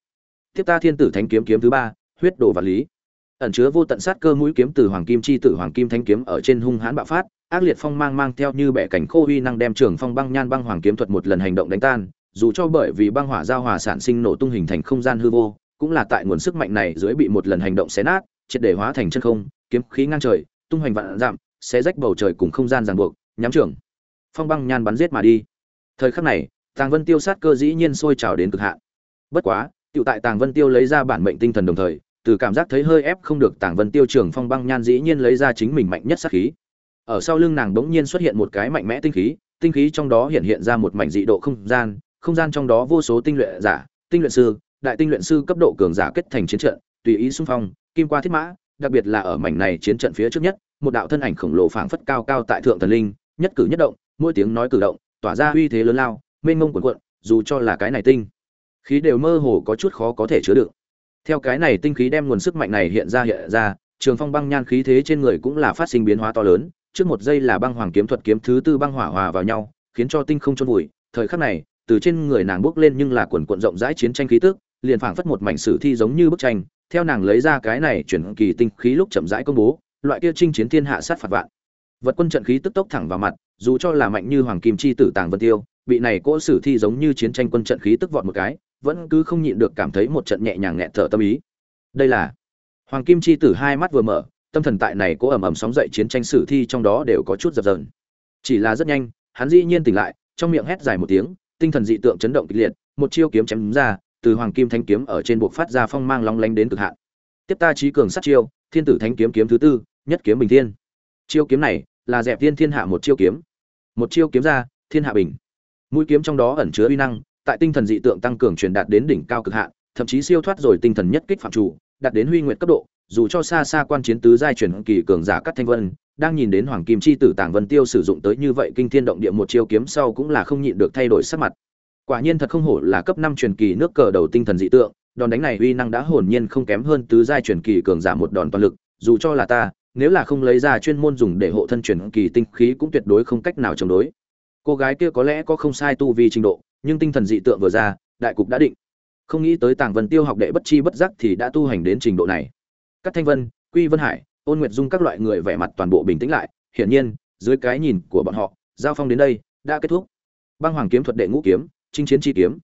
Tiếp ta thiên tử thánh kiếm kiếm thứ ba, huyết đồ vật lý. Ẩn chứa vô tận sát cơ mũi kiếm từ hoàng kim chi tử hoàng kim thánh kiếm ở trên hung hãn bạo phát, ác liệt phong mang mang theo như bẻ cảnh khô uy năng đem trường phong băng nhan băng hoàng kiếm thuật một lần hành động đánh tan, dù cho bởi vì băng hỏa giao hòa sản sinh nổ tung hình thành không gian hư vô, cũng là tại nguồn sức mạnh này dưới bị một lần hành động xé nát, triệt để hóa thành chân không, kiếm khí ngang trời, tung hoành vạn dặm sẽ rách bầu trời cùng không gian ràng buộc nhắm trưởng, phong băng nhan bắn giết mà đi. Thời khắc này tàng vân tiêu sát cơ dĩ nhiên sôi trào đến cực hạn. Bất quá Tự tại Tàng Vân Tiêu lấy ra bản mệnh tinh thần đồng thời, từ cảm giác thấy hơi ép không được Tàng Vân Tiêu trường phong băng nhan dĩ nhiên lấy ra chính mình mạnh nhất sát khí. Ở sau lưng nàng bỗng nhiên xuất hiện một cái mạnh mẽ tinh khí, tinh khí trong đó hiện hiện ra một mảnh dị độ không gian, không gian trong đó vô số tinh luyện giả, tinh luyện sư, đại tinh luyện sư cấp độ cường giả kết thành chiến trận, tùy ý xung phong, kim qua thiết mã, đặc biệt là ở mảnh này chiến trận phía trước nhất, một đạo thân ảnh khổng lồ phảng phất cao cao tại thượng thần linh, nhất cử nhất động, mỗi tiếng nói cử động, tỏa ra uy thế lớn lao, mênh mông cuồn cuộn, dù cho là cái này tinh. Khí đều mơ hồ có chút khó có thể chứa đựng. Theo cái này tinh khí đem nguồn sức mạnh này hiện ra hiện ra trường phong băng nhan khí thế trên người cũng là phát sinh biến hóa to lớn trước một giây là băng hoàng kiếm thuật kiếm thứ tư băng hỏa hòa vào nhau khiến cho tinh không chôn vùi. Thời khắc này từ trên người nàng bước lên nhưng là quần cuộn rộng rãi chiến tranh khí tức liền phảng phất một mảnh sử thi giống như bức tranh theo nàng lấy ra cái này chuyển kỳ tinh khí lúc chậm rãi công bố, loại kia chinh chiến thiên hạ sát phạt vạn. Vật quân trận khí tức tốc thẳng vào mặt, dù cho là mạnh như hoàng kim chi tử tàng vân tiêu, bị này cỗ sử thi giống như chiến tranh quân trận khí tức vọt một cái, vẫn cứ không nhịn được cảm thấy một trận nhẹ nhàng nghẹn thở tâm ý. Đây là hoàng kim chi tử hai mắt vừa mở, tâm thần tại này cỗ ầm ầm sóng dậy chiến tranh sử thi trong đó đều có chút dập dờn. Chỉ là rất nhanh, hắn dĩ nhiên tỉnh lại, trong miệng hét dài một tiếng, tinh thần dị tượng chấn động kịch liệt, một chiêu kiếm chém ra từ hoàng kim thanh kiếm ở trên buộc phát ra phong mang long lánh đến cực hạn. Tiếp ta trí cường sát chiêu thiên tử thánh kiếm kiếm thứ tư nhất kiếm bình thiên. Chiêu kiếm này là dẹp thiên thiên hạ một chiêu kiếm. Một chiêu kiếm ra thiên hạ bình. Mũi kiếm trong đó ẩn chứa uy năng tại tinh thần dị tượng tăng cường truyền đạt đến đỉnh cao cực hạn, thậm chí siêu thoát rồi tinh thần nhất kích phạm chủ, đạt đến huy nguyện cấp độ, dù cho xa xa quan chiến tứ giai truyền kỳ cường giả cắt thanh vân, đang nhìn đến hoàng kim chi tử Tàng Vân Tiêu sử dụng tới như vậy kinh thiên động địa một chiêu kiếm sau cũng là không nhịn được thay đổi sắc mặt. Quả nhiên thật không hổ là cấp 5 truyền kỳ nước cờ đầu tinh thần dị tượng, đòn đánh này uy năng đã hồn nhiên không kém hơn tứ giai truyền kỳ cường giả một đòn toàn lực, dù cho là ta, nếu là không lấy ra chuyên môn dùng để hộ thân truyền kỳ tinh khí cũng tuyệt đối không cách nào chống đối. Cô gái kia có lẽ có không sai tu vi trình độ, nhưng tinh thần dị tượng vừa ra, đại cục đã định. Không nghĩ tới tàng vân tiêu học đệ bất chi bất giác thì đã tu hành đến trình độ này. Các thanh vân quy vân hải ôn nguyệt dung các loại người vẻ mặt toàn bộ bình tĩnh lại hiển nhiên dưới cái nhìn của bọn họ giao phong đến đây đã kết thúc. Băng hoàng kiếm thuật đệ ngũ kiếm chinh chiến chi kiếm.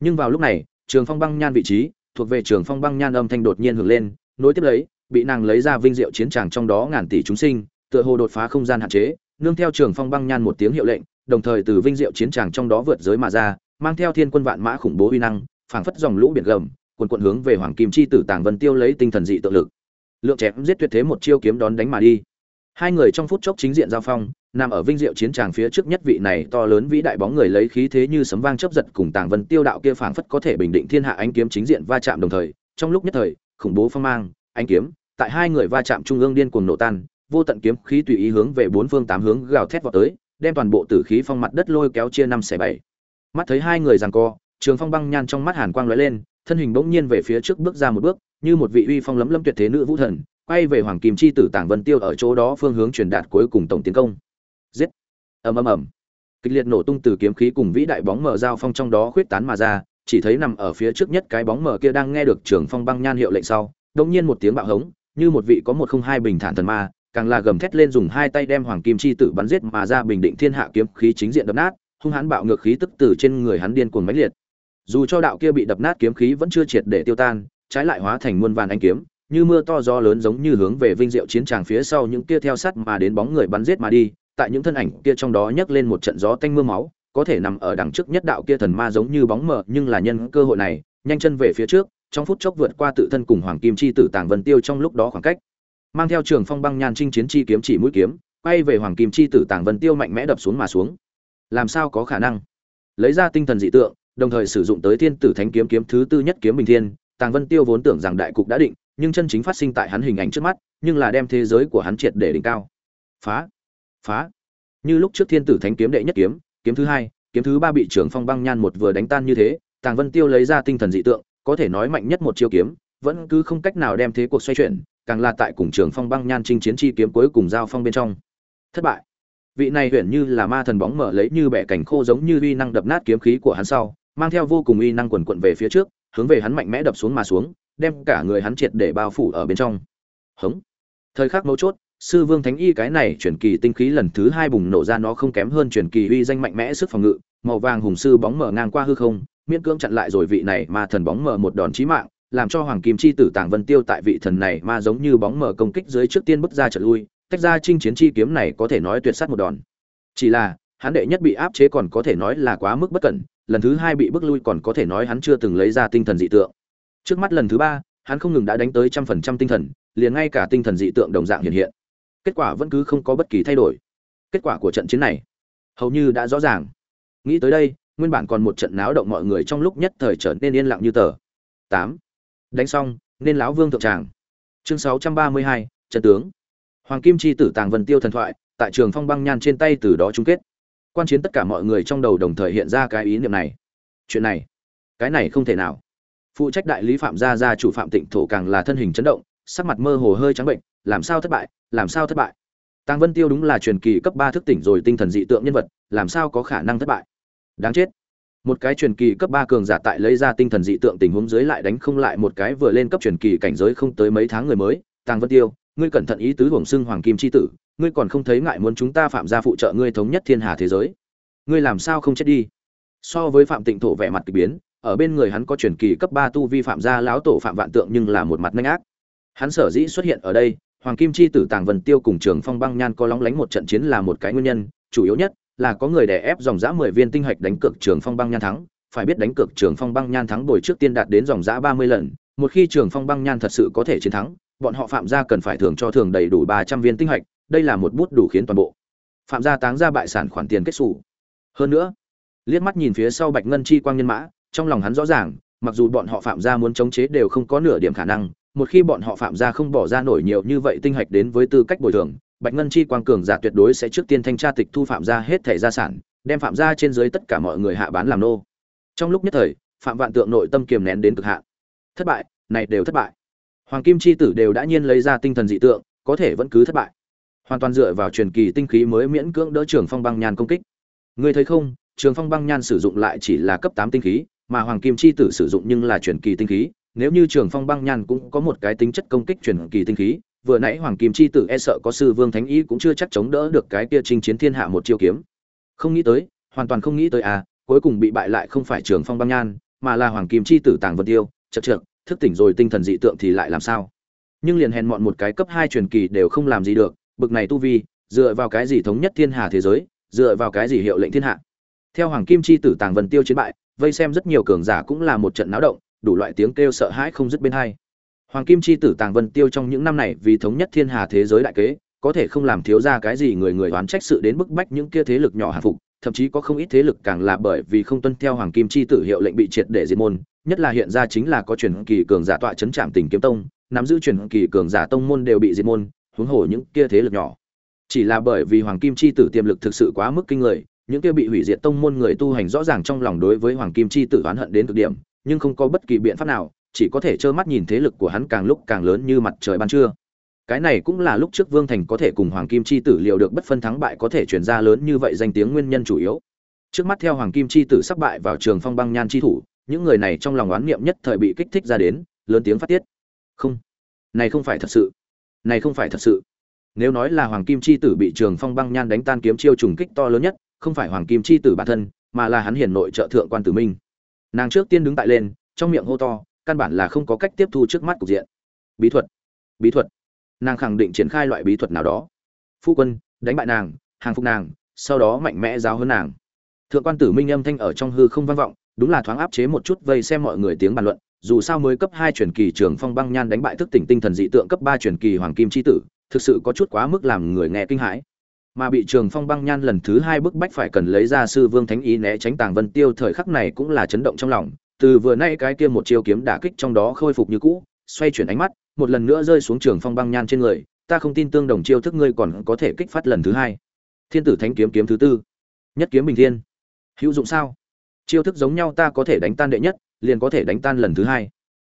Nhưng vào lúc này, trường phong băng nhan vị trí thuộc về trường phong băng nhan âm thanh đột nhiên hưởng lên, nối tiếp lấy, bị nàng lấy ra vinh diệu chiến tràng trong đó ngàn tỷ chúng sinh, tựa hồ đột phá không gian hạn chế, nương theo trường phong băng nhan một tiếng hiệu lệnh, đồng thời từ vinh diệu chiến tràng trong đó vượt giới mà ra, mang theo thiên quân vạn mã khủng bố uy năng, phảng phất dòng lũ biển gầm, cuồn cuộn hướng về hoàng kim chi tử tàng vân tiêu lấy tinh thần dị tự lực. Lượng chém giết tuyệt thế một chiêu kiếm đón đánh mà đi. Hai người trong phút chốc chính diện giao phong nằm ở vinh diệu chiến tràng phía trước nhất vị này to lớn vĩ đại bóng người lấy khí thế như sấm vang chớp giật cùng tàng vân tiêu đạo kia phảng phất có thể bình định thiên hạ ánh kiếm chính diện va chạm đồng thời, trong lúc nhất thời, khủng bố phong mang, ánh kiếm, tại hai người va chạm trung ương điên cuồng nổ tan, vô tận kiếm khí tùy ý hướng về bốn phương tám hướng gào thét vào tới, đem toàn bộ tử khí phong mặt đất lôi kéo chia năm xẻ bảy. Mắt thấy hai người giằng co, trường phong băng nhan trong mắt hàn quang lóe lên, thân hình bỗng nhiên về phía trước bước ra một bước, như một vị uy phong lấm lấm tuyệt thế nữ vũ thần, quay về hoàng kim chi tử tàng vân tiêu ở chỗ đó phương hướng truyền đạt cuối cùng tổng tiến công giết. Ầm ầm ầm. Kịch liệt nổ tung từ kiếm khí cùng vĩ đại bóng mở giao phong trong đó khuyết tán mà ra, chỉ thấy nằm ở phía trước nhất cái bóng mở kia đang nghe được trường phong băng nhan hiệu lệnh sau đống nhiên một tiếng bạo hống, như một vị có một không hai bình thản thần ma, càng là gầm thét lên dùng hai tay đem hoàng kim chi tử bắn giết mà ra bình định thiên hạ kiếm khí chính diện đập nát, hung hãn bạo ngược khí tức từ trên người hắn điên cuồng mãnh liệt. Dù cho đạo kia bị đập nát kiếm khí vẫn chưa triệt để tiêu tan, trái lại hóa thành muôn vàn anh kiếm, như mưa to gió lớn giống như hướng về vinh diệu chiến tràng phía sau những kia theo sát mà đến bóng người bắn giết mà đi tại những thân ảnh kia trong đó nhấc lên một trận gió tanh mưa máu, có thể nằm ở đằng trước nhất đạo kia thần ma giống như bóng mờ, nhưng là nhân cơ hội này, nhanh chân về phía trước, trong phút chốc vượt qua tự thân cùng hoàng kim chi tử tàng vân tiêu trong lúc đó khoảng cách. Mang theo trường phong băng nhan chinh chiến chi kiếm chỉ mũi kiếm, quay về hoàng kim chi tử tàng vân tiêu mạnh mẽ đập xuống mà xuống. Làm sao có khả năng? Lấy ra tinh thần dị tượng, đồng thời sử dụng tới thiên tử thánh kiếm kiếm thứ tư nhất kiếm bình thiên, tàng vân tiêu vốn tưởng rằng đại cục đã định, nhưng chân chính phát sinh tại hắn hình ảnh trước mắt, nhưng là đem thế giới của hắn triệt để đỉnh cao. Phá! Phá. Như lúc trước thiên tử thánh kiếm đệ nhất kiếm kiếm thứ hai, kiếm thứ ba bị trưởng phong băng nhan một vừa đánh tan như thế, tàng vân tiêu lấy ra tinh thần dị tượng, có thể nói mạnh nhất một chiêu kiếm, vẫn cứ không cách nào đem thế cuộc xoay chuyển, càng là tại cùng trường phong băng nhan chinh chiến chi kiếm cuối cùng giao phong bên trong. Thất bại. Vị này huyền như là ma thần bóng mở lấy như bẻ cảnh khô giống như uy năng đập nát kiếm khí của hắn sau, mang theo vô cùng uy năng quần quận về phía trước, hướng về hắn mạnh mẽ đập xuống mà xuống, đem cả người hắn triệt để bao phủ ở bên trong. Hống. Thời khắc mấu chốt sư vương thánh y cái này chuyển kỳ tinh khí lần thứ hai bùng nổ ra nó không kém hơn chuyển kỳ uy danh mạnh mẽ sức phòng ngự, màu vàng hùng sư bóng mở ngang qua hư không, miễn cưỡng chặn lại rồi vị này mà thần bóng mở một đòn chí mạng, làm cho hoàng kim chi tử tàng vân tiêu tại vị thần này mà giống như bóng mở công kích dưới trước tiên bước ra trở lui, tách ra chinh chiến chi kiếm này có thể nói tuyệt sát một đòn. Chỉ là, hắn đệ nhất bị áp chế còn có thể nói là quá mức bất cẩn, lần thứ hai bị bước lui còn có thể nói hắn chưa từng lấy ra tinh thần dị tượng. Trước mắt lần thứ ba, hắn không ngừng đã đánh tới trăm phần trăm tinh thần, liền ngay cả tinh thần dị tượng đồng dạng hiện hiện kết quả vẫn cứ không có bất kỳ thay đổi. Kết quả của trận chiến này, hầu như đã rõ ràng. Nghĩ tới đây, nguyên bản còn một trận náo động mọi người trong lúc nhất thời trở nên yên lặng như tờ. Tám. Đánh xong, nên lão vương thượng tràng. Chương sáu trăm ba mươi hai, trận tướng. Hoàng kim chi tử tàng vân tiêu thần thoại, tại trường phong băng nhan trên tay từ đó chung kết. Quan chiến tất cả mọi người trong đầu đồng thời hiện ra cái ý niệm này. Chuyện này, cái này không thể nào. Phụ trách đại lý phạm gia gia chủ phạm tịnh thổ càng là thân hình chấn động, sắc mặt mơ hồ hơi trắng bệnh, làm sao thất bại làm sao thất bại? Tăng vân tiêu đúng là truyền kỳ cấp ba thức tỉnh rồi, tinh thần dị tượng nhân vật, làm sao có khả năng thất bại? Đáng chết. Một cái truyền kỳ cấp ba cường giả tại lấy ra tinh thần dị tượng tình huống dưới lại đánh không lại một cái vừa lên cấp truyền kỳ cảnh giới không tới mấy tháng người mới. Tăng vân tiêu, ngươi cẩn thận ý tứ hưởng xưng hoàng kim chi tử, ngươi còn không thấy ngại muốn chúng ta phạm gia phụ trợ ngươi thống nhất thiên hà thế giới. Ngươi làm sao không chết đi? So với phạm tịnh thổ vẻ mặt kỳ biến, ở bên người hắn có truyền kỳ cấp ba tu vi phạm gia lão tổ phạm vạn tượng nhưng là một mặt nhanh ác. Hắn sở dĩ xuất hiện ở đây hoàng kim chi tử tàng vần tiêu cùng trường phong băng nhan có lóng lánh một trận chiến là một cái nguyên nhân, chủ yếu nhất là có người đè ép dòng giã mười viên tinh hạch đánh cược trường phong băng nhan thắng. Phải biết đánh cược trường phong băng nhan thắng bồi trước tiên đạt đến dòng giã ba mươi lần, một khi trường phong băng nhan thật sự có thể chiến thắng, bọn họ phạm gia cần phải thưởng cho thường đầy đủ ba trăm viên tinh hạch, đây là một bút đủ khiến toàn bộ. Phạm gia táng ra bại sản khoản tiền kết xù. Hơn nữa, liếc mắt nhìn phía sau bạch ngân chi quang nhân mã, trong lòng hắn rõ ràng, mặc dù bọn họ phạm gia muốn chống chế đều không có nửa điểm khả năng một khi bọn họ phạm gia không bỏ ra nổi nhiều như vậy tinh hạch đến với tư cách bồi thường, bạch ngân chi quang cường giả tuyệt đối sẽ trước tiên thanh tra tịch thu phạm gia hết thẻ gia sản, đem phạm gia trên dưới tất cả mọi người hạ bán làm nô. Trong lúc nhất thời, phạm vạn tượng nội tâm kiềm nén đến cực hạn. Thất bại, này đều thất bại. Hoàng kim chi tử đều đã nhiên lấy ra tinh thần dị tượng, có thể vẫn cứ thất bại. Hoàn toàn dựa vào truyền kỳ tinh khí mới miễn cưỡng đỡ trường phong băng nhan công kích. Ngươi thấy không, trường phong băng nhan sử dụng lại chỉ là cấp tám tinh khí, mà hoàng kim chi tử sử dụng nhưng là truyền kỳ tinh khí nếu như trường phong băng nhan cũng có một cái tính chất công kích truyền kỳ tinh khí, vừa nãy hoàng kim chi tử e sợ có sư vương thánh ý cũng chưa chắc chống đỡ được cái kia chinh chiến thiên hạ một chiêu kiếm. Không nghĩ tới, hoàn toàn không nghĩ tới à cuối cùng bị bại lại không phải trường phong băng nhan, mà là hoàng kim chi tử tàng vân tiêu chật chật thức tỉnh rồi tinh thần dị tượng thì lại làm sao? Nhưng liền hèn mọn một cái cấp hai truyền kỳ đều không làm gì được, bực này tu vi, dựa vào cái gì thống nhất thiên hà thế giới, dựa vào cái gì hiệu lệnh thiên hạ? Theo hoàng kim chi tử tàng vân tiêu chiến bại, vây xem rất nhiều cường giả cũng là một trận náo động đủ loại tiếng kêu sợ hãi không dứt bên hai. Hoàng kim chi tử tàng vân tiêu trong những năm này vì thống nhất thiên hà thế giới đại kế, có thể không làm thiếu ra cái gì người người oán trách sự đến bức bách những kia thế lực nhỏ hạ phục, thậm chí có không ít thế lực càng là bởi vì không tuân theo hoàng kim chi tử hiệu lệnh bị triệt để diệt môn, nhất là hiện ra chính là có truyền kỳ cường giả tọa chấn trạm tình kiếm tông, nắm giữ truyền kỳ cường giả tông môn đều bị diệt môn, huống hồ những kia thế lực nhỏ. Chỉ là bởi vì hoàng kim chi tử tiềm lực thực sự quá mức kinh người, những kia bị hủy diệt tông môn người tu hành rõ ràng trong lòng đối với hoàng kim chi tử oán hận đến cực điểm nhưng không có bất kỳ biện pháp nào, chỉ có thể trơ mắt nhìn thế lực của hắn càng lúc càng lớn như mặt trời ban trưa. Cái này cũng là lúc trước vương thành có thể cùng hoàng kim chi tử liệu được bất phân thắng bại có thể chuyển ra lớn như vậy danh tiếng nguyên nhân chủ yếu. Trước mắt theo hoàng kim chi tử sắp bại vào trường phong băng nhan chi thủ, những người này trong lòng oán niệm nhất thời bị kích thích ra đến, lớn tiếng phát tiết. Không, này không phải thật sự, này không phải thật sự. Nếu nói là hoàng kim chi tử bị trường phong băng nhan đánh tan kiếm chiêu trùng kích to lớn nhất, không phải hoàng kim chi tử bản thân, mà là hắn hiển nội trợ thượng quan tử minh nàng trước tiên đứng tại lên, trong miệng hô to, căn bản là không có cách tiếp thu trước mắt cục diện. Bí thuật bí thuật. Nàng khẳng định triển khai loại bí thuật nào đó. Phu quân, đánh bại nàng, hàng phục nàng, sau đó mạnh mẽ giáo hơn nàng. Thượng quan tử minh âm thanh ở trong hư không vang vọng, đúng là thoáng áp chế một chút vây xem mọi người tiếng bàn luận. Dù sao mới cấp hai truyền kỳ trường phong băng nhan đánh bại thức tỉnh tinh thần dị tượng cấp ba truyền kỳ hoàng kim c tử, thực sự có chút quá mức làm người nghe kinh hãi mà bị trường phong băng nhan lần thứ hai bức bách phải cần lấy ra sư vương thánh ý né tránh tàng vân tiêu, thời khắc này cũng là chấn động trong lòng. Từ vừa nay cái kia một chiêu kiếm đả kích trong đó khôi phục như cũ, xoay chuyển ánh mắt, một lần nữa rơi xuống trường phong băng nhan trên người. Ta không tin tương đồng chiêu thức ngươi còn có thể kích phát lần thứ hai. Thiên tử thánh kiếm kiếm thứ tư. Nhất kiếm bình thiên. Hữu dụng sao? Chiêu thức giống nhau ta có thể đánh tan đệ nhất, liền có thể đánh tan lần thứ hai.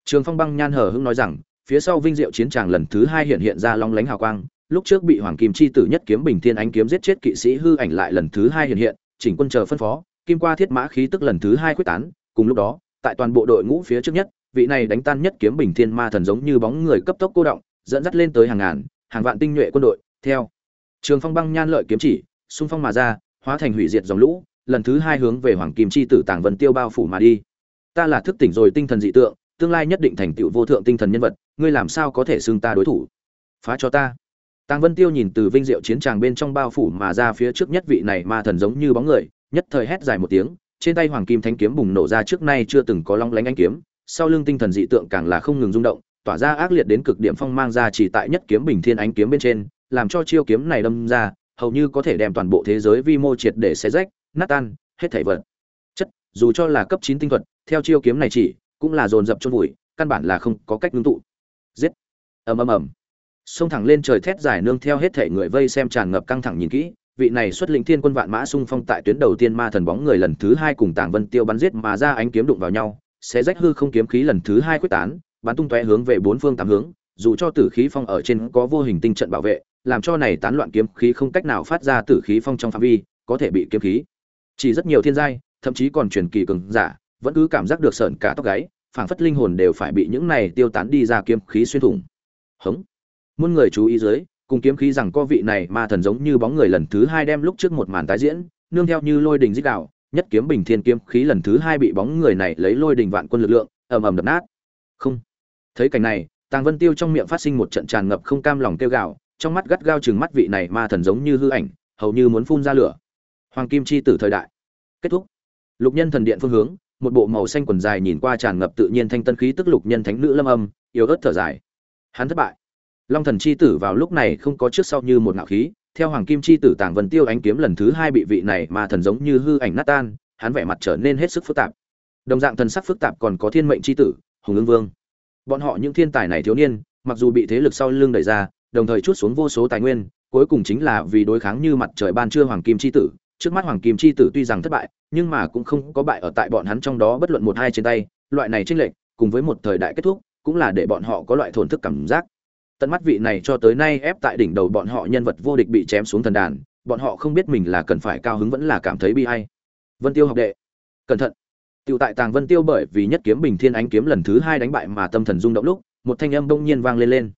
Trường phong băng nhan hờ hững nói rằng, phía sau vinh diệu chiến tràng lần thứ hai hiện hiện ra long lánh hào quang lúc trước bị hoàng kim chi tử nhất kiếm bình thiên ánh kiếm giết chết kỵ sĩ hư ảnh lại lần thứ hai hiện hiện, chỉnh quân chờ phân phó, kim qua thiết mã khí tức lần thứ hai quyết tán. Cùng lúc đó, tại toàn bộ đội ngũ phía trước nhất, vị này đánh tan nhất kiếm bình thiên ma thần giống như bóng người cấp tốc cô động, dẫn dắt lên tới hàng ngàn, hàng vạn tinh nhuệ quân đội. Theo trường phong băng nhan lợi kiếm chỉ, xung phong mà ra, hóa thành hủy diệt dòng lũ, lần thứ hai hướng về hoàng kim chi tử tàng vân tiêu bao phủ mà đi. Ta là thức tỉnh rồi tinh thần dị tượng, tương lai nhất định thành tựu vô thượng tinh thần nhân vật, ngươi làm sao có thể xưng ta đối thủ? Phá cho ta. Tang vân tiêu nhìn từ vinh diệu chiến tràng bên trong bao phủ mà ra phía trước nhất vị này ma thần giống như bóng người, nhất thời hét dài một tiếng, trên tay hoàng kim thanh kiếm bùng nổ ra trước nay chưa từng có long lánh ánh kiếm, sau lưng tinh thần dị tượng càng là không ngừng rung động, tỏa ra ác liệt đến cực điểm phong mang ra chỉ tại nhất kiếm bình thiên ánh kiếm bên trên, làm cho chiêu kiếm này đâm ra, hầu như có thể đem toàn bộ thế giới vi mô triệt để xé rách, nát tan, hết thảy vật. Chất, dù cho là cấp chín tinh thuật, theo chiêu kiếm này chỉ, cũng là dồn dập chôn vùi, căn bản là không có cách ngưng tụ. Giết. Ầm ầm ầm xông thẳng lên trời thét dài nương theo hết thể người vây xem tràn ngập căng thẳng nhìn kỹ, vị này xuất lĩnh thiên quân vạn mã xung phong tại tuyến đầu tiên ma thần bóng người lần thứ hai cùng tàng vân tiêu bắn giết mà ra ánh kiếm đụng vào nhau sẽ rách hư không kiếm khí lần thứ hai quyết tán, bắn tung tóe hướng về bốn phương tám hướng, dù cho tử khí phong ở trên có vô hình tinh trận bảo vệ, làm cho này tán loạn kiếm khí không cách nào phát ra tử khí phong trong phạm vi, có thể bị kiếm khí. Chỉ rất nhiều thiên giai, thậm chí còn truyền kỳ cường giả, vẫn cứ cảm giác được sợn cả tóc gáy, phảng phất linh hồn đều phải bị những này tiêu tán đi ra kiếm khí xuyên thủng. Hống muôn người chú ý dưới, cùng kiếm khí rằng có vị này ma thần giống như bóng người lần thứ hai đem lúc trước một màn tái diễn, nương theo như lôi đình dích đạo, nhất kiếm bình thiên kiếm khí lần thứ hai bị bóng người này lấy lôi đình vạn quân lực lượng, ầm ầm đập nát. Không. Thấy cảnh này, tàng vân tiêu trong miệng phát sinh một trận tràn ngập không cam lòng kêu gạo trong mắt gắt gao chừng mắt vị này ma thần giống như hư ảnh, hầu như muốn phun ra lửa. Hoàng kim chi tử thời đại. Kết thúc. Lục nhân thần điện phương hướng, một bộ màu xanh quần dài nhìn qua tràn ngập tự nhiên thanh tân khí tức lục nhân thánh nữ lâm âm, yếu ớt thở dài. Hắn thất bại long thần chi tử vào lúc này không có trước sau như một ngạo khí, theo hoàng kim chi tử tàng vân tiêu ánh kiếm lần thứ hai bị vị này mà thần giống như hư ảnh nát tan, hắn vẻ mặt trở nên hết sức phức tạp. Đồng dạng thần sắc phức tạp còn có thiên mệnh chi tử, hùng Lương vương. Bọn họ những thiên tài này thiếu niên, mặc dù bị thế lực sau lưng đẩy ra, đồng thời chút xuống vô số tài nguyên, cuối cùng chính là vì đối kháng như mặt trời ban trưa hoàng kim chi tử. Trước mắt hoàng kim chi tử tuy rằng thất bại, nhưng mà cũng không có bại ở tại bọn hắn trong đó bất luận một hai trên tay. Loại này chênh lệch, cùng với một thời đại kết thúc, cũng là để bọn họ có loại thổn thức cảm giác tận mắt vị này cho tới nay ép tại đỉnh đầu bọn họ nhân vật vô địch bị chém xuống thần đàn bọn họ không biết mình là cần phải cao hứng vẫn là cảm thấy bi hay vân tiêu học đệ cẩn thận. Tiểu tại Tàng Vân Tiêu bởi vì nhất kiếm Bình Thiên Ánh kiếm lần thứ hai đánh bại mà tâm thần rung động lúc, một thanh âm bỗng nhiên vang lên lên.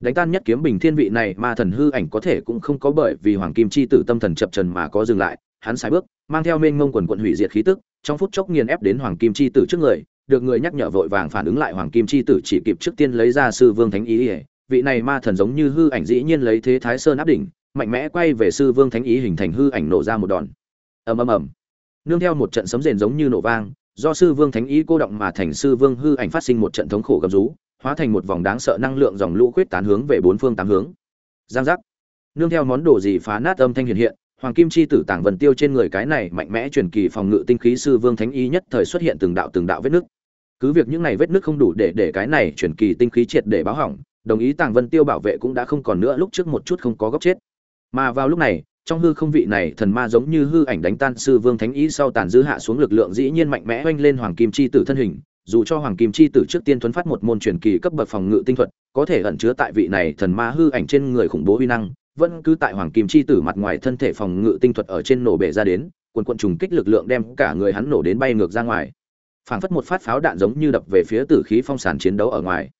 Đánh tan nhất kiếm Bình Thiên vị này mà thần hư ảnh có thể cũng không có bởi vì Hoàng Kim chi tử tâm thần chập trần mà có dừng lại, hắn sai bước, mang theo mênh ngông quần quần hủy diệt khí tức, trong phút chốc nghiền ép đến Hoàng Kim chi tử trước người, được người nhắc nhở vội vàng phản ứng lại Hoàng Kim chi tử chỉ kịp trước tiên lấy ra sư vương thánh ý, ý vị này ma thần giống như hư ảnh dĩ nhiên lấy thế Thái Sơn áp đỉnh, mạnh mẽ quay về sư vương thánh ý hình thành hư ảnh nổ ra một đòn. Ầm ầm ầm. Nương theo một trận sấm rền giống như nổ vang, do sư vương thánh ý cô động mà thành sư vương hư ảnh phát sinh một trận thống khổ gầm rú hóa thành một vòng đáng sợ năng lượng dòng lũ quyết tán hướng về bốn phương tám hướng giang giác nương theo món đồ gì phá nát âm thanh hiện hiện hoàng kim chi tử tảng vần tiêu trên người cái này mạnh mẽ truyền kỳ phòng ngự tinh khí sư vương thánh ý nhất thời xuất hiện từng đạo từng đạo vết nứt cứ việc những này vết nứt không đủ để để cái này truyền kỳ tinh khí triệt để báo hỏng đồng ý tàng vân tiêu bảo vệ cũng đã không còn nữa, lúc trước một chút không có góc chết. Mà vào lúc này, trong hư không vị này thần ma giống như hư ảnh đánh tan sư vương thánh ý sau tàn dư hạ xuống lực lượng dĩ nhiên mạnh mẽ oanh lên hoàng kim chi tử thân hình, dù cho hoàng kim chi tử trước tiên thuấn phát một môn truyền kỳ cấp bậc phòng ngự tinh thuật, có thể ẩn chứa tại vị này thần ma hư ảnh trên người khủng bố uy năng, vẫn cứ tại hoàng kim chi tử mặt ngoài thân thể phòng ngự tinh thuật ở trên nổ bể ra đến quần quận trùng kích lực lượng đem cả người hắn nổ đến bay ngược ra ngoài. Phảng phất một phát pháo đạn giống như đập về phía tử khí phong sàn chiến đấu ở ngoài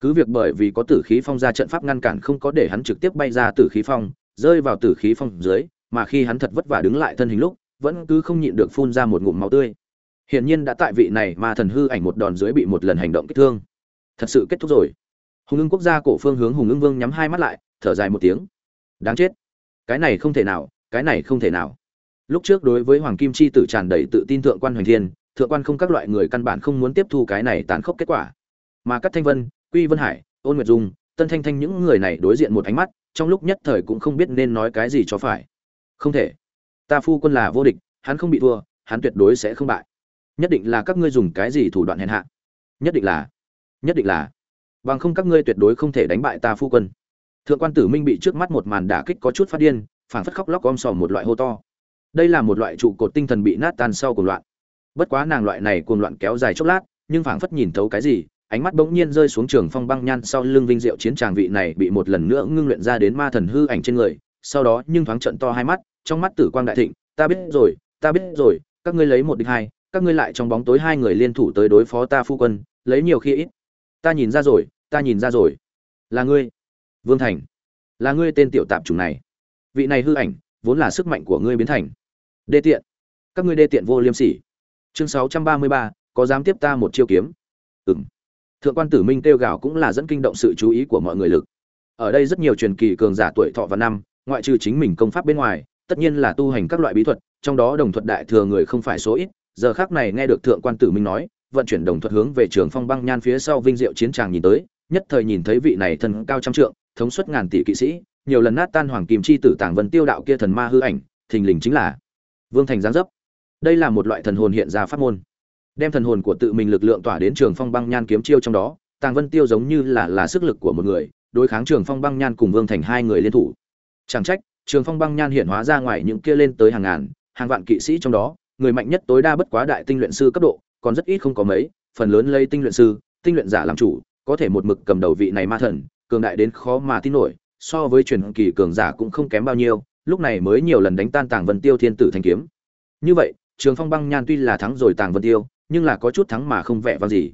cứ việc bởi vì có tử khí phong ra trận pháp ngăn cản không có để hắn trực tiếp bay ra tử khí phong rơi vào tử khí phong dưới, mà khi hắn thật vất vả đứng lại thân hình lúc, vẫn cứ không nhịn được phun ra một ngụm máu tươi. Hiển nhiên đã tại vị này mà thần hư ảnh một đòn dưới bị một lần hành động kích thương. Thật sự kết thúc rồi. Hùng Ưng quốc gia cổ phương hướng Hùng Ưng Vương nhắm hai mắt lại, thở dài một tiếng. Đáng chết. Cái này không thể nào, cái này không thể nào. Lúc trước đối với Hoàng Kim chi tử tràn đầy tự tin thượng quan Hoành Thiên, thượng quan không các loại người căn bản không muốn tiếp thu cái này tàn khốc kết quả. Mà Cát Thanh Vân, Quy Vân Hải, Ôn Nguyệt Dung, Tân Thanh Thanh những người này đối diện một ánh mắt, trong lúc nhất thời cũng không biết nên nói cái gì cho phải. Không thể. Ta phu quân là vô địch hắn không bị thua hắn tuyệt đối sẽ không bại. Nhất định là các ngươi dùng cái gì thủ đoạn hèn hạ? Nhất định là. Nhất định là. Bằng không các ngươi tuyệt đối không thể đánh bại ta phu quân. Thượng quan tử minh bị trước mắt một màn đả kích có chút phát điên phảng phất khóc lóc om sòm một loại hô to. Đây là một loại trụ cột tinh thần bị nát tan sau cuồng loạn. Bất quá nàng loại này cuồng loạn kéo dài chốc lát nhưng phảng phất nhìn thấu cái gì ánh mắt bỗng nhiên rơi xuống trường phong băng nhan sau lưng vinh diệu chiến tràng vị này bị một lần nữa ngưng luyện ra đến ma thần hư ảnh trên người, sau đó nhưng thoáng trận to hai mắt, trong mắt tử quang đại thịnh, ta biết rồi, ta biết rồi, các ngươi lấy một địch hai, các ngươi lại trong bóng tối hai người liên thủ tới đối phó ta phu quân, lấy nhiều khi ít. Ta nhìn ra rồi, ta nhìn ra rồi. Là ngươi, vương thành, là ngươi tên tiểu tạp chủng này. Vị này hư ảnh, vốn là sức mạnh của ngươi biến thành. Đê tiện, các ngươi đê tiện vô liêm sỉ. Chương sáu trăm ba mươi ba, có dám tiếp ta một chiêu kiếm? Ừng thượng quan tử minh kêu gào cũng là dẫn kinh động sự chú ý của mọi người lực. Ở đây rất nhiều truyền kỳ cường giả tuổi thọ và năm, ngoại trừ chính mình công pháp bên ngoài, tất nhiên là tu hành các loại bí thuật, trong đó đồng thuật đại thừa người không phải số ít. Giờ khác này nghe được thượng quan tử minh nói, vận chuyển đồng thuật hướng về trường phong băng nhan phía sau vinh diệu chiến tràng nhìn tới, nhất thời nhìn thấy vị này thần cao trăm trượng, thống suất ngàn tỷ kỵ sĩ, nhiều lần nát tan hoàng kim chi tử tàng vân tiêu đạo kia thần ma hư ảnh, thình lình chính là vương thành giáng dấp. Đây là một loại thần hồn hiện ra pháp môn đem thần hồn của tự mình lực lượng tỏa đến trường phong băng nhan kiếm chiêu trong đó, tàng vân tiêu giống như là là sức lực của một người, đối kháng trường phong băng nhan cùng vương thành hai người liên thủ. Chẳng trách, trường phong băng nhan hiện hóa ra ngoài những kia lên tới hàng ngàn, hàng vạn kỵ sĩ trong đó, người mạnh nhất tối đa bất quá đại tinh luyện sư cấp độ, còn rất ít không có mấy, phần lớn lấy tinh luyện sư, tinh luyện giả làm chủ, có thể một mực cầm đầu vị này ma thần, cường đại đến khó mà tin nổi, so với truyền kỳ cường giả cũng không kém bao nhiêu, lúc này mới nhiều lần đánh tan tàng vân tiêu thiên tử thanh kiếm. Như vậy, trường phong băng nhan tuy là thắng rồi tàng vân tiêu nhưng là có chút thắng mà không vẻ vang gì.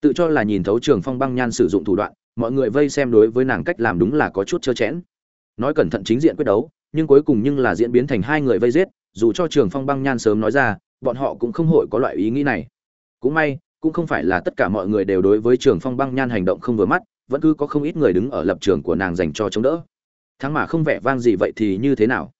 Tự cho là nhìn thấu trường phong băng nhan sử dụng thủ đoạn, mọi người vây xem đối với nàng cách làm đúng là có chút trơ chẽn. Nói cẩn thận chính diện quyết đấu, nhưng cuối cùng nhưng là diễn biến thành hai người vây giết, dù cho trường phong băng nhan sớm nói ra, bọn họ cũng không hội có loại ý nghĩ này. Cũng may, cũng không phải là tất cả mọi người đều đối với trường phong băng nhan hành động không vừa mắt, vẫn cứ có không ít người đứng ở lập trường của nàng dành cho chống đỡ. Thắng mà không vẻ vang gì vậy thì như thế nào?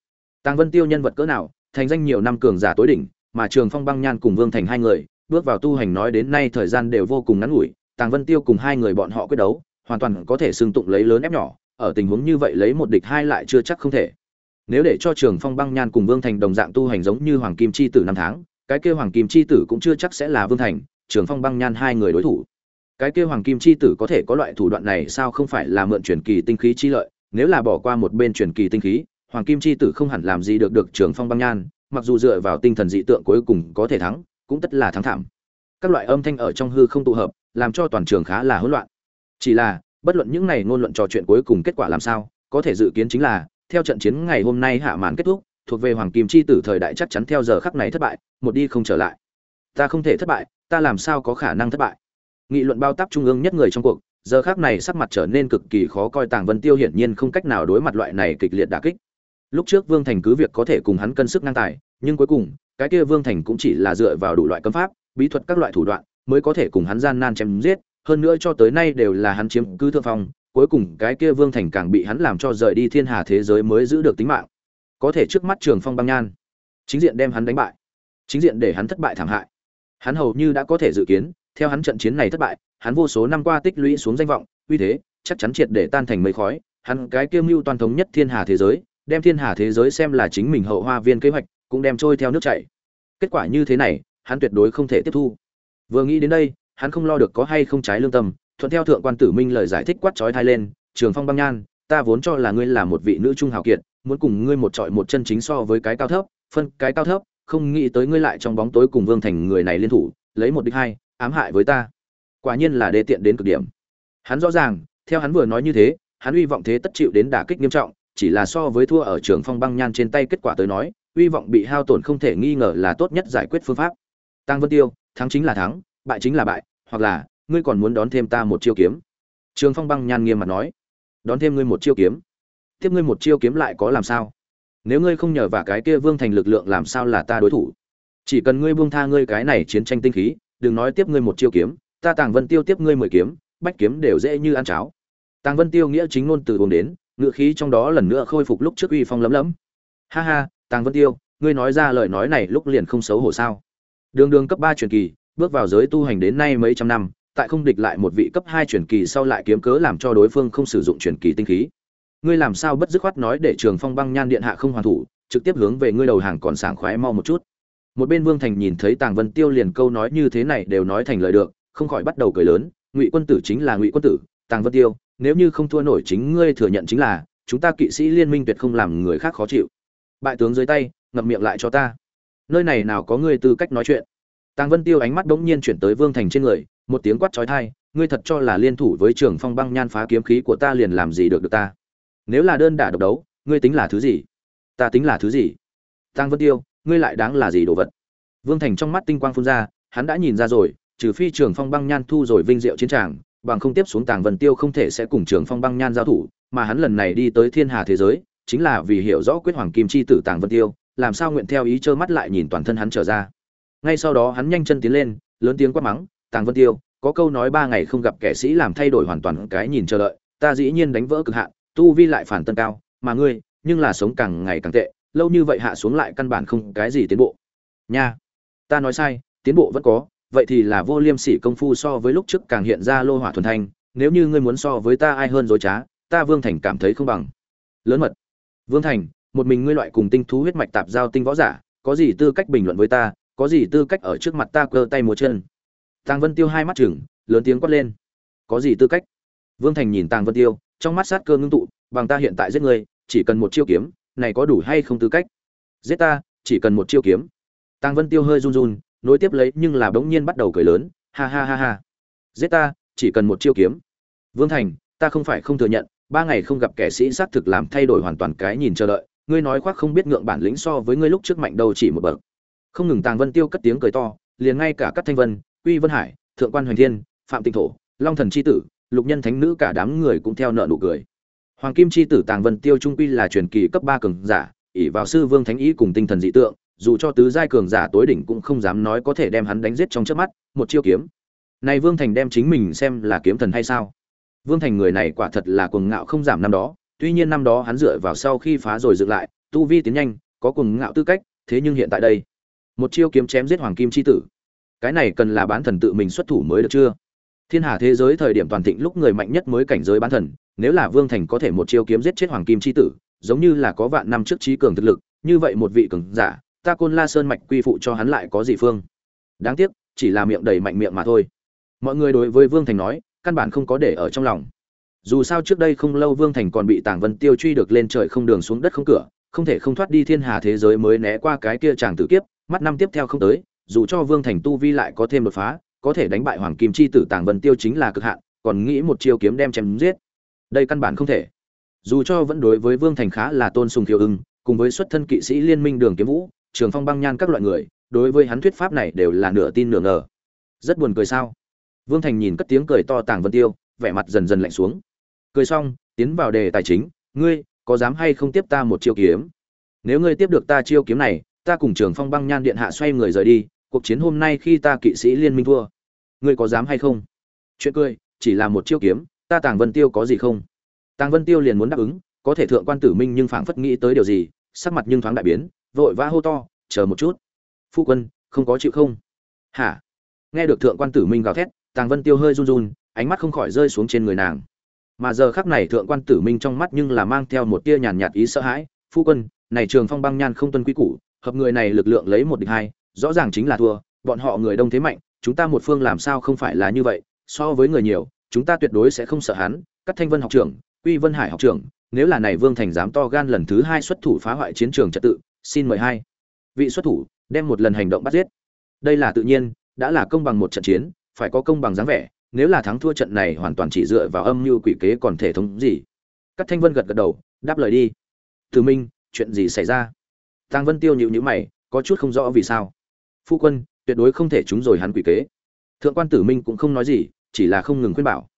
Tàng vân tiêu nhân vật cỡ nào, thành danh nhiều năm cường giả tối đỉnh, mà trường phong băng nhan cùng vương thành hai người bước vào tu hành nói đến nay thời gian đều vô cùng ngắn ngủi, Tàng Vân Tiêu cùng hai người bọn họ quyết đấu, hoàn toàn có thể xương tụng lấy lớn ép nhỏ, ở tình huống như vậy lấy một địch hai lại chưa chắc không thể. Nếu để cho Trường Phong Băng Nhan cùng Vương Thành đồng dạng tu hành giống như Hoàng Kim chi tử năm tháng, cái kia Hoàng Kim chi tử cũng chưa chắc sẽ là Vương Thành, Trường Phong Băng Nhan hai người đối thủ. Cái kia Hoàng Kim chi tử có thể có loại thủ đoạn này sao không phải là mượn truyền kỳ tinh khí chi lợi, nếu là bỏ qua một bên truyền kỳ tinh khí, Hoàng Kim chi tử không hẳn làm gì được được Trường Phong Băng Nhan, mặc dù dựa vào tinh thần dị tượng cuối cùng có thể thắng, cũng tất là thắng thảm. Các loại âm thanh ở trong hư không tụ hợp, làm cho toàn trường khá là hỗn loạn. Chỉ là, bất luận những này ngôn luận trò chuyện cuối cùng kết quả làm sao, có thể dự kiến chính là, theo trận chiến ngày hôm nay hạ màn kết thúc, thuộc về hoàng kim chi tử thời đại chắc chắn theo giờ khắc này thất bại, một đi không trở lại. Ta không thể thất bại, ta làm sao có khả năng thất bại? Nghị luận bao táp trung ương nhất người trong cuộc, giờ khác này sắc mặt trở nên cực kỳ khó coi tàng vân tiêu hiển nhiên không cách nào đối mặt loại này kịch liệt đả kích. Lúc trước vương thành cứ việc có thể cùng hắn cân sức ngang tài, nhưng cuối cùng cái kia vương thành cũng chỉ là dựa vào đủ loại cấm pháp, bí thuật các loại thủ đoạn mới có thể cùng hắn gian nan chém giết, hơn nữa cho tới nay đều là hắn chiếm cứ thượng phong, cuối cùng cái kia vương thành càng bị hắn làm cho rời đi thiên hà thế giới mới giữ được tính mạng. Có thể trước mắt trường phong băng nhan, chính diện đem hắn đánh bại, chính diện để hắn thất bại thảm hại. Hắn hầu như đã có thể dự kiến, theo hắn trận chiến này thất bại, hắn vô số năm qua tích lũy xuống danh vọng, uy thế chắc chắn triệt để tan thành mây khói. Hắn cái kiêm mưu toàn thống nhất thiên hà thế giới, đem thiên hà thế giới xem là chính mình hậu hoa viên kế hoạch cũng đem trôi theo nước chảy. Kết quả như thế này, hắn tuyệt đối không thể tiếp thu. Vừa nghĩ đến đây, hắn không lo được có hay không trái lương tâm, thuận theo thượng quan tử minh lời giải thích quát trói thai lên, trường phong băng nhan, ta vốn cho là ngươi là một vị nữ trung hào kiệt, muốn cùng ngươi một trọi một chân chính so với cái cao thấp, phân cái cao thấp, không nghĩ tới ngươi lại trong bóng tối cùng vương thành người này liên thủ, lấy một đích hai, ám hại với ta. Quả nhiên là đê tiện đến cực điểm. Hắn rõ ràng, theo hắn vừa nói như thế, hắn uy vọng thế tất chịu đến đả kích nghiêm trọng, chỉ là so với thua ở trường phong băng nhan trên tay kết quả tới nói uy vọng bị hao tổn không thể nghi ngờ là tốt nhất giải quyết phương pháp. Tăng vân tiêu, thắng chính là thắng, bại chính là bại, hoặc là, ngươi còn muốn đón thêm ta một chiêu kiếm. Trường phong băng nhan nghiêm mặt nói, đón thêm ngươi một chiêu kiếm. Tiếp ngươi một chiêu kiếm lại có làm sao? Nếu ngươi không nhờ vào cái kia vương thành lực lượng làm sao là ta đối thủ? Chỉ cần ngươi buông tha ngươi cái này chiến tranh tinh khí, đừng nói tiếp ngươi một chiêu kiếm, ta tàng vân tiêu tiếp ngươi mười kiếm, bách kiếm đều dễ như ăn cháo. Tàng vân tiêu nghĩa chính ngôn từ buông đến ngựa khí trong đó lần nữa khôi phục lúc trước uy phong lấm lấm. Ha ha tàng vân tiêu, ngươi nói ra lời nói này lúc liền không xấu hổ sao? Đường đường cấp ba truyền kỳ, bước vào giới tu hành đến nay mấy trăm năm, tại không địch lại một vị cấp hai truyền kỳ sau lại kiếm cớ làm cho đối phương không sử dụng truyền kỳ tinh khí. Ngươi làm sao bất dứt khoát nói để trường phong băng nhan điện hạ không hoàn thủ, trực tiếp hướng về ngươi đầu hàng còn sảng khoái mau một chút. Một bên vương thành nhìn thấy tàng vân tiêu liền câu nói như thế này đều nói thành lời được, không khỏi bắt đầu cười lớn, ngụy quân tử chính là ngụy quân tử, tàng vân tiêu, nếu như không thua nổi chính ngươi thừa nhận chính là, chúng ta kỵ sĩ liên minh tuyệt không làm người khác khó chịu bại tướng dưới tay, ngậm miệng lại cho ta. Nơi này nào có ngươi tư cách nói chuyện? Tàng vân tiêu ánh mắt bỗng nhiên chuyển tới vương thành trên người, một tiếng quát trói thai, ngươi thật cho là liên thủ với trường phong băng nhan phá kiếm khí của ta liền làm gì được được ta? Nếu là đơn đả độc đấu, ngươi tính là thứ gì? Ta tính là thứ gì? Tăng vân tiêu, ngươi lại đáng là gì đồ vật? Vương thành trong mắt tinh quang phun ra, hắn đã nhìn ra rồi, trừ phi trường phong băng nhan thu rồi vinh diệu chiến tràng, bằng không tiếp xuống tàng vân tiêu không thể sẽ cùng trường phong băng nhan giao thủ, mà hắn lần này đi tới thiên hà thế giới chính là vì hiểu rõ quyết hoàng kim chi tử tàng vân tiêu, làm sao nguyện theo ý trơ mắt lại nhìn toàn thân hắn trở ra. Ngay sau đó hắn nhanh chân tiến lên, lớn tiếng quát mắng, tàng vân tiêu, có câu nói ba ngày không gặp kẻ sĩ làm thay đổi hoàn toàn cái nhìn chờ đợi, ta dĩ nhiên đánh vỡ cực hạn, tu vi lại phản tân cao, mà ngươi, nhưng là sống càng ngày càng tệ, lâu như vậy hạ xuống lại căn bản không cái gì tiến bộ. Nha, ta nói sai, tiến bộ vẫn có, vậy thì là vô liêm sỉ công phu so với lúc trước càng hiện ra lô hỏa thuần thanh, nếu như ngươi muốn so với ta ai hơn dối trá, ta vương thành cảm thấy không bằng. Lớn mật vương thành, một mình ngươi loại cùng tinh thú huyết mạch tạp giao tinh võ giả, có gì tư cách bình luận với ta, có gì tư cách ở trước mặt ta cơ tay múa chân? Tàng vân tiêu hai mắt chừng lớn tiếng quát lên. Có gì tư cách? Vương thành nhìn tàng vân tiêu, trong mắt sát cơ ngưng tụ, bằng ta hiện tại giết ngươi, chỉ cần một chiêu kiếm, này có đủ hay không tư cách? Giết ta, chỉ cần một chiêu kiếm. Tàng vân tiêu hơi run run, nối tiếp lấy nhưng là bỗng nhiên bắt đầu cười lớn, ha ha ha ha. Giết ta, chỉ cần một chiêu kiếm. Vương thành, ta không phải không thừa nhận ba ngày không gặp kẻ sĩ xác thực làm thay đổi hoàn toàn cái nhìn chờ đợi, ngươi nói khoác không biết ngượng bản lĩnh so với ngươi lúc trước mạnh đầu chỉ một bậc. Không ngừng tàng vân tiêu cất tiếng cười to, liền ngay cả các thanh vân, uy vân hải, thượng quan hoành thiên, phạm tinh thổ, long thần c h i tử, lục nhân thánh nữ cả đám người cũng theo nợ nụ cười. Hoàng kim c h i tử tàng vân tiêu trung quy là truyền kỳ cấp ba cường giả, ỷ vào sư vương thánh ý cùng tinh thần dị tượng, dù cho tứ giai cường giả tối đỉnh cũng không dám nói có thể đem hắn đánh giết trong trước mắt, một chiêu kiếm. Này vương thành đem chính mình xem là kiếm thần hay sao? Vương thành người này quả thật là cuồng ngạo không giảm năm đó, tuy nhiên năm đó hắn dựa vào sau khi phá rồi dựng lại, tu vi tiến nhanh, có cuồng ngạo tư cách, thế nhưng hiện tại đây, một chiêu kiếm chém giết hoàng kim Chi tử. Cái này cần là bán thần tự mình xuất thủ mới được chưa? Thiên hà thế giới thời điểm toàn thịnh lúc người mạnh nhất mới cảnh giới bán thần, nếu là vương thành có thể một chiêu kiếm giết chết hoàng kim Chi tử, giống như là có vạn năm trước trí cường thực lực, như vậy một vị cường giả, ta côn la sơn mạch quy phụ cho hắn lại có gì phương? Đáng tiếc, chỉ là miệng đầy mạnh miệng mà thôi. Mọi người đối với vương thành nói căn bản không có để ở trong lòng dù sao trước đây không lâu vương thành còn bị tàng vân tiêu truy được lên trời không đường xuống đất không cửa không thể không thoát đi thiên hà thế giới mới né qua cái kia chàng tử kiếp mắt năm tiếp theo không tới dù cho Vương Thành tu vi lại có thêm đột phá, có thể đánh bại Hoàng Kim chi tử Tàng Vân Tiêu chính là cực hạn, còn nghĩ một chiêu kiếm đem chém giết. Đây căn bản không thể. Dù cho vẫn đối với Vương Thành khá là tôn sùng thiếu ưng, cùng với xuất thân kỵ sĩ liên minh Đường Kiếm Vũ, Trường Phong Băng Nhan các loại người, đối với hắn thuyết pháp này đều là nửa tin nửa ngờ rất buồn cười sao vương thành nhìn cất tiếng cười to tàng vân tiêu, vẻ mặt dần dần lạnh xuống. Cười xong, tiến vào đề tài chính, ngươi có dám hay không tiếp ta một chiêu kiếm? Nếu ngươi tiếp được ta chiêu kiếm này, ta cùng trường phong băng nhan điện hạ xoay người rời đi, cuộc chiến hôm nay khi ta kỵ sĩ liên minh thua. Ngươi có dám hay không? Chuyện cười, chỉ là một chiêu kiếm, ta tàng vân tiêu có gì không? Tàng vân tiêu liền muốn đáp ứng, có thể thượng quan tử minh nhưng phảng phất nghĩ tới điều gì, sắc mặt nhưng thoáng đại biến, vội vã hô to, chờ một chút. Phu quân, không có chịu không? Hả? Nghe được thượng quan tử minh gào thét tàng vân tiêu hơi run run, ánh mắt không khỏi rơi xuống trên người nàng. Mà giờ khắc này thượng quan tử minh trong mắt nhưng là mang theo một tia nhàn nhạt ý sợ hãi, phu quân, này trường phong băng nhan không tuân quy củ, hợp người này lực lượng lấy một địch hai, rõ ràng chính là thua, bọn họ người đông thế mạnh, chúng ta một phương làm sao không phải là như vậy, so với người nhiều, chúng ta tuyệt đối sẽ không sợ hắn. Các thanh vân học trưởng, quy vân hải học trưởng, nếu là này vương thành dám to gan lần thứ hai xuất thủ phá hoại chiến trường trật tự, xin mời hai vị xuất thủ, đem một lần hành động bắt giết. Đây là tự nhiên, đã là công bằng một trận chiến phải có công bằng dáng vẻ, nếu là thắng thua trận này hoàn toàn chỉ dựa vào âm mưu quỷ kế còn thể thống gì. Các thanh vân gật gật đầu, đáp lời đi. Từ minh, chuyện gì xảy ra? Tăng vân tiêu nhịu nhữ mày, có chút không rõ vì sao. Phu quân, tuyệt đối không thể trúng rồi hắn quỷ kế. Thượng quan tử minh cũng không nói gì, chỉ là không ngừng khuyên bảo.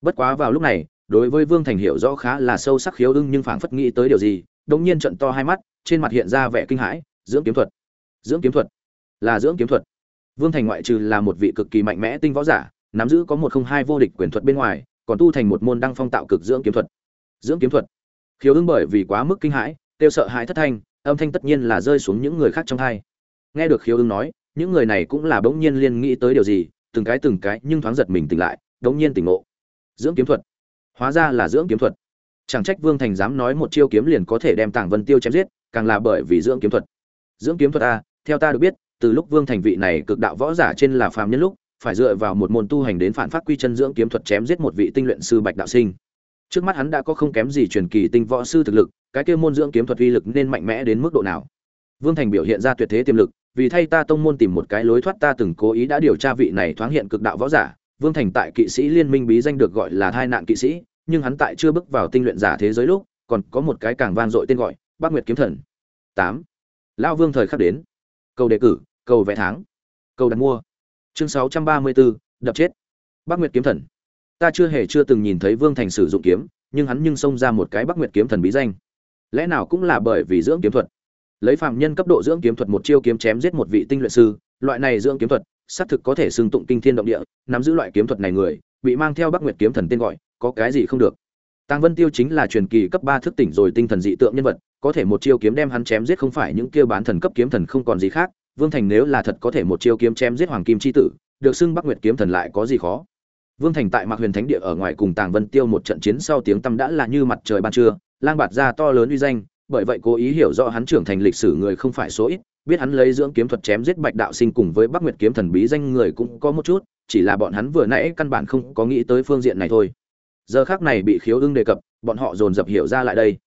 Bất quá vào lúc này, đối với vương thành hiểu rõ khá là sâu sắc khiếu ưng nhưng phảng phất nghĩ tới điều gì đống nhiên trận to hai mắt, trên mặt hiện ra vẻ kinh hãi, dưỡng kiếm thuật, dưỡng kiếm thuật, là dưỡng kiếm thuật vương thành ngoại trừ là một vị cực kỳ mạnh mẽ tinh võ giả, nắm giữ có một không hai vô địch quyền thuật bên ngoài, còn tu thành một môn đăng phong tạo cực dưỡng kiếm thuật. Dưỡng kiếm thuật? Khiếu ưng bởi vì quá mức kinh hãi tiêu sợ hãi thất thanh, âm thanh tất nhiên là rơi xuống những người khác trong thai. Nghe được khiếu ưng nói, những người này cũng là bỗng nhiên liên nghĩ tới điều gì, từng cái từng cái nhưng thoáng giật mình tỉnh lại, bỗng nhiên tỉnh ngộ. Dưỡng kiếm thuật? Hóa ra là dưỡng kiếm thuật. Chẳng trách vương thành dám nói một chiêu kiếm liền có thể đem tảng vân tiêu chém giết, càng là bởi vì dưỡng kiếm thuật. Dưỡng kiếm thuật a theo ta được biết từ lúc vương thành vị này cực đạo võ giả trên là phàm nhân lúc, phải dựa vào một môn tu hành đến phản phát quy chân dưỡng kiếm thuật chém giết một vị tinh luyện sư bạch đạo sinh. Trước mắt hắn đã có không kém gì truyền kỳ tinh võ sư thực lực, cái kia môn dưỡng kiếm thuật uy lực nên mạnh mẽ đến mức độ nào? Vương thành biểu hiện ra tuyệt thế tiềm lực, vì thay ta tông môn tìm một cái lối thoát ta từng cố ý đã điều tra vị này thoáng hiện cực đạo võ giả, vương thành tại kỵ sĩ liên minh bí danh được gọi là thai nạn kỵ sĩ, nhưng hắn tại chưa bước vào tinh luyện giả thế giới lúc, còn có một cái càng van dội tên gọi, bác nguyệt kiếm thần. Tám. Lão vương thời khắc đến. Câu đề cử cầu vẽ tháng. Cầu đặt mua. Chương sáu trăm ba mươi bốn đập chết. Bắc nguyệt kiếm thần. Ta chưa hề chưa từng nhìn thấy vương thành sử dụng kiếm nhưng hắn nhưng xông ra một cái bắc nguyệt kiếm thần bí danh. Lẽ nào cũng là bởi vì dưỡng kiếm thuật? Lấy phạm nhân cấp độ dưỡng kiếm thuật một chiêu kiếm chém giết một vị tinh luyện sư loại này dưỡng kiếm thuật xác thực có thể xưng tụng kinh thiên động địa nắm giữ loại kiếm thuật này người bị mang theo bắc nguyệt kiếm thần tên gọi có cái gì không được. Tàng Vân Tiêu chính là truyền kỳ cấp ba thức tỉnh rồi tinh thần dị tượng nhân vật, có thể một chiêu kiếm đem hắn chém giết không phải những kia bán thần cấp kiếm thần không còn gì khác, Vương Thành nếu là thật có thể một chiêu kiếm chém giết Hoàng Kim chi tử, được xưng Bắc Nguyệt kiếm thần lại có gì khó. Vương Thành tại Mạc Huyền Thánh địa ở ngoài cùng Tàng Vân Tiêu một trận chiến sau tiếng tăm đã là như mặt trời ban trưa, lang bạt ra to lớn uy danh, bởi vậy cố ý hiểu rõ hắn trưởng thành lịch sử người không phải số ít, biết hắn lấy dưỡng kiếm thuật chém giết Bạch đạo sinh cùng với Bắc Nguyệt kiếm thần bí danh người cũng có một chút, chỉ là bọn hắn vừa nãy căn bản không có nghĩ tới phương diện này thôi. Giờ khắc này bị Khiếu Ưng đề cập, bọn họ dồn dập hiểu ra lại đây.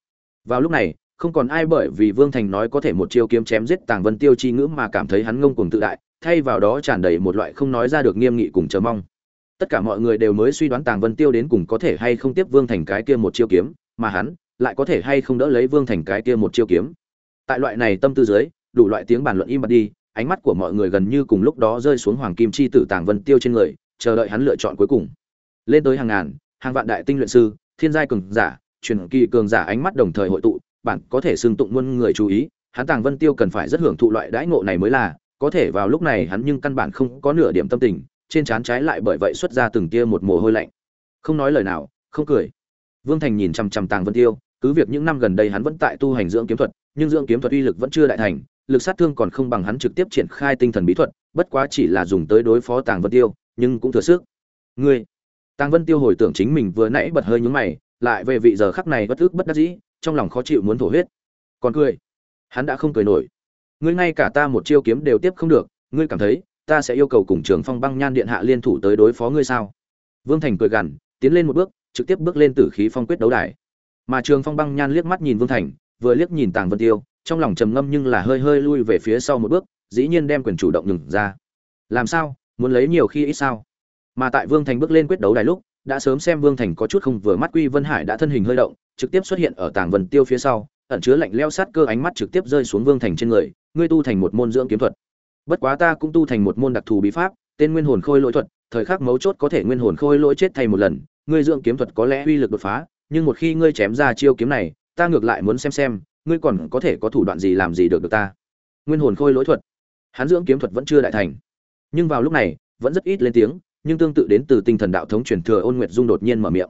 Vào lúc này, không còn ai bởi vì Vương Thành nói có thể một chiêu kiếm chém giết Tàng Vân Tiêu chi ngữ mà cảm thấy hắn ngông cuồng tự đại, thay vào đó tràn đầy một loại không nói ra được nghiêm nghị cùng chờ mong. Tất cả mọi người đều mới suy đoán Tàng Vân Tiêu đến cùng có thể hay không tiếp Vương Thành cái kia một chiêu kiếm, mà hắn lại có thể hay không đỡ lấy Vương Thành cái kia một chiêu kiếm. Tại loại này tâm tư dưới, đủ loại tiếng bàn luận im bặt đi, ánh mắt của mọi người gần như cùng lúc đó rơi xuống Hoàng Kim chi tử Tàng Vân Tiêu trên người, chờ đợi hắn lựa chọn cuối cùng. Lên tới hàng ngàn, hàng vạn đại tinh luyện sư, thiên giai cường giả, truyền kỳ cường giả ánh mắt đồng thời hội tụ, bản có thể xưng tụng muôn người chú ý, hắn Tàng Vân Tiêu cần phải rất hưởng thụ loại đãi ngộ này mới là, có thể vào lúc này hắn nhưng căn bản không có nửa điểm tâm tình, trên trán trái lại bởi vậy xuất ra từng tia một mồ hôi lạnh. Không nói lời nào, không cười. Vương Thành nhìn chằm chằm Tàng Vân Tiêu, cứ việc những năm gần đây hắn vẫn tại tu hành dưỡng kiếm thuật, nhưng dưỡng kiếm thuật uy lực vẫn chưa đại thành, lực sát thương còn không bằng hắn trực tiếp triển khai tinh thần bí thuật, bất quá chỉ là dùng tới đối phó Tàng Vân Tiêu, nhưng cũng thừa sức. Ngươi, Tàng Vân Tiêu hồi tưởng chính mình vừa nãy bật hơi nhúng mày, lại về vị giờ khắc này bất ức bất đắc dĩ, trong lòng khó chịu muốn thổ huyết. Còn cười, hắn đã không cười nổi. Ngươi ngay cả ta một chiêu kiếm đều tiếp không được, ngươi cảm thấy ta sẽ yêu cầu cùng Trường Phong Băng Nhan điện hạ liên thủ tới đối phó ngươi sao? Vương Thành cười gằn, tiến lên một bước, trực tiếp bước lên Tử khí phong quyết đấu đài. Mà Trường Phong Băng Nhan liếc mắt nhìn Vương Thành, vừa liếc nhìn Tàng Vân Tiêu, trong lòng trầm ngâm nhưng là hơi hơi lui về phía sau một bước, dĩ nhiên đem quyền chủ động nhường ra. Làm sao? Muốn lấy nhiều khi ít sao? Mà tại Vương Thành bước lên quyết đấu đài lúc, đã sớm xem Vương Thành có chút không vừa mắt Quy Vân Hải đã thân hình hơi động, trực tiếp xuất hiện ở Tàng Vân Tiêu phía sau, ẩn chứa lạnh lẽo sát cơ ánh mắt trực tiếp rơi xuống Vương Thành trên người, ngươi tu thành một môn dưỡng kiếm thuật. bất quá ta cũng tu thành một môn đặc thù bí pháp tên nguyên hồn khôi lỗi thuật thời khắc mấu chốt có thể nguyên hồn khôi lỗi chết thay một lần ngươi dưỡng kiếm thuật có lẽ uy lực đột phá nhưng một khi ngươi chém ra chiêu kiếm này ta ngược lại muốn xem xem ngươi còn có thể có thủ đoạn gì làm gì được được ta. Nguyên hồn khôi lỗi thuật. Hắn dưỡng kiếm thuật vẫn chưa đại thành. Nhưng vào lúc này vẫn rất ít lên tiếng nhưng tương tự đến từ tinh thần đạo thống truyền thừa ôn nguyệt dung đột nhiên mở miệng.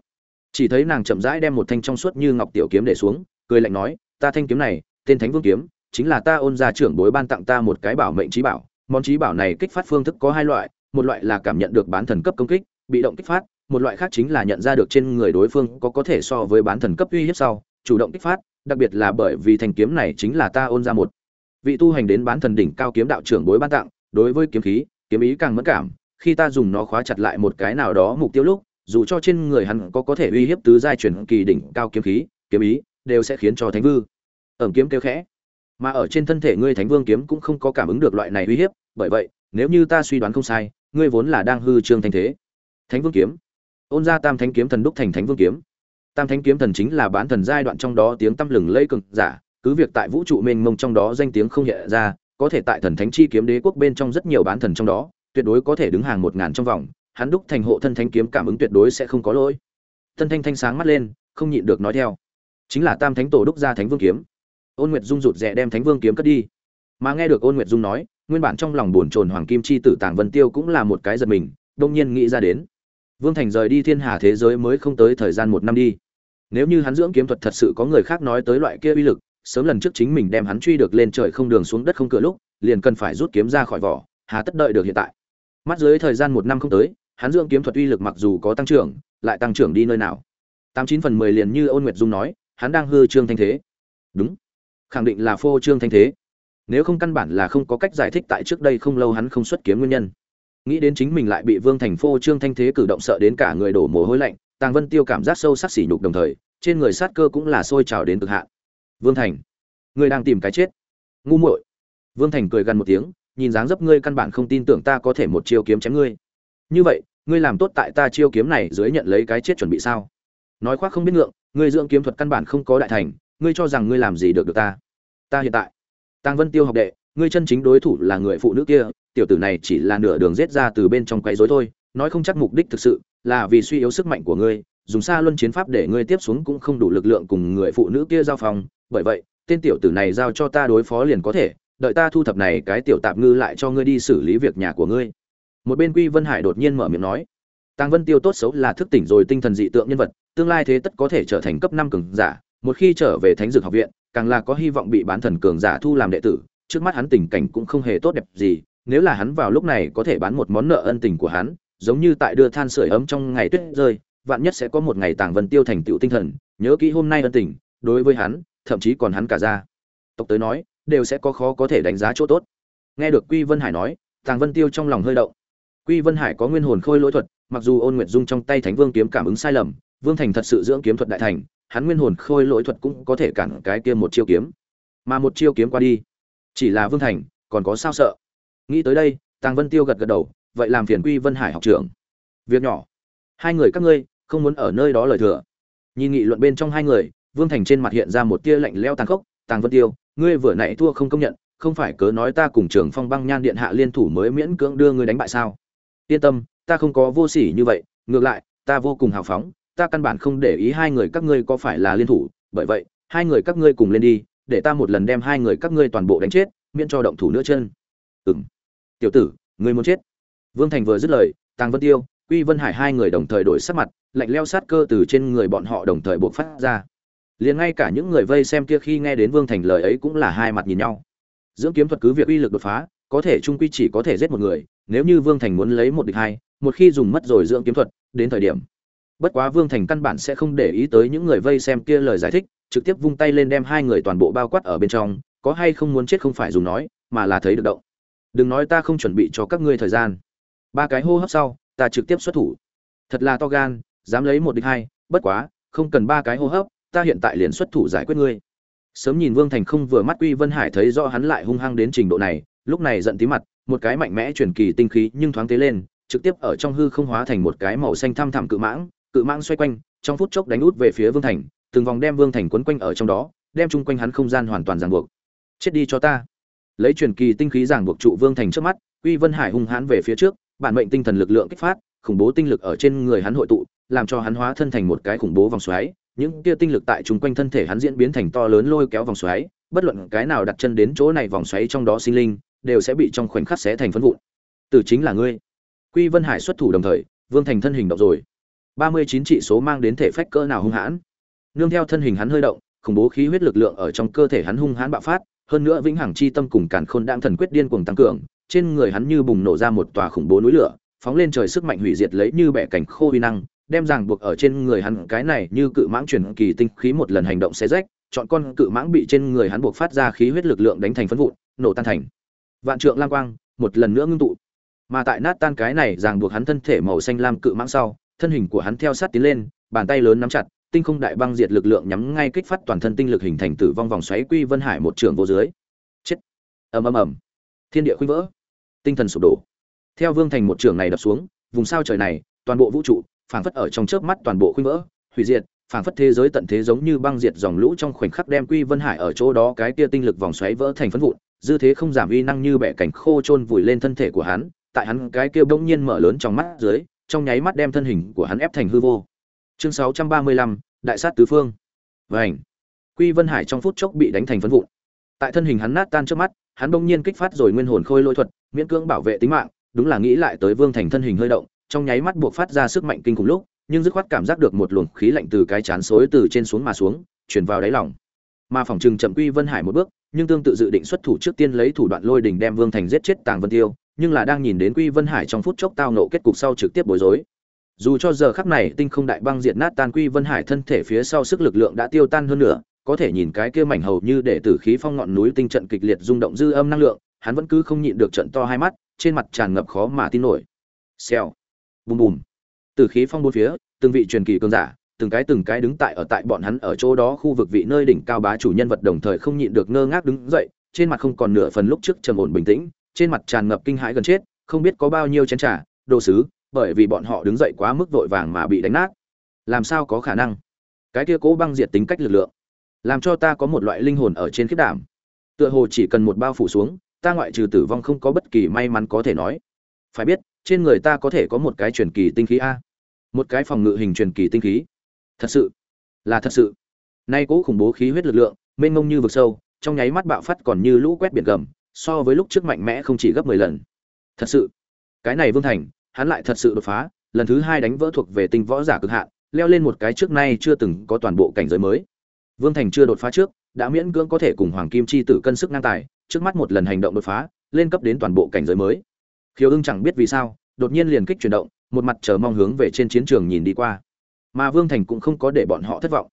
Chỉ thấy nàng chậm rãi đem một thanh trong suốt như ngọc tiểu kiếm để xuống, cười lạnh nói, ta thanh kiếm này, tên thánh vương kiếm, chính là ta ôn gia trưởng bối ban tặng ta một cái bảo mệnh trí bảo. Món trí bảo này kích phát phương thức có hai loại, một loại là cảm nhận được bán thần cấp công kích, bị động kích phát, một loại khác chính là nhận ra được trên người đối phương có có thể so với bán thần cấp uy hiếp sau, chủ động kích phát, đặc biệt là bởi vì thanh kiếm này chính là ta ôn ra một vị tu hành đến bán thần đỉnh cao kiếm đạo trưởng bối ban tặng, đối với kiếm khí, kiếm ý càng mất cảm khi ta dùng nó khóa chặt lại một cái nào đó mục tiêu lúc, dù cho trên người hắn có có thể uy hiếp tứ giai chuyển kỳ đỉnh cao kiếm khí, kiếm ý, đều sẽ khiến cho thánh vư ẩm kiếm kêu khẽ. Mà ở trên thân thể ngươi thánh vương kiếm cũng không có cảm ứng được loại này uy hiếp, bởi vậy, nếu như ta suy đoán không sai, ngươi vốn là đang hư trương thanh thế. Thánh vương kiếm. Ôn ra tam thánh kiếm thần đúc thành thánh vương kiếm. Tam thánh kiếm thần chính là bán thần giai đoạn trong đó tiếng tăm lừng lây cực giả, cứ việc tại vũ trụ mênh mông trong đó danh tiếng không hiện ra, có thể tại thần thánh chi kiếm đế quốc bên trong rất nhiều bán thần trong đó tuyệt đối có thể đứng hàng một ngàn trong vòng, hắn đúc thành hộ thân thanh kiếm cảm ứng tuyệt đối sẽ không có lỗi. Thân thanh thanh sáng mắt lên, không nhịn được nói theo. Chính là tam thánh tổ đúc ra thánh vương kiếm. Ôn nguyệt dung rụt rè đem thánh vương kiếm cất đi. Mà nghe được ôn nguyệt dung nói, nguyên bản trong lòng buồn chồn hoàng kim chi tử tàng vân tiêu cũng là một cái giật mình đông nhiên nghĩ ra đến. Vương thành rời đi thiên hà thế giới mới không tới thời gian một năm đi. Nếu như hắn dưỡng kiếm thuật thật sự có người khác nói tới loại kia uy lực, sớm lần trước chính mình đem hắn truy được lên trời không đường xuống đất không cửa lúc, liền cần phải rút kiếm ra khỏi vỏ, hà tất đợi được hiện tại mắt dưới thời gian một năm không tới, hắn dưỡng kiếm thuật uy lực mặc dù có tăng trưởng, lại tăng trưởng đi nơi nào. Tám chín phần mười liền như ôn nguyệt dung nói, hắn đang hư trương thanh thế. Đúng. Khẳng định là phô trương thanh thế. Nếu không căn bản là không có cách giải thích tại trước đây không lâu hắn không xuất kiếm nguyên nhân. Nghĩ đến chính mình lại bị vương thành phô trương thanh thế cử động sợ đến cả người đổ mồ hôi lạnh, tàng vân tiêu cảm giác sâu sắc sỉ nhục đồng thời, trên người sát cơ cũng là sôi trào đến cực hạn. Vương thành, người đang tìm cái chết. Ngu muội. Vương thành cười gần một tiếng nhìn dáng dấp ngươi căn bản không tin tưởng ta có thể một chiêu kiếm chém ngươi. Như vậy, ngươi làm tốt tại ta chiêu kiếm này dưới nhận lấy cái chết chuẩn bị sao? Nói khoác không biết ngượng, ngươi dưỡng kiếm thuật căn bản không có đại thành, ngươi cho rằng ngươi làm gì được được ta? Ta hiện tại Tăng vân tiêu học đệ, ngươi chân chính đối thủ là người phụ nữ kia, tiểu tử này chỉ là nửa đường giết ra từ bên trong quấy rối thôi, nói không chắc mục đích thực sự là vì suy yếu sức mạnh của ngươi, dùng xa luân chiến pháp để ngươi tiếp xuống cũng không đủ lực lượng cùng người phụ nữ kia giao phòng. Bởi vậy, tên tiểu tử này giao cho ta đối phó liền có thể đợi ta thu thập này cái tiểu tạp ngư lại cho ngươi đi xử lý việc nhà của ngươi. Một bên quy vân hải đột nhiên mở miệng nói, tàng vân tiêu tốt xấu là thức tỉnh rồi tinh thần dị tượng nhân vật, tương lai thế tất có thể trở thành cấp năm cường giả, một khi trở về thánh dược học viện, càng là có hy vọng bị bán thần cường giả thu làm đệ tử, trước mắt hắn tình cảnh cũng không hề tốt đẹp gì, nếu là hắn vào lúc này có thể bán một món nợ ân tình của hắn, giống như tại đưa than sưởi ấm trong ngày tuyết rơi, vạn nhất sẽ có một ngày tàng vân tiêu thành tựu tinh thần, nhớ kỹ hôm nay ân tình, đối với hắn, thậm chí còn hắn cả ra. Tộc tới nói đều sẽ có khó có thể đánh giá chỗ tốt. Nghe được quy vân hải nói, tàng vân tiêu trong lòng hơi động. Quy vân hải có nguyên hồn khôi lỗi thuật, mặc dù ôn nguyệt dung trong tay thánh vương kiếm cảm ứng sai lầm, vương thành thật sự dưỡng kiếm thuật đại thành, hắn nguyên hồn khôi lỗi thuật cũng có thể cản cái kia một chiêu kiếm. Mà một chiêu kiếm qua đi, chỉ là vương thành, còn có sao sợ. Nghĩ tới đây, tàng vân tiêu gật gật đầu, vậy làm phiền quy vân hải học trưởng. Việc nhỏ. Hai người các ngươi, không muốn ở nơi đó lời thừa. Nhìn nghị luận bên trong hai người, vương thành trên mặt hiện ra một tia lạnh leo tàn khốc, tàng vân tiêu ngươi vừa nãy thua không công nhận, không phải cớ nói ta cùng trưởng phong băng nhan điện hạ liên thủ mới miễn cưỡng đưa ngươi đánh bại sao? Yên tâm, ta không có vô sỉ như vậy, ngược lại, ta vô cùng hào phóng, ta căn bản không để ý hai người các ngươi có phải là liên thủ, bởi vậy, hai người các ngươi cùng lên đi, để ta một lần đem hai người các ngươi toàn bộ đánh chết, miễn cho động thủ nữa chân. Ừng tiểu tử, ngươi muốn chết. Vương thành vừa dứt lời, tàng vân tiêu, quy vân hải hai người đồng thời đổi sắc mặt, lạnh leo sát cơ từ trên người bọn họ đồng thời buộc phát ra liền ngay cả những người vây xem kia khi nghe đến vương thành lời ấy cũng là hai mặt nhìn nhau. Dưỡng kiếm thuật cứ việc uy lực đột phá, có thể trung quy chỉ có thể giết một người, nếu như vương thành muốn lấy một địch hai, một khi dùng mất rồi dưỡng kiếm thuật, đến thời điểm. Bất quá vương thành căn bản sẽ không để ý tới những người vây xem kia lời giải thích, trực tiếp vung tay lên đem hai người toàn bộ bao quát ở bên trong, có hay không muốn chết không phải dùng nói, mà là thấy được động. Đừng nói ta không chuẩn bị cho các ngươi thời gian. Ba cái hô hấp sau, ta trực tiếp xuất thủ. Thật là to gan, dám lấy một địch hai, bất quá, không cần ba cái hô hấp ta hiện tại liền xuất thủ giải quyết ngươi. Sớm nhìn vương thành không vừa mắt quy vân hải thấy rõ hắn lại hung hăng đến trình độ này, lúc này giận tí mặt, một cái mạnh mẽ truyền kỳ tinh khí nhưng thoáng tế lên, trực tiếp ở trong hư không hóa thành một cái màu xanh thăm thẳm cự mãng cự mãng xoay quanh, trong phút chốc đánh út về phía vương thành, từng vòng đem vương thành quấn quanh ở trong đó, đem chung quanh hắn không gian hoàn toàn ràng buộc. Chết đi cho ta. Lấy truyền kỳ tinh khí giằng buộc trụ vương thành trước mắt quy vân hải hung hãn về phía trước, bản mệnh tinh thần lực lượng kích phát, khủng bố tinh lực ở trên người hắn hội tụ, làm cho hắn hóa thân thành một cái khủng bố vòng xoáy những kia tinh lực tại chúng quanh thân thể hắn diễn biến thành to lớn lôi kéo vòng xoáy, bất luận cái nào đặt chân đến chỗ này vòng xoáy trong đó sinh linh, đều sẽ bị trong khoảnh khắc xé thành phân vụn. Tử chính là ngươi. Quy vân hải xuất thủ đồng thời, vương thành thân hình động rồi. Ba mươi chín trị số mang đến thể phách cỡ nào hung hãn. Nương theo thân hình hắn hơi động, khủng bố khí huyết lực lượng ở trong cơ thể hắn hung hãn bạo phát, hơn nữa vĩnh hằng chi tâm cùng càn khôn đang thần quyết điên cuồng tăng cường, trên người hắn như bùng nổ ra một tòa khủng bố núi lửa, phóng lên trời sức mạnh hủy diệt lấy như bẻ cảnh khô uy năng đem ràng buộc ở trên người hắn. Cái này như cự mãng truyền kỳ tinh khí một lần hành động xé rách, chọn con cự mãng bị trên người hắn buộc phát ra khí huyết lực lượng đánh thành phân vụn, nổ tan thành. Vạn trượng lang quang, một lần nữa ngưng tụ. Mà tại nát tan cái này, ràng buộc hắn thân thể màu xanh lam cự mãng sau, thân hình của hắn theo sát tiến lên, bàn tay lớn nắm chặt, tinh không đại băng diệt lực lượng nhắm ngay kích phát toàn thân tinh lực hình thành tử vong vòng xoáy quy vân hải một trường vô dưới. Chết. Ầm ầm ầm. Thiên địa khuynh vỡ. Tinh thần sụp đổ. Theo vương thành một trường này đập xuống, vùng sao trời này, toàn bộ vũ trụ phảng phất ở trong chớp mắt toàn bộ khuynh vỡ hủy diệt phảng phất thế giới tận thế giống như băng diệt dòng lũ trong khoảnh khắc đem quy vân hải ở chỗ đó cái kia tinh lực vòng xoáy vỡ thành phân vụn dư thế không giảm uy năng như bẻ cảnh khô chôn vùi lên thân thể của hắn tại hắn cái kia bỗng nhiên mở lớn trong mắt dưới trong nháy mắt đem thân hình của hắn ép thành hư vô. Chương 635, đại sát tứ phương. Vành. quy vân hải trong phút chốc bị đánh thành phân vụn. Tại thân hình hắn nát tan trước mắt hắn bỗng nhiên kích phát rồi nguyên hồn khôi lôi thuật miễn cưỡng bảo vệ tính mạng đúng là nghĩ lại tới vương thành thân hình hơi động trong nháy mắt buộc phát ra sức mạnh kinh khủng lúc, nhưng dứt khoát cảm giác được một luồng khí lạnh từ cái chán xối từ trên xuống mà xuống, chuyển vào đáy lòng. Mà phòng trừng chậm quy vân hải một bước, nhưng tương tự dự định xuất thủ trước tiên lấy thủ đoạn lôi đình đem vương thành giết chết tàng vân tiêu, nhưng là đang nhìn đến quy vân hải trong phút chốc tao nộ kết cục sau trực tiếp bối rối. Dù cho giờ khắc này tinh không đại băng diệt nát tan quy vân hải thân thể phía sau sức lực lượng đã tiêu tan hơn nữa, có thể nhìn cái kia mảnh hầu như để tử khí phong ngọn núi tinh trận kịch liệt rung động dư âm năng lượng, hắn vẫn cứ không nhịn được trận to hai mắt, trên mặt tràn ngập khó mà tin nổi. Xèo bùm bùm. Từ khí phong bốn phía, từng vị truyền kỳ cường giả, từng cái từng cái đứng tại ở tại bọn hắn ở chỗ đó khu vực vị nơi đỉnh cao bá chủ nhân vật đồng thời không nhịn được ngơ ngác đứng dậy, trên mặt không còn nửa phần lúc trước trầm ổn bình tĩnh, trên mặt tràn ngập kinh hãi gần chết, không biết có bao nhiêu chén trà, đồ sứ, bởi vì bọn họ đứng dậy quá mức vội vàng mà bị đánh nát. Làm sao có khả năng? Cái kia cố băng diệt tính cách lực lượng, làm cho ta có một loại linh hồn ở trên khiết đảm. Tựa hồ chỉ cần một bao phủ xuống, ta ngoại trừ tử vong không có bất kỳ may mắn có thể nói. Phải biết trên người ta có thể có một cái truyền kỳ tinh khí a. Một cái phòng ngự hình truyền kỳ tinh khí. Thật sự. Là thật sự. Nay cố khủng bố khí huyết lực lượng, mênh mông như vực sâu, trong nháy mắt bạo phát còn như lũ quét biển gầm, so với lúc trước mạnh mẽ không chỉ gấp mười lần. Thật sự. Cái này vương thành, hắn lại thật sự đột phá, lần thứ hai đánh vỡ thuộc về tinh võ giả cực hạn, leo lên một cái trước nay chưa từng có toàn bộ cảnh giới mới. Vương thành chưa đột phá trước, đã miễn cưỡng có thể cùng hoàng kim chi tử cân sức ngang tài, trước mắt một lần hành động đột phá, lên cấp đến toàn bộ cảnh giới mới khiếu ưng chẳng biết vì sao, đột nhiên liền kích chuyển động, một mặt chờ mong hướng về trên chiến trường nhìn đi qua. Mà vương thành cũng không có để bọn họ thất vọng.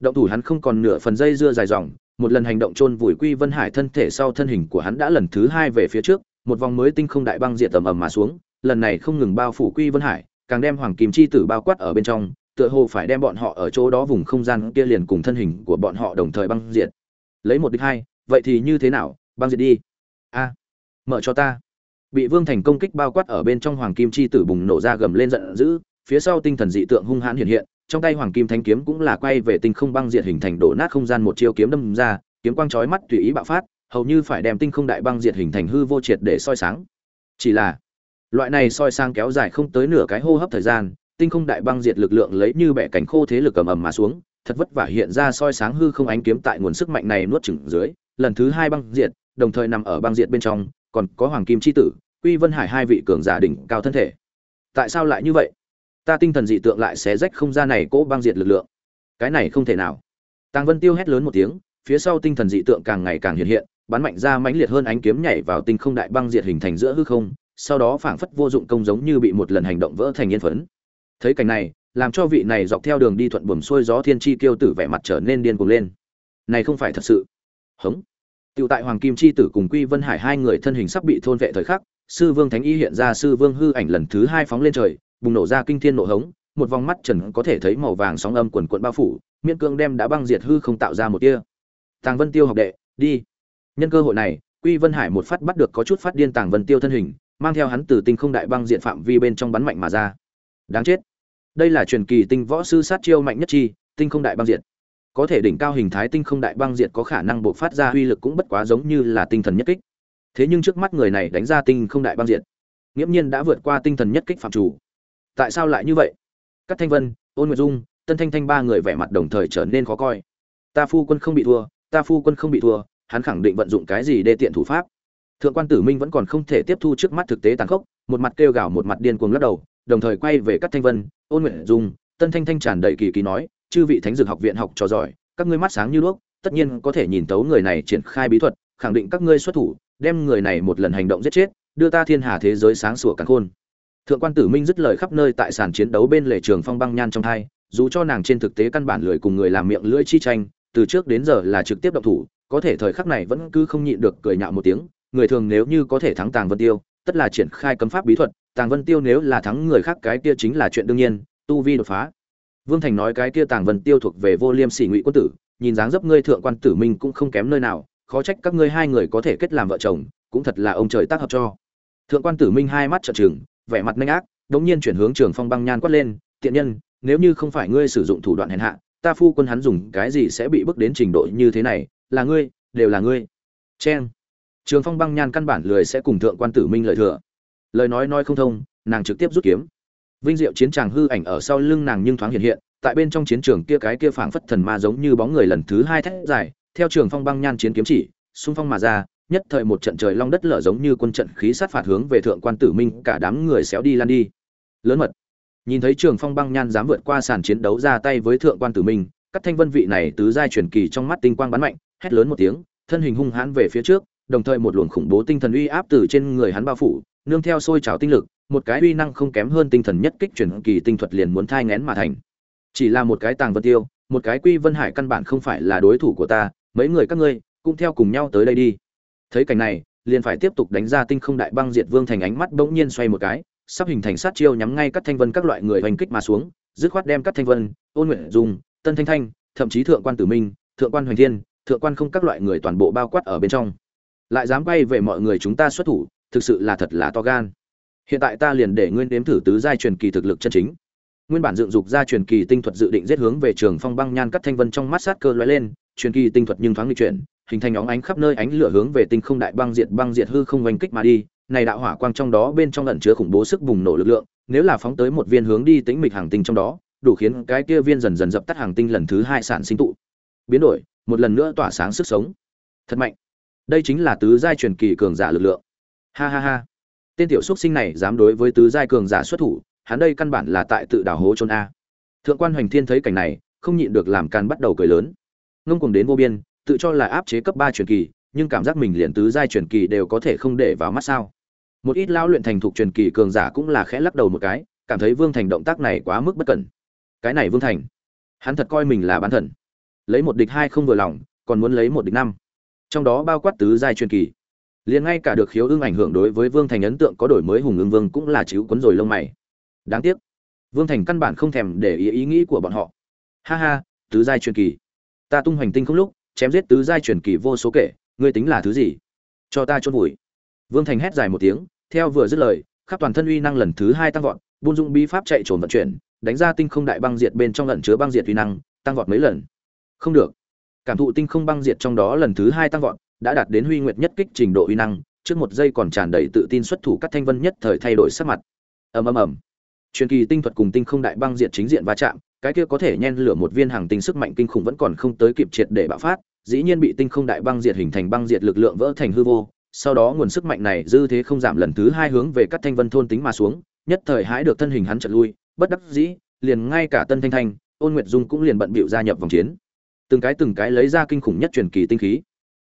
Động thủ hắn không còn nửa phần dây dưa dài dòng, một lần hành động chôn vùi quy vân hải thân thể sau thân hình của hắn đã lần thứ hai về phía trước, một vòng mới tinh không đại băng diệt tầm ầm mà xuống, lần này không ngừng bao phủ quy vân hải, càng đem hoàng kim chi tử bao quát ở bên trong, tựa hồ phải đem bọn họ ở chỗ đó vùng không gian kia liền cùng thân hình của bọn họ đồng thời băng diệt. Lấy một đích hai, vậy thì như thế nào? Băng diệt đi. A, mở cho ta bị vương thành công kích bao quát ở bên trong hoàng kim chi tử bùng nổ ra gầm lên giận dữ, phía sau tinh thần dị tượng hung hãn hiện hiện, trong tay hoàng kim thanh kiếm cũng là quay về tinh không băng diệt hình thành đổ nát không gian một chiêu kiếm đâm ra, kiếm quang chói mắt tùy ý bạo phát, hầu như phải đem tinh không đại băng diệt hình thành hư vô triệt để soi sáng. Chỉ là, loại này soi sáng kéo dài không tới nửa cái hô hấp thời gian, tinh không đại băng diệt lực lượng lấy như bẻ cánh khô thế lực ầm ầm mà xuống, thật vất vả hiện ra soi sáng hư không ánh kiếm tại nguồn sức mạnh này nuốt chửng dưới, lần thứ hai băng diệt, đồng thời nằm ở băng diệt bên trong, còn có hoàng kim chi tử quy vân hải hai vị cường giả đỉnh cao thân thể. Tại sao lại như vậy? Ta tinh thần dị tượng lại xé rách không gian này cỗ băng diệt lực lượng. Cái này không thể nào. Tang vân tiêu hét lớn một tiếng phía sau tinh thần dị tượng càng ngày càng hiện hiện bắn mạnh ra mãnh liệt hơn ánh kiếm nhảy vào tinh không đại băng diệt hình thành giữa hư không sau đó phảng phất vô dụng công giống như bị một lần hành động vỡ thành yên phấn. Thấy cảnh này làm cho vị này dọc theo đường đi thuận buồm xuôi gió thiên chi kiêu tử vẻ mặt trở nên điên cuồng lên. Này không phải thật sự. Hững. Tiểu tại Hoàng Kim chi tử cùng Quy Vân Hải hai người thân hình sắp bị thôn vệ thời khắc, Sư Vương Thánh Y hiện ra Sư Vương hư ảnh lần thứ hai phóng lên trời, bùng nổ ra kinh thiên nổ hống, một vòng mắt trần có thể thấy màu vàng sóng âm quần quận bao phủ, miễn cương đem đã băng diệt hư không tạo ra một tia. Tàng Vân Tiêu học đệ, đi. Nhân cơ hội này, Quy Vân Hải một phát bắt được có chút phát điên Tàng Vân Tiêu thân hình, mang theo hắn từ tinh không đại băng diện phạm vi bên trong bắn mạnh mà ra. Đáng chết. Đây là truyền kỳ tinh võ sư sát chiêu mạnh nhất chi, tinh không đại băng diện. Có thể đỉnh cao hình thái tinh không đại băng diệt có khả năng bộc phát ra uy lực cũng bất quá giống như là tinh thần nhất kích thế nhưng trước mắt người này đánh ra tinh không đại băng diện nghiễm nhiên đã vượt qua tinh thần nhất kích phạm chủ. Tại sao lại như vậy? Các thanh vân, ôn nguyệt dung, tân thanh thanh ba người vẻ mặt đồng thời trở nên khó coi. Ta phu quân không bị thua, ta phu quân không bị thua, hắn khẳng định vận dụng cái gì để tiện thủ pháp? Thượng quan tử minh vẫn còn không thể tiếp thu trước mắt thực tế tàn khốc, một mặt kêu gào một mặt điên cuồng lắc đầu, đồng thời quay về các thanh vân, ôn nguyện dung, tân thanh thanh tràn đầy kỳ kỳ nói, chư vị thánh dược học viện học trò giỏi, các ngươi mắt sáng như đuốc, tất nhiên có thể nhìn tấu người này triển khai bí thuật, khẳng định các ngươi xuất thủ đem người này một lần hành động giết chết, đưa ta thiên hà thế giới sáng sủa càng khôn. Thượng quan tử minh dứt lời khắp nơi tại sàn chiến đấu bên lề trường phong băng nhan trong thai dù cho nàng trên thực tế căn bản lười cùng người làm miệng lưỡi chi tranh, từ trước đến giờ là trực tiếp động thủ, có thể thời khắc này vẫn cứ không nhịn được cười nhạo một tiếng, người thường nếu như có thể thắng tàng vân tiêu, tất là triển khai cấm pháp bí thuật, tàng vân tiêu nếu là thắng người khác cái kia chính là chuyện đương nhiên, tu vi đột phá. Vương thành nói cái kia tàng vân tiêu thuộc về vô liêm sỉ ngụy quân tử, nhìn dáng dấp ngươi thượng quan tử minh cũng không kém nơi nào khó trách các ngươi hai người có thể kết làm vợ chồng, cũng thật là ông trời tác hợp cho. Thượng quan tử minh hai mắt trợn trừng, vẻ mặt nhanh ác, đống nhiên chuyển hướng trường phong băng nhan quát lên, tiện nhân, nếu như không phải ngươi sử dụng thủ đoạn hèn hạ, ta phu quân hắn dùng cái gì sẽ bị bước đến trình độ như thế này, là ngươi, đều là ngươi. Chen. Trường phong băng nhan căn bản lười sẽ cùng thượng quan tử minh lợi thừa. Lời nói nói không thông, nàng trực tiếp rút kiếm. Vinh diệu chiến tràng hư ảnh ở sau lưng nàng nhưng thoáng hiện hiện, tại bên trong chiến trường kia cái kia phảng phất thần ma giống như bóng người lần thứ hai thét dài theo trường phong băng nhan chiến kiếm chỉ, xung phong mà ra, nhất thời một trận trời long đất lở giống như quân trận khí sát phạt hướng về thượng quan tử minh, cả đám người xéo đi lan đi. Lớn mật. Nhìn thấy trường phong băng nhan dám vượt qua sàn chiến đấu ra tay với thượng quan tử minh, các thanh vân vị này tứ giai truyền kỳ trong mắt tinh quang bắn mạnh, hét lớn một tiếng, thân hình hung hãn về phía trước, đồng thời một luồng khủng bố tinh thần uy áp từ trên người hắn bao phủ, nương theo sôi trào tinh lực, một cái uy năng không kém hơn tinh thần nhất kích truyền kỳ tinh thuật liền muốn thai ngén mà thành. Chỉ là một cái tàng vân tiêu, một cái quy vân hải căn bản không phải là đối thủ của ta mấy người các ngươi cũng theo cùng nhau tới đây đi. Thấy cảnh này, liền phải tiếp tục đánh ra tinh không đại băng diệt vương thành ánh mắt bỗng nhiên xoay một cái, sắp hình thành sát chiêu nhắm ngay các thanh vân các loại người hoành kích mà xuống, dứt khoát đem các thanh vân, ôn nguyện dùng tân thanh thanh, thậm chí thượng quan tử minh, thượng quan hoành thiên, thượng quan không các loại người toàn bộ bao quát ở bên trong. Lại dám quay về mọi người chúng ta xuất thủ, thực sự là thật là to gan. Hiện tại ta liền để nguyên đếm thử tứ giai truyền kỳ thực lực chân chính. Nguyên bản dựng dục ra truyền kỳ tinh thuật dự định giết hướng về trường phong băng nhan cắt thanh vân trong mắt sát cơ lóe lên truyền kỳ tinh thuật nhưng thoáng di chuyển, hình thành óng ánh khắp nơi ánh lửa hướng về tinh không đại băng diệt băng diệt hư không oanh kích mà đi. Này đạo hỏa quang trong đó bên trong ẩn chứa khủng bố sức bùng nổ lực lượng, nếu là phóng tới một viên hướng đi tĩnh mịch hàng tinh trong đó, đủ khiến cái kia viên dần dần dập tắt hàng tinh lần thứ hai sản sinh tụ. Biến đổi, một lần nữa tỏa sáng sức sống. Thật mạnh. Đây chính là tứ giai truyền kỳ cường giả lực lượng. Ha ha ha. Tên tiểu xuất sinh này dám đối với tứ giai cường giả xuất thủ, hắn đây căn bản là tại tự đào hố trôn a. Thượng quan hoành thiên thấy cảnh này, không nhịn được làm can bắt đầu cười lớn ngông cùng đến vô biên, tự cho là áp chế cấp ba truyền kỳ, nhưng cảm giác mình liền tứ giai truyền kỳ đều có thể không để vào mắt sao? Một ít lão luyện thành thục truyền kỳ cường giả cũng là khẽ lắc đầu một cái, cảm thấy vương thành động tác này quá mức bất cẩn. Cái này vương thành, hắn thật coi mình là bán thần. Lấy một địch hai không vừa lòng, còn muốn lấy một địch năm. Trong đó bao quát tứ giai truyền kỳ. Liền ngay cả được khiếu ưng ảnh hưởng đối với vương thành ấn tượng có đổi mới hùng ưng vương cũng là chịu quấn rồi lông mày. Đáng tiếc, vương thành căn bản không thèm để ý ý nghĩ của bọn họ. Ha ha, tứ giai truyền kỳ ta tung hoành tinh không lúc, chém giết tứ giai truyền kỳ vô số kể, ngươi tính là thứ gì? Cho ta chôn vùi. Vương thành hét dài một tiếng, theo vừa dứt lời, khắp toàn thân uy năng lần thứ hai tăng vọt, buôn dụng bí pháp chạy trốn vận chuyển, đánh ra tinh không đại băng diệt bên trong lần chứa băng diệt uy năng, tăng vọt mấy lần. Không được. Cảm thụ tinh không băng diệt trong đó lần thứ hai tăng vọt, đã đạt đến huy nguyệt nhất kích trình độ uy năng, trước một giây còn tràn đầy tự tin xuất thủ các thanh vân nhất thời thay đổi sắc mặt. Ầm ầm ầm. Truyền kỳ tinh thuật cùng tinh không đại băng diệt chính diện va chạm cái kia có thể nhen lửa một viên hàng tinh sức mạnh kinh khủng vẫn còn không tới kịp triệt để bạo phát, dĩ nhiên bị tinh không đại băng diệt hình thành băng diệt lực lượng vỡ thành hư vô, sau đó nguồn sức mạnh này dư thế không giảm lần thứ hai hướng về các thanh vân thôn tính mà xuống, nhất thời hãi được thân hình hắn chật lui, bất đắc dĩ, liền ngay cả tân thanh thanh, ôn nguyệt dung cũng liền bận bịu gia nhập vòng chiến. Từng cái từng cái lấy ra kinh khủng nhất truyền kỳ tinh khí.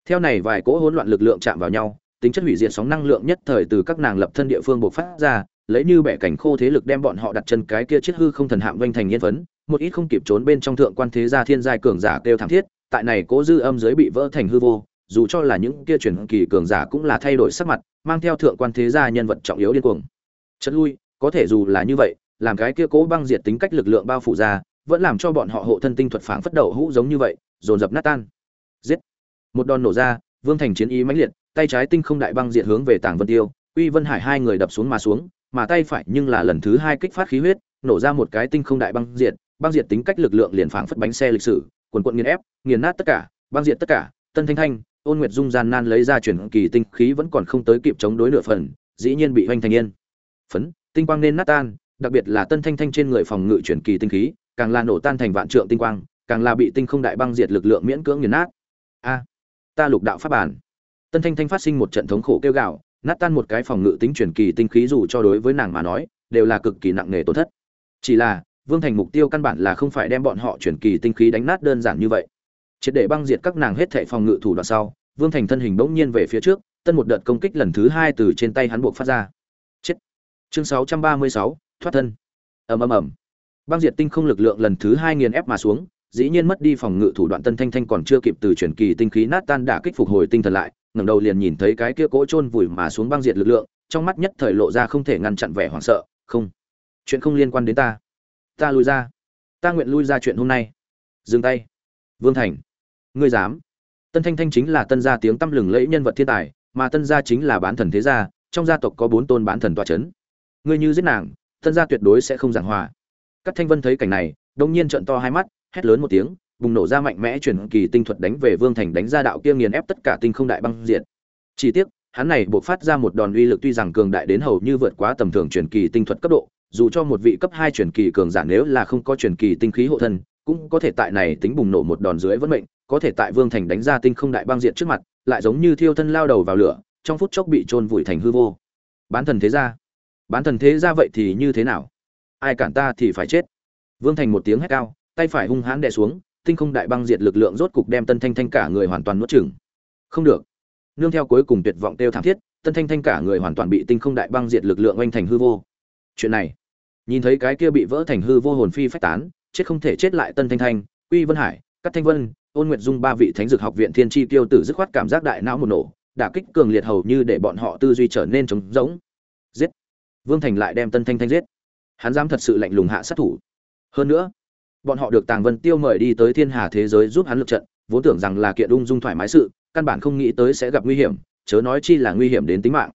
Theo này vài cỗ hỗn loạn lực lượng chạm vào nhau, tính chất hủy diệt sóng năng lượng nhất thời từ các nàng lập thân địa phương bộc phát ra, lấy như bẻ cảnh khô thế lực đem bọn họ đặt chân cái kia chiếc hư không thần hạm vênh thành yên phấn một ít không kịp trốn bên trong thượng quan thế gia thiên giai cường giả kêu thảm thiết, tại này cố dư âm giới bị vỡ thành hư vô, dù cho là những kia truyền kỳ cường giả cũng là thay đổi sắc mặt, mang theo thượng quan thế gia nhân vật trọng yếu điên cuồng. Chấn lui, có thể dù là như vậy, làm cái kia cố băng diệt tính cách lực lượng bao phủ ra, vẫn làm cho bọn họ hộ thân tinh thuật phảng phất đầu hũ giống như vậy, dồn dập nát tan. Giết! Một đòn nổ ra, vương thành chiến ý mãnh liệt, tay trái tinh không đại băng diệt hướng về tàng vân tiêu, uy vân hải hai người đập xuống mà xuống, mà tay phải nhưng là lần thứ hai kích phát khí huyết, nổ ra một cái tinh không đại băng diệt băng diệt tính cách lực lượng liền phảng phất bánh xe lịch sử, quần quần nghiền ép, nghiền nát tất cả, băng diệt tất cả, tân thanh thanh, ôn nguyệt dung gian nan lấy ra chuyển kỳ tinh khí vẫn còn không tới kịp chống đối nửa phần, dĩ nhiên bị hoành thành yên. Phấn, tinh quang nên nát tan, đặc biệt là tân thanh thanh trên người phòng ngự chuyển kỳ tinh khí, càng là nổ tan thành vạn trượng tinh quang, càng là bị tinh không đại băng diệt lực lượng miễn cưỡng nghiền nát. A, ta lục đạo pháp bản. Tân thanh thanh phát sinh một trận thống khổ kêu gào, nát tan một cái phòng ngự tính chuyển kỳ tinh khí dù cho đối với nàng mà nói, đều là cực kỳ nặng nề tổn thất. Chỉ là vương thành mục tiêu căn bản là không phải đem bọn họ chuyển kỳ tinh khí đánh nát đơn giản như vậy. Triệt để băng diệt các nàng hết thệ phòng ngự thủ đoạn sau vương thành thân hình bỗng nhiên về phía trước tân một đợt công kích lần thứ hai từ trên tay hắn buộc phát ra. Chết. Chương 636, thoát thân. Ầm ầm ầm. Băng diệt tinh không lực lượng lần thứ hai nghiền ép mà xuống dĩ nhiên mất đi phòng ngự thủ đoạn tân thanh thanh còn chưa kịp từ chuyển kỳ tinh khí nát tan đả kích phục hồi tinh thần lại ngẩng đầu liền nhìn thấy cái kia cỗ chôn vùi mà xuống băng diệt lực lượng trong mắt nhất thời lộ ra không thể ngăn chặn vẻ hoảng sợ. Không. Chuyện không liên quan đến ta ta lui ra. Ta nguyện lui ra chuyện hôm nay. Dừng tay. Vương thành. Ngươi dám. Tân thanh thanh chính là tân gia tiếng tăm lừng lẫy nhân vật thiên tài, mà tân gia chính là bán thần thế gia, trong gia tộc có bốn tôn bán thần tọa c h ấ n ngươi như giết nàng, tân gia tuyệt đối sẽ không giảng hòa. Các thanh vân thấy cảnh này, đông nhiên trận to hai mắt, hét lớn một tiếng, bùng nổ ra mạnh mẽ chuyển kỳ tinh thuật đánh về vương thành đánh ra đạo kia nghiền ép tất cả tinh không đại băng diện chỉ tiếc, hắn này buộc phát ra một đòn uy lực tuy rằng cường đại đến hầu như vượt quá tầm thường chuyển kỳ tinh thuật cấp độ dù cho một vị cấp hai truyền kỳ cường giả nếu là không có truyền kỳ tinh khí hộ thân, cũng có thể tại này tính bùng nổ một đòn dưới vẫn mệnh, có thể tại Vương Thành đánh ra tinh không đại băng diện trước mặt, lại giống như thiêu thân lao đầu vào lửa, trong phút chốc bị chôn vùi thành hư vô. Bán thần thế gia, bán thần thế gia vậy thì như thế nào? Ai cản ta thì phải chết. Vương Thành một tiếng hét cao, tay phải hung hãn đè xuống, tinh không đại băng diệt lực lượng rốt cục đem Tân Thanh Thanh cả người hoàn toàn nuốt chửng. Không được. Nương theo cuối cùng tuyệt vọng tiêu thảm thiết, Tân Thanh Thanh cả người hoàn toàn bị tinh không đại băng diệt lực lượng oanh thành hư vô. Chuyện này, nhìn thấy cái kia bị vỡ thành hư vô hồn phi phách tán, chết không thể chết lại tân thanh thanh uy vân hải cắt thanh vân, ôn nguyệt dung ba vị thánh dược học viện thiên tri tiêu tử dứt khoát cảm giác đại não một nổ, đả kích cường liệt hầu như để bọn họ tư duy trở nên trống rỗng. Giết! Vương thành lại đem tân thanh thanh giết. Hắn dám thật sự lạnh lùng hạ sát thủ. Hơn nữa, bọn họ được tàng vân tiêu mời đi tới thiên hà thế giới giúp hắn lực trận, vốn tưởng rằng là kiện ung dung thoải mái sự, căn bản không nghĩ tới sẽ gặp nguy hiểm, chớ nói chi là nguy hiểm đến tính mạng.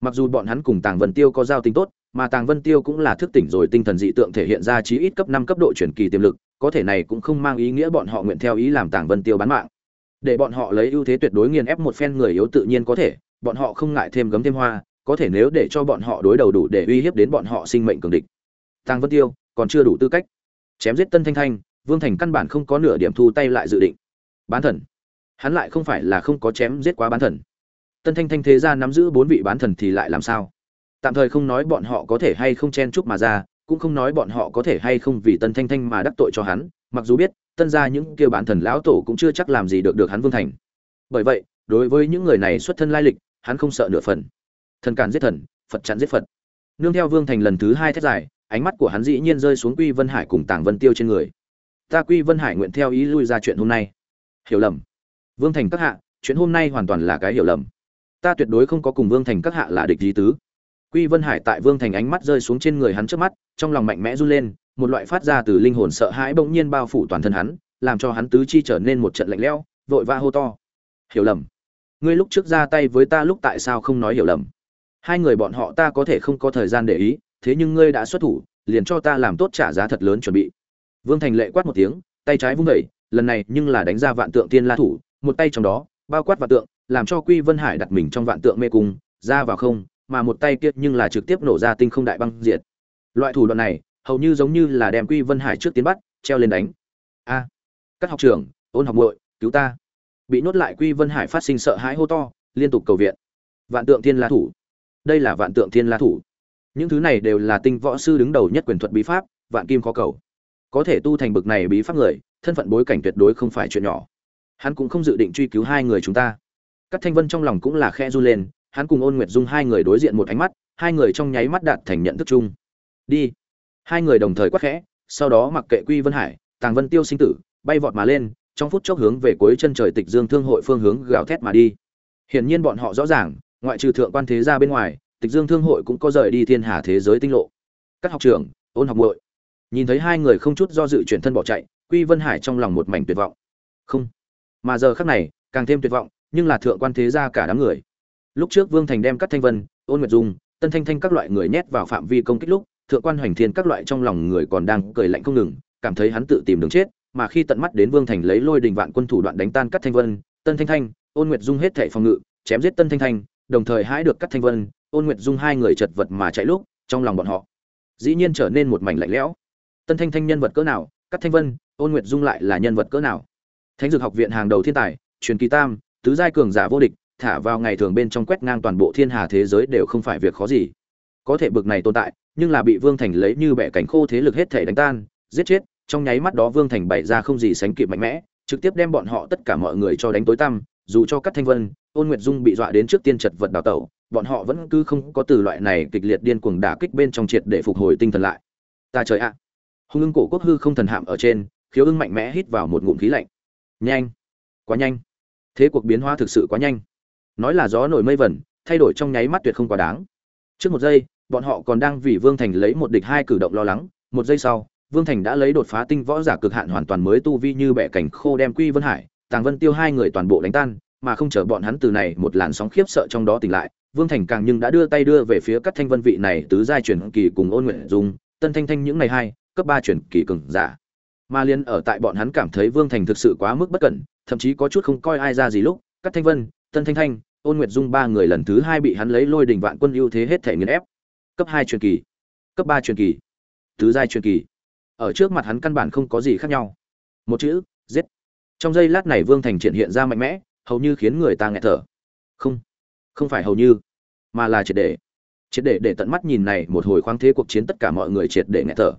Mặc dù bọn hắn cùng tàng vân tiêu có giao tính tốt mà Tàng Vân Tiêu cũng là thức tỉnh rồi tinh thần dị tượng thể hiện ra chí ít cấp năm cấp độ chuyển kỳ tiềm lực, có thể này cũng không mang ý nghĩa bọn họ nguyện theo ý làm Tàng Vân Tiêu bán mạng. Để bọn họ lấy ưu thế tuyệt đối nghiền ép một phen người yếu tự nhiên có thể, bọn họ không ngại thêm gấm thêm hoa, có thể nếu để cho bọn họ đối đầu đủ để uy hiếp đến bọn họ sinh mệnh cường địch. Tàng Vân Tiêu còn chưa đủ tư cách. Chém giết Tân Thanh Thanh, Vương Thành căn bản không có nửa điểm thu tay lại dự định. Bán thần, hắn lại không phải là không có chém giết quá bán thần. Tân Thanh Thanh thế gia nắm giữ bốn vị bán thần thì lại làm sao? Tạm thời không nói bọn họ có thể hay không chen chúc mà ra, cũng không nói bọn họ có thể hay không vì tân thanh thanh mà đắc tội cho hắn, mặc dù biết, tân ra những kêu bán thần lão tổ cũng chưa chắc làm gì được được hắn vương thành. Bởi vậy, đối với những người này xuất thân lai lịch, hắn không sợ nửa phần. Thần càn giết thần, phật chặn giết phật. Nương theo vương thành lần thứ hai thét dài, ánh mắt của hắn dĩ nhiên rơi xuống quy vân hải cùng tàng vân tiêu trên người. Ta quy vân hải nguyện theo ý lui ra chuyện hôm nay. Hiểu lầm. Vương thành các hạ, chuyện hôm nay hoàn toàn là cái hiểu lầm. Ta tuyệt đối không có cùng vương thành các hạ là địch lý tứ. Quy Vân Hải tại Vương Thành ánh mắt rơi xuống trên người hắn trước mắt, trong lòng mạnh mẽ run lên, một loại phát ra từ linh hồn sợ hãi bỗng nhiên bao phủ toàn thân hắn, làm cho hắn tứ chi trở nên một trận lạnh lẽo, vội vã hô to. Hiểu lầm. Ngươi lúc trước ra tay với ta lúc tại sao không nói hiểu lầm? Hai người bọn họ ta có thể không có thời gian để ý, thế nhưng ngươi đã xuất thủ, liền cho ta làm tốt trả giá thật lớn chuẩn bị. Vương Thành lệ quát một tiếng, tay trái vung dậy, lần này nhưng là đánh ra vạn tượng tiên la thủ, một tay trong đó, bao quát vạn tượng, làm cho Quy Vân Hải đặt mình trong vạn tượng mê cung, ra vào không, mà một tay kia nhưng là trực tiếp nổ ra tinh không đại băng diệt. Loại thủ đoạn này, hầu như giống như là đem Quy Vân Hải trước tiến bắt, treo lên đánh. A, các học trưởng, ôn học muội, cứu ta. Bị nhốt lại Quy Vân Hải phát sinh sợ hãi hô to, liên tục cầu viện. Vạn Tượng Thiên La thủ. Đây là Vạn Tượng Thiên La thủ. Những thứ này đều là tinh võ sư đứng đầu nhất quyền thuật bí pháp, vạn kim khó cầu. Có thể tu thành bực này bí pháp người, thân phận bối cảnh tuyệt đối không phải chuyện nhỏ. Hắn cũng không dự định truy cứu hai người chúng ta. Các Thanh Vân trong lòng cũng là khe run lên, hắn cùng ôn nguyệt dung hai người đối diện một ánh mắt, hai người trong nháy mắt đạt thành nhận thức chung. Đi. Hai người đồng thời quát khẽ, sau đó mặc kệ quy vân hải, tàng vân tiêu sinh tử, bay vọt mà lên, trong phút chốc hướng về cuối chân trời tịch dương thương hội phương hướng gào thét mà đi. Hiển nhiên bọn họ rõ ràng, ngoại trừ thượng quan thế gia bên ngoài, tịch dương thương hội cũng có rời đi thiên hà thế giới tinh lộ. Các học trưởng, ôn học muội. Nhìn thấy hai người không chút do dự chuyển thân bỏ chạy, quy vân hải trong lòng một mảnh tuyệt vọng. Không. Mà giờ khắc này, càng thêm tuyệt vọng, nhưng là thượng quan thế gia cả đám người lúc trước vương thành đem các thanh vân, ôn nguyệt dung, tân thanh thanh các loại người nhét vào phạm vi công kích lúc, thượng quan hoành thiên các loại trong lòng người còn đang cười lạnh không ngừng, cảm thấy hắn tự tìm đường chết, mà khi tận mắt đến vương thành lấy lôi đình vạn quân thủ đoạn đánh tan các thanh vân, tân thanh thanh, ôn nguyệt dung hết thảy phòng ngự, chém giết tân thanh thanh, đồng thời hãi được cắt thanh vân, ôn nguyệt dung hai người chật vật mà chạy lúc, trong lòng bọn họ, dĩ nhiên trở nên một mảnh lạnh lẽo. Tân thanh thanh nhân vật cỡ nào cắt thanh vân, ôn nguyệt dung lại là nhân vật cỡ nào? Thánh dược học viện hàng đầu thiên tài, truyền kỳ tam, tứ giai cường giả vô địch thả vào ngày thường bên trong quét ngang toàn bộ thiên hà thế giới đều không phải việc khó gì. Có thể bực này tồn tại, nhưng là bị vương thành lấy như bẻ cảnh khô thế lực hết thể đánh tan, giết chết, trong nháy mắt đó vương thành bày ra không gì sánh kịp mạnh mẽ, trực tiếp đem bọn họ tất cả mọi người cho đánh tối tăm, dù cho các thanh vân, ôn nguyệt dung bị dọa đến trước tiên chật vật đào tẩu, bọn họ vẫn cứ không có từ loại này kịch liệt điên cuồng đả kích bên trong triệt để phục hồi tinh thần lại. Ta trời ạ! Hung ưng cổ quốc hư không thần hạm ở trên, khiếu ưng mạnh mẽ hít vào một ngụm khí lạnh. Nhanh! Quá nhanh! Thế cuộc biến hóa thực sự quá nhanh nói là gió nổi mây vẩn thay đổi trong nháy mắt tuyệt không quá đáng. Trước một giây bọn họ còn đang vì vương thành lấy một địch hai cử động lo lắng. Một giây sau vương thành đã lấy đột phá tinh võ giả cực hạn hoàn toàn mới tu vi như bẻ cảnh khô đem quy vân hải tàng vân tiêu hai người toàn bộ đánh tan mà không chờ bọn hắn từ này một làn sóng khiếp sợ trong đó tỉnh lại vương thành càng nhưng đã đưa tay đưa về phía các thanh vân vị này tứ giai chuyển kỳ cùng ôn nguyện dung, tân thanh thanh những ngày hai cấp ba chuyển kỳ cường giả. Mà liên ở tại bọn hắn cảm thấy vương thành thực sự quá mức bất cẩn thậm chí có chút không coi ai ra gì lúc các thanh vân tân thanh thanh, ôn nguyệt dung ba người lần thứ hai bị hắn lấy lôi đình vạn quân ưu thế hết thể nghiền ép. Cấp hai truyền kỳ. Cấp ba truyền kỳ. Tứ giai truyền kỳ. Ở trước mặt hắn căn bản không có gì khác nhau. Một chữ, giết. Trong giây lát này vương thành triển hiện ra mạnh mẽ, hầu như khiến người ta nghẹt thở. Không không phải hầu như, mà là triệt để. Triệt để để tận mắt nhìn này một hồi khoáng thế cuộc chiến tất cả mọi người triệt để nghẹt thở.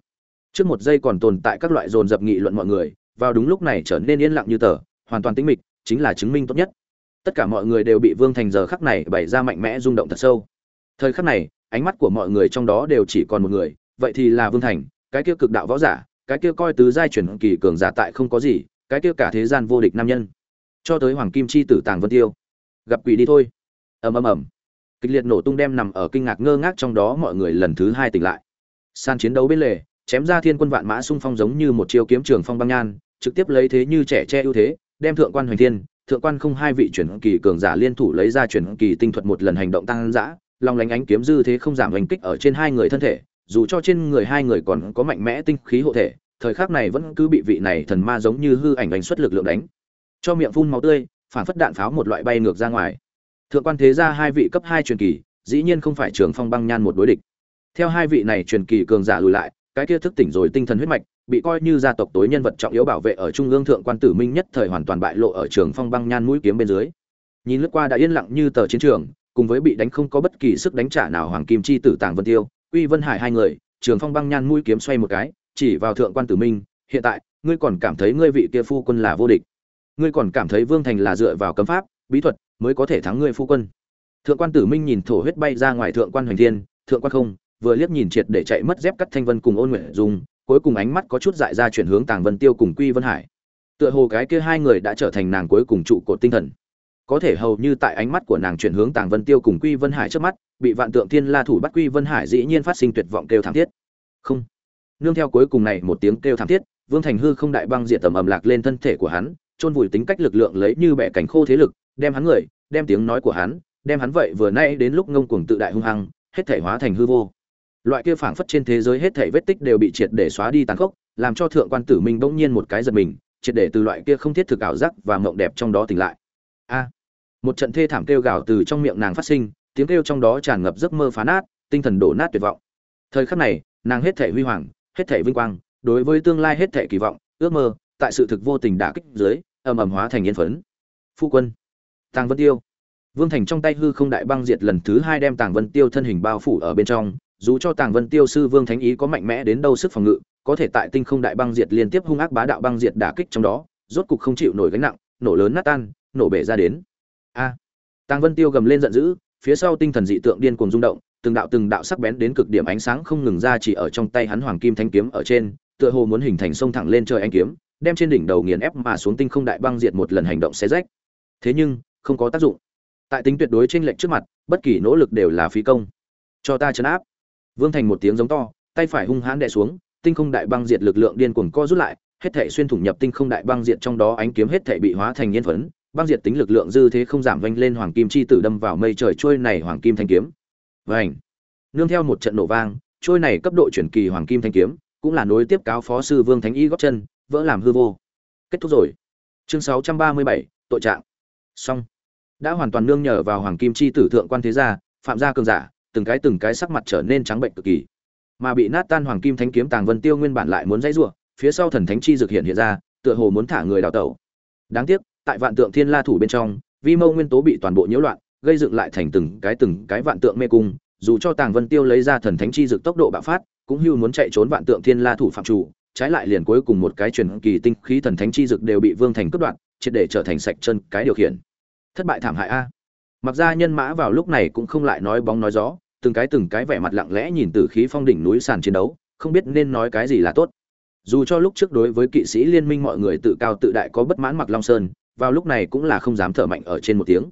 Trước một giây còn tồn tại các loại dồn dập nghị luận mọi người, vào đúng lúc này trở nên yên lặng như tờ, hoàn toàn tĩnh mịch, chính là chứng minh tốt nhất tất cả mọi người đều bị vương thành giờ khắc này bày ra mạnh mẽ rung động thật sâu. Thời khắc này, ánh mắt của mọi người trong đó đều chỉ còn một người, vậy thì là vương thành, cái kia cực đạo võ giả, cái kia coi tứ giai chuyển kỳ cường giả tại không có gì, cái kia cả thế gian vô địch nam nhân. Cho tới hoàng kim chi tử tàng vân tiêu. Gặp quỷ đi thôi. Ầm ầm ầm. Kịch liệt nổ tung đem nằm ở kinh ngạc ngơ ngác trong đó mọi người lần thứ hai tỉnh lại. San chiến đấu bên lề, chém ra thiên quân vạn mã xung phong giống như một chiêu kiếm trường phong băng nhan, trực tiếp lấy thế như trẻ che ưu thế, đem thượng quan hoành thiên thượng quan không hai vị chuyển kỳ cường giả liên thủ lấy ra chuyển kỳ tinh thuật một lần hành động tăng dã, long lánh ánh kiếm dư thế không giảm hành kích ở trên hai người thân thể, dù cho trên người hai người còn có mạnh mẽ tinh khí hộ thể, thời khắc này vẫn cứ bị vị này thần ma giống như hư ảnh đánh xuất lực lượng đánh. Cho miệng phun máu tươi, phản phất đạn pháo một loại bay ngược ra ngoài. Thượng quan thế ra hai vị cấp hai truyền kỳ, dĩ nhiên không phải trường phong băng nhan một đối địch. Theo hai vị này truyền kỳ cường giả lùi lại cái kia thức tỉnh rồi tinh thần huyết mạch, bị coi như gia tộc tối nhân vật trọng yếu bảo vệ ở trung ương thượng quan tử minh nhất thời hoàn toàn bại lộ ở trường phong băng nhan mũi kiếm bên dưới. Nhìn lướt qua đã yên lặng như tờ chiến trường, cùng với bị đánh không có bất kỳ sức đánh trả nào hoàng kim chi tử tàng vân tiêu uy vân hải hai người, trường phong băng nhan mũi kiếm xoay một cái, chỉ vào thượng quan tử minh, hiện tại, ngươi còn cảm thấy ngươi vị kia phu quân là vô địch. Ngươi còn cảm thấy vương thành là dựa vào cấm pháp, bí thuật mới có thể thắng ngươi phu quân. Thượng quan tử minh nhìn thổ huyết bay ra ngoài thượng quan hoành thiên, thượng quan không vừa liếc nhìn triệt để chạy mất dép cắt thanh vân cùng ôn nguyện dung, cuối cùng ánh mắt có chút dại ra chuyển hướng tàng vân tiêu cùng quy vân hải. Tựa hồ cái kia hai người đã trở thành nàng cuối cùng trụ cột tinh thần. Có thể hầu như tại ánh mắt của nàng chuyển hướng tàng vân tiêu cùng quy vân hải trước mắt, bị vạn tượng thiên la thủ bắt quy vân hải dĩ nhiên phát sinh tuyệt vọng kêu thảm thiết. Không. Nương theo cuối cùng này một tiếng kêu thảm thiết, vương thành hư không đại băng diện tầm ầm lạc lên thân thể của hắn, chôn vùi tính cách lực lượng lấy như bẻ cảnh khô thế lực, đem hắn người, đem tiếng nói của hắn, đem hắn vậy vừa nay đến lúc ngông cuồng tự đại hung hăng, hết thể hóa thành hư vô loại kia phảng phất trên thế giới hết thảy vết tích đều bị triệt để xóa đi tàn khốc, làm cho thượng quan tử minh bỗng nhiên một cái giật mình, triệt để từ loại kia không thiết thực ảo giác và mộng đẹp trong đó tỉnh lại. A! Một trận thê thảm kêu gào từ trong miệng nàng phát sinh, tiếng kêu trong đó tràn ngập giấc mơ phá nát, tinh thần đổ nát tuyệt vọng. Thời khắc này, nàng hết thảy huy hoàng, hết thảy vinh quang, đối với tương lai hết thảy kỳ vọng, ước mơ, tại sự thực vô tình đả kích dưới, ầm ầm hóa thành yên phấn. Phu quân, tàng vân tiêu. Vương thành trong tay hư không đại băng diệt lần thứ hai đem tàng vân tiêu thân hình bao phủ ở bên trong dù cho tàng vân tiêu sư vương thánh ý có mạnh mẽ đến đâu sức phòng ngự, có thể tại tinh không đại băng diệt liên tiếp hung ác bá đạo băng diệt đả kích trong đó, rốt cục không chịu nổi gánh nặng, nổ lớn nát tan, nổ bể ra đến. A. Tàng vân tiêu gầm lên giận dữ, phía sau tinh thần dị tượng điên cuồng rung động, từng đạo từng đạo sắc bén đến cực điểm ánh sáng không ngừng ra chỉ ở trong tay hắn hoàng kim thanh kiếm ở trên, tựa hồ muốn hình thành sông thẳng lên trời anh kiếm, đem trên đỉnh đầu nghiền ép mà xuống tinh không đại băng diệt một lần hành động xé rách. Thế nhưng, không có tác dụng. Tại tính tuyệt đối trên lệnh trước mặt, bất kỳ nỗ lực đều là phí công. Cho ta chấn áp vương thành một tiếng giống to tay phải hung hãn đè xuống tinh không đại băng diệt lực lượng điên cuồng co rút lại hết thảy xuyên thủng nhập tinh không đại băng diệt trong đó ánh kiếm hết thảy bị hóa thành nhiên phấn băng diệt tính lực lượng dư thế không giảm vênh lên hoàng kim chi tử đâm vào mây trời trôi này hoàng kim thanh kiếm. Vành. nương theo một trận nổ vang trôi này cấp độ chuyển kỳ hoàng kim thanh kiếm cũng là nối tiếp cáo phó sư vương thánh y góp chân vỡ làm hư vô. Kết thúc rồi. Chương 637, tội trạng. Xong. Đã hoàn toàn nương nhờ vào hoàng kim chi tử thượng quan thế gia phạm gia cường giả từng cái từng cái sắc mặt trở nên trắng bệnh cực kỳ. Mà bị nát tan hoàng kim thánh kiếm tàng vân tiêu nguyên bản lại muốn dãy rủa, phía sau thần thánh chi dược hiện hiện ra, tựa hồ muốn thả người đào tẩu. Đáng tiếc, tại vạn tượng thiên la thủ bên trong, vi mâu nguyên tố bị toàn bộ nhiễu loạn, gây dựng lại thành từng cái từng cái vạn tượng mê cung, dù cho tàng vân tiêu lấy ra thần thánh chi dược tốc độ bạo phát, cũng hưu muốn chạy trốn vạn tượng thiên la thủ phạm chủ, trái lại liền cuối cùng một cái truyền kỳ tinh khí thần thánh chi dược đều bị vương thành cướp đoạt, triệt để trở thành sạch chân cái điều khiển. Thất bại thảm hại a mặc ra nhân mã vào lúc này cũng không lại nói bóng nói gió, từng cái từng cái vẻ mặt lặng lẽ nhìn từ khí phong đỉnh núi sàn chiến đấu, không biết nên nói cái gì là tốt. Dù cho lúc trước đối với kỵ sĩ liên minh mọi người tự cao tự đại có bất mãn mặc long sơn, vào lúc này cũng là không dám thở mạnh ở trên một tiếng.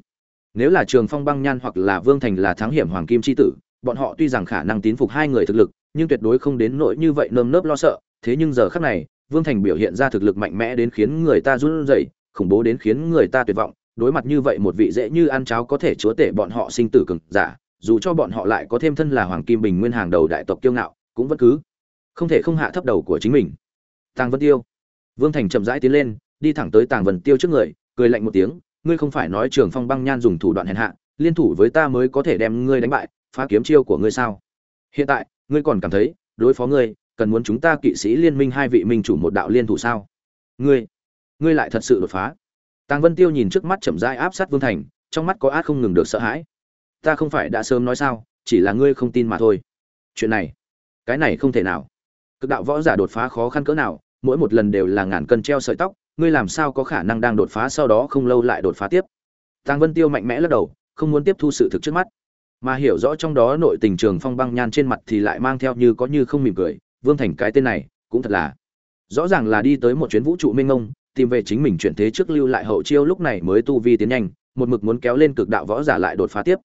Nếu là trường phong băng nhan hoặc là vương thành là thắng hiểm hoàng kim c h i tử, bọn họ tuy rằng khả năng tín phục hai người thực lực, nhưng tuyệt đối không đến nỗi như vậy nơm nớp lo sợ, thế nhưng giờ khác này, vương thành biểu hiện ra thực lực mạnh mẽ đến khiến người ta run rẩy, khủng bố đến khiến người ta tuyệt vọng đối mặt như vậy một vị dễ như ăn cháo có thể chúa tể bọn họ sinh tử cực giả, dù cho bọn họ lại có thêm thân là hoàng kim bình nguyên hàng đầu đại tộc kiêu ngạo, cũng vẫn cứ không thể không hạ thấp đầu của chính mình. Tàng vân tiêu. Vương thành chậm rãi tiến lên, đi thẳng tới tàng vân tiêu trước người, cười lạnh một tiếng, ngươi không phải nói trường phong băng nhan dùng thủ đoạn hèn hạ, liên thủ với ta mới có thể đem ngươi đánh bại, phá kiếm chiêu của ngươi sao? Hiện tại, ngươi còn cảm thấy, đối phó ngươi, cần muốn chúng ta kỵ sĩ liên minh hai vị minh chủ một đạo liên thủ sao? Ngươi ngươi lại thật sự đột phá tàng vân tiêu nhìn trước mắt chậm rãi áp sát vương thành, trong mắt có át không ngừng được sợ hãi. Ta không phải đã sớm nói sao, chỉ là ngươi không tin mà thôi. Chuyện này, cái này không thể nào. Cực đạo võ giả đột phá khó khăn cỡ nào, mỗi một lần đều là ngàn cân treo sợi tóc, ngươi làm sao có khả năng đang đột phá sau đó không lâu lại đột phá tiếp? Tàng vân tiêu mạnh mẽ lắc đầu, không muốn tiếp thu sự thực trước mắt. Mà hiểu rõ trong đó nội tình trường phong băng nhan trên mặt thì lại mang theo như có như không mỉm cười. Vương thành cái tên này, cũng thật là. Rõ ràng là đi tới một chuyến vũ trụ mênh mông tìm về chính mình chuyển thế trước lưu lại hậu chiêu lúc này mới tu vi tiến nhanh một mực muốn kéo lên cực đạo võ giả lại đột phá tiếp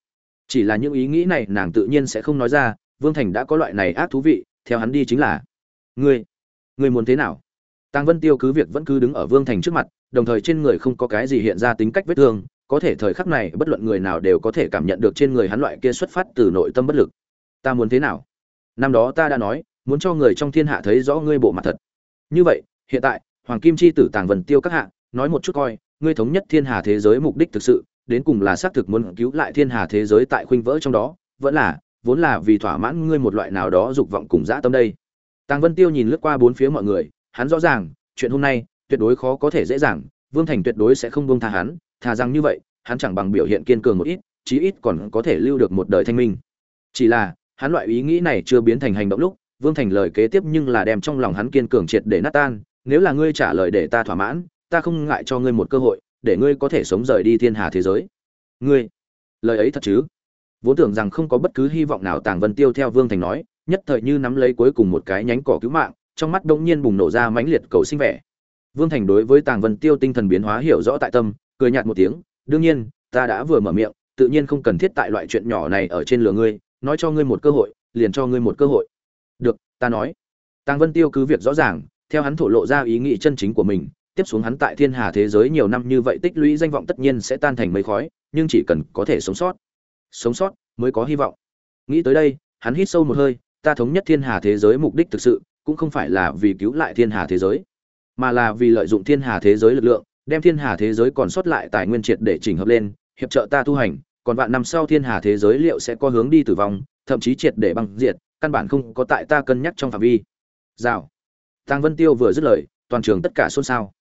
chỉ là những ý nghĩ này nàng tự nhiên sẽ không nói ra vương thành đã có loại này ác thú vị theo hắn đi chính là ngươi ngươi muốn thế nào Tàng Vân Tiêu cứ việc vẫn cứ đứng ở Vương Thành trước mặt, đồng thời trên người không có cái gì hiện ra tính cách vết thương, có thể thời khắc này bất luận người nào đều có thể cảm nhận được trên người hắn loại kia xuất phát từ nội tâm bất lực. Ta muốn thế nào? Năm đó ta đã nói, muốn cho người trong thiên hạ thấy rõ ngươi bộ mặt thật. Như vậy, hiện tại, Hoàng Kim chi tử Tàng vần Tiêu các hạ, nói một chút coi, ngươi thống nhất thiên hà thế giới mục đích thực sự, đến cùng là xác thực muốn cứu lại thiên hà thế giới tại khuynh vỡ trong đó, vẫn là, vốn là vì thỏa mãn ngươi một loại nào đó dục vọng cùng dã tâm đây. Tàng Vân Tiêu nhìn lướt qua bốn phía mọi người, hắn rõ ràng, chuyện hôm nay tuyệt đối khó có thể dễ dàng, Vương Thành tuyệt đối sẽ không buông tha hắn, thà rằng như vậy, hắn chẳng bằng biểu hiện kiên cường một ít, chí ít còn có thể lưu được một đời thanh minh. Chỉ là, hắn loại ý nghĩ này chưa biến thành hành động lúc, Vương Thành lời kế tiếp nhưng là đem trong lòng hắn kiên cường triệt để nát tan, nếu là ngươi trả lời để ta thỏa mãn, ta không ngại cho ngươi một cơ hội, để ngươi có thể sống rời đi thiên hà thế giới. Ngươi, lời ấy thật chứ? Vốn tưởng rằng không có bất cứ hy vọng nào Tàng Vân Tiêu theo Vương Thành nói, nhất thời như nắm lấy cuối cùng một cái nhánh cỏ cứu mạng, trong mắt bỗng nhiên bùng nổ ra mãnh liệt cầu sinh vẻ. Vương Thành đối với Tàng Vân Tiêu tinh thần biến hóa hiểu rõ tại tâm, cười nhạt một tiếng, đương nhiên, ta đã vừa mở miệng, tự nhiên không cần thiết tại loại chuyện nhỏ này ở trên lửa ngươi, nói cho ngươi một cơ hội, liền cho ngươi một cơ hội. Được, ta nói. Tàng Vân Tiêu cứ việc rõ ràng, theo hắn thổ lộ ra ý nghĩ chân chính của mình, tiếp xuống hắn tại thiên hà thế giới nhiều năm như vậy tích lũy danh vọng tất nhiên sẽ tan thành mây khói, nhưng chỉ cần có thể sống sót, sống sót mới có hy vọng. Nghĩ tới đây, hắn hít sâu một hơi, ta thống nhất thiên hà thế giới mục đích thực sự, cũng không phải là vì cứu lại thiên hà thế giới mà là vì lợi dụng thiên hà thế giới lực lượng đem thiên hà thế giới còn sót lại tài nguyên triệt để chỉnh hợp lên hiệp trợ ta tu hành còn vạn năm sau thiên hà thế giới liệu sẽ có hướng đi tử vong thậm chí triệt để băng diệt căn bản không có tại ta cân nhắc trong phạm vi rào tàng vân tiêu vừa dứt lời, toàn trường tất cả xôn xao.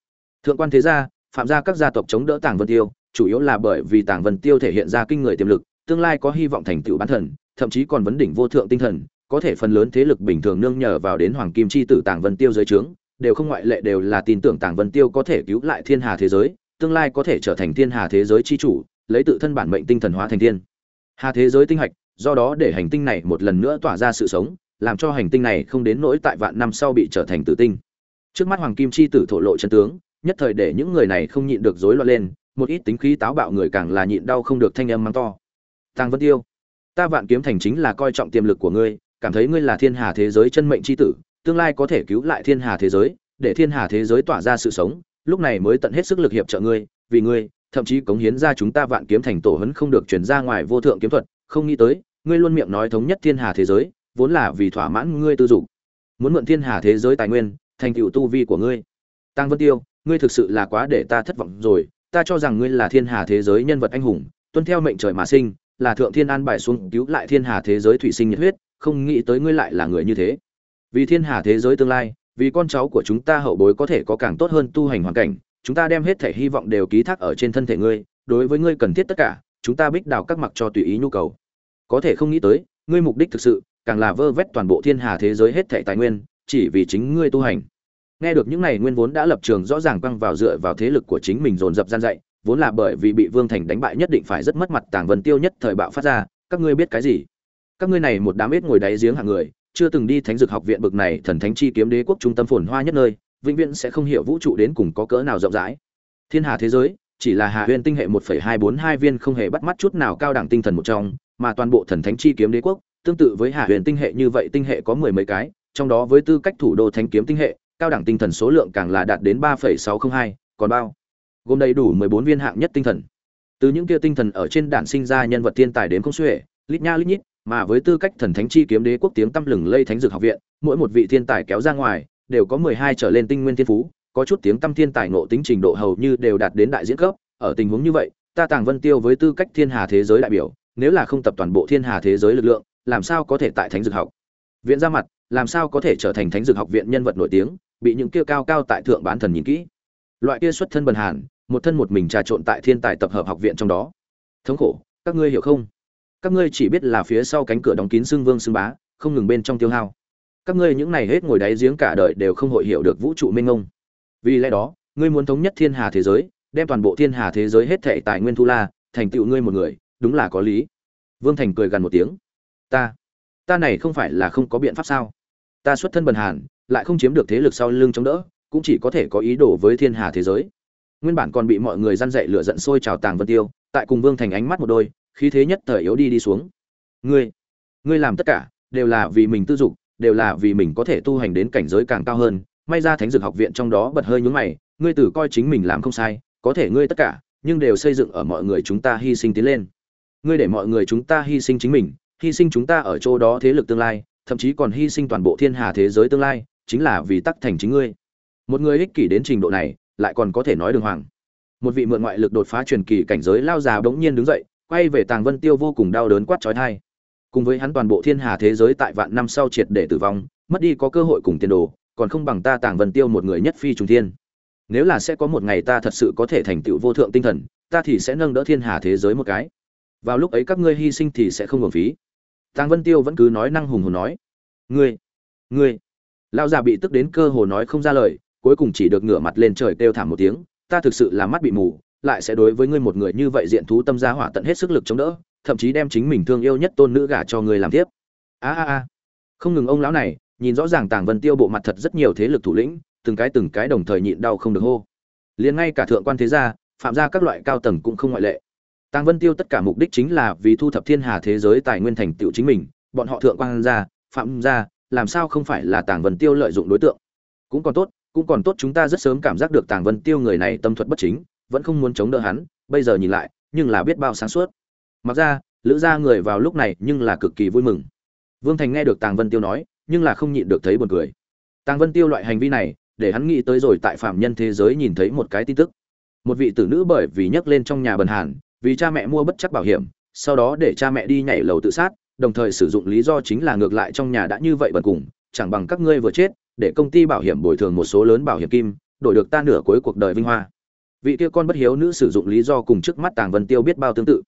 Thượng quan thế gia, phạm gia các gia tộc chống đỡ tàng vân tiêu, chủ yếu là bởi vì tàng vân tiêu thể hiện ra kinh người tiềm lực, tương lai có hy vọng thành tựu bán thần, thậm chí còn vấn đỉnh vô thượng tinh thần, có thể phần lớn thế lực bình thường nương nhờ vào đến hoàng kim chi tử tàng vân tiêu dưới trướng, đều không ngoại lệ đều là tin tưởng tàng vân tiêu có thể cứu lại thiên hà thế giới, tương lai có thể trở thành thiên hà thế giới chi chủ, lấy tự thân bản mệnh tinh thần hóa thành thiên. Hà thế giới tinh hạch, do đó để hành tinh này một lần nữa tỏa ra sự sống làm cho hành tinh này không đến nỗi tại vạn năm sau bị trở thành tử tinh. Trước mắt hoàng kim chi tử thổ lộ chân tướng, nhất thời để những người này không nhịn được rối loạn lên, một ít tính khí táo bạo người càng là nhịn đau không được thanh âm mang to. Tàng vân tiêu, ta vạn kiếm thành chính là coi trọng tiềm lực của ngươi, cảm thấy ngươi là thiên hà thế giới chân mệnh chi tử, tương lai có thể cứu lại thiên hà thế giới, để thiên hà thế giới tỏa ra sự sống, lúc này mới tận hết sức lực hiệp trợ ngươi, vì ngươi, thậm chí cống hiến ra chúng ta vạn kiếm thành tổ hấn không được chuyển ra ngoài vô thượng kiếm thuật, không nghĩ tới, ngươi luôn miệng nói thống nhất thiên hà thế giới vốn là vì thỏa mãn ngươi tư dục. Muốn mượn thiên hà thế giới tài nguyên, thành tựu tu vi của ngươi. Tăng vân tiêu, ngươi thực sự là quá để ta thất vọng rồi. Ta cho rằng ngươi là thiên hà thế giới nhân vật anh hùng, tuân theo mệnh trời mà sinh, là thượng thiên an bài xuống cứu lại thiên hà thế giới thủy sinh nhiệt huyết, không nghĩ tới ngươi lại là người như thế. Vì thiên hà thế giới tương lai, vì con cháu của chúng ta hậu bối có thể có càng tốt hơn tu hành hoàn cảnh, chúng ta đem hết thể hy vọng đều ký thác ở trên thân thể ngươi. Đối với ngươi cần thiết tất cả, chúng ta bích đào các mặc cho tùy ý nhu cầu. Có thể không nghĩ tới, ngươi mục đích thực sự càng là vơ vét toàn bộ thiên hà thế giới hết thảy tài nguyên, chỉ vì chính ngươi tu hành. Nghe được những này nguyên vốn đã lập trường rõ ràng quăng vào dựa vào thế lực của chính mình dồn dập gian dạy, vốn là bởi vì bị vương thành đánh bại nhất định phải rất mất mặt tàng vân tiêu nhất thời bạo phát ra, các ngươi biết cái gì? Các ngươi này một đám ít ngồi đáy giếng hạng người, chưa từng đi thánh dược học viện bực này thần thánh chi kiếm đế quốc trung tâm phồn hoa nhất nơi, vĩnh viễn sẽ không hiểu vũ trụ đến cùng có cỡ nào rộng rãi. Thiên hà thế giới, chỉ là hà huyền tinh hệ 1.242 viên không hề bắt mắt chút nào cao đẳng tinh thần một trong, mà toàn bộ thần thánh chi kiếm đế quốc tương tự với hạ huyền tinh hệ như vậy tinh hệ có mười mấy cái trong đó với tư cách thủ đô thanh kiếm tinh hệ cao đẳng tinh thần số lượng càng là đạt đến 3.602, còn bao? Gồm đầy đủ 14 viên hạng nhất tinh thần. Từ những kia tinh thần ở trên đản sinh ra nhân vật thiên tài đến không xuể lít nha lít nhít mà với tư cách thần thánh chi kiếm đế quốc tiếng tăm lừng lây thánh dược học viện mỗi một vị thiên tài kéo ra ngoài đều có 12 trở lên tinh nguyên thiên phú có chút tiếng tăm thiên tài ngộ tính trình độ hầu như đều đạt đến đại diễn cấp. Ở tình huống như vậy ta tàng vân tiêu với tư cách thiên hà thế giới đại biểu nếu là không tập toàn bộ thiên hà thế giới lực lượng làm sao có thể tại thánh dược học? Viện ra mặt, làm sao có thể trở thành thánh dược học viện nhân vật nổi tiếng, bị những kia cao cao tại thượng bán thần nhìn kỹ? Loại kia xuất thân bần hàn, một thân một mình trà trộn tại thiên tài tập hợp học viện trong đó. Thống khổ, các ngươi hiểu không? Các ngươi chỉ biết là phía sau cánh cửa đóng kín xương vương xương bá, không ngừng bên trong tiêu hao. Các ngươi những này hết ngồi đáy giếng cả đời đều không hội hiểu được vũ trụ minh ông vì lẽ đó, ngươi muốn thống nhất thiên hà thế giới, đem toàn bộ thiên hà thế giới hết thệ tài nguyên thu la, thành tựu ngươi một người, đúng là có lý. Vương thành cười gần một tiếng ta. Ta này không phải là không có biện pháp sao? Ta xuất thân bần hàn, lại không chiếm được thế lực sau lưng chống đỡ, cũng chỉ có thể có ý đồ với thiên hà thế giới. Nguyên bản còn bị mọi người răn dậy lửa giận sôi trào tàng vân tiêu, tại cùng vương thành ánh mắt một đôi, khí thế nhất thời yếu đi đi xuống. Ngươi ngươi làm tất cả, đều là vì mình tư dục, đều là vì mình có thể tu hành đến cảnh giới càng cao hơn. May ra thánh dược học viện trong đó bật hơi nhúng mày, ngươi tử coi chính mình làm không sai, có thể ngươi tất cả, nhưng đều xây dựng ở mọi người chúng ta hy sinh tiến lên. Ngươi để mọi người chúng ta hy sinh chính mình hy sinh chúng ta ở chỗ đó thế lực tương lai, thậm chí còn hy sinh toàn bộ thiên hà thế giới tương lai, chính là vì tắc thành chính ngươi. Một người ích kỷ đến trình độ này, lại còn có thể nói đường hoàng. Một vị mượn ngoại lực đột phá truyền kỳ cảnh giới lao già bỗng nhiên đứng dậy, quay về tàng vân tiêu vô cùng đau đớn quát trói thai. Cùng với hắn toàn bộ thiên hà thế giới tại vạn năm sau triệt để tử vong, mất đi có cơ hội cùng tiền đồ, còn không bằng ta tàng vân tiêu một người nhất phi trùng thiên. Nếu là sẽ có một ngày ta thật sự có thể thành tựu vô thượng tinh thần, ta thì sẽ nâng đỡ thiên hà thế giới một cái. Vào lúc ấy các ngươi hy sinh thì sẽ không hưởng phí tàng vân tiêu vẫn cứ nói năng hùng hồn nói, ngươi ngươi. Lão già bị tức đến cơ hồ nói không ra lời, cuối cùng chỉ được ngửa mặt lên trời kêu thảm một tiếng, ta thực sự là mắt bị mù, lại sẽ đối với ngươi một người như vậy diện thú tâm gia hỏa tận hết sức lực chống đỡ, thậm chí đem chính mình thương yêu nhất tôn nữ gả cho người làm tiếp. A a a. Không ngừng ông lão này, nhìn rõ ràng tàng vân tiêu bộ mặt thật rất nhiều thế lực thủ lĩnh, từng cái từng cái đồng thời nhịn đau không được hô. Liền ngay cả thượng quan thế gia, phạm gia các loại cao tầng cũng không ngoại lệ tàng vân tiêu tất cả mục đích chính là vì thu thập thiên hà thế giới tài nguyên thành tựu chính mình, bọn họ thượng quan gia, phạm gia, làm sao không phải là tàng vân tiêu lợi dụng đối tượng? Cũng còn tốt, cũng còn tốt chúng ta rất sớm cảm giác được tàng vân tiêu người này tâm thuật bất chính, vẫn không muốn chống đỡ hắn, bây giờ nhìn lại, nhưng là biết bao sáng suốt. Mặc ra, lữ gia người vào lúc này nhưng là cực kỳ vui mừng. Vương thành nghe được tàng vân tiêu nói, nhưng là không nhịn được thấy buồn cười. Tàng vân tiêu loại hành vi này, để hắn nghĩ tới rồi tại phạm nhân thế giới nhìn thấy một cái tin tức. Một vị tử nữ bởi vì nhấc lên trong nhà bần hàn vì cha mẹ mua bất chắc bảo hiểm sau đó để cha mẹ đi nhảy lầu tự sát đồng thời sử dụng lý do chính là ngược lại trong nhà đã như vậy bần cùng chẳng bằng các ngươi vừa chết để công ty bảo hiểm bồi thường một số lớn bảo hiểm kim đổi được ta nửa cuối cuộc đời vinh hoa. Vị kia con bất hiếu nữ sử dụng lý do cùng trước mắt tàng vân tiêu biết bao tương tự.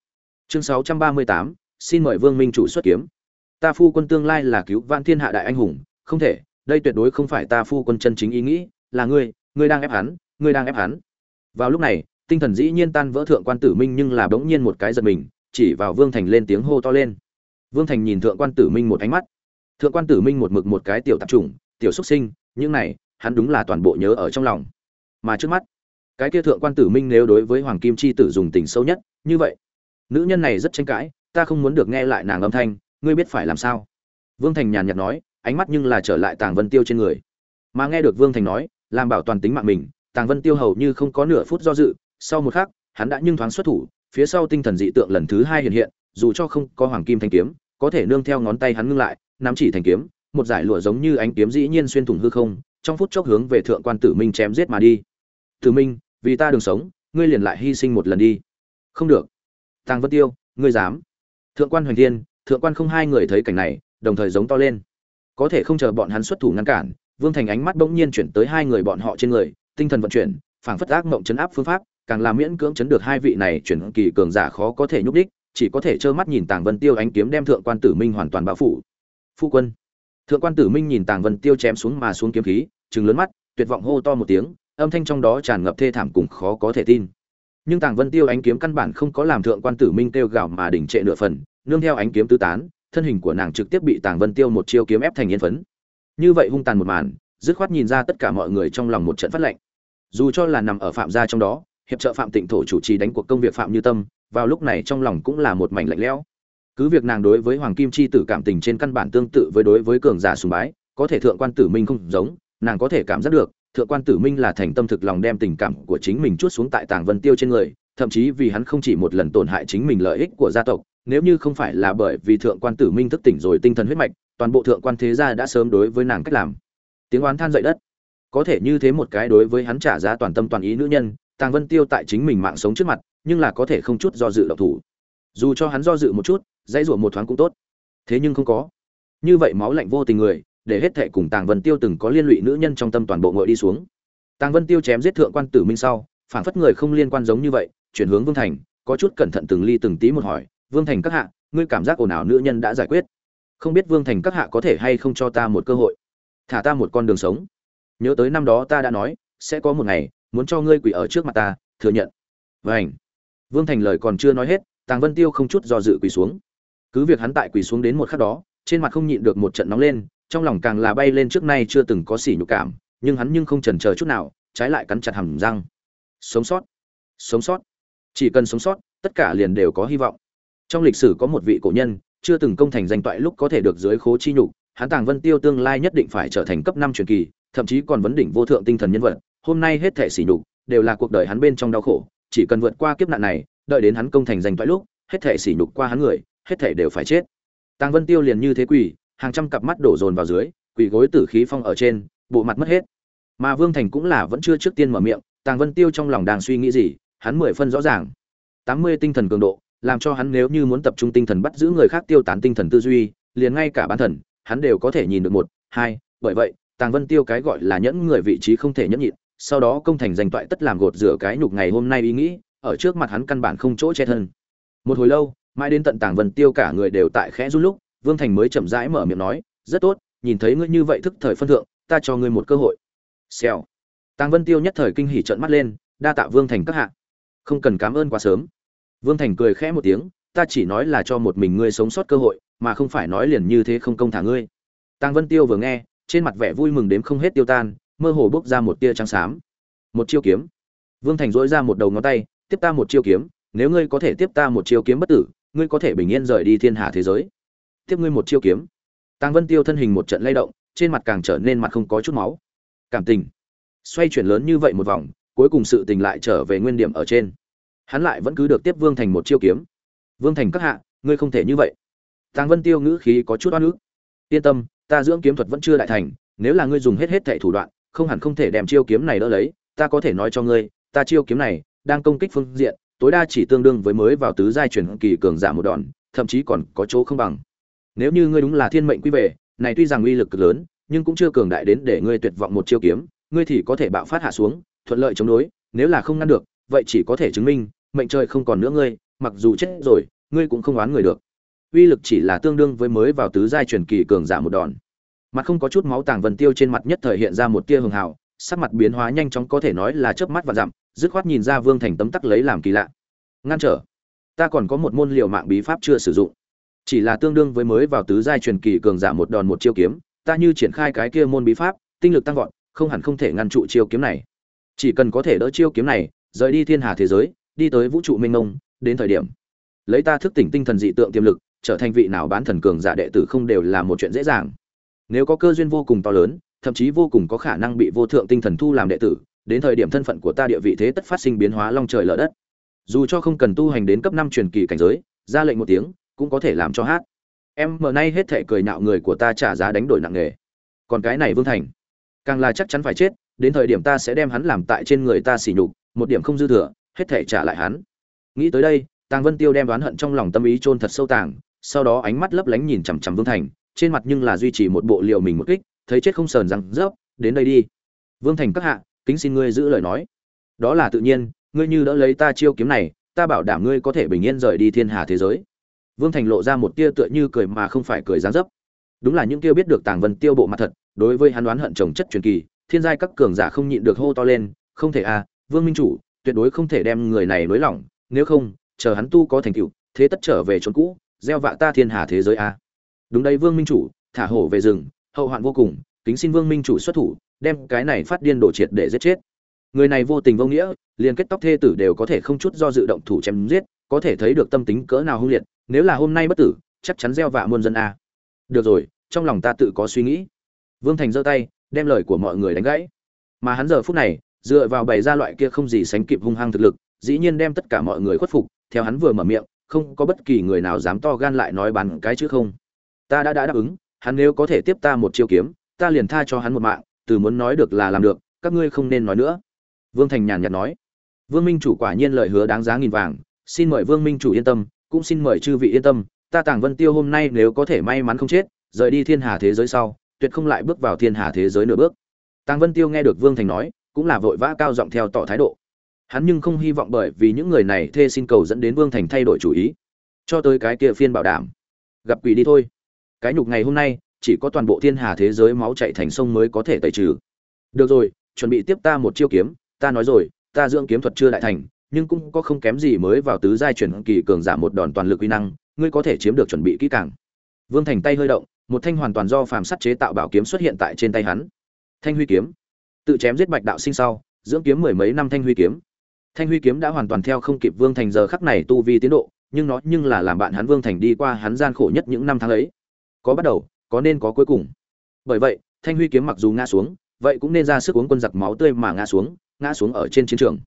Chương 638, xin mời vương minh chủ xuất kiếm. Ta phu quân tương lai là cứu vãn thiên hạ đại anh hùng không thể đây tuyệt đối không phải ta phu quân chân chính ý nghĩ là ngươi ngươi đang ép hắn ngươi đang ép hắn. Vào lúc này tinh thần dĩ nhiên tan vỡ thượng quan tử minh nhưng là bỗng nhiên một cái giật mình, chỉ vào vương thành lên tiếng hô to lên. Vương thành nhìn thượng quan tử minh một ánh mắt. Thượng quan tử minh một mực một cái tiểu tạp chủng, tiểu xuất sinh, những này, hắn đúng là toàn bộ nhớ ở trong lòng. Mà trước mắt, cái kia thượng quan tử minh nếu đối với hoàng kim chi tử dùng tình sâu nhất, như vậy, nữ nhân này rất tranh cãi, ta không muốn được nghe lại nàng âm thanh, ngươi biết phải làm sao? Vương thành nhàn nhạt nói, ánh mắt nhưng là trở lại tàng vân tiêu trên người. Mà nghe được vương thành nói, làm bảo toàn tính mạng mình, tàng vân tiêu hầu như không có nửa phút do dự sau một khắc, hắn đã nhưng thoáng xuất thủ, phía sau tinh thần dị tượng lần thứ hai hiện hiện, dù cho không có hoàng kim thanh kiếm, có thể nương theo ngón tay hắn ngưng lại, nắm chỉ thành kiếm, một giải lụa giống như ánh kiếm dĩ nhiên xuyên thủng hư không, trong phút chốc hướng về thượng quan tử minh chém giết mà đi. Tử minh, vì ta đường sống, ngươi liền lại hy sinh một lần đi. Không được. Tang vân tiêu, ngươi dám. Thượng quan hoành thiên, thượng quan không hai người thấy cảnh này, đồng thời giống to lên. Có thể không chờ bọn hắn xuất thủ ngăn cản, vương thành ánh mắt bỗng nhiên chuyển tới hai người bọn họ trên người, tinh thần vận chuyển, phảng phất ác mộng chấn áp phương pháp càng làm miễn cưỡng chấn được hai vị này chuyển kỳ cường giả khó có thể nhúc đích chỉ có thể trơ mắt nhìn tàng vân tiêu ánh kiếm đem thượng quan tử minh hoàn toàn bao phủ. Phu quân. Thượng quan tử minh nhìn tàng vân tiêu chém xuống mà xuống kiếm khí chừng lớn mắt, tuyệt vọng hô to một tiếng, âm thanh trong đó tràn ngập thê thảm cùng khó có thể tin. Nhưng tàng vân tiêu ánh kiếm căn bản không có làm thượng quan tử minh kêu gào mà đỉnh trệ nửa phần, nương theo ánh kiếm tứ tán, thân hình của nàng trực tiếp bị tàng vân tiêu một chiêu kiếm ép thành yên phấn. Như vậy hung tàn một màn, dứt khoát nhìn ra tất cả mọi người trong lòng một trận phát lệnh. Dù cho là nằm ở phạm gia trong đó hiệp trợ phạm tịnh thổ chủ trì đánh cuộc công việc phạm như tâm, vào lúc này trong lòng cũng là một mảnh lạnh lẽo. Cứ việc nàng đối với hoàng kim chi tử cảm tình trên căn bản tương tự với đối với cường giả sùng bái, có thể thượng quan tử minh không giống, nàng có thể cảm giác được, thượng quan tử minh là thành tâm thực lòng đem tình cảm của chính mình chuốt xuống tại tàng vân tiêu trên người, thậm chí vì hắn không chỉ một lần tổn hại chính mình lợi ích của gia tộc, nếu như không phải là bởi vì thượng quan tử minh thức tỉnh rồi tinh thần huyết mạch, toàn bộ thượng quan thế gia đã sớm đối với nàng cách làm. Tiếng oán than dậy đất. Có thể như thế một cái đối với hắn trả giá toàn tâm toàn ý nữ nhân tàng vân tiêu tại chính mình mạng sống trước mặt, nhưng là có thể không chút do dự động thủ. Dù cho hắn do dự một chút, dãy rủa một thoáng cũng tốt. Thế nhưng không có. Như vậy máu lạnh vô tình người, để hết thệ cùng tàng vân tiêu từng có liên lụy nữ nhân trong tâm toàn bộ ngội đi xuống. Tàng vân tiêu chém giết thượng quan tử minh sau phản phất người không liên quan giống như vậy, chuyển hướng vương thành, có chút cẩn thận từng ly từng tí một hỏi, vương thành các hạ, ngươi cảm giác ồn ào nữ nhân đã giải quyết? Không biết vương thành các hạ có thể hay không cho ta một cơ hội? Thả ta một con đường sống. Nhớ tới năm đó ta đã nói, sẽ có một ngày muốn cho ngươi quỳ ở trước mặt ta, thừa nhận. Vảnh vương thành lời còn chưa nói hết, tàng vân tiêu không chút do dự quỳ xuống. Cứ việc hắn tại quỳ xuống đến một khắc đó, trên mặt không nhịn được một trận nóng lên, trong lòng càng là bay lên trước nay chưa từng có sỉ nhục cảm, nhưng hắn nhưng không chần chờ chút nào, trái lại cắn chặt hàm răng. Sống sót. Sống sót. Chỉ cần sống sót, tất cả liền đều có hy vọng. Trong lịch sử có một vị cổ nhân, chưa từng công thành danh toại lúc có thể được dưới khố chi nhục, hắn tàng vân tiêu tương lai nhất định phải trở thành cấp năm truyền kỳ, thậm chí còn vấn đỉnh vô thượng tinh thần nhân vật hôm nay hết thể sỉ nhục, đều là cuộc đời hắn bên trong đau khổ, chỉ cần vượt qua kiếp nạn này, đợi đến hắn công thành danh toại lúc, hết thể sỉ nhục qua hắn người, hết thể đều phải chết. Tàng vân tiêu liền như thế quỳ, hàng trăm cặp mắt đổ dồn vào dưới, quỳ gối tử khí phong ở trên, bộ mặt mất hết. Mà vương thành cũng là vẫn chưa trước tiên mở miệng, tàng vân tiêu trong lòng đang suy nghĩ gì, hắn mười phân rõ ràng. Tám mươi tinh thần cường độ, làm cho hắn nếu như muốn tập trung tinh thần bắt giữ người khác tiêu tán tinh thần tư duy, liền ngay cả bản thần, hắn đều có thể nhìn được một, hai, bởi vậy, tàng vân tiêu cái gọi là nhẫn người vị trí không thể nhẫn nhịn sau đó công thành danh toại tất làm gột rửa cái nhục ngày hôm nay ý nghĩ, ở trước mặt hắn căn bản không chỗ che thân. Một hồi lâu, mãi đến tận tàng vân tiêu cả người đều tại khẽ run lúc, vương thành mới chậm rãi mở miệng nói, rất tốt, nhìn thấy ngươi như vậy thức thời phân thượng, ta cho ngươi một cơ hội. Xèo. Tàng vân tiêu nhất thời kinh hỉ trợn mắt lên, đa tạ vương thành các hạ. Không cần cảm ơn quá sớm. Vương thành cười khẽ một tiếng, ta chỉ nói là cho một mình ngươi sống sót cơ hội, mà không phải nói liền như thế không công thả ngươi. Tàng vân tiêu vừa nghe, trên mặt vẻ vui mừng đếm không hết tiêu tan mơ hồ bốc ra một tia trắng xám. Một chiêu kiếm. Vương thành dỗi ra một đầu ngón tay, tiếp ta một chiêu kiếm, nếu ngươi có thể tiếp ta một chiêu kiếm bất tử, ngươi có thể bình yên rời đi thiên hà thế giới. Tiếp ngươi một chiêu kiếm. Tàng vân tiêu thân hình một trận lay động, trên mặt càng trở nên mặt không có chút máu. Cảm tình. Xoay chuyển lớn như vậy một vòng, cuối cùng sự tình lại trở về nguyên điểm ở trên. Hắn lại vẫn cứ được tiếp vương thành một chiêu kiếm. Vương thành các hạ, ngươi không thể như vậy. Tàng vân tiêu ngữ khí có chút oan ức. Yên tâm, ta dưỡng kiếm thuật vẫn chưa đại thành, nếu là ngươi dùng hết hết thệ thủ đoạn không hẳn không thể đem chiêu kiếm này đỡ lấy, ta có thể nói cho ngươi, ta chiêu kiếm này đang công kích phương diện, tối đa chỉ tương đương với mới vào tứ giai chuyển kỳ cường giả một đòn, thậm chí còn có chỗ không bằng. Nếu như ngươi đúng là thiên mệnh quy về này tuy rằng uy lực cực lớn, nhưng cũng chưa cường đại đến để ngươi tuyệt vọng một chiêu kiếm, ngươi thì có thể bạo phát hạ xuống, thuận lợi chống đối, nếu là không ngăn được, vậy chỉ có thể chứng minh, mệnh trời không còn nữa ngươi, mặc dù chết rồi, ngươi cũng không oán người được. Uy lực chỉ là tương đương với mới vào tứ giai truyền kỳ cường giả một đòn mặt không có chút máu tàng vân tiêu trên mặt nhất thời hiện ra một tia hường hào sắc mặt biến hóa nhanh chóng có thể nói là chớp mắt và dặm dứt khoát nhìn ra vương thành tấm tắc lấy làm kỳ lạ. Ngăn trở ta còn có một môn liều mạng bí pháp chưa sử dụng. Chỉ là tương đương với mới vào tứ giai truyền kỳ cường giả một đòn một chiêu kiếm ta như triển khai cái kia môn bí pháp tinh lực tăng vọt không hẳn không thể ngăn trụ chiêu kiếm này. Chỉ cần có thể đỡ chiêu kiếm này rời đi thiên hà thế giới đi tới vũ trụ minh ngông, đến thời điểm lấy ta thức tỉnh tinh thần dị tượng tiềm lực trở thành vị nào bán thần cường giả đệ tử không đều là một chuyện dễ dàng nếu có cơ duyên vô cùng to lớn, thậm chí vô cùng có khả năng bị vô thượng tinh thần thu làm đệ tử, đến thời điểm thân phận của ta địa vị thế tất phát sinh biến hóa long trời lở đất. Dù cho không cần tu hành đến cấp năm truyền kỳ cảnh giới, ra lệnh một tiếng, cũng có thể làm cho hát. Em mờ nay hết thể cười nhạo người của ta trả giá đánh đổi nặng nề. Còn cái này vương thành, càng là chắc chắn phải chết, đến thời điểm ta sẽ đem hắn làm tại trên người ta xỉ nhục, một điểm không dư thừa, hết thể trả lại hắn. Nghĩ tới đây, tàng vân tiêu đem đoán hận trong lòng tâm ý chôn thật sâu tàng, sau đó ánh mắt lấp lánh nhìn chằm chằm vương thành trên mặt nhưng là duy trì một bộ liều mình một kích, thấy chết không sờn rằng rớp, đến đây đi. Vương thành các hạ, kính xin ngươi giữ lời nói. Đó là tự nhiên, ngươi như đỡ lấy ta chiêu kiếm này, ta bảo đảm ngươi có thể bình yên rời đi thiên hà thế giới. Vương thành lộ ra một tia tựa như cười mà không phải cười dáng dấp. Đúng là những kia biết được tàng vân tiêu bộ mặt thật, đối với hắn đoán hận chồng chất truyền kỳ, thiên giai các cường giả không nhịn được hô to lên, không thể à vương minh chủ, tuyệt đối không thể đem người này nới lỏng, nếu không, chờ hắn tu có thành tựu, thế tất trở về chốn cũ, gieo vạ ta thiên hà thế giới a đúng đây vương minh chủ, thả hổ về rừng, hậu hoạn vô cùng, kính xin vương minh chủ xuất thủ, đem cái này phát điên đổ triệt để giết chết. Người này vô tình vô nghĩa, liền kết tóc thê tử đều có thể không chút do dự động thủ chém giết, có thể thấy được tâm tính cỡ nào hung liệt, nếu là hôm nay bất tử, chắc chắn gieo vạ muôn dân a. Được rồi, trong lòng ta tự có suy nghĩ. Vương thành giơ tay, đem lời của mọi người đánh gãy. Mà hắn giờ phút này, dựa vào bày ra loại kia không gì sánh kịp hung hăng thực lực, dĩ nhiên đem tất cả mọi người khuất phục, theo hắn vừa mở miệng, không có bất kỳ người nào dám to gan lại nói bàn cái chứ không ta đã đã đáp ứng, hắn nếu có thể tiếp ta một chiêu kiếm, ta liền tha cho hắn một mạng, từ muốn nói được là làm được, các ngươi không nên nói nữa. Vương thành nhàn nhạt nói. Vương minh chủ quả nhiên lời hứa đáng giá nghìn vàng, xin mời vương minh chủ yên tâm, cũng xin mời chư vị yên tâm, ta tàng vân tiêu hôm nay nếu có thể may mắn không chết, rời đi thiên hà thế giới sau, tuyệt không lại bước vào thiên hà thế giới nửa bước. Tàng vân tiêu nghe được vương thành nói, cũng là vội vã cao giọng theo tỏ thái độ. Hắn nhưng không hy vọng bởi vì những người này thê xin cầu dẫn đến vương thành thay đổi chủ ý, cho tới cái kia phiên bảo đảm. Gặp quỷ đi thôi cái nhục ngày hôm nay, chỉ có toàn bộ thiên hà thế giới máu chạy thành sông mới có thể tẩy trừ. Được rồi, chuẩn bị tiếp ta một chiêu kiếm, ta nói rồi, ta dưỡng kiếm thuật chưa đại thành, nhưng cũng có không kém gì mới vào tứ giai chuyển kỳ cường giả một đòn toàn lực uy năng, ngươi có thể chiếm được chuẩn bị kỹ càng. Vương thành tay hơi động, một thanh hoàn toàn do phàm sắt chế tạo bảo kiếm xuất hiện tại trên tay hắn. Thanh huy kiếm. Tự chém giết bạch đạo sinh sau, dưỡng kiếm mười mấy năm thanh huy kiếm. Thanh huy kiếm đã hoàn toàn theo không kịp vương thành giờ khắc này tu vi tiến độ, nhưng nó nhưng là làm bạn hắn vương thành đi qua hắn gian khổ nhất những năm tháng ấy có bắt đầu, có nên có cuối cùng. Bởi vậy, thanh huy kiếm mặc dù ngã xuống, vậy cũng nên ra sức uống quân giặc máu tươi mà ngã xuống ngã xuống ở trên chiến trường.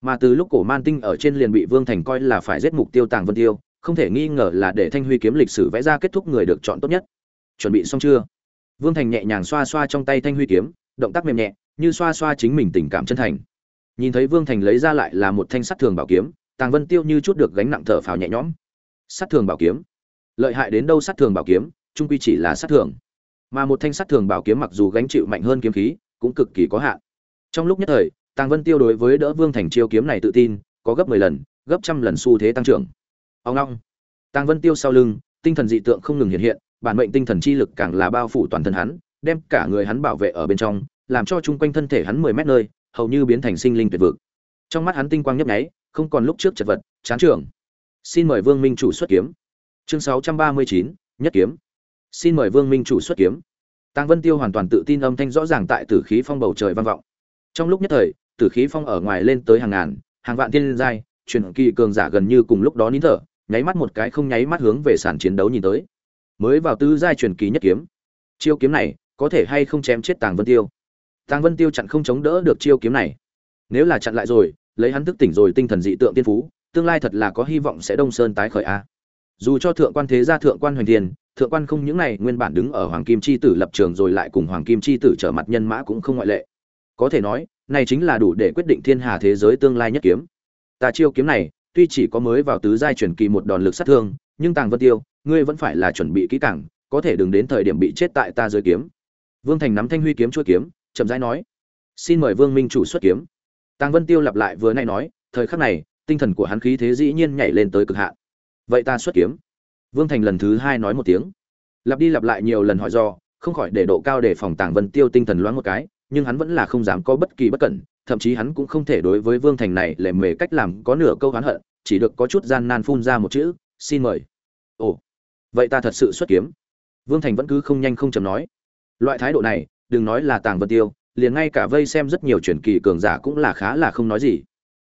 Mà từ lúc cổ man tinh ở trên liền bị vương thành coi là phải giết mục tiêu tàng vân tiêu, không thể nghi ngờ là để thanh huy kiếm lịch sử vẽ ra kết thúc người được chọn tốt nhất. Chuẩn bị xong chưa? Vương thành nhẹ nhàng xoa xoa trong tay thanh huy kiếm, động tác mềm nhẹ, như xoa xoa chính mình tình cảm chân thành. Nhìn thấy vương thành lấy ra lại là một thanh sắt thường bảo kiếm, tàng vân tiêu như chút được gánh nặng thở phào nhẹ nhõm. Sắt thường bảo kiếm. Lợi hại đến đâu sắt thường bảo kiếm? Trung quy chỉ là sắt thường. Mà một thanh sắt thường bảo kiếm mặc dù gánh chịu mạnh hơn kiếm khí, cũng cực kỳ có hạn. Trong lúc nhất thời, tàng vân tiêu đối với đỡ vương thành chiêu kiếm này tự tin, có gấp mười lần, gấp trăm lần xu thế tăng trưởng. Ông long tàng vân tiêu sau lưng, tinh thần dị tượng không ngừng hiện hiện, bản mệnh tinh thần chi lực càng là bao phủ toàn thân hắn, đem cả người hắn bảo vệ ở bên trong, làm cho chung quanh thân thể hắn mười mét nơi, hầu như biến thành sinh linh tuyệt vực. Trong mắt hắn tinh quang nhấp nháy, không còn lúc trước chật vật, chán trường. Xin mời vương minh chủ xuất kiếm. Chương sáu trăm ba mươi chín, nhất kiếm xin mời vương minh chủ xuất kiếm. Tăng vân tiêu hoàn toàn tự tin âm thanh rõ ràng tại tử khí phong bầu trời vang vọng. Trong lúc nhất thời, tử khí phong ở ngoài lên tới hàng ngàn, hàng vạn thiên giai, truyền kỳ cường giả gần như cùng lúc đó nín thở, nháy mắt một cái không nháy mắt hướng về sàn chiến đấu nhìn tới. Mới vào tứ giai truyền kỳ nhất kiếm. Chiêu kiếm này có thể hay không chém chết tàng vân tiêu? Tàng vân tiêu chặn không chống đỡ được chiêu kiếm này. Nếu là chặn lại rồi, lấy hắn thức tỉnh rồi tinh thần dị tượng tiên phú, tương lai thật là có hy vọng sẽ đông sơn tái khởi a. Dù cho thượng quan thế gia thượng quan hoành thiên thượng quan không những này, nguyên bản đứng ở hoàng kim chi tử lập trường rồi lại cùng hoàng kim chi tử trở mặt nhân mã cũng không ngoại lệ. Có thể nói, này chính là đủ để quyết định thiên hà thế giới tương lai nhất kiếm. Ta chiêu kiếm này, tuy chỉ có mới vào tứ giai truyền kỳ một đòn lực sát thương, nhưng tàng vân tiêu, ngươi vẫn phải là chuẩn bị kỹ càng, có thể đừng đến thời điểm bị chết tại ta dưới kiếm. Vương thành nắm thanh huy kiếm chuôi kiếm, chậm rãi nói, xin mời vương minh chủ xuất kiếm. Tàng vân tiêu lặp lại vừa nay nói, thời khắc này, tinh thần của hắn khí thế dĩ nhiên nhảy lên tới cực hạn. Vậy ta xuất kiếm vương thành lần thứ hai nói một tiếng. Lặp đi lặp lại nhiều lần hỏi do, không khỏi để độ cao để phòng tàng vân tiêu tinh thần loáng một cái, nhưng hắn vẫn là không dám có bất kỳ bất cẩn, thậm chí hắn cũng không thể đối với vương thành này lề mề cách làm có nửa câu hắn hận, chỉ được có chút gian nan phun ra một chữ, xin mời. Ồ, vậy ta thật sự xuất kiếm. Vương thành vẫn cứ không nhanh không chầm nói. Loại thái độ này, đừng nói là tàng vân tiêu, liền ngay cả vây xem rất nhiều truyền kỳ cường giả cũng là khá là không nói gì.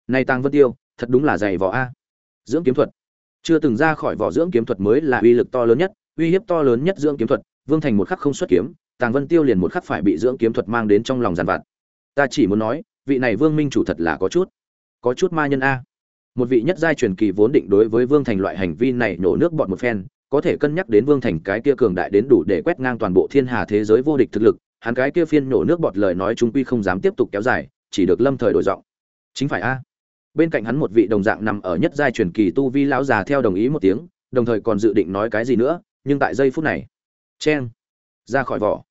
Này tàng vân tiêu, thật đúng là dày vỏ a. Dưỡng kiếm thuật chưa từng ra khỏi vỏ dưỡng kiếm thuật mới là uy lực to lớn nhất, uy hiếp to lớn nhất dưỡng kiếm thuật, vương thành một khắc không xuất kiếm, tàng vân tiêu liền một khắc phải bị dưỡng kiếm thuật mang đến trong lòng giàn vặt. Ta chỉ muốn nói, vị này vương minh chủ thật là có chút có chút ma nhân a. Một vị nhất giai truyền kỳ vốn định đối với vương thành loại hành vi này nổ nước bọn một phen, có thể cân nhắc đến vương thành cái kia cường đại đến đủ để quét ngang toàn bộ thiên hà thế giới vô địch thực lực, hắn cái kia phiên nổ nước bọt lời nói chúng quy không dám tiếp tục kéo dài, chỉ được lâm thời đổi giọng. Chính phải a bên cạnh hắn một vị đồng dạng nằm ở nhất giai truyền kỳ tu vi lão già theo đồng ý một tiếng đồng thời còn dự định nói cái gì nữa nhưng tại giây phút này chen ra khỏi vỏ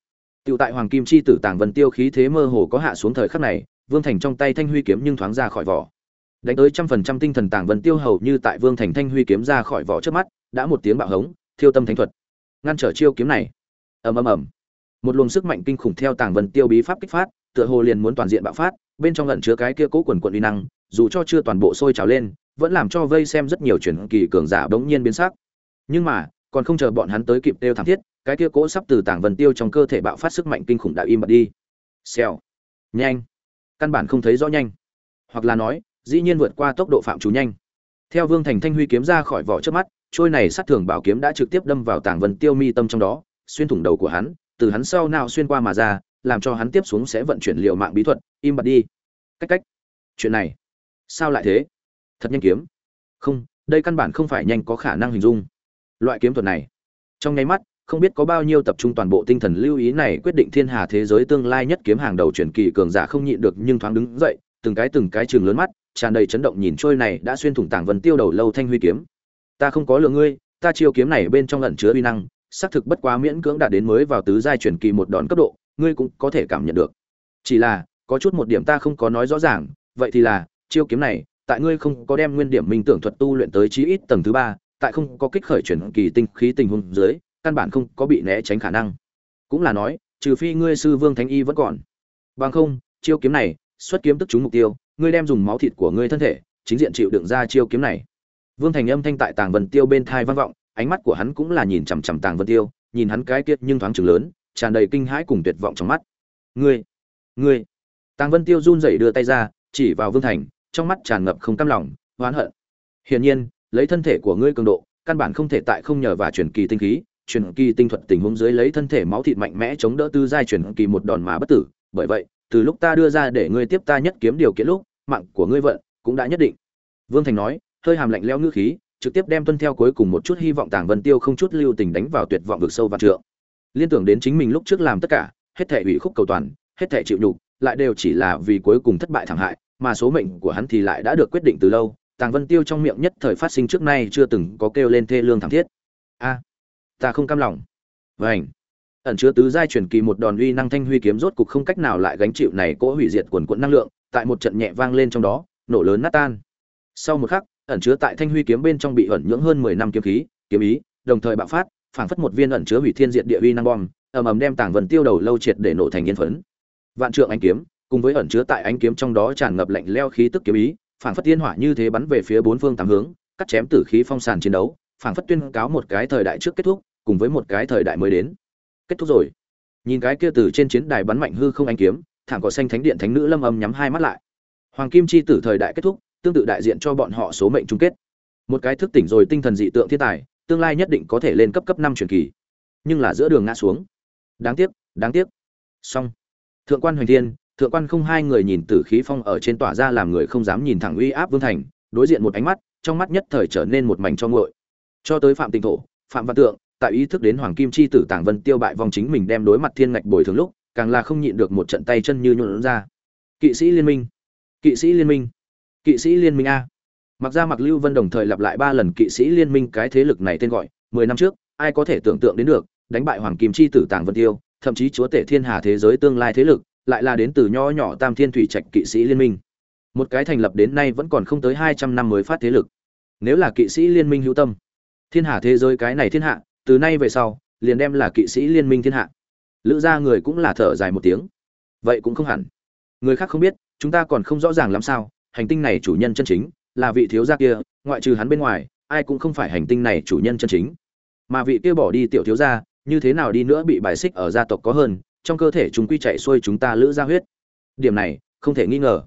Tiểu tại Hoàng Kim chi tử Tàng Vân Tiêu khí thế mơ hồ có hạ xuống thời khắc này, Vương Thành trong tay thanh huy kiếm nhưng thoáng ra khỏi vỏ. Đánh tới trăm phần trăm tinh thần Tàng Vân Tiêu hầu như tại Vương Thành thanh huy kiếm ra khỏi vỏ trước mắt, đã một tiếng bạo hống, thiêu tâm thánh thuật. Ngăn trở chiêu kiếm này. Ầm ầm ầm. Một luồng sức mạnh kinh khủng theo Tàng Vân Tiêu bí pháp kích phát, tựa hồ liền muốn toàn diện bạo phát, bên trong ẩn chứa cái kia cố quần quần uy năng, dù cho chưa toàn bộ sôi trào lên, vẫn làm cho vây xem rất nhiều truyền kỳ cường giả bỗng nhiên biến sắc. Nhưng mà, còn không chờ bọn hắn tới kịp tiêu thảm thiết, cái kia cỗ sắp từ tảng vân tiêu trong cơ thể bạo phát sức mạnh kinh khủng đã im bặt đi. Xèo. Nhanh. Căn bản không thấy rõ nhanh. Hoặc là nói dĩ nhiên vượt qua tốc độ phạm chủ nhanh. Theo vương thành thanh huy kiếm ra khỏi vỏ trước mắt trôi này sát thường bảo kiếm đã trực tiếp đâm vào tảng vân tiêu mi tâm trong đó xuyên thủng đầu của hắn từ hắn sau nào xuyên qua mà ra làm cho hắn tiếp xuống sẽ vận chuyển liệu mạng bí thuật im bặt đi. Cách cách. Chuyện này sao lại thế? Thật nhanh kiếm. Không, đây căn bản không phải nhanh có khả năng hình dung. Loại kiếm thuật này, trong nháy mắt, không biết có bao nhiêu tập trung toàn bộ tinh thần lưu ý này quyết định thiên hà thế giới tương lai nhất kiếm hàng đầu truyền kỳ cường giả không nhịn được nhưng thoáng đứng dậy, từng cái từng cái trường lớn mắt, tràn đầy chấn động nhìn trôi này đã xuyên thủng tảng vân tiêu đầu lâu thanh huy kiếm. Ta không có lừa ngươi, ta chiêu kiếm này bên trong lẩn chứa uy năng, xác thực bất quá miễn cưỡng đạt đến mới vào tứ giai truyền kỳ một đòn cấp độ, ngươi cũng có thể cảm nhận được. Chỉ là, có chút một điểm ta không có nói rõ ràng, vậy thì là chiêu kiếm này, tại ngươi không có đem nguyên điểm minh tưởng thuật tu luyện tới chí ít tầng thứ ba, tại không có kích khởi chuyển kỳ tinh khí tình huống dưới, căn bản không có bị né tránh khả năng. Cũng là nói, trừ phi ngươi sư vương thánh y vẫn còn. Bằng không, chiêu kiếm này, xuất kiếm tức trúng mục tiêu, ngươi đem dùng máu thịt của ngươi thân thể, chính diện chịu đựng ra chiêu kiếm này. Vương thành âm thanh tại tàng vân tiêu bên thai vang vọng, ánh mắt của hắn cũng là nhìn chằm chằm tàng vân tiêu, nhìn hắn cái kiệt nhưng thoáng chừng lớn, tràn đầy kinh hãi cùng tuyệt vọng trong mắt. Ngươi ngươi. Tàng vân tiêu run rẩy đưa tay ra, chỉ vào vương thành trong mắt tràn ngập không cam lòng oán hận hiển nhiên lấy thân thể của ngươi cường độ căn bản không thể tại không nhờ và truyền kỳ tinh khí truyền kỳ tinh thuật tình huống dưới lấy thân thể máu thịt mạnh mẽ chống đỡ tư giai truyền kỳ một đòn mà bất tử, bởi vậy, từ lúc ta đưa ra để ngươi tiếp ta nhất kiếm điều kiện lúc, mạng của ngươi vận cũng đã nhất định. Vương Thành nói, hơi hàm lạnh lẽo ngữ khí, trực tiếp đem tuân theo cuối cùng một chút hy vọng Tàng Vân Tiêu không chút lưu tình đánh vào tuyệt vọng vực sâu và trượng. Liên tưởng đến chính mình lúc trước làm tất cả, hết thảy ủy khúc cầu toàn, hết thảy chịu nhục, lại đều chỉ là vì cuối cùng thất bại thảm hại, mà số mệnh của hắn thì lại đã được quyết định từ lâu. Tàng Vân Tiêu trong miệng nhất thời phát sinh trước nay chưa từng có kêu lên thê lương thảm thiết. A, ta không cam lòng vảnh ẩn chứa tứ giai truyền kỳ một đòn uy năng thanh huy kiếm rốt cục không cách nào lại gánh chịu này cỗ hủy diệt quần quận năng lượng tại một trận nhẹ vang lên trong đó nổ lớn nát tan sau một khắc ẩn chứa tại thanh huy kiếm bên trong bị ẩn nhưỡng hơn mười năm kiếm khí kiếm ý đồng thời bạo phát phảng phất một viên ẩn chứa hủy thiên diệt địa uy năng bom ầm ầm đem Tàng Vân tiêu đầu lâu triệt để nổ thành yên phấn vạn trượng Anh kiếm cùng với ẩn chứa tại ánh kiếm trong đó tràn ngập lạnh leo khí tức kiếm ý phảng phất tiên hỏa như thế bắn về phía bốn phương tám hướng cắt chém tử khí phong sàn chiến đấu phảng phất tuyên cáo một cái thời đại trước kết thúc cùng với một cái thời đại mới đến. Kết thúc rồi. Nhìn cái kia từ trên chiến đài bắn mạnh hư không ánh kiếm thảm cỏ xanh thánh điện thánh nữ lâm âm nhắm hai mắt lại. Hoàng kim chi tử thời đại kết thúc tương tự đại diện cho bọn họ số mệnh chung kết. Một cái thức tỉnh rồi tinh thần dị tượng thiên tài tương lai nhất định có thể lên cấp cấp năm truyền kỳ. Nhưng là giữa đường ngã xuống. Đáng tiếc đáng tiếc. Song, thượng quan hoành thiên thượng quan không hai người nhìn tử khí phong ở trên tỏa ra làm người không dám nhìn thẳng uy áp vương thành, đối diện một ánh mắt, trong mắt nhất thời trở nên một mảnh cho ngội cho tới phạm tình thổ, phạm văn tượng, tại ý thức đến hoàng kim chi tử tàng vân tiêu bại vong chính mình đem đối mặt thiên ngạch bồi thường lúc, càng là không nhịn được một trận tay chân như nhuộn ra. Kỵ sĩ liên minh, kỵ sĩ liên minh, kỵ sĩ liên minh a. Mặc ra mặc lưu vân đồng thời lặp lại ba lần kỵ sĩ liên minh cái thế lực này tên gọi, mười năm trước, ai có thể tưởng tượng đến được, đánh bại hoàng kim chi tử tàng vân tiêu, thậm chí chúa tể thiên hà thế giới tương lai thế lực lại là đến từ nho nhỏ tam thiên thủy trạch kỵ sĩ liên minh. Một cái thành lập đến nay vẫn còn không tới hai trăm năm mới phát thế lực. Nếu là kỵ sĩ liên minh hữu tâm, thiên hạ thế giới cái này thiên hạ, từ nay về sau, liền đem là kỵ sĩ liên minh thiên hạ. Lữ gia người cũng là thở dài một tiếng. Vậy cũng không hẳn. Người khác không biết, chúng ta còn không rõ ràng lắm sao, hành tinh này chủ nhân chân chính, là vị thiếu gia kia, ngoại trừ hắn bên ngoài, ai cũng không phải hành tinh này chủ nhân chân chính. Mà vị kia bỏ đi tiểu thiếu gia, như thế nào đi nữa bị bài xích ở gia tộc có hơn trong cơ thể chúng quy chạy xuôi chúng ta lữ gia huyết. Điểm này, không thể nghi ngờ.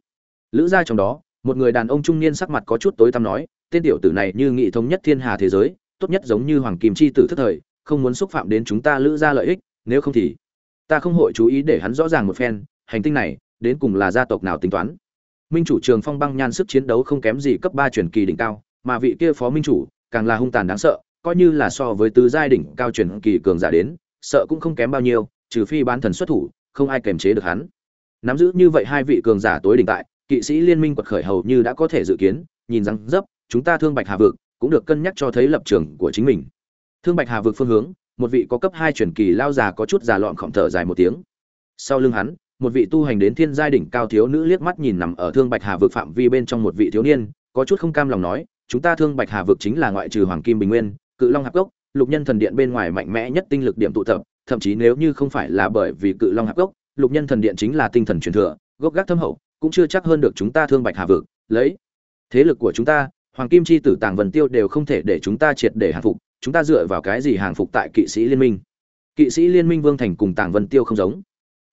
Lữ gia trong đó, một người đàn ông trung niên sắc mặt có chút tối tăm nói, tên tiểu tử này như nghị thống nhất thiên hà thế giới, tốt nhất giống như hoàng kim chi tử thất thời, không muốn xúc phạm đến chúng ta lữ ra lợi ích, nếu không thì ta không hội chú ý để hắn rõ ràng một phen, hành tinh này, đến cùng là gia tộc nào tính toán. Minh chủ trường phong băng nhan sức chiến đấu không kém gì cấp ba truyền kỳ đỉnh cao, mà vị kia phó minh chủ, càng là hung tàn đáng sợ, coi như là so với tứ giai đỉnh cao truyền kỳ cường giả đến, sợ cũng không kém bao nhiêu trừ phi bán thần xuất thủ, không ai kềm chế được hắn. Nắm giữ như vậy hai vị cường giả tối đỉnh tại, kỵ sĩ liên minh quật khởi hầu như đã có thể dự kiến, nhìn rằng dấp, chúng ta thương bạch hà vực cũng được cân nhắc cho thấy lập trường của chính mình. Thương bạch hà vực phương hướng, một vị có cấp hai truyền kỳ lao già có chút già lọn khổng thở dài một tiếng. Sau lưng hắn, một vị tu hành đến thiên giai đỉnh cao thiếu nữ liếc mắt nhìn nằm ở thương bạch hà vực phạm vi bên trong một vị thiếu niên, có chút không cam lòng nói, chúng ta thương bạch hà vực chính là ngoại trừ hoàng kim bình nguyên, cự long hạp gốc lục nhân thần điện bên ngoài mạnh mẽ nhất tinh lực điểm tụ tập thậm chí nếu như không phải là bởi vì cự long hạp gốc, lục nhân thần điện chính là tinh thần truyền thừa, gốc gác thâm hậu, cũng chưa chắc hơn được chúng ta thương bạch hà vực, lấy. Thế lực của chúng ta, hoàng kim chi tử, tàng vần tiêu đều không thể để chúng ta triệt để hàng phục, chúng ta dựa vào cái gì hàng phục tại kỵ sĩ liên minh? Kỵ sĩ liên minh vương thành cùng tàng vân tiêu không giống.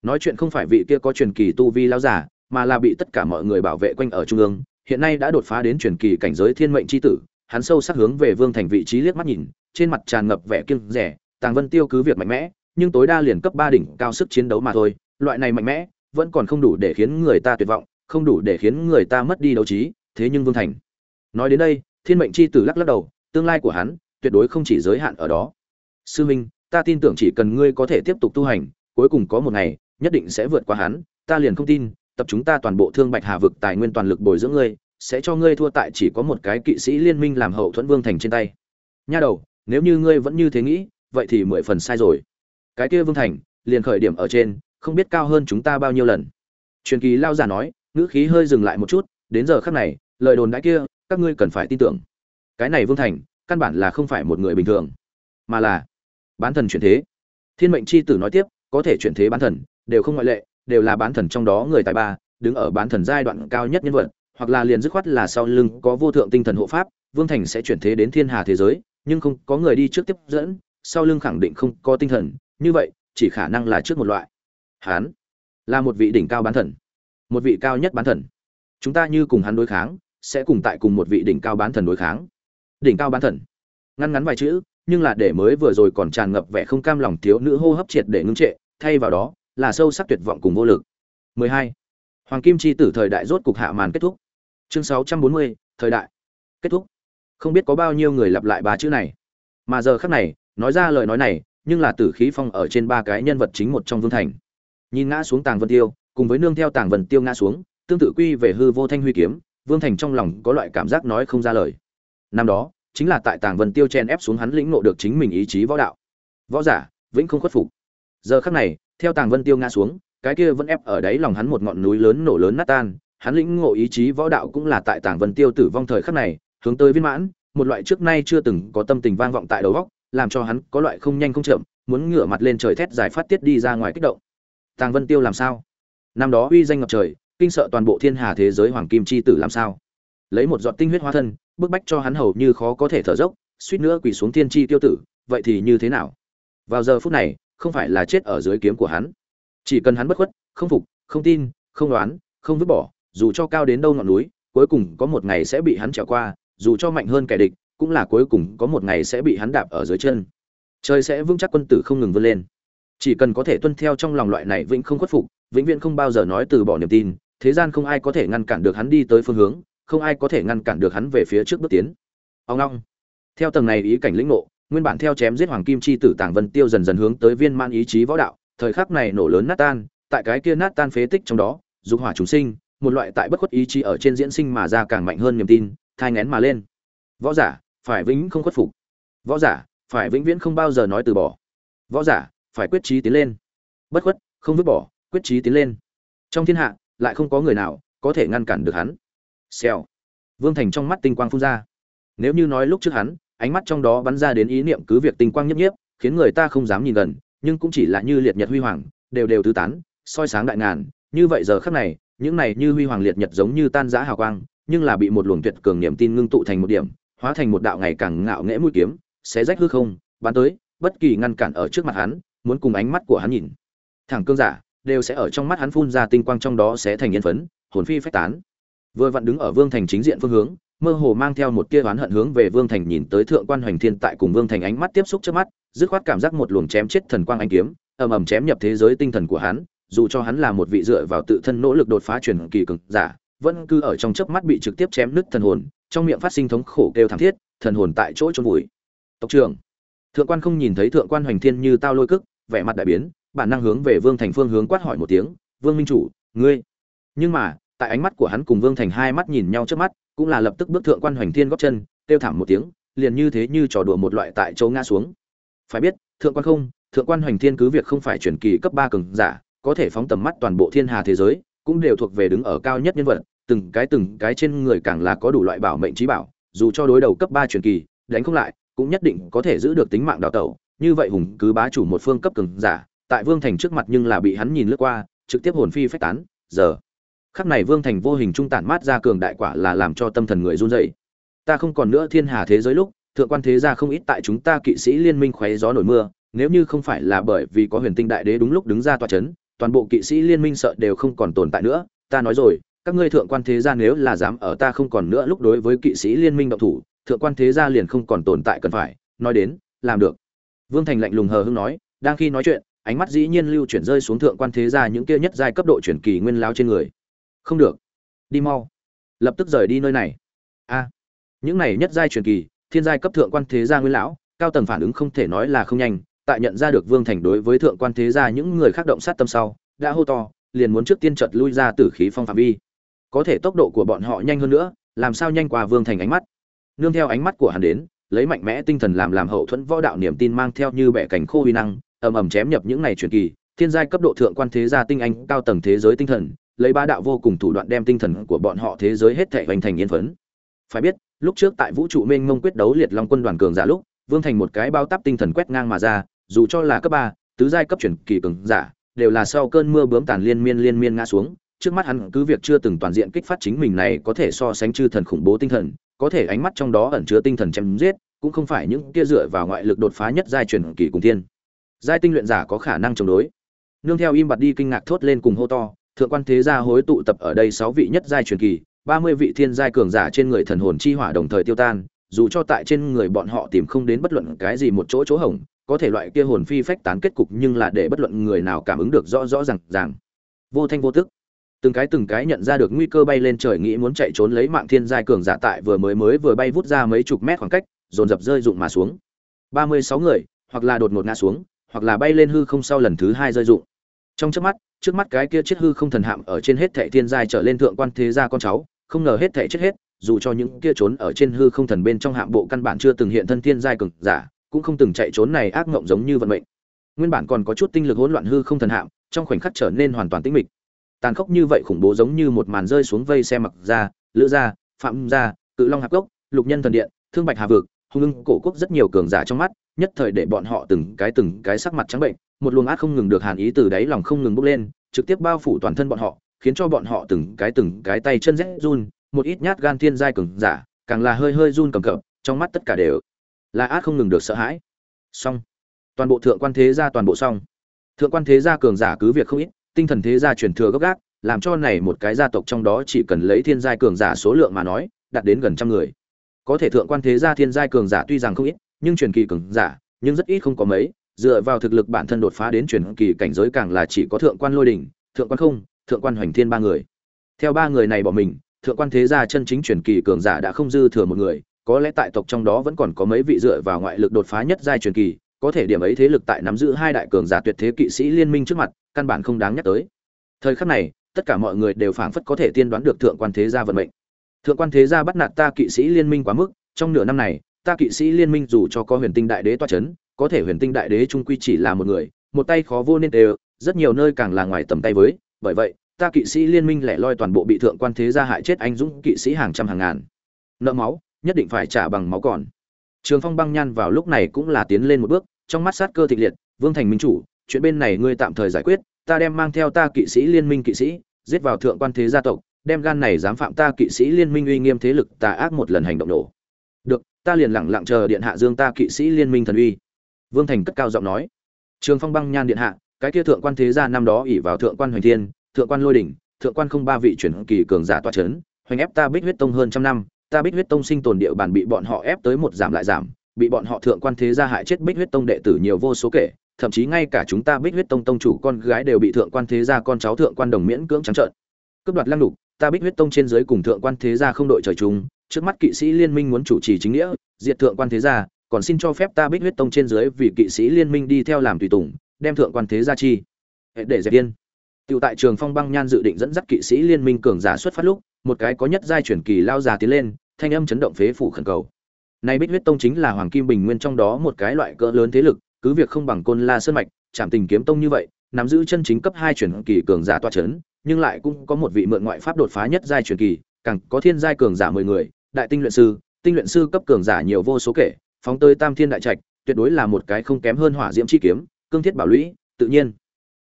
Nói chuyện không phải vị kia có truyền kỳ tu vi lao giả mà là bị tất cả mọi người bảo vệ quanh ở trung ương, hiện nay đã đột phá đến truyền kỳ cảnh giới thiên mệnh c h i tử, hắn sâu sắc hướng về vương thành vị trí liếc mắt nhìn, trên mặt tràn ngập vẻ kiêng rẻ tàng vân tiêu cứ việc mạnh mẽ nhưng tối đa liền cấp ba đỉnh cao sức chiến đấu mà thôi, loại này mạnh mẽ, vẫn còn không đủ để khiến người ta tuyệt vọng, không đủ để khiến người ta mất đi đấu trí, thế nhưng vương thành. Nói đến đây, thiên mệnh chi tử lắc lắc đầu, tương lai của hắn tuyệt đối không chỉ giới hạn ở đó. Sư minh, ta tin tưởng chỉ cần ngươi có thể tiếp tục tu hành, cuối cùng có một ngày, nhất định sẽ vượt qua hắn, ta liền không tin, tập chúng ta toàn bộ thương bạch hà vực tài nguyên toàn lực bồi dưỡng ngươi, sẽ cho ngươi thua tại chỉ có một cái kỵ sĩ liên minh làm hậu thuẫn vương thành trên tay. Nha đầu, nếu như ngươi vẫn như thế nghĩ, vậy thì mười phần sai rồi cái kia vương thành, liền khởi điểm ở trên, không biết cao hơn chúng ta bao nhiêu lần. Truyền kỳ lao giả nói, ngữ khí hơi dừng lại một chút, đến giờ khắc này, lời đồn đãi kia, các ngươi cần phải tin tưởng. Cái này vương thành, căn bản là không phải một người bình thường, mà là bán thần chuyển thế. Thiên mệnh c h i tử nói tiếp, có thể chuyển thế bán thần, đều không ngoại lệ, đều là bán thần trong đó người tài ba, đứng ở bán thần giai đoạn cao nhất nhân vật, hoặc là liền dứt khoát là sau lưng có vô thượng tinh thần hộ pháp, vương thành sẽ chuyển thế đến thiên hà thế giới, nhưng không có người đi trước tiếp dẫn, sau lưng khẳng định không có tinh thần như vậy chỉ khả năng là trước một loại. Hán là một vị đỉnh cao bán thần. Một vị cao nhất bán thần. Chúng ta như cùng hắn đối kháng sẽ cùng tại cùng một vị đỉnh cao bán thần đối kháng. Đỉnh cao bán thần. Ngăn ngắn vài chữ nhưng là để mới vừa rồi còn tràn ngập vẻ không cam lòng thiếu nữ hô hấp triệt để ngưng trệ thay vào đó là sâu sắc tuyệt vọng cùng vô lực. 12. hoàng kim chi tử thời đại rốt cục hạ màn kết thúc. Chương 640, thời đại kết thúc. Không biết có bao nhiêu người lặp lại ba chữ này. Mà giờ khắc này nói ra lời nói này nhưng là tử khí phong ở trên ba cái nhân vật chính một trong vương thành. Nhìn ngã xuống tàng vân tiêu, cùng với nương theo tàng vân tiêu ngã xuống, tương tự quy về hư vô thanh huy kiếm, vương thành trong lòng có loại cảm giác nói không ra lời. Năm đó, chính là tại tàng vân tiêu chen ép xuống hắn lĩnh ngộ được chính mình ý chí võ đạo. Võ giả, vĩnh không khuất phục. Giờ khắc này, theo tàng vân tiêu ngã xuống, cái kia vẫn ép ở đáy lòng hắn một ngọn núi lớn nổ lớn nát tan, hắn lĩnh ngộ ý chí võ đạo cũng là tại tàng vân tiêu tử vong thời khắc này, hướng tới viên mãn, một loại trước nay chưa từng có tâm tình vang vọng tại đầu góc làm cho hắn có loại không nhanh không chậm, muốn ngửa mặt lên trời thét giải phát tiết đi ra ngoài kích động. Tàng vân tiêu làm sao? Năm đó uy danh ngập trời, kinh sợ toàn bộ thiên hà thế giới hoàng kim chi tử làm sao? Lấy một giọt tinh huyết hóa thân, bức bách cho hắn hầu như khó có thể thở dốc, suýt nữa quỳ xuống thiên chi tiêu tử, vậy thì như thế nào? Vào giờ phút này, không phải là chết ở dưới kiếm của hắn. Chỉ cần hắn bất khuất, không phục, không tin, không đoán, không vứt bỏ, dù cho cao đến đâu ngọn núi, cuối cùng có một ngày sẽ bị hắn trèo qua, dù cho mạnh hơn kẻ địch cũng là cuối cùng có một ngày sẽ bị hắn đạp ở dưới chân. Trời sẽ vững chắc quân tử không ngừng vươn lên. Chỉ cần có thể tuân theo trong lòng loại này vĩnh không khuất phục, vĩnh viễn không bao giờ nói từ bỏ niềm tin, thế gian không ai có thể ngăn cản được hắn đi tới phương hướng, không ai có thể ngăn cản được hắn về phía trước bước tiến. Ông long. Theo tầng này ý cảnh lĩnh ngộ, nguyên bản theo chém giết hoàng kim chi tử tàng vân tiêu dần dần hướng tới viên man ý chí võ đạo, thời khắc này nổ lớn nát tan, tại cái kia nát tan phế tích trong đó, dục hỏa chúng sinh, một loại tại bất khuất ý chí ở trên diễn sinh mà ra càng mạnh hơn niềm tin, thai ngén mà lên. Võ giả phải vĩnh không khuất phục. Võ giả, phải vĩnh viễn không bao giờ nói từ bỏ. Võ giả, phải quyết chí tiến lên. Bất khuất, không vứt bỏ, quyết chí tiến lên. Trong thiên hạ, lại không có người nào có thể ngăn cản được hắn. Xèo. Vương thành trong mắt tinh quang phun ra. Nếu như nói lúc trước hắn, ánh mắt trong đó bắn ra đến ý niệm cứ việc tinh quang nhấp nhiếp khiến người ta không dám nhìn gần, nhưng cũng chỉ là như liệt nhật huy hoàng, đều đều tứ tán, soi sáng đại ngàn. Như vậy giờ khắc này, những này như huy hoàng liệt nhật giống như tan rã hào quang, nhưng là bị một luồng tuyệt cường niềm tin ngưng tụ thành một điểm hóa thành một đạo ngày càng ngạo nghễ mũi kiếm xé rách hư không bắn tới bất kỳ ngăn cản ở trước mặt hắn muốn cùng ánh mắt của hắn nhìn. Thẳng cương giả đều sẽ ở trong mắt hắn phun ra tinh quang trong đó sẽ thành yên phấn hồn phi phách tán. Vừa vặn đứng ở vương thành chính diện phương hướng mơ hồ mang theo một tia oán hận hướng về Vương Thành nhìn tới thượng quan hoành thiên tại cùng Vương Thành ánh mắt tiếp xúc trước mắt, dứt khoát cảm giác một luồng chém chết thần quang ánh kiếm, ầm ầm chém nhập thế giới tinh thần của hắn, dù cho hắn là một vị dựa vào tự thân nỗ lực đột phá truyền kỳ cường giả, vẫn cứ ở trong chớp mắt bị trực tiếp chém nứt thần hồn, trong miệng phát sinh thống khổ kêu thảm thiết, thần hồn tại chỗ chôn vùi. Tộc trưởng, thượng quan không nhìn thấy thượng quan hoành thiên như tao lôi cức, vẻ mặt đại biến, bản năng hướng về Vương Thành phương hướng quát hỏi một tiếng, "Vương minh chủ, ngươi?" Nhưng mà, tại ánh mắt của hắn cùng vương thành hai mắt nhìn nhau trước mắt cũng là lập tức bước thượng quan hoành thiên góp chân kêu thảm một tiếng liền như thế như trò đùa một loại tại chỗ ngã xuống phải biết thượng quan không thượng quan hoành thiên cứ việc không phải truyền kỳ cấp ba cường giả có thể phóng tầm mắt toàn bộ thiên hà thế giới cũng đều thuộc về đứng ở cao nhất nhân vật từng cái từng cái trên người càng là có đủ loại bảo mệnh trí bảo, dù cho đối đầu cấp ba truyền kỳ, đánh không lại, cũng nhất định có thể giữ được tính mạng đào tẩu. Như vậy hùng cứ bá chủ một phương cấp cường giả, tại vương thành trước mặt nhưng là bị hắn nhìn lướt qua, trực tiếp hồn phi phách tán, giờ. Khắc này vương thành vô hình trung tản mát ra cường đại quả là làm cho tâm thần người run rẩy. Ta không còn nữa thiên hà thế giới lúc, thượng quan thế gia không ít tại chúng ta kỵ sĩ liên minh khoé gió nổi mưa, nếu như không phải là bởi vì có huyền tinh đại đế đúng lúc đứng ra tòa chấn, toàn bộ kỵ sĩ liên minh sợ đều không còn tồn tại nữa, ta nói rồi các ngươi thượng quan thế gia nếu là dám ở ta không còn nữa lúc đối với kỵ sĩ liên minh động thủ, thượng quan thế gia liền không còn tồn tại cần phải, nói đến, làm được. Vương thành lạnh lùng hờ hững nói, đang khi nói chuyện, ánh mắt dĩ nhiên lưu chuyển rơi xuống thượng quan thế gia những kia nhất giai cấp độ chuyển kỳ nguyên lao trên người. Không được. Đi mau. Lập tức rời đi nơi này. A. Những này nhất giai truyền kỳ, thiên giai cấp thượng quan thế gia nguyên lão, cao tầng phản ứng không thể nói là không nhanh, tại nhận ra được vương thành đối với thượng quan thế gia những người khác động sát tâm sau, đã hô to, liền muốn trước tiên chợt lui ra tử khí phong phạm vi có thể tốc độ của bọn họ nhanh hơn nữa, làm sao nhanh qua vương thành ánh mắt. Nương theo ánh mắt của hắn đến, lấy mạnh mẽ tinh thần làm làm hậu thuẫn võ đạo niềm tin mang theo như bẻ cảnh khô huy năng, ầm ầm chém nhập những này truyền kỳ, thiên giai cấp độ thượng quan thế gia tinh anh, cao tầng thế giới tinh thần, lấy ba đạo vô cùng thủ đoạn đem tinh thần của bọn họ thế giới hết thảy hoành thành yên phấn. Phải biết, lúc trước tại vũ trụ mênh mông quyết đấu liệt long quân đoàn cường giả lúc, vương thành một cái bao tắp tinh thần quét ngang mà ra, dù cho là cấp ba, tứ giai cấp chuyển kỳ cường giả, đều là sau cơn mưa bướm tàn liên miên liên miên ngã xuống trước mắt hắn cứ việc chưa từng toàn diện kích phát chính mình này có thể so sánh chư thần khủng bố tinh thần, có thể ánh mắt trong đó ẩn chứa tinh thần chém giết, cũng không phải những kia dựa vào ngoại lực đột phá nhất giai truyền kỳ cùng thiên. Giai tinh luyện giả có khả năng chống đối. Nương theo im bặt đi kinh ngạc thốt lên cùng hô to, thượng quan thế gia hối tụ tập ở đây sáu vị nhất giai truyền kỳ, ba mươi vị thiên giai cường giả trên người thần hồn chi hỏa đồng thời tiêu tan, dù cho tại trên người bọn họ tìm không đến bất luận cái gì một chỗ chỗ hổng, có thể loại kia hồn phi phách tán kết cục nhưng là để bất luận người nào cảm ứng được rõ rõ ràng ràng. Vô thanh vô tức từng cái từng cái nhận ra được nguy cơ bay lên trời nghĩ muốn chạy trốn lấy mạng thiên giai cường giả tại vừa mới mới vừa bay vút ra mấy chục mét khoảng cách, dồn dập rơi rụng mà xuống. Ba mươi sáu người, hoặc là đột ngột ngã xuống, hoặc là bay lên hư không sau lần thứ hai rơi rụng. Trong chớp mắt, trước mắt cái kia chiếc hư không thần hạm ở trên hết thệ thiên giai trở lên thượng quan thế gia con cháu, không ngờ hết thệ chết hết, dù cho những kia trốn ở trên hư không thần bên trong hạm bộ căn bản chưa từng hiện thân thiên giai cường giả, cũng không từng chạy trốn này ác ngộng giống như vận mệnh. Nguyên bản còn có chút tinh lực hỗn loạn hư không thần hạm, trong khoảnh khắc trở nên hoàn toàn tĩnh mịch tàn khốc như vậy khủng bố giống như một màn rơi xuống vây xe mặc ra lữ gia, phạm gia, cự long hạp gốc lục nhân thần điện, thương bạch hà vực, hung ưng cổ quốc rất nhiều cường giả trong mắt, nhất thời để bọn họ từng cái từng cái sắc mặt trắng bệnh, một luồng át không ngừng được hàn ý từ đáy lòng không ngừng bốc lên, trực tiếp bao phủ toàn thân bọn họ, khiến cho bọn họ từng cái từng cái tay chân rét run, một ít nhát gan thiên giai cường giả, càng là hơi hơi run cầm cập, trong mắt tất cả đều là át không ngừng được sợ hãi. Xong. Toàn bộ thượng quan thế gia toàn bộ xong. Thượng quan thế gia cường giả cứ việc không ít tinh thần thế gia truyền thừa gấp gáp làm cho này một cái gia tộc trong đó chỉ cần lấy thiên giai cường giả số lượng mà nói, đạt đến gần trăm người. Có thể thượng quan thế gia thiên giai cường giả tuy rằng không ít, nhưng truyền kỳ cường giả, nhưng rất ít không có mấy, dựa vào thực lực bản thân đột phá đến truyền kỳ cảnh giới càng là chỉ có thượng quan lôi đỉnh thượng quan không, thượng quan hoành thiên ba người. Theo ba người này bỏ mình, thượng quan thế gia chân chính truyền kỳ cường giả đã không dư thừa một người, có lẽ tại tộc trong đó vẫn còn có mấy vị dựa vào ngoại lực đột phá nhất giai truyền kỳ có thể điểm ấy thế lực tại nắm giữ hai đại cường giả tuyệt thế kỵ sĩ liên minh trước mặt, căn bản không đáng nhắc tới. Thời khắc này, tất cả mọi người đều phảng phất có thể tiên đoán được thượng quan thế gia vận mệnh. Thượng quan thế gia bắt nạt ta kỵ sĩ liên minh quá mức, trong nửa năm này, ta kỵ sĩ liên minh dù cho có huyền tinh đại đế toa chấn, có thể huyền tinh đại đế trung quy chỉ là một người, một tay khó vô nên đều, rất nhiều nơi càng là ngoài tầm tay với, bởi vậy, ta kỵ sĩ liên minh lẻ loi toàn bộ bị thượng quan thế gia hại chết anh dũng kỵ sĩ hàng trăm hàng ngàn. Nợ máu, nhất định phải trả bằng máu còn. Trường phong băng nhan vào lúc này cũng là tiến lên một bước trong mắt sát cơ thịnh liệt, vương thành minh chủ, chuyện bên này ngươi tạm thời giải quyết, ta đem mang theo ta kỵ sĩ liên minh kỵ sĩ, giết vào thượng quan thế gia tộc, đem gan này dám phạm ta kỵ sĩ liên minh uy nghiêm thế lực tà ác một lần hành động nổ. Được, ta liền lẳng lặng chờ điện hạ dương ta kỵ sĩ liên minh thần uy. Vương thành cất cao giọng nói. Trường phong băng nhan điện hạ, cái kia thượng quan thế gia năm đó ỉ vào thượng quan hoành thiên, thượng quan lôi đỉnh, thượng quan không ba vị chuyển kỳ cường giả toa c hoành ép ta bích huyết tông hơn trăm năm, ta bích huyết tông sinh tồn địa bàn bị bọn họ ép tới một giảm lại giảm bị bọn họ thượng quan thế gia hại chết bích huyết tông đệ tử nhiều vô số kể thậm chí ngay cả chúng ta bích huyết tông tông chủ con gái đều bị thượng quan thế gia con cháu thượng quan đồng miễn cưỡng trắng trợn. Cướp đoạt lăng lục, ta bích huyết tông trên dưới cùng thượng quan thế gia không đội trời chung trước mắt kỵ sĩ liên minh muốn chủ trì chính nghĩa diệt thượng quan thế gia còn xin cho phép ta bích huyết tông trên dưới vì kỵ sĩ liên minh đi theo làm tùy tùng đem thượng quan thế gia chi. Để dẹp điên Tiểu tại Trường Phong Băng Nhan dự định dẫn dắt kỵ sĩ liên minh cường giả xuất phát lúc, một cái có nhất giai chuyển kỳ lao già tiến lên, thanh âm chấn động phế phủ khẩn cầu. Nay Bích Huyết Tông chính là Hoàng Kim Bình Nguyên trong đó một cái loại cỡ lớn thế lực, cứ việc không bằng Côn La Sơn mạch, Trảm Tình Kiếm Tông như vậy, nắm giữ chân chính cấp 2 chuyển kỳ cường giả tọa chấn, nhưng lại cũng có một vị mượn ngoại pháp đột phá nhất giai chuyển kỳ, càng có thiên giai cường giả 10 người, đại tinh luyện sư, tinh luyện sư cấp cường giả nhiều vô số kể, phóng tới Tam Thiên đại trạch, tuyệt đối là một cái không kém hơn Hỏa Diễm chi kiếm, cương thiết bảo lũy, tự nhiên.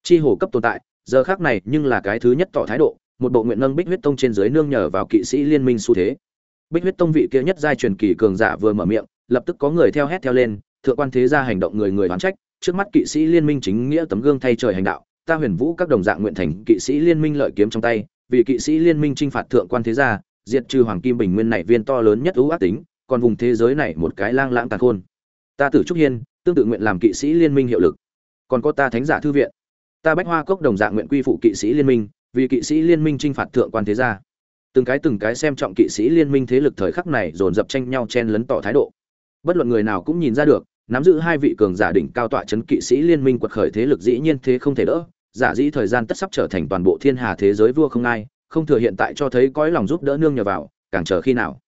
Chi hồ cấp tồn tại, giờ khác này nhưng là cái thứ nhất tỏ thái độ, một bộ nguyện nâng Bích Huyết Tông trên dưới nương nhờ vào kỵ sĩ liên minh xu thế. Bích Huyết Tông vị kia nhất giai truyền kỳ cường giả vừa mở miệng, lập tức có người theo hét theo lên, thượng quan thế gia hành động người người oán trách, trước mắt kỵ sĩ liên minh chính nghĩa tấm gương thay trời hành đạo, ta huyền vũ các đồng dạng nguyện thành kỵ sĩ liên minh lợi kiếm trong tay, vì kỵ sĩ liên minh chinh phạt thượng quan thế gia, diệt trừ hoàng kim bình nguyên này viên to lớn nhất ưu ác tính, còn vùng thế giới này một cái lang lãng tàn khôn. Ta Tử Trúc Hiên, tương tự nguyện làm kỵ sĩ liên minh hiệu lực. Còn có ta Thánh giả thư viện, ta Bách Hoa cốc đồng dạng nguyện quy phụ kỵ sĩ liên minh, vì kỵ sĩ liên minh chinh phạt thượng quan thế gia. Từng cái từng cái xem trọng kỵ sĩ liên minh thế lực thời khắc này dồn dập tranh nhau chen lấn tỏ thái độ. Bất luận người nào cũng nhìn ra được, nắm giữ hai vị cường giả đỉnh cao tọa chấn kỵ sĩ liên minh quật khởi thế lực dĩ nhiên thế không thể đỡ, giả dĩ thời gian tất sắp trở thành toàn bộ thiên hà thế giới vua không ai, không thừa hiện tại cho thấy cõi lòng giúp đỡ nương nhờ vào, càng chờ khi nào.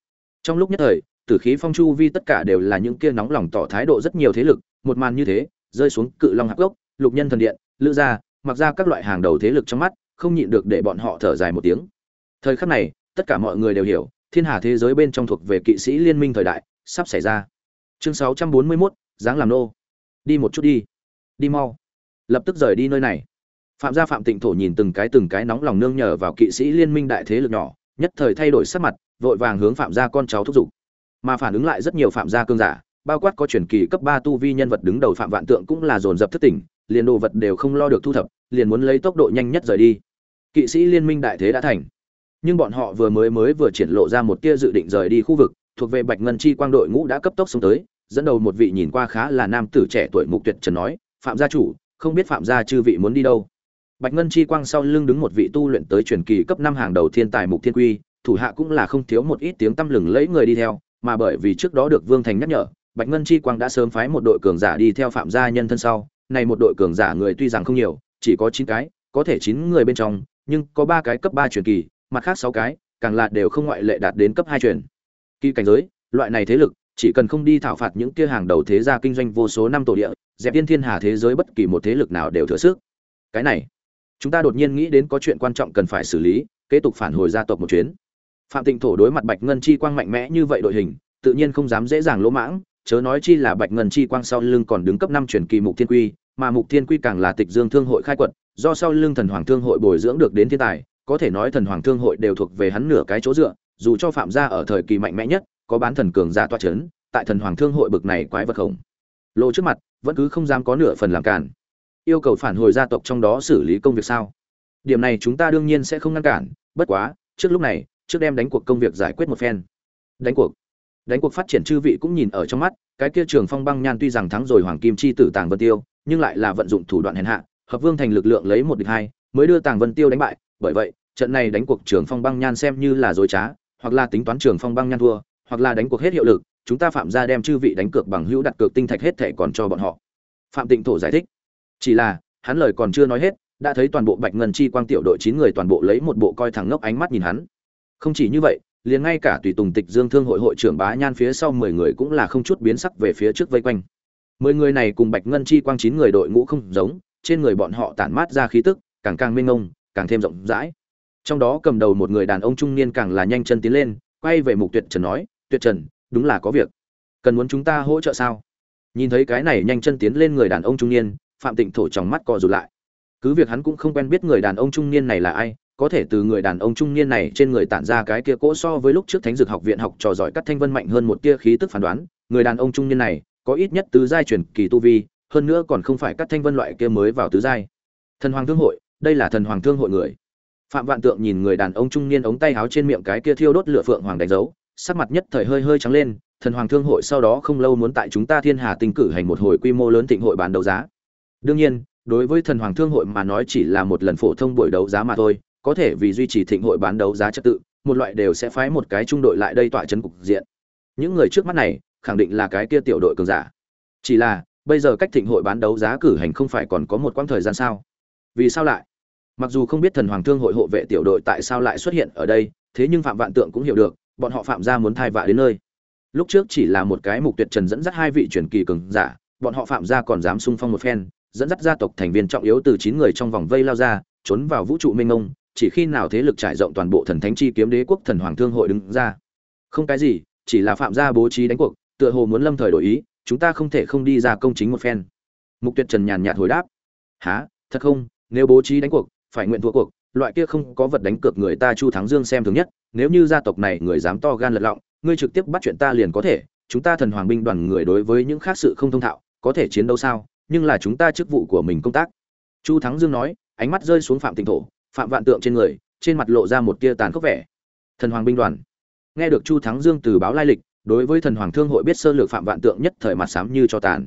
Trong lúc nhất thời, tử khí phong chu vi tất cả đều là những kia nóng lòng tỏ thái độ rất nhiều thế lực, một màn như thế, rơi xuống cự long hạc gốc, lục nhân thần điện, lữ gia, mặc ra các loại hàng đầu thế lực trong mắt, không nhịn được để bọn họ thở dài một tiếng. Thời khắc này, tất cả mọi người đều hiểu, thiên hà thế giới bên trong thuộc về kỵ sĩ liên minh thời đại, sắp xảy ra. Chương 641, dáng làm nô. Đi một chút đi. Đi mau. Lập tức rời đi nơi này. Phạm gia Phạm Tịnh Thổ nhìn từng cái từng cái nóng lòng nương nhờ vào kỵ sĩ liên minh đại thế lực nhỏ, nhất thời thay đổi sắc mặt, vội vàng hướng Phạm gia con cháu thúc giục. Mà phản ứng lại rất nhiều Phạm gia cương giả, bao quát có truyền kỳ cấp 3 tu vi nhân vật đứng đầu Phạm Vạn Tượng cũng là dồn dập thất tỉnh, liền đồ vật đều không lo được thu thập, liền muốn lấy tốc độ nhanh nhất rời đi. Kỵ sĩ liên minh đại thế đã thành nhưng bọn họ vừa mới mới vừa triển lộ ra một tia dự định rời đi khu vực, thuộc về bạch ngân chi quang đội ngũ đã cấp tốc xuống tới, dẫn đầu một vị nhìn qua khá là nam tử trẻ tuổi mục tuyệt trần nói, phạm gia chủ, không biết phạm gia chư vị muốn đi đâu? Bạch ngân chi quang sau lưng đứng một vị tu luyện tới truyền kỳ cấp năm hàng đầu thiên tài mục thiên quy, thủ hạ cũng là không thiếu một ít tiếng tăm lừng lấy người đi theo, mà bởi vì trước đó được vương thành nhắc nhở, bạch ngân chi quang đã sớm phái một đội cường giả đi theo phạm gia nhân thân sau. Này một đội cường giả người tuy rằng không nhiều, chỉ có chín cái, có thể chín người bên trong, nhưng có ba cái cấp ba truyền kỳ mặt khác sáu cái, càng là đều không ngoại lệ đạt đến cấp hai truyền. Kỳ cảnh giới, loại này thế lực, chỉ cần không đi thảo phạt những kia hàng đầu thế gia kinh doanh vô số năm tổ địa, dẹp tiên thiên hà thế giới bất kỳ một thế lực nào đều thừa sức. Cái này, chúng ta đột nhiên nghĩ đến có chuyện quan trọng cần phải xử lý, kế tục phản hồi gia tộc một chuyến. Phạm tịnh thổ đối mặt bạch ngân chi quang mạnh mẽ như vậy đội hình, tự nhiên không dám dễ dàng lỗ mãng, chớ nói chi là bạch ngân chi quang sau lưng còn đứng cấp năm truyền kỳ mục thiên quy, mà mục thiên quy càng là tịch dương thương hội khai quật, do sau lưng thần hoàng thương hội bồi dưỡng được đến thiên tài có thể nói thần hoàng thương hội đều thuộc về hắn nửa cái chỗ dựa, dù cho phạm gia ở thời kỳ mạnh mẽ nhất, có bán thần cường giả toa chấn, tại thần hoàng thương hội bực này quái vật khổng lộ trước mặt, vẫn cứ không dám có nửa phần làm cản. Yêu cầu phản hồi gia tộc trong đó xử lý công việc sao? Điểm này chúng ta đương nhiên sẽ không ngăn cản, bất quá, trước lúc này, trước đem đánh cuộc công việc giải quyết một phen. Đánh cuộc. Đánh cuộc phát triển chư vị cũng nhìn ở trong mắt, cái kia trường phong băng nhan tuy rằng thắng rồi hoàng kim chi tử tàng vân tiêu, nhưng lại là vận dụng thủ đoạn hèn hạ, hợp vương thành lực lượng lấy một địch hai, mới đưa tàng vân tiêu đánh bại bởi vậy, trận này đánh cuộc trường phong băng nhan xem như là dối trá, hoặc là tính toán trường phong băng nhan thua, hoặc là đánh cuộc hết hiệu lực, chúng ta phạm ra đem chư vị đánh cược bằng hữu đặt cược tinh thạch hết thẻ còn cho bọn họ. Phạm tịnh thổ giải thích. Chỉ là, hắn lời còn chưa nói hết, đã thấy toàn bộ bạch ngân chi quang tiểu đội chín người toàn bộ lấy một bộ coi thẳng ngốc ánh mắt nhìn hắn. Không chỉ như vậy, liền ngay cả tùy tùng tịch dương thương hội hội trưởng bá nhan phía sau mười người cũng là không chút biến sắc về phía trước vây quanh. Mười người này cùng bạch ngân chi quang chín người đội ngũ không giống, trên người bọn họ tản mát ra khí tức, càng càng mênh ngông càng thêm rộng rãi. Trong đó cầm đầu một người đàn ông trung niên càng là nhanh chân tiến lên, quay về mục tuyệt trần nói, tuyệt trần, đúng là có việc. Cần muốn chúng ta hỗ trợ sao? Nhìn thấy cái này nhanh chân tiến lên người đàn ông trung niên, phạm tịnh thổ trong mắt co rụt lại. Cứ việc hắn cũng không quen biết người đàn ông trung niên này là ai, có thể từ người đàn ông trung niên này trên người tản ra cái kia cỗ so với lúc trước thánh dược học viện học trò giỏi cắt thanh vân mạnh hơn một tia khí tức phán đoán, người đàn ông trung niên này có ít nhất tứ giai truyền kỳ tu vi, hơn nữa còn không phải cắt thanh vân loại kia mới vào tứ giai. Thần hoàng thương hội đây là thần hoàng thương hội người. Phạm vạn tượng nhìn người đàn ông trung niên ống tay áo trên miệng cái kia thiêu đốt lửa phượng hoàng đánh dấu, sắc mặt nhất thời hơi hơi trắng lên, thần hoàng thương hội sau đó không lâu muốn tại chúng ta thiên hà tinh cử hành một hồi quy mô lớn thịnh hội bán đấu giá. Đương nhiên, đối với thần hoàng thương hội mà nói chỉ là một lần phổ thông buổi đấu giá mà thôi, có thể vì duy trì thịnh hội bán đấu giá trật tự, một loại đều sẽ phái một cái trung đội lại đây tọa chấn cục diện. Những người trước mắt này, khẳng định là cái kia tiểu đội cường giả. Chỉ là, bây giờ cách thịnh hội bán đấu giá cử hành không phải còn có một quãng thời gian sao? Vì sao lại? Mặc dù không biết thần hoàng thương hội hộ vệ tiểu đội tại sao lại xuất hiện ở đây, thế nhưng phạm vạn tượng cũng hiểu được, bọn họ phạm gia muốn thai vạ đến nơi. Lúc trước chỉ là một cái mục tuyệt trần dẫn dắt hai vị truyền kỳ cường giả, bọn họ phạm gia còn dám sung phong một phen, dẫn dắt gia tộc thành viên trọng yếu từ chín người trong vòng vây lao ra, trốn vào vũ trụ mênh mông, chỉ khi nào thế lực trải rộng toàn bộ thần thánh chi kiếm đế quốc thần hoàng thương hội đứng ra. Không cái gì, chỉ là phạm gia bố trí đánh cuộc, tựa hồ muốn lâm thời đổi ý, chúng ta không thể không đi ra công chính một phen. Mục tuyệt trần nhàn nhạt hồi đáp. Há thật không? Nếu bố trí đánh cuộc, phải nguyện thua cuộc, loại kia không có vật đánh cược người ta chu thắng dương xem thường nhất, nếu như gia tộc này người dám to gan lật lọng, ngươi trực tiếp bắt chuyện ta liền có thể, chúng ta thần hoàng binh đoàn người đối với những khác sự không thông thạo, có thể chiến đấu sao, nhưng là chúng ta chức vụ của mình công tác. Chu thắng dương nói, ánh mắt rơi xuống phạm tịnh thổ, phạm vạn tượng trên người, trên mặt lộ ra một tia tàn khốc vẻ. Thần hoàng binh đoàn. Nghe được chu thắng dương từ báo lai lịch, đối với thần hoàng thương hội biết sơ lược phạm vạn tượng nhất thời mặt sám như cho tàn.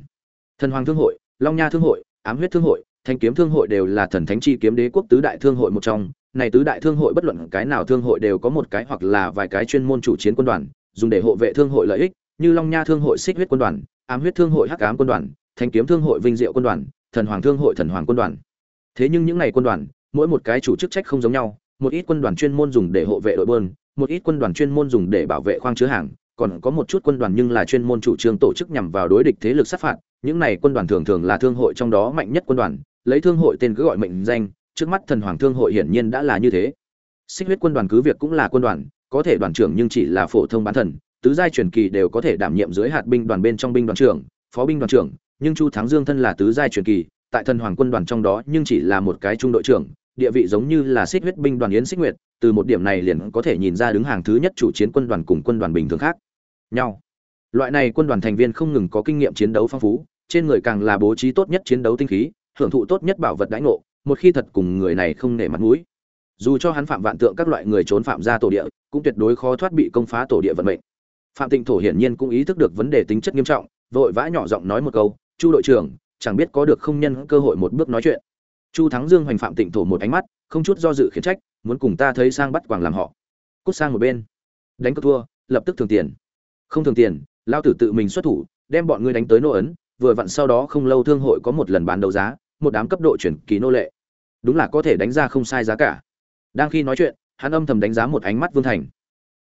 Thần hoàng thương hội, long nha thương hội, ám huyết thương hội thanh kiếm thương hội đều là thần thánh chi kiếm đế quốc tứ đại thương hội một trong. Này tứ đại thương hội bất luận cái nào thương hội đều có một cái hoặc là vài cái chuyên môn chủ chiến quân đoàn, dùng để hộ vệ thương hội lợi ích, như long nha thương hội xích huyết quân đoàn, ám huyết thương hội hắc ám quân đoàn thanh kiếm thương hội vinh diệu quân đoàn, thần hoàng thương hội thần hoàng quân đoàn. Thế nhưng những này quân đoàn, mỗi một cái chủ chức trách không giống nhau, một ít quân đoàn chuyên môn dùng để hộ vệ đội bơn một ít quân đoàn chuyên môn dùng để bảo vệ khoang chứa hàng, còn có một chút quân đoàn nhưng là chuyên môn chủ trương tổ chức nhằm vào đối địch thế lực sát phạt những này quân đoàn thường thường là thương hội trong đó mạnh nhất quân đoàn, lấy thương hội tên cứ gọi mệnh danh, trước mắt thần hoàng thương hội hiển nhiên đã là như thế. Xích huyết quân đoàn cứ việc cũng là quân đoàn, có thể đoàn trưởng nhưng chỉ là phổ thông bán thần, tứ giai truyền kỳ đều có thể đảm nhiệm dưới hạt binh đoàn bên trong binh đoàn trưởng, phó binh đoàn trưởng, nhưng chu thắng dương thân là tứ giai truyền kỳ, tại thần hoàng quân đoàn trong đó nhưng chỉ là một cái trung đội trưởng, địa vị giống như là xích huyết binh đoàn yến xích nguyệt, từ một điểm này liền có thể nhìn ra đứng hàng thứ nhất chủ chiến quân đoàn cùng quân đoàn bình thường khác nhau. Loại này quân đoàn thành viên không ngừng có kinh nghiệm chiến đấu phong phú trên người càng là bố trí tốt nhất chiến đấu tinh khí, hưởng thụ tốt nhất bảo vật đãi ngộ, một khi thật cùng người này không nể mặt mũi. Dù cho hắn phạm vạn tượng các loại người trốn phạm ra tổ địa, cũng tuyệt đối khó thoát bị công phá tổ địa vận mệnh. Phạm tịnh thổ hiển nhiên cũng ý thức được vấn đề tính chất nghiêm trọng, vội vã nhỏ giọng nói một câu, chu đội trưởng, chẳng biết có được không nhân cơ hội một bước nói chuyện. Chu thắng dương hoành phạm tịnh thổ một ánh mắt, không chút do dự khiển trách, muốn cùng ta thấy sang bắt quàng làm họ. Cút sang một bên. Đánh cược thua, lập tức thường tiền. Không thường tiền, lao tử tự mình xuất thủ, đem bọn ngươi đánh tới nô ấn vừa vặn sau đó không lâu thương hội có một lần bán đấu giá, một đám cấp độ chuyển ký nô lệ. Đúng là có thể đánh ra không sai giá cả. Đang khi nói chuyện, hắn âm thầm đánh giá một ánh mắt vương thành.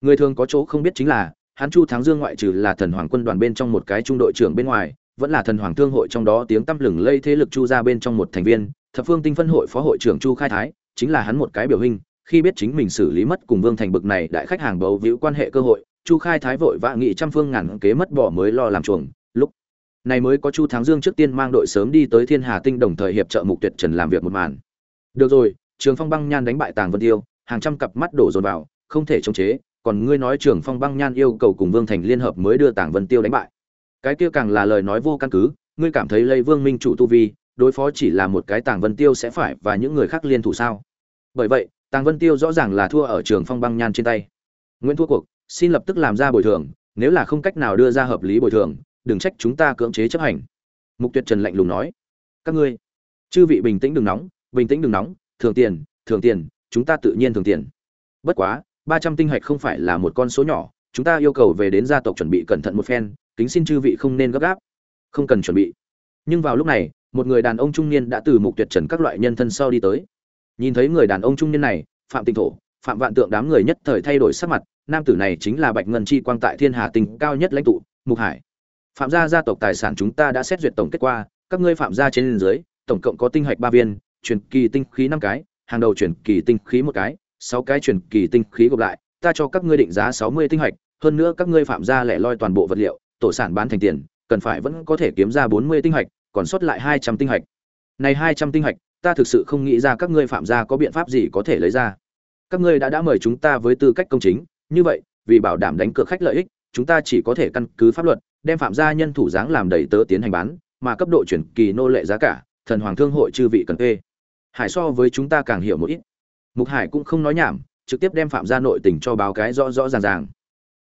Người thường có chỗ không biết chính là, hắn chu thắng dương ngoại trừ là thần hoàng quân đoàn bên trong một cái trung đội trưởng bên ngoài, vẫn là thần hoàng thương hội trong đó tiếng tăm lừng lây thế lực chu ra bên trong một thành viên, thập phương tinh phân hội phó hội trưởng chu khai thái, chính là hắn một cái biểu hình, khi biết chính mình xử lý mất cùng vương thành bực này đại khách hàng bầu víu quan hệ cơ hội, chu khai thái vội vã nghị trăm phương ngàn kế mất bỏ mới lo làm chuồng này mới có chu thắng dương trước tiên mang đội sớm đi tới thiên hà tinh đồng thời hiệp trợ mục tuyệt trần làm việc một màn. Được rồi, trường phong băng nhan đánh bại tàng vân tiêu, hàng trăm cặp mắt đổ dồn vào, không thể chống chế, còn ngươi nói trường phong băng nhan yêu cầu cùng vương thành liên hợp mới đưa tàng vân tiêu đánh bại. Cái kia càng là lời nói vô căn cứ, ngươi cảm thấy lấy vương minh chủ tu vi, đối phó chỉ là một cái tàng vân tiêu sẽ phải và những người khác liên thủ sao? Bởi vậy, tàng vân tiêu rõ ràng là thua ở trường phong băng nhan trên tay. Nguyễn thua cuộc, xin lập tức làm ra bồi thường, nếu là không cách nào đưa ra hợp lý bồi thường đừng trách chúng ta cưỡng chế chấp hành. Mục tuyệt trần lạnh lùng nói. Các ngươi, chư vị bình tĩnh đừng nóng, bình tĩnh đừng nóng, thường tiền thường tiền, chúng ta tự nhiên thường tiền. Bất quá, ba trăm tinh hạch không phải là một con số nhỏ, chúng ta yêu cầu về đến gia tộc chuẩn bị cẩn thận một phen, kính xin chư vị không nên gấp gáp. Không cần chuẩn bị. Nhưng vào lúc này, một người đàn ông trung niên đã từ mục tuyệt trần các loại nhân thân sau đi tới. Nhìn thấy người đàn ông trung niên này, phạm tinh thổ, phạm vạn tượng đám người nhất thời thay đổi sắc mặt, nam tử này chính là bạch ngân chi quang tại thiên hà tinh cao nhất lãnh tụ, mục hải phạm gia gia tộc tài sản chúng ta đã xét duyệt tổng kết qua, các ngươi phạm gia trên dưới, tổng cộng có tinh hạch ba viên truyền kỳ tinh khí năm cái, hàng đầu truyền kỳ tinh khí một cái, sáu cái truyền kỳ tinh khí gộp lại, ta cho các ngươi định giá sáu mươi tinh hạch, hơn nữa các ngươi phạm gia lẻ loi toàn bộ vật liệu, tổ sản bán thành tiền, cần phải vẫn có thể kiếm ra bốn mươi tinh hạch, còn sót lại hai trăm tinh hạch. Này hai trăm tinh hạch, ta thực sự không nghĩ ra các ngươi phạm gia có biện pháp gì có thể lấy ra. Các ngươi đã đã mời chúng ta với tư cách công chính, như vậy, vì bảo đảm đánh cược khách lợi ích, chúng ta chỉ có thể căn cứ pháp luật đem phạm gia nhân thủ dáng làm đầy tớ tiến hành bán, mà cấp độ chuyển kỳ nô lệ giá cả, thần hoàng thương hội chư vị cần phê hải so với chúng ta càng hiểu một ít. Mục hải cũng không nói nhảm, trực tiếp đem phạm gia nội tình cho báo cái rõ rõ ràng ràng.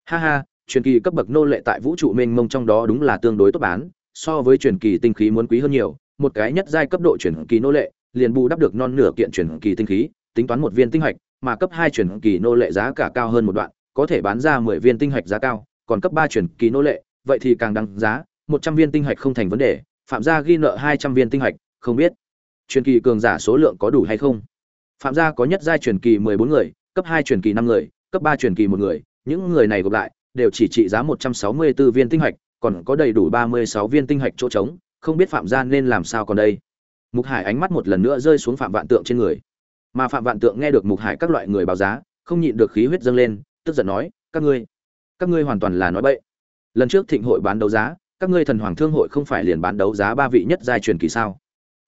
Ha ha truyền kỳ cấp bậc nô lệ tại vũ trụ mênh mông trong đó đúng là tương đối tốt bán, so với truyền kỳ tinh khí muốn quý hơn nhiều. Một cái nhất giai cấp độ truyền kỳ nô lệ, liền bù đắp được non nửa kiện truyền kỳ tinh khí, tính toán một viên tinh hạch, mà cấp hai truyền kỳ nô lệ giá cả cao hơn một đoạn, có thể bán ra mười viên tinh hạch giá cao, còn cấp ba truyền kỳ nô lệ vậy thì càng đáng giá, một trăm viên tinh hạch không thành vấn đề, phạm gia ghi nợ hai trăm viên tinh hạch, không biết truyền kỳ cường giả số lượng có đủ hay không. Phạm gia có nhất giai truyền kỳ mười bốn người, cấp hai truyền kỳ năm người, cấp ba truyền kỳ một người, những người này gộp lại, đều chỉ trị giá một trăm sáu mươi 164 viên tinh hạch, còn có đầy đủ ba mươi sáu viên tinh hạch chỗ trống, không biết phạm gia nên làm sao còn đây. Mục hải ánh mắt một lần nữa rơi xuống phạm vạn tượng trên người. Mà phạm vạn tượng nghe được mục hải các loại người báo giá, không nhịn được khí huyết dâng lên, tức giận nói, các ngươi các ngươi hoàn toàn là nói bậy lần trước thịnh hội bán đấu giá, các ngươi thần hoàng thương hội không phải liền bán đấu giá ba vị nhất giai truyền kỳ sao?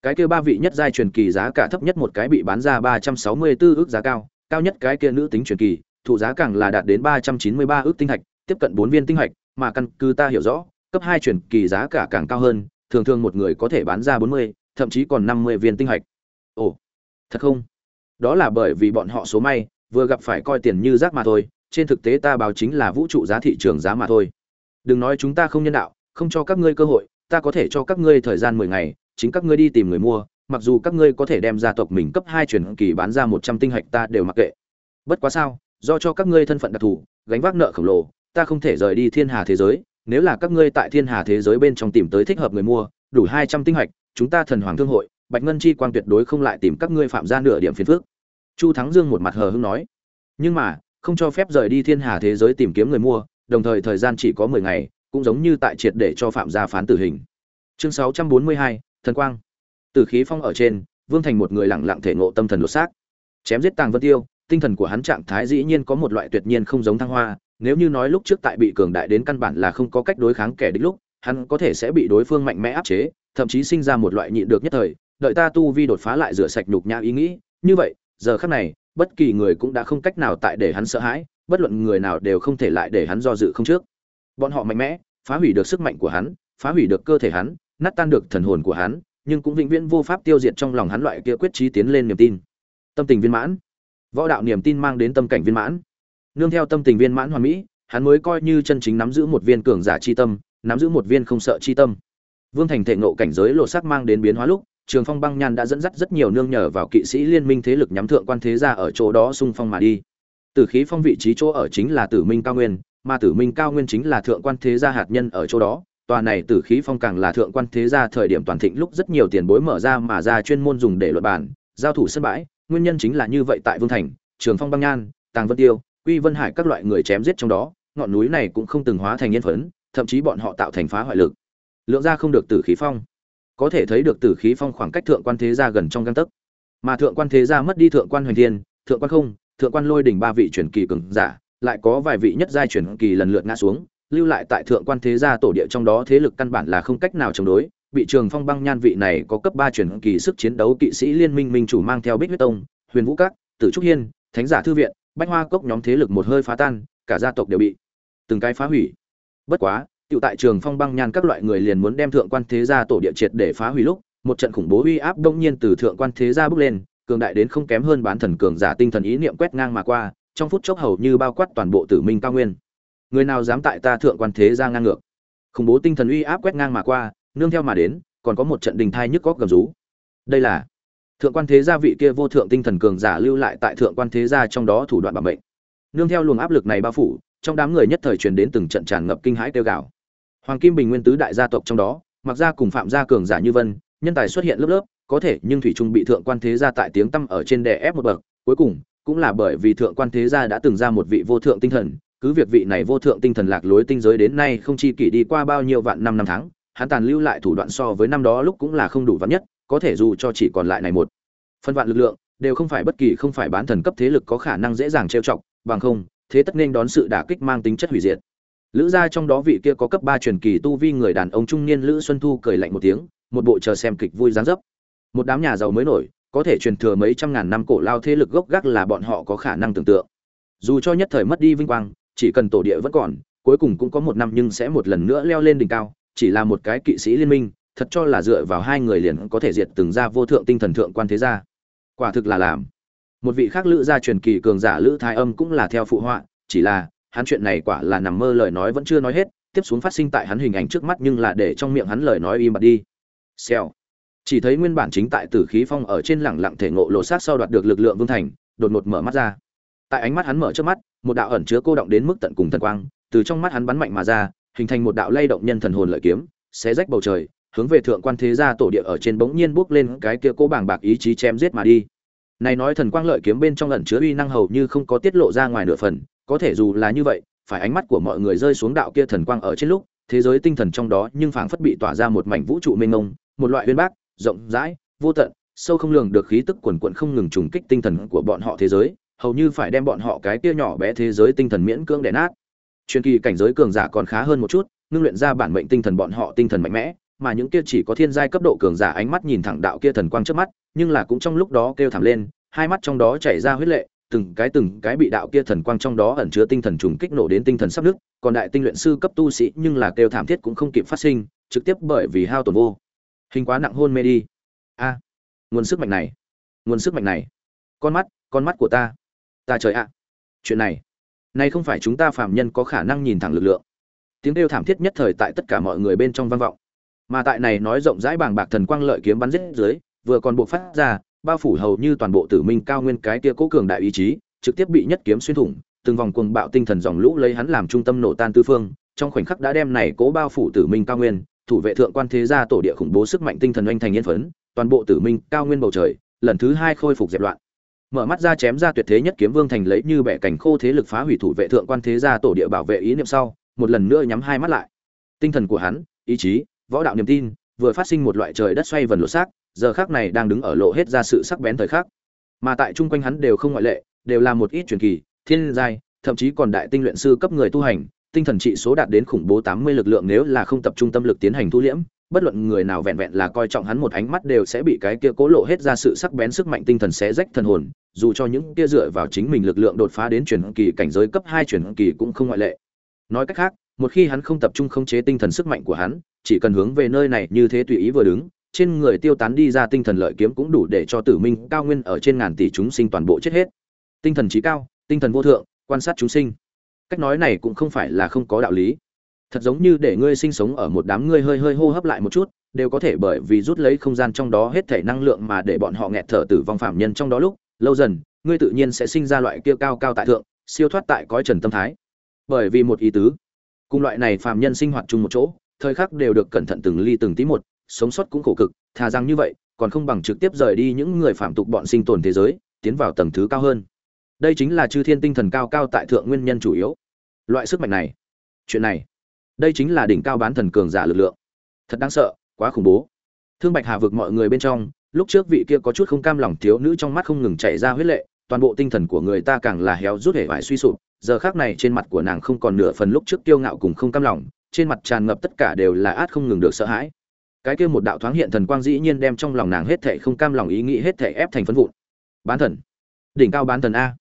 Cái kia ba vị nhất giai truyền kỳ giá cả thấp nhất một cái bị bán ra ba trăm sáu mươi 364 ước giá cao cao nhất cái kia nữ tính truyền kỳ, thụ giá càng là đạt đến ba trăm chín mươi ba ước tinh hạch, tiếp cận bốn viên tinh hạch, mà căn cứ ta hiểu rõ, cấp hai truyền kỳ giá cả càng cao hơn, thường thường một người có thể bán ra bốn mươi, thậm chí còn năm mươi viên tinh hạch. Ồ, thật không? Đó là bởi vì bọn họ số may, vừa gặp phải coi tiền như rác mà thôi, trên thực tế ta báo chính là vũ trụ giá thị trường giá mà thôi đừng nói chúng ta không nhân đạo, không cho các ngươi cơ hội, ta có thể cho các ngươi thời gian mười ngày, chính các ngươi đi tìm người mua, mặc dù các ngươi có thể đem gia tộc mình cấp hai truyền kỳ bán ra một trăm tinh hạch ta đều mặc kệ. Bất quá sao, do cho các ngươi thân phận đặc thù, gánh vác nợ khổng lồ, ta không thể rời đi thiên hà thế giới, nếu là các ngươi tại thiên hà thế giới bên trong tìm tới thích hợp người mua, đủ hai trăm tinh hạch, chúng ta thần hoàng thương hội, bạch ngân chi quang tuyệt đối không lại tìm các ngươi phạm ra nửa điểm phiền phước chu thắng dương một mặt hờ hưng nói, nhưng mà, không cho phép rời đi thiên hà thế giới tìm kiếm người mua đồng thời thời gian chỉ có mười ngày, cũng giống như tại triệt để cho phạm gia phán tử hình. Chương sáu trăm bốn mươi hai, thần quang. Từ khí phong ở trên, vương thành một người lặng lặng thể ngộ tâm thần lột xác. Chém giết tàng vân tiêu, tinh thần của hắn trạng thái dĩ nhiên có một loại tuyệt nhiên không giống thăng hoa, nếu như nói lúc trước tại bị cường đại đến căn bản là không có cách đối kháng kẻ địch lúc, hắn có thể sẽ bị đối phương mạnh mẽ áp chế, thậm chí sinh ra một loại nhịn được nhất thời, đợi ta tu vi đột phá lại rửa sạch nhục nhã ý nghĩ. Như vậy, giờ khắc này, bất kỳ người cũng đã không cách nào tại để hắn sợ hãi bất luận người nào đều không thể lại để hắn do dự không trước. Bọn họ mạnh mẽ, phá hủy được sức mạnh của hắn, phá hủy được cơ thể hắn, nát tan được thần hồn của hắn, nhưng cũng vĩnh viễn vô pháp tiêu diệt trong lòng hắn loại kia quyết trí tiến lên niềm tin. Tâm tình viên mãn. Võ đạo niềm tin mang đến tâm cảnh viên mãn. Nương theo tâm tình viên mãn hoàn mỹ, hắn mới coi như chân chính nắm giữ một viên cường giả chi tâm, nắm giữ một viên không sợ chi tâm. Vương thành thể ngộ cảnh giới lộ sắc mang đến biến hóa lúc, trường phong băng nhan đã dẫn dắt rất nhiều nương nhờ vào kỵ sĩ liên minh thế lực nhắm thượng quan thế gia ở chỗ đó xung phong mà đi tử khí phong vị trí chỗ ở chính là tử minh cao nguyên, mà tử minh cao nguyên chính là thượng quan thế gia hạt nhân ở chỗ đó. Tòa này tử khí phong càng là thượng quan thế gia thời điểm toàn thịnh lúc rất nhiều tiền bối mở ra mà ra chuyên môn dùng để luận bản giao thủ sân bãi. Nguyên nhân chính là như vậy tại vương thành, trường phong băng nhan, tàng vân tiêu, quy vân hải các loại người chém giết trong đó, ngọn núi này cũng không từng hóa thành nhân phấn, thậm chí bọn họ tạo thành phá hoại lực. Lượng ra không được tử khí phong. Có thể thấy được tử khí phong khoảng cách thượng quan thế gia gần trong gang tấc. Mà thượng quan thế gia mất đi thượng quan hoành thiên, thượng quan không thượng quan lôi đỉnh ba vị truyền kỳ cường giả lại có vài vị nhất giai truyền kỳ lần lượt ngã xuống lưu lại tại thượng quan thế gia tổ địa trong đó thế lực căn bản là không cách nào chống đối. Bị trường phong băng nhan vị này có cấp ba truyền kỳ sức chiến đấu kỵ sĩ liên minh minh chủ mang theo bích huyết tông huyền vũ các tử trúc hiên thánh giả thư viện bách hoa cốc nhóm thế lực một hơi phá tan cả gia tộc đều bị từng cái phá hủy. Bất quá Tiểu tại trường phong băng nhan các loại người liền muốn đem thượng quan thế gia tổ địa triệt để phá hủy lúc, một trận khủng bố uy áp đông nhiên từ thượng quan thế gia bước lên, cường đại đến không kém hơn bán thần cường giả tinh thần ý niệm quét ngang mà qua, trong phút chốc hầu như bao quát toàn bộ tử minh cao nguyên. Người nào dám tại ta thượng quan thế ra ngang ngược? Khủng bố tinh thần uy áp quét ngang mà qua, nương theo mà đến, còn có một trận đình thai nhức góc gầm rú. Đây là thượng quan thế gia vị kia vô thượng tinh thần cường giả lưu lại tại thượng quan thế gia trong đó thủ đoạn bảo mệnh. Nương theo luồng áp lực này bao phủ, trong đám người nhất thời truyền đến từng trận tràn ngập kinh hãi tiêu gạo. hoàng kim bình nguyên tứ đại gia tộc trong đó mặc gia cùng phạm gia cường giả như vân nhân tài xuất hiện lớp lớp có thể nhưng thủy trung bị thượng quan thế gia tại tiếng tăm ở trên đè ép một bậc, cuối cùng cũng là bởi vì thượng quan thế gia đã từng ra một vị vô thượng tinh thần, cứ việc vị này vô thượng tinh thần lạc lối tinh giới đến nay không chi kỷ đi qua bao nhiêu vạn năm năm tháng, hắn tàn lưu lại thủ đoạn so với năm đó lúc cũng là không đủ vắn nhất, có thể dù cho chỉ còn lại này một phân vạn lực lượng, đều không phải bất kỳ không phải bán thần cấp thế lực có khả năng dễ dàng trêu chọc, bằng không, thế tất nên đón sự đả kích mang tính chất hủy diệt. Lữ gia trong đó vị kia có cấp ba truyền kỳ tu vi người đàn ông trung niên lữ xuân thu cười lạnh một tiếng, một bộ chờ xem kịch vui dáng dấp một đám nhà giàu mới nổi, có thể truyền thừa mấy trăm ngàn năm cổ lao thế lực gốc gác là bọn họ có khả năng tưởng tượng. Dù cho nhất thời mất đi vinh quang, chỉ cần tổ địa vẫn còn, cuối cùng cũng có một năm nhưng sẽ một lần nữa leo lên đỉnh cao, chỉ là một cái kỵ sĩ liên minh, thật cho là dựa vào hai người liền có thể diệt từng gia vô thượng tinh thần thượng quan thế gia. Quả thực là làm. Một vị khác lữ gia truyền kỳ cường giả lữ thái âm cũng là theo phụ họa, chỉ là, hắn chuyện này quả là nằm mơ lời nói vẫn chưa nói hết, tiếp xuống phát sinh tại hắn hình ảnh trước mắt nhưng là để trong miệng hắn lời nói im bặt đi. Xèo chỉ thấy nguyên bản chính tại tử khí phong ở trên lẳng lặng thể ngộ lộ sát sau đoạt được lực lượng vương thành, đột ngột mở mắt ra. Tại ánh mắt hắn mở trước mắt, một đạo ẩn chứa cô động đến mức tận cùng thần quang, từ trong mắt hắn bắn mạnh mà ra, hình thành một đạo lay động nhân thần hồn lợi kiếm, xé rách bầu trời, hướng về thượng quan thế gia tổ địa ở trên bỗng nhiên bước lên cái kia cố bảng bạc ý chí chém giết mà đi. Này nói thần quang lợi kiếm bên trong ẩn chứa uy năng hầu như không có tiết lộ ra ngoài nửa phần, có thể dù là như vậy, phải ánh mắt của mọi người rơi xuống đạo kia thần quang ở trên lúc, thế giới tinh thần trong đó nhưng phảng phất bị tỏa ra một mảnh vũ trụ mênh mông, một loại uyên bác rộng rãi vô tận sâu không lường được khí tức quần quần không ngừng trùng kích tinh thần của bọn họ thế giới hầu như phải đem bọn họ cái kia nhỏ bé thế giới tinh thần miễn cưỡng đè nát truyền kỳ cảnh giới cường giả còn khá hơn một chút ngưng luyện ra bản mệnh tinh thần bọn họ tinh thần mạnh mẽ mà những kia chỉ có thiên giai cấp độ cường giả ánh mắt nhìn thẳng đạo kia thần quang trước mắt nhưng là cũng trong lúc đó kêu thảm lên hai mắt trong đó chảy ra huyết lệ từng cái từng cái bị đạo kia thần quang trong đó ẩn chứa tinh thần trùng kích nổ đến tinh thần sắp nứt, còn đại tinh luyện sư cấp tu sĩ nhưng là kêu thảm thiết cũng không kịp phát sinh, trực tiếp bởi vì hao tổn vô. Hình quá nặng hôn mê đi. A, nguồn sức mạnh này, nguồn sức mạnh này. Con mắt, con mắt của ta. Ta trời ạ. Chuyện này, này không phải chúng ta phàm nhân có khả năng nhìn thẳng lực lượng. Tiếng kêu thảm thiết nhất thời tại tất cả mọi người bên trong vang vọng. Mà tại này nói rộng rãi bàng bạc thần quang lợi kiếm bắn rết dưới, vừa còn bộ phát ra, bao phủ hầu như toàn bộ tử minh cao nguyên cái tia cố cường đại ý chí trực tiếp bị nhất kiếm xuyên thủng từng vòng cuồng bạo tinh thần dòng lũ lấy hắn làm trung tâm nổ tan tư phương trong khoảnh khắc đã đem này cố bao phủ tử minh cao nguyên thủ vệ thượng quan thế gia tổ địa khủng bố sức mạnh tinh thần oanh thành yên phấn, toàn bộ tử minh, cao nguyên bầu trời, lần thứ hai khôi phục dẹp loạn. Mở mắt ra chém ra tuyệt thế nhất kiếm vương thành lấy như bẻ cảnh khô thế lực phá hủy thủ vệ thượng quan thế gia tổ địa bảo vệ ý niệm sau, một lần nữa nhắm hai mắt lại. Tinh thần của hắn, ý chí, võ đạo niềm tin, vừa phát sinh một loại trời đất xoay vần lột xác, giờ khác này đang đứng ở lộ hết ra sự sắc bén thời khắc. Mà tại chung quanh hắn đều không ngoại lệ, đều là một ít truyền kỳ, thiên giai, thậm chí còn đại tinh luyện sư cấp người tu hành tinh thần trị số đạt đến khủng bố tám mươi lực lượng nếu là không tập trung tâm lực tiến hành thu liễm, bất luận người nào vẹn vẹn là coi trọng hắn một ánh mắt đều sẽ bị cái kia cố lộ hết ra sự sắc bén sức mạnh tinh thần xé rách thần hồn, dù cho những kia dựa vào chính mình lực lượng đột phá đến truyền kỳ cảnh giới cấp hai truyền kỳ cũng không ngoại lệ. Nói cách khác, một khi hắn không tập trung khống chế tinh thần sức mạnh của hắn, chỉ cần hướng về nơi này như thế tùy ý vừa đứng, trên người tiêu tán đi ra tinh thần lợi kiếm cũng đủ để cho tử minh cao nguyên ở trên ngàn tỷ chúng sinh toàn bộ chết hết. Tinh thần trí cao, tinh thần vô thượng, quan sát chúng sinh cách nói này cũng không phải là không có đạo lý. Thật giống như để ngươi sinh sống ở một đám ngươi hơi hơi hô hấp lại một chút, đều có thể bởi vì rút lấy không gian trong đó hết thể năng lượng mà để bọn họ nghẹt thở tử vong phạm nhân trong đó lúc, lâu dần, ngươi tự nhiên sẽ sinh ra loại kia cao cao tại thượng, siêu thoát tại cõi trần tâm thái. Bởi vì một ý tứ, cùng loại này phạm nhân sinh hoạt chung một chỗ, thời khắc đều được cẩn thận từng ly từng tí một, sống sót cũng khổ cực, thà rằng như vậy, còn không bằng trực tiếp rời đi những người phạm tục bọn sinh tồn thế giới, tiến vào tầng thứ cao hơn đây chính là chư thiên tinh thần cao cao tại thượng nguyên nhân chủ yếu. Loại sức mạnh này, chuyện này, đây chính là đỉnh cao bán thần cường giả lực lượng. Thật đáng sợ, quá khủng bố. Thương bạch hà vực mọi người bên trong, lúc trước vị kia có chút không cam lòng thiếu nữ trong mắt không ngừng chảy ra huyết lệ, toàn bộ tinh thần của người ta càng là héo rút hể vải suy sụp, giờ khác này trên mặt của nàng không còn nửa phần lúc trước kiêu ngạo cùng không cam lòng, trên mặt tràn ngập tất cả đều là át không ngừng được sợ hãi. Cái kia một đạo thoáng hiện thần quang dĩ nhiên đem trong lòng nàng hết thệ không cam lòng ý nghĩ hết thệ ép thành phấn vụn. Bán thần. Đỉnh cao bán thần a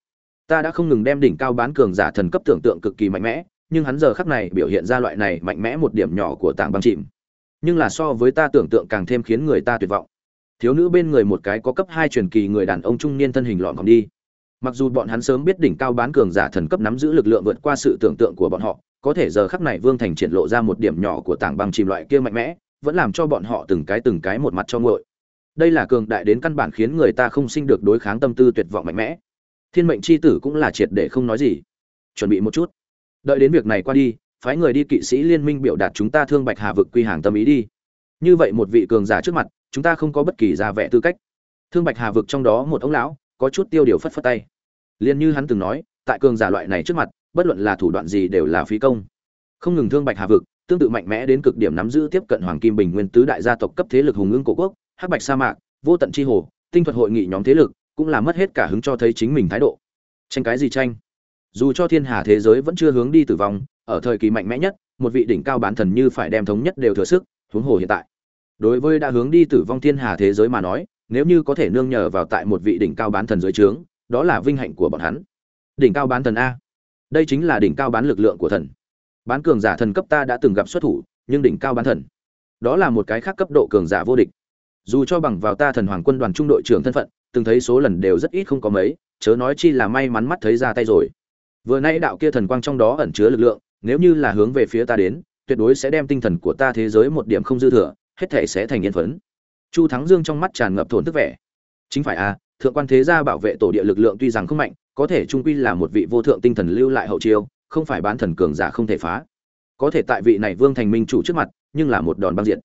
ta đã không ngừng đem đỉnh cao bán cường giả thần cấp tưởng tượng cực kỳ mạnh mẽ, nhưng hắn giờ khắc này biểu hiện ra loại này mạnh mẽ một điểm nhỏ của tảng băng chìm. Nhưng là so với ta tưởng tượng càng thêm khiến người ta tuyệt vọng. Thiếu nữ bên người một cái có cấp hai truyền kỳ người đàn ông trung niên thân hình lọn còn đi. Mặc dù bọn hắn sớm biết đỉnh cao bán cường giả thần cấp nắm giữ lực lượng vượt qua sự tưởng tượng của bọn họ, có thể giờ khắc này vương thành triển lộ ra một điểm nhỏ của tảng băng chìm loại kia mạnh mẽ, vẫn làm cho bọn họ từng cái từng cái một mặt cho ngội đây là cường đại đến căn bản khiến người ta không sinh được đối kháng tâm tư tuyệt vọng mạnh mẽ thiên mệnh c h i tử cũng là triệt để không nói gì. Chuẩn bị một chút. Đợi đến việc này qua đi, phái người đi kỵ sĩ liên minh biểu đạt chúng ta thương bạch hà vực quy hàng tâm ý đi. Như vậy một vị cường giả trước mặt, chúng ta không có bất kỳ gia vẻ tư cách. Thương bạch hà vực trong đó một ông lão, có chút tiêu điều phất phất tay. Liền như hắn từng nói, tại cường giả loại này trước mặt, bất luận là thủ đoạn gì đều là phí công. Không ngừng thương bạch hà vực, tương tự mạnh mẽ đến cực điểm nắm giữ tiếp cận hoàng kim bình nguyên tứ đại gia tộc cấp thế lực hùng ưng cổ quốc, hắc bạch sa mạc, vô tận chi hồ, tinh thuật hội nghị nhóm thế lực cũng là mất hết cả hứng cho thấy chính mình thái độ. Tranh cái gì tranh? Dù cho thiên hà thế giới vẫn chưa hướng đi tử vong, ở thời kỳ mạnh mẽ nhất, một vị đỉnh cao bán thần như phải đem thống nhất đều thừa sức, huống hồ hiện tại. Đối với đã hướng đi tử vong thiên hà thế giới mà nói, nếu như có thể nương nhờ vào tại một vị đỉnh cao bán thần dưới trướng, đó là vinh hạnh của bọn hắn. Đỉnh cao bán thần a. Đây chính là đỉnh cao bán lực lượng của thần. Bán cường giả thần cấp ta đã từng gặp xuất thủ, nhưng đỉnh cao bán thần, đó là một cái khác cấp độ cường giả vô địch. Dù cho bằng vào ta thần hoàng quân đoàn trung đội trưởng thân phận từng thấy số lần đều rất ít không có mấy chớ nói chi là may mắn mắt thấy ra tay rồi. Vừa nãy đạo kia thần quang trong đó ẩn chứa lực lượng nếu như là hướng về phía ta đến tuyệt đối sẽ đem tinh thần của ta thế giới một điểm không dư thừa hết thể sẽ thành yên phấn. Chu thắng dương trong mắt tràn ngập thổn tức vẻ. Chính phải a à, thượng quan thế gia bảo vệ tổ địa lực lượng tuy rằng không mạnh có thể trung quy là một vị vô thượng tinh thần lưu lại hậu chiêu không phải bán thần cường giả không thể phá. Có thể tại vị này vương thành minh chủ trước mặt nhưng là một đòn băng diện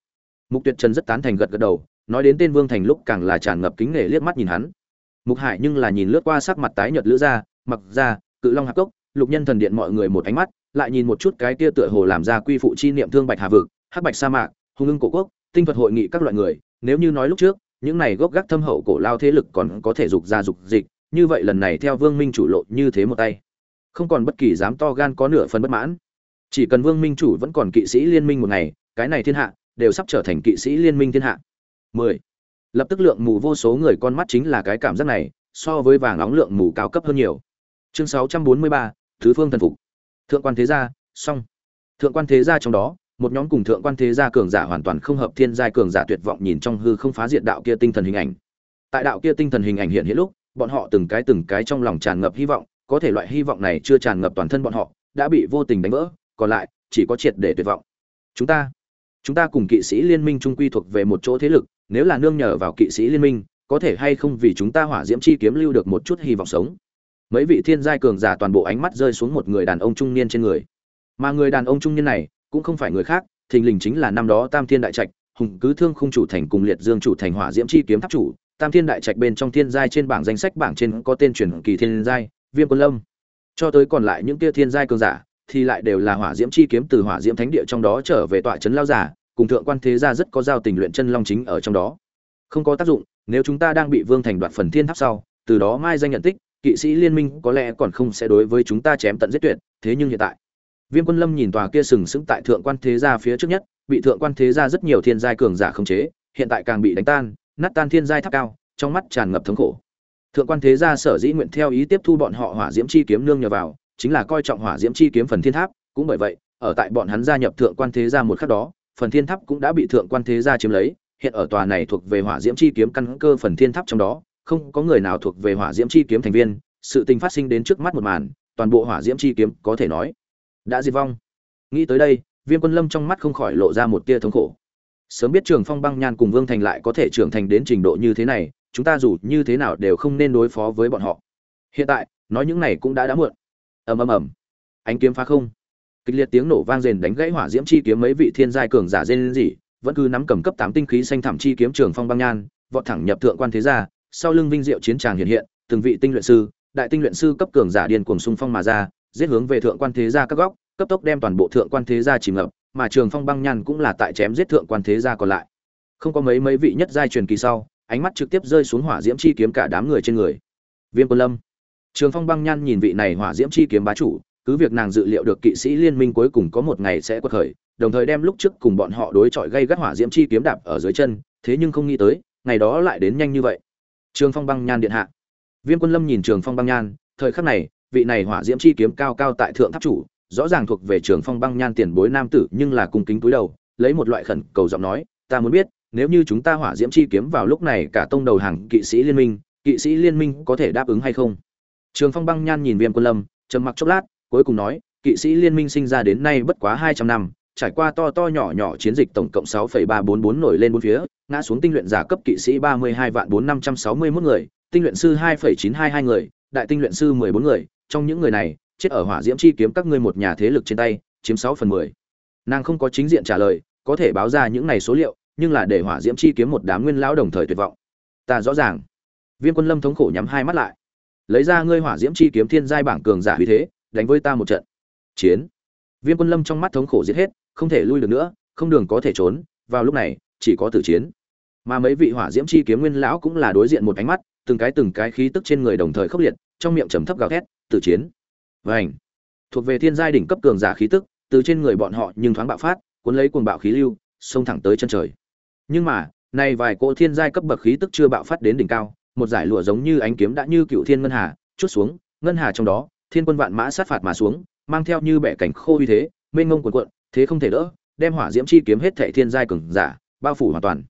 mục tuyệt trần rất tán thành gật gật đầu nói đến tên vương thành lúc càng là tràn ngập kính nể liếc mắt nhìn hắn. Mục hải nhưng là nhìn lướt qua sắc mặt tái nhợt lữ ra mặc ra, cự long hạp cốc, lục nhân thần điện mọi người một ánh mắt, lại nhìn một chút cái kia tựa hồ làm ra quy phụ chi niệm thương bạch hà vực, hắc bạch sa mạc, hung ưng cổ quốc, tinh thuật hội nghị các loại người, nếu như nói lúc trước, những này gốc gác thâm hậu cổ lao thế lực còn có thể dục ra dục dịch, như vậy lần này theo vương minh chủ lộ như thế một tay, không còn bất kỳ dám to gan có nửa phần bất mãn. Chỉ cần vương minh chủ vẫn còn kỵ sĩ liên minh một ngày, cái này thiên hạ, đều sắp trở thành kỵ sĩ liên minh thiên hạ. 10. lập tức lượng mù vô số người con mắt chính là cái cảm giác này so với vàng nóng lượng mù cao cấp hơn nhiều. Chương 643, thứ phương thần phục. Thượng quan thế gia xong. Thượng quan thế gia trong đó một nhóm cùng thượng quan thế gia cường giả hoàn toàn không hợp thiên giai cường giả tuyệt vọng nhìn trong hư không phá diệt đạo kia tinh thần hình ảnh. Tại đạo kia tinh thần hình ảnh hiện hiện lúc bọn họ từng cái từng cái trong lòng tràn ngập hy vọng có thể loại hy vọng này chưa tràn ngập toàn thân bọn họ đã bị vô tình đánh vỡ còn lại chỉ có triệt để tuyệt vọng. Chúng ta chúng ta cùng kỵ sĩ liên minh trung quy thuộc về một chỗ thế lực, nếu là nương nhờ vào kỵ sĩ liên minh, có thể hay không vì chúng ta hỏa diễm chi kiếm lưu được một chút hy vọng sống. Mấy vị thiên giai cường giả toàn bộ ánh mắt rơi xuống một người đàn ông trung niên trên người. Mà người đàn ông trung niên này, cũng không phải người khác, thình lình chính là năm đó tam thiên đại trạch, hùng cứ thương khung chủ thành cùng liệt dương chủ thành hỏa diễm chi kiếm tháp chủ. Tam thiên đại trạch bên trong thiên giai trên bảng danh sách bảng trên có tên truyền kỳ thiên giai, viêm quân lâm. Cho tới còn lại những kia thiên giai cường giả thì lại đều là hỏa diễm chi kiếm từ hỏa diễm thánh địa trong đó trở về tọa trấn lao giả cùng thượng quan thế gia rất có giao tình luyện chân long chính ở trong đó. Không có tác dụng, nếu chúng ta đang bị vương thành đoạt phần thiên tháp sau, từ đó mai danh nhận tích, kỵ sĩ liên minh có lẽ còn không sẽ đối với chúng ta chém tận giết tuyệt, thế nhưng hiện tại, viêm quân lâm nhìn tòa kia sừng sững tại thượng quan thế gia phía trước nhất, bị thượng quan thế gia rất nhiều thiên giai cường giả khống chế, hiện tại càng bị đánh tan, nát tan thiên giai tháp cao, trong mắt tràn ngập thống khổ. Thượng quan thế gia sở dĩ nguyện theo ý tiếp thu bọn họ hỏa diễm chi kiếm nương nhờ vào chính là coi trọng hỏa diễm chi kiếm phần thiên tháp, cũng bởi vậy, ở tại bọn hắn gia nhập thượng quan thế gia một khắc đó, phần thiên tháp cũng đã bị thượng quan thế gia chiếm lấy, hiện ở tòa này thuộc về hỏa diễm chi kiếm căn cơ phần thiên tháp trong đó, không có người nào thuộc về hỏa diễm chi kiếm thành viên, sự tình phát sinh đến trước mắt một màn, toàn bộ hỏa diễm chi kiếm có thể nói đã diệt vong. Nghĩ tới đây, viêm quân lâm trong mắt không khỏi lộ ra một tia thống khổ. Sớm biết trường phong băng nhan cùng vương thành lại có thể trưởng thành đến trình độ như thế này, chúng ta dù như thế nào đều không nên đối phó với bọn họ. Hiện tại, nói những này cũng đã đã muộn ầm ầm ầm. Ánh kiếm phá không. Kịch liệt tiếng nổ vang rền đánh gãy hỏa diễm chi kiếm mấy vị thiên giai cường giả dên gì vẫn cứ nắm cầm cấp tám tinh khí xanh thảm chi kiếm trường phong băng nhan, vọt thẳng nhập thượng quan thế gia, sau lưng vinh diệu chiến tràng hiện hiện, từng vị tinh luyện sư, đại tinh luyện sư cấp cường giả điên cuồng xung phong mà ra, giết hướng về thượng quan thế gia các góc, cấp tốc đem toàn bộ thượng quan thế gia chìm ngập, mà trường phong băng nhan cũng là tại chém giết thượng quan thế gia còn lại. Không có mấy mấy vị nhất giai truyền kỳ sau, ánh mắt trực tiếp rơi xuống hỏa diễm chi kiếm cả đám người trên người. Viêm quân lâm trường phong băng nhan nhìn vị này hỏa diễm chi kiếm bá chủ, cứ việc nàng dự liệu được kỵ sĩ liên minh cuối cùng có một ngày sẽ quật khởi, đồng thời đem lúc trước cùng bọn họ đối chọi gây gắt hỏa diễm chi kiếm đạp ở dưới chân, thế nhưng không nghĩ tới, ngày đó lại đến nhanh như vậy. Trường phong băng nhan điện hạ. Viêm quân lâm nhìn trường phong băng nhan, thời khắc này, vị này hỏa diễm chi kiếm cao cao tại thượng tháp chủ, rõ ràng thuộc về trường phong băng nhan tiền bối nam tử, nhưng là cung kính túi đầu, lấy một loại khẩn cầu giọng nói, ta muốn biết, nếu như chúng ta hỏa diễm chi kiếm vào lúc này cả tông đầu hàng kỵ sĩ liên minh, kỵ sĩ liên minh có thể đáp ứng hay không? Trường phong băng nhan nhìn viêm quân lâm, trầm mặc chốc lát, cuối cùng nói, kỵ sĩ liên minh sinh ra đến nay bất quá hai trăm năm, trải qua to to nhỏ nhỏ chiến dịch tổng cộng sáu phẩy ba bốn bốn nổi lên bốn phía, ngã xuống tinh luyện giả cấp kỵ sĩ ba mươi hai vạn bốn năm trăm sáu mươi 4 người, tinh luyện sư hai phẩy chín hai hai người, đại tinh luyện sư mười bốn người, trong những người này, chết ở hỏa diễm chi kiếm các ngươi một nhà thế lực trên tay, chiếm sáu phần mười. Nàng không có chính diện trả lời, có thể báo ra những này số liệu, nhưng là để hỏa diễm chi kiếm một đám nguyên lão đồng thời tuyệt vọng. Ta rõ ràng. Viêm quân lâm thống khổ nhắm hai mắt lại lấy ra ngươi hỏa diễm chi kiếm thiên giai bảng cường giả uy thế, đánh với ta một trận. Chiến. Viêm quân lâm trong mắt thống khổ giết hết, không thể lui được nữa, không đường có thể trốn, vào lúc này, chỉ có tử chiến. Mà mấy vị hỏa diễm chi kiếm nguyên lão cũng là đối diện một ánh mắt, từng cái từng cái khí tức trên người đồng thời khốc liệt, trong miệng trầm thấp gào thét, tử chiến. Vảnh thuộc về thiên giai đỉnh cấp cường giả khí tức, từ trên người bọn họ nhưng thoáng bạo phát, cuốn lấy cuồng bạo khí lưu, xông thẳng tới chân trời. Nhưng mà, nay vài cỗ thiên giai cấp bậc khí tức chưa bạo phát đến đỉnh cao một giải lụa giống như ánh kiếm đã như cựu thiên ngân hà, chút xuống, ngân hà trong đó, thiên quân vạn mã sát phạt mà xuống, mang theo như bẻ cảnh khô uy thế, mênh ngông cuồn cuộn, thế không thể đỡ, đem hỏa diễm chi kiếm hết thệ thiên giai cường giả, bao phủ hoàn toàn.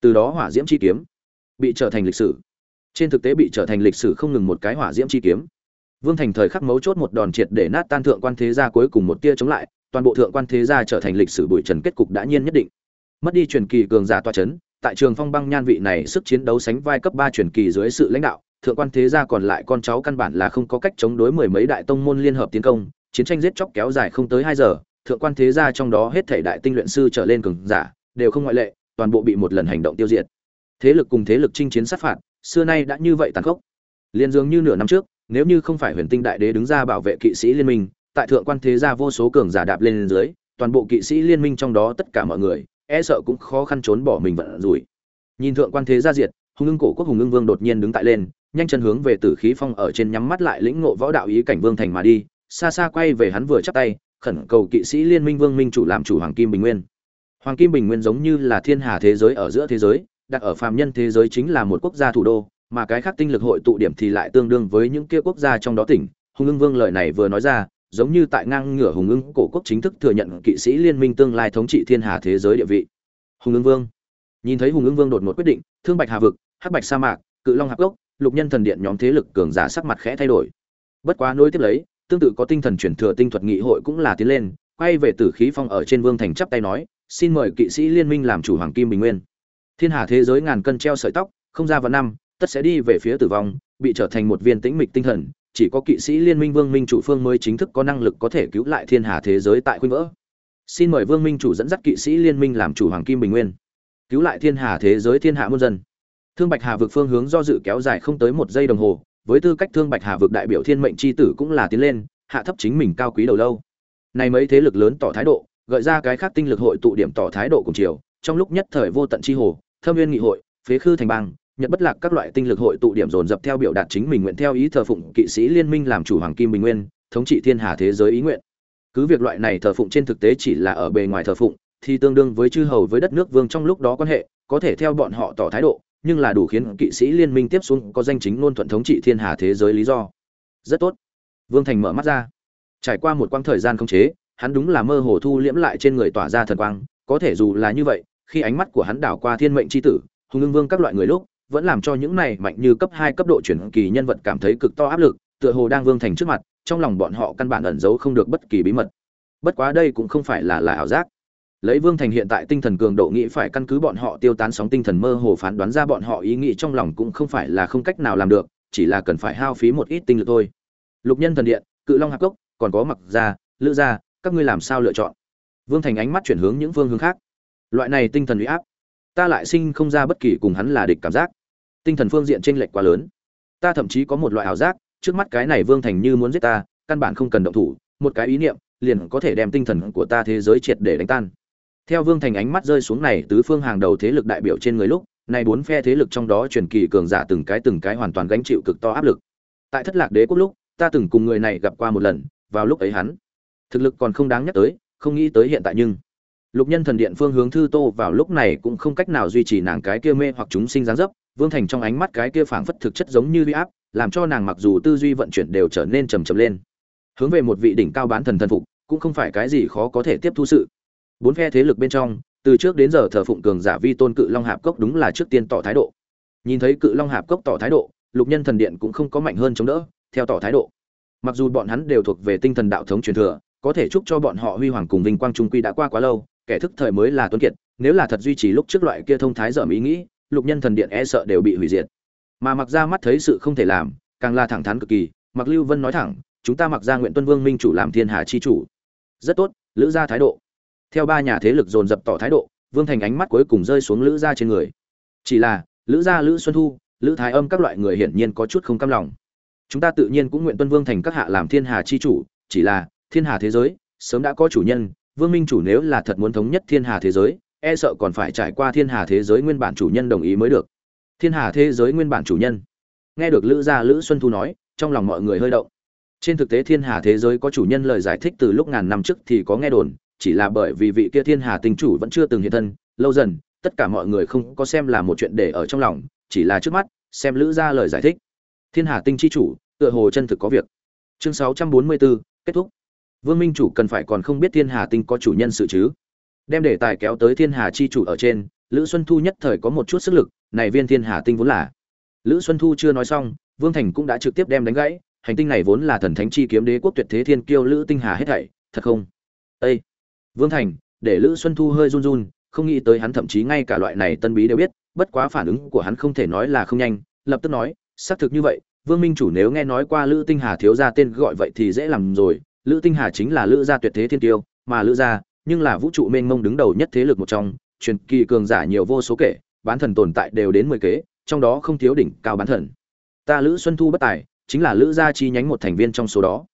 Từ đó hỏa diễm chi kiếm bị trở thành lịch sử. Trên thực tế bị trở thành lịch sử không ngừng một cái hỏa diễm chi kiếm. Vương thành thời khắc mấu chốt một đòn triệt để nát tan thượng quan thế gia cuối cùng một tia chống lại, toàn bộ thượng quan thế gia trở thành lịch sử bụi trần kết cục đã nhiên nhất định. Mất đi truyền kỳ cường giả toa chấn tại trường phong băng nhan vị này sức chiến đấu sánh vai cấp ba truyền kỳ dưới sự lãnh đạo thượng quan thế gia còn lại con cháu căn bản là không có cách chống đối mười mấy đại tông môn liên hợp tiến công chiến tranh giết chóc kéo dài không tới hai giờ thượng quan thế gia trong đó hết thể đại tinh luyện sư trở lên cường giả đều không ngoại lệ toàn bộ bị một lần hành động tiêu diệt. Thế lực cùng thế lực chinh chiến sát phạt xưa nay đã như vậy tàn khốc. Liên dường như nửa năm trước, nếu như không phải Huyền Tinh Đại Đế đứng ra bảo vệ kỵ sĩ liên minh, tại thượng quan thế gia vô số cường giả đạp lên dưới, toàn bộ kỵ sĩ liên minh trong đó tất cả mọi người, e sợ cũng khó khăn trốn bỏ mình vận rủi. Nhìn thượng quan thế gia diệt, hùng ưng cổ quốc hùng ưng vương đột nhiên đứng tại lên, nhanh chân hướng về Tử khí phong ở trên nhắm mắt lại lĩnh ngộ võ đạo ý cảnh vương thành mà đi, xa xa quay về hắn vừa chắp tay, khẩn cầu kỵ sĩ liên minh vương minh chủ làm chủ hoàng kim bình nguyên. Hoàng kim bình nguyên giống như là thiên hà thế giới ở giữa thế giới, đặt ở phàm nhân thế giới chính là một quốc gia thủ đô, mà cái khác tinh lực hội tụ điểm thì lại tương đương với những kia quốc gia trong đó tỉnh. Hùng ưng vương lời này vừa nói ra, giống như tại ngang ngửa hùng ưng cổ quốc chính thức thừa nhận kỵ sĩ liên minh tương lai thống trị thiên hà thế giới địa vị. Hùng ưng vương. Nhìn thấy hùng ưng vương đột ngột quyết định, thương bạch hà vực, hắc bạch sa mạc, cự long hạc gốc, lục nhân thần điện nhóm thế lực cường giả sắc mặt khẽ thay đổi. Bất quá nối tiếp lấy, tương tự có tinh thần chuyển thừa tinh thuật nghị hội cũng là tiến lên, quay về tử khí phong ở trên vương thành chắp tay nói, xin mời kỵ sĩ liên minh làm chủ hoàng kim bình nguyên. Thiên hà thế giới ngàn cân treo sợi tóc, không ra vào năm, tất sẽ đi về phía tử vong, bị trở thành một viên tĩnh mịch tinh thần chỉ có kỵ sĩ liên minh vương minh chủ phương mới chính thức có năng lực có thể cứu lại thiên hà thế giới tại khuynh vỡ. Xin mời vương minh chủ dẫn dắt kỵ sĩ liên minh làm chủ hoàng kim bình nguyên, cứu lại thiên hà thế giới thiên hạ muôn dân. Thương bạch hà vực phương hướng do dự kéo dài không tới một giây đồng hồ, với tư cách thương bạch hà vực đại biểu thiên mệnh c h i tử cũng là tiến lên, hạ thấp chính mình cao quý đầu lâu. Này mấy thế lực lớn tỏ thái độ, gợi ra cái khác tinh lực hội tụ điểm tỏ thái độ cùng chiều, trong lúc nhất thời vô tận c hồ, thâm viên nghị hội, phế khư thành bang nhận bất lạc các loại tinh lực hội tụ điểm dồn dập theo biểu đạt chính mình nguyện theo ý thờ phụng kỵ sĩ liên minh làm chủ hoàng kim bình nguyên, thống trị thiên hà thế giới ý nguyện. Cứ việc loại này thờ phụng trên thực tế chỉ là ở bề ngoài thờ phụng, thì tương đương với chư hầu với đất nước vương trong lúc đó quan hệ, có thể theo bọn họ tỏ thái độ, nhưng là đủ khiến kỵ sĩ liên minh tiếp xuống có danh chính ngôn thuận thống trị thiên hà thế giới lý do. Rất tốt. Vương thành mở mắt ra. Trải qua một quãng thời gian không chế, hắn đúng là mơ hồ thu liễm lại trên người tỏa ra thần quang, có thể dù là như vậy, khi ánh mắt của hắn đảo qua thiên mệnh c h i tử, hùng ưng vương các loại người lúc vẫn làm cho những này mạnh như cấp hai cấp độ chuyển kỳ nhân vật cảm thấy cực to áp lực, tựa hồ đang vương thành trước mặt, trong lòng bọn họ căn bản ẩn giấu không được bất kỳ bí mật. Bất quá đây cũng không phải là là ảo giác. Lấy Vương Thành hiện tại tinh thần cường độ nghĩ phải căn cứ bọn họ tiêu tán sóng tinh thần mơ hồ phán đoán ra bọn họ ý nghĩ trong lòng cũng không phải là không cách nào làm được, chỉ là cần phải hao phí một ít tinh lực thôi. Lục Nhân thần điện, Cự Long Hạp Cốc, còn có Mặc gia, Lữ gia, các ngươi làm sao lựa chọn? Vương Thành ánh mắt chuyển hướng những phương hướng khác. Loại này tinh thần uy áp, ta lại sinh không ra bất kỳ cùng hắn là địch cảm giác tinh thần phương diện chênh lệch quá lớn. Ta thậm chí có một loại ảo giác, trước mắt cái này vương thành như muốn giết ta, căn bản không cần động thủ, một cái ý niệm, liền có thể đem tinh thần của ta thế giới triệt để đánh tan. Theo vương thành ánh mắt rơi xuống này tứ phương hàng đầu thế lực đại biểu trên người lúc, này bốn phe thế lực trong đó truyền kỳ cường giả từng cái từng cái hoàn toàn gánh chịu cực to áp lực. Tại thất lạc đế quốc lúc, ta từng cùng người này gặp qua một lần, vào lúc ấy hắn, thực lực còn không đáng nhắc tới, không nghĩ tới hiện tại nhưng, lục nhân thần điện phương hướng thư tô vào lúc này cũng không cách nào duy trì nàng cái kia mê hoặc chúng sinh dáng dấp Vương Thành trong ánh mắt cái kia phảng phất thực chất giống như uy áp, làm cho nàng mặc dù tư duy vận chuyển đều trở nên trầm trầm lên. Hướng về một vị đỉnh cao bán thần thần phục, cũng không phải cái gì khó có thể tiếp thu sự. Bốn phe thế lực bên trong, từ trước đến giờ thờ phụng cường giả vi tôn cự long hạp cốc đúng là trước tiên tỏ thái độ. Nhìn thấy cự long hạp cốc tỏ thái độ, lục nhân thần điện cũng không có mạnh hơn chống đỡ, theo tỏ thái độ. Mặc dù bọn hắn đều thuộc về tinh thần đạo thống truyền thừa, có thể chúc cho bọn họ huy hoàng cùng vinh quang trung quy đã qua quá lâu, kẻ thức thời mới là tuấn kiệt, nếu là thật duy trì lúc trước loại kia thông thái dở ý nghĩ, lục nhân thần điện e sợ đều bị hủy diệt. Mà mặc ra mắt thấy sự không thể làm, càng là thẳng thắn cực kỳ mặc lưu vân nói thẳng, chúng ta mặc ra nguyện tuân vương minh chủ làm thiên hà chi chủ. Rất tốt, lữ gia thái độ. Theo ba nhà thế lực dồn dập tỏ thái độ, vương thành ánh mắt cuối cùng rơi xuống lữ gia trên người. Chỉ là, lữ gia, lữ xuân thu, lữ thái âm các loại người hiển nhiên có chút không cam lòng. Chúng ta tự nhiên cũng nguyện tuân vương thành các hạ làm thiên hà chi chủ, chỉ là, thiên hà thế giới, sớm đã có chủ nhân, vương minh chủ nếu là thật muốn thống nhất thiên hà thế giới e sợ còn phải trải qua thiên hà thế giới nguyên bản chủ nhân đồng ý mới được. Thiên hà thế giới nguyên bản chủ nhân. Nghe được lữ gia lữ xuân thu nói trong lòng mọi người hơi động. Trên thực tế thiên hà thế giới có chủ nhân lời giải thích từ lúc ngàn năm trước thì có nghe đồn chỉ là bởi vì vị kia thiên hà tinh chủ vẫn chưa từng hiện thân lâu dần tất cả mọi người không có xem là một chuyện để ở trong lòng chỉ là trước mắt xem lữ gia lời giải thích. Thiên hà tinh chi chủ tựa hồ chân thực có việc. Chương 644, kết thúc. Vương minh chủ cần phải còn không biết thiên hà tinh có chủ nhân sự chứ? Đem đề tài kéo tới thiên hà chi chủ ở trên, lữ xuân thu nhất thời có một chút sức lực, này viên thiên hà tinh vốn là. Lữ xuân thu chưa nói xong, vương thành cũng đã trực tiếp đem đánh gãy, hành tinh này vốn là thần thánh chi kiếm đế quốc tuyệt thế thiên kiêu lữ tinh hà hết thảy, thật không? Ây vương thành, để lữ xuân thu hơi run run, không nghĩ tới hắn thậm chí ngay cả loại này tân bí đều biết, bất quá phản ứng của hắn không thể nói là không nhanh, lập tức nói, xác thực như vậy, vương minh chủ nếu nghe nói qua lữ tinh hà thiếu gia tên gọi vậy thì dễ làm rồi, lữ tinh hà chính là lữ gia tuyệt thế thiên kiêu, mà lữ gia nhưng là vũ trụ mênh mông đứng đầu nhất thế lực một trong, truyền kỳ cường giả nhiều vô số kể, bán thần tồn tại đều đến mười kế, trong đó không thiếu đỉnh cao bán thần. ta lữ xuân thu bất tài chính là lữ gia chi nhánh một thành viên trong số đó.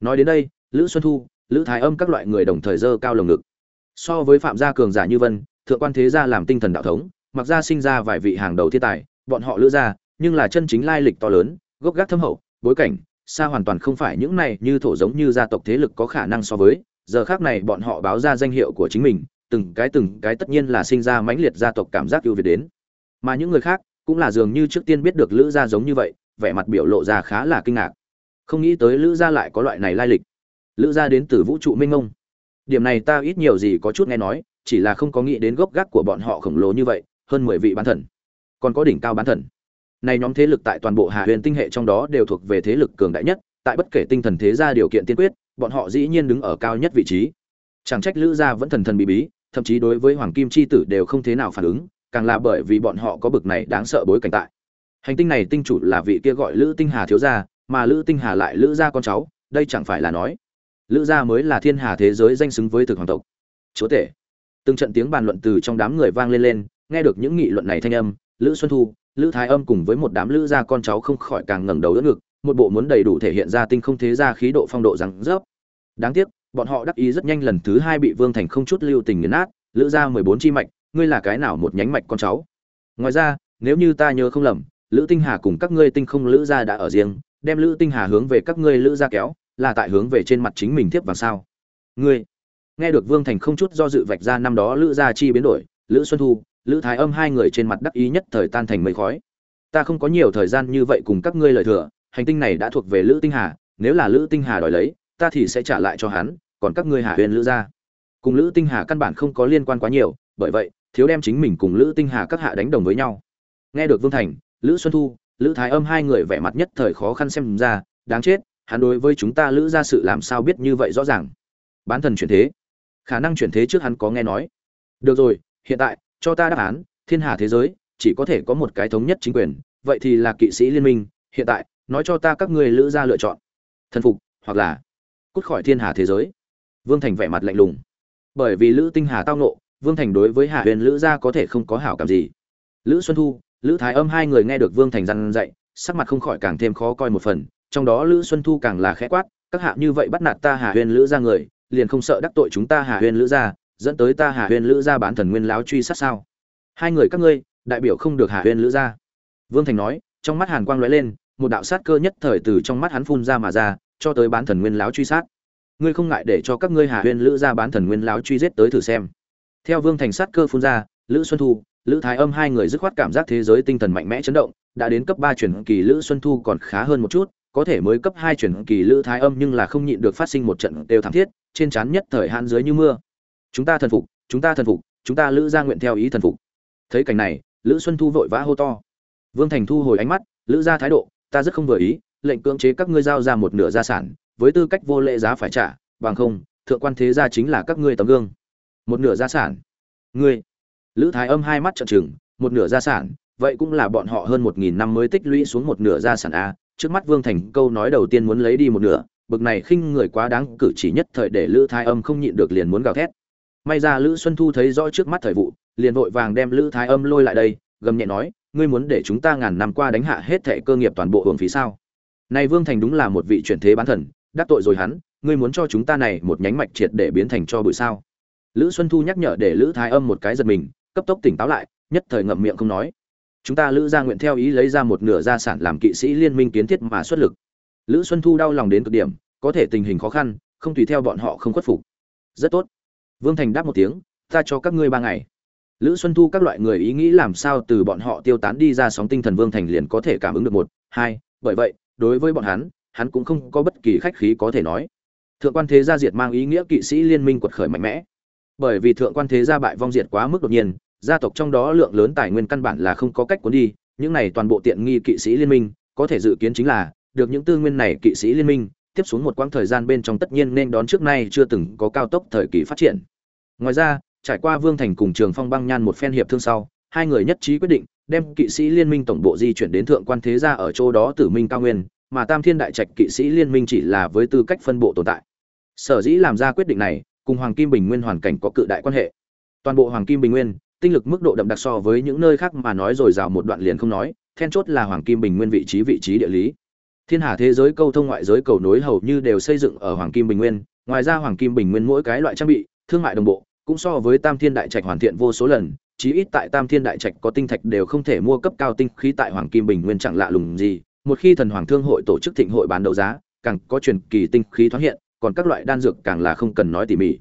Nói đến đây lữ xuân thu lữ thái âm các loại người đồng thời dơ cao lồng ngực. So với phạm gia cường giả như vân thượng quan thế gia làm tinh thần đạo thống mặc ra sinh ra vài vị hàng đầu thiên tài bọn họ lữ gia nhưng là chân chính lai lịch to lớn gốc gác thâm hậu bối cảnh xa hoàn toàn không phải những này như thổ giống như gia tộc thế lực có khả năng so với giờ khác này bọn họ báo ra danh hiệu của chính mình từng cái từng cái tất nhiên là sinh ra mãnh liệt gia tộc cảm giác ưu việt đến. Mà những người khác cũng là dường như trước tiên biết được lữ gia giống như vậy vẻ mặt biểu lộ ra khá là kinh ngạc. Không nghĩ tới lữ gia lại có loại này lai lịch. Lữ gia đến từ vũ trụ minh ông điểm này ta ít nhiều gì có chút nghe nói chỉ là không có nghĩ đến gốc gác của bọn họ khổng lồ như vậy hơn mười vị bán thần. Còn có đỉnh cao bán thần. Này nhóm thế lực tại toàn bộ Hà Huyền tinh hệ trong đó đều thuộc về thế lực cường đại nhất, tại bất kể tinh thần thế gia điều kiện tiên quyết, bọn họ dĩ nhiên đứng ở cao nhất vị trí. Chẳng trách Lữ gia vẫn thần thần bí bí, thậm chí đối với Hoàng Kim chi tử đều không thế nào phản ứng, càng là bởi vì bọn họ có bực này đáng sợ bối cảnh tại. Hành tinh này tinh chủ là vị kia gọi Lữ Tinh Hà thiếu gia, mà Lữ Tinh Hà lại Lữ gia con cháu, đây chẳng phải là nói, Lữ gia mới là thiên hà thế giới danh xứng với thực hoàng tộc. Chúa tể. Từng trận tiếng bàn luận từ trong đám người vang lên lên, nghe được những nghị luận này thanh âm, Lữ Xuân Thu, lữ thái âm cùng với một đám lữ gia con cháu không khỏi càng ngẩng đầu đỡ ngực một bộ muốn đầy đủ thể hiện ra tinh không thế gia khí độ phong độ rằng rớp đáng tiếc, bọn họ đắc ý rất nhanh lần thứ hai bị vương thành không chút lưu tình nghiền nát, lữ gia mười bốn chi mạch, ngươi là cái nào một nhánh mạch con cháu? Ngoài ra, nếu như ta nhớ không lầm, lữ tinh hà cùng các ngươi tinh không lữ gia đã ở riêng, đem lữ tinh hà hướng về các ngươi lữ gia kéo, là tại hướng về trên mặt chính mình tiếp vào sao? Ngươi, nghe được vương thành không chút do dự vạch ra năm đó lữ gia chi biến đổi, lữ xuân thu, lữ thái âm hai người trên mặt đắc ý nhất thời tan thành mây khói. Ta không có nhiều thời gian như vậy cùng các ngươi lời thừa, hành tinh này đã thuộc về lữ tinh hà, nếu là lữ tinh hà đòi lấy ta thì sẽ trả lại cho hắn, còn các ngươi hà huyền lữ ra. Cùng lữ tinh hà căn bản không có liên quan quá nhiều, bởi vậy, thiếu đem chính mình cùng lữ tinh hà các hạ đánh đồng với nhau. Nghe được vương thành, lữ xuân thu, lữ thái âm hai người vẻ mặt nhất thời khó khăn xem ra, đáng chết, hắn đối với chúng ta lữ ra sự làm sao biết như vậy rõ ràng. Bán thần chuyển thế. Khả năng chuyển thế trước hắn có nghe nói. Được rồi, hiện tại, cho ta đáp án, thiên hà thế giới, chỉ có thể có một cái thống nhất chính quyền, vậy thì là kỵ sĩ liên minh, hiện tại, nói cho ta các ngươi lữ ra lựa chọn. Thần phục, hoặc là cút khỏi thiên hà thế giới vương thành vẻ mặt lạnh lùng bởi vì lữ tinh hà tao nộ vương thành đối với hạ huyền lữ gia có thể không có hảo cảm gì lữ xuân thu lữ thái âm hai người nghe được vương thành răn dạy sắc mặt không khỏi càng thêm khó coi một phần trong đó lữ xuân thu càng là khẽ quát các hạ như vậy bắt nạt ta hà huyền lữ gia người liền không sợ đắc tội chúng ta hà huyền lữ gia dẫn tới ta Hà huyền Lữ gia bán thần nguyên láo truy sát sao? Hai người các ngươi, đại biểu không được Hà huyền Lữ gia. Vương Thành nói, trong mắt hàn quang lóe lên, một đạo sát cơ nhất thời từ trong mắt hắn phun ra mà ra, cho tới bán thần nguyên láo truy sát. Ngươi không ngại để cho các ngươi Hà Huyên Lữ gia bán thần nguyên láo truy giết tới thử xem. Theo Vương Thành sát cơ phun ra, Lữ Xuân Thu, Lữ Thái Âm hai người dứt khoát cảm giác thế giới tinh thần mạnh mẽ chấn động, đã đến cấp ba chuyển kỳ Lữ Xuân Thu còn khá hơn một chút, có thể mới cấp hai chuyển kỳ Lữ Thái Âm nhưng là không nhịn được phát sinh một trận đều thảm thiết, trên trán nhất thời hạn dưới như mưa chúng ta thần phục chúng ta thần phục chúng ta lữ gia nguyện theo ý thần phục thấy cảnh này lữ xuân thu vội vã hô to vương thành thu hồi ánh mắt lữ gia thái độ ta rất không vừa ý lệnh cưỡng chế các ngươi giao ra một nửa gia sản, với tư cách vô lệ giá phải trả, bằng không, thượng quan thế gia chính là các ngươi tấm gương. Một nửa gia sản. Ngươi. Lữ thái âm hai mắt trợn trừng, một nửa gia sản, vậy cũng là bọn họ hơn một nghìn năm mới tích lũy xuống một nửa gia sản a, trước mắt vương thành câu nói đầu tiên muốn lấy đi một nửa, bực này khinh người quá đáng, cử chỉ nhất thời để lữ thái âm không nhịn được liền muốn gào thét. May ra lữ xuân thu thấy rõ trước mắt thời vụ, liền vội vàng đem lữ thái âm lôi lại đây, gầm nhẹ nói, ngươi muốn để chúng ta ngàn năm qua đánh hạ hết thệ cơ nghiệp toàn bộ hưởng phí sao? Này vương thành đúng là một vị chuyển thế bán thần đắc tội rồi hắn ngươi muốn cho chúng ta này một nhánh mạch triệt để biến thành cho bụi sao? Lữ xuân thu nhắc nhở để lữ thái âm một cái giật mình cấp tốc tỉnh táo lại nhất thời ngậm miệng không nói. Chúng ta lữ gia nguyện theo ý lấy ra một nửa gia sản làm kỵ sĩ liên minh kiến thiết mà xuất lực. Lữ xuân thu đau lòng đến cực điểm có thể tình hình khó khăn không tùy theo bọn họ không khuất phục. Rất tốt. Vương Thành đáp một tiếng, ta cho các ngươi ba ngày. Lữ Xuân Thu các loại người ý nghĩ làm sao từ bọn họ tiêu tán đi ra sóng tinh thần Vương Thành liền có thể cảm ứng được một, hai, bởi vậy, đối với bọn hắn, hắn cũng không có bất kỳ khách khí có thể nói. Thượng quan thế gia diệt mang ý nghĩa kỵ sĩ liên minh quật khởi mạnh mẽ. Bởi vì thượng quan thế gia bại vong diệt quá mức đột nhiên, gia tộc trong đó lượng lớn tài nguyên căn bản là không có cách cuốn đi, những này toàn bộ tiện nghi kỵ sĩ liên minh, có thể dự kiến chính là được những tư nguyên này kỵ sĩ liên minh tiếp xuống một quãng thời gian bên trong tất nhiên nên đón trước nay chưa từng có cao tốc thời kỳ phát triển. Ngoài ra, trải qua Vương Thành cùng Trường Phong băng nhan một phen hiệp thương sau, hai người nhất trí quyết định đem kỵ sĩ liên minh tổng bộ di chuyển đến thượng quan thế gia ở chỗ đó Tử Minh cao nguyên, mà Tam Thiên đại trạch kỵ sĩ liên minh chỉ là với tư cách phân bộ tồn tại. Sở dĩ làm ra quyết định này, cùng Hoàng Kim Bình Nguyên hoàn cảnh có cự đại quan hệ. Toàn bộ Hoàng Kim Bình Nguyên, tinh lực mức độ đậm đặc so với những nơi khác mà nói rồi rào một đoạn liền không nói, then chốt là hoàng kim bình nguyên vị trí vị trí địa lý thiên hà thế giới câu thông ngoại giới cầu nối hầu như đều xây dựng ở hoàng kim bình nguyên ngoài ra hoàng kim bình nguyên mỗi cái loại trang bị thương mại đồng bộ cũng so với tam thiên đại trạch hoàn thiện vô số lần chí ít tại tam thiên đại trạch có tinh thạch đều không thể mua cấp cao tinh khí tại hoàng kim bình nguyên chẳng lạ lùng gì. Một khi thần hoàng thương hội tổ chức thịnh hội bán đấu giá, càng có truyền kỳ tinh khí thoáng hiện, còn các loại đan dược càng là không cần nói tỉ mỉ.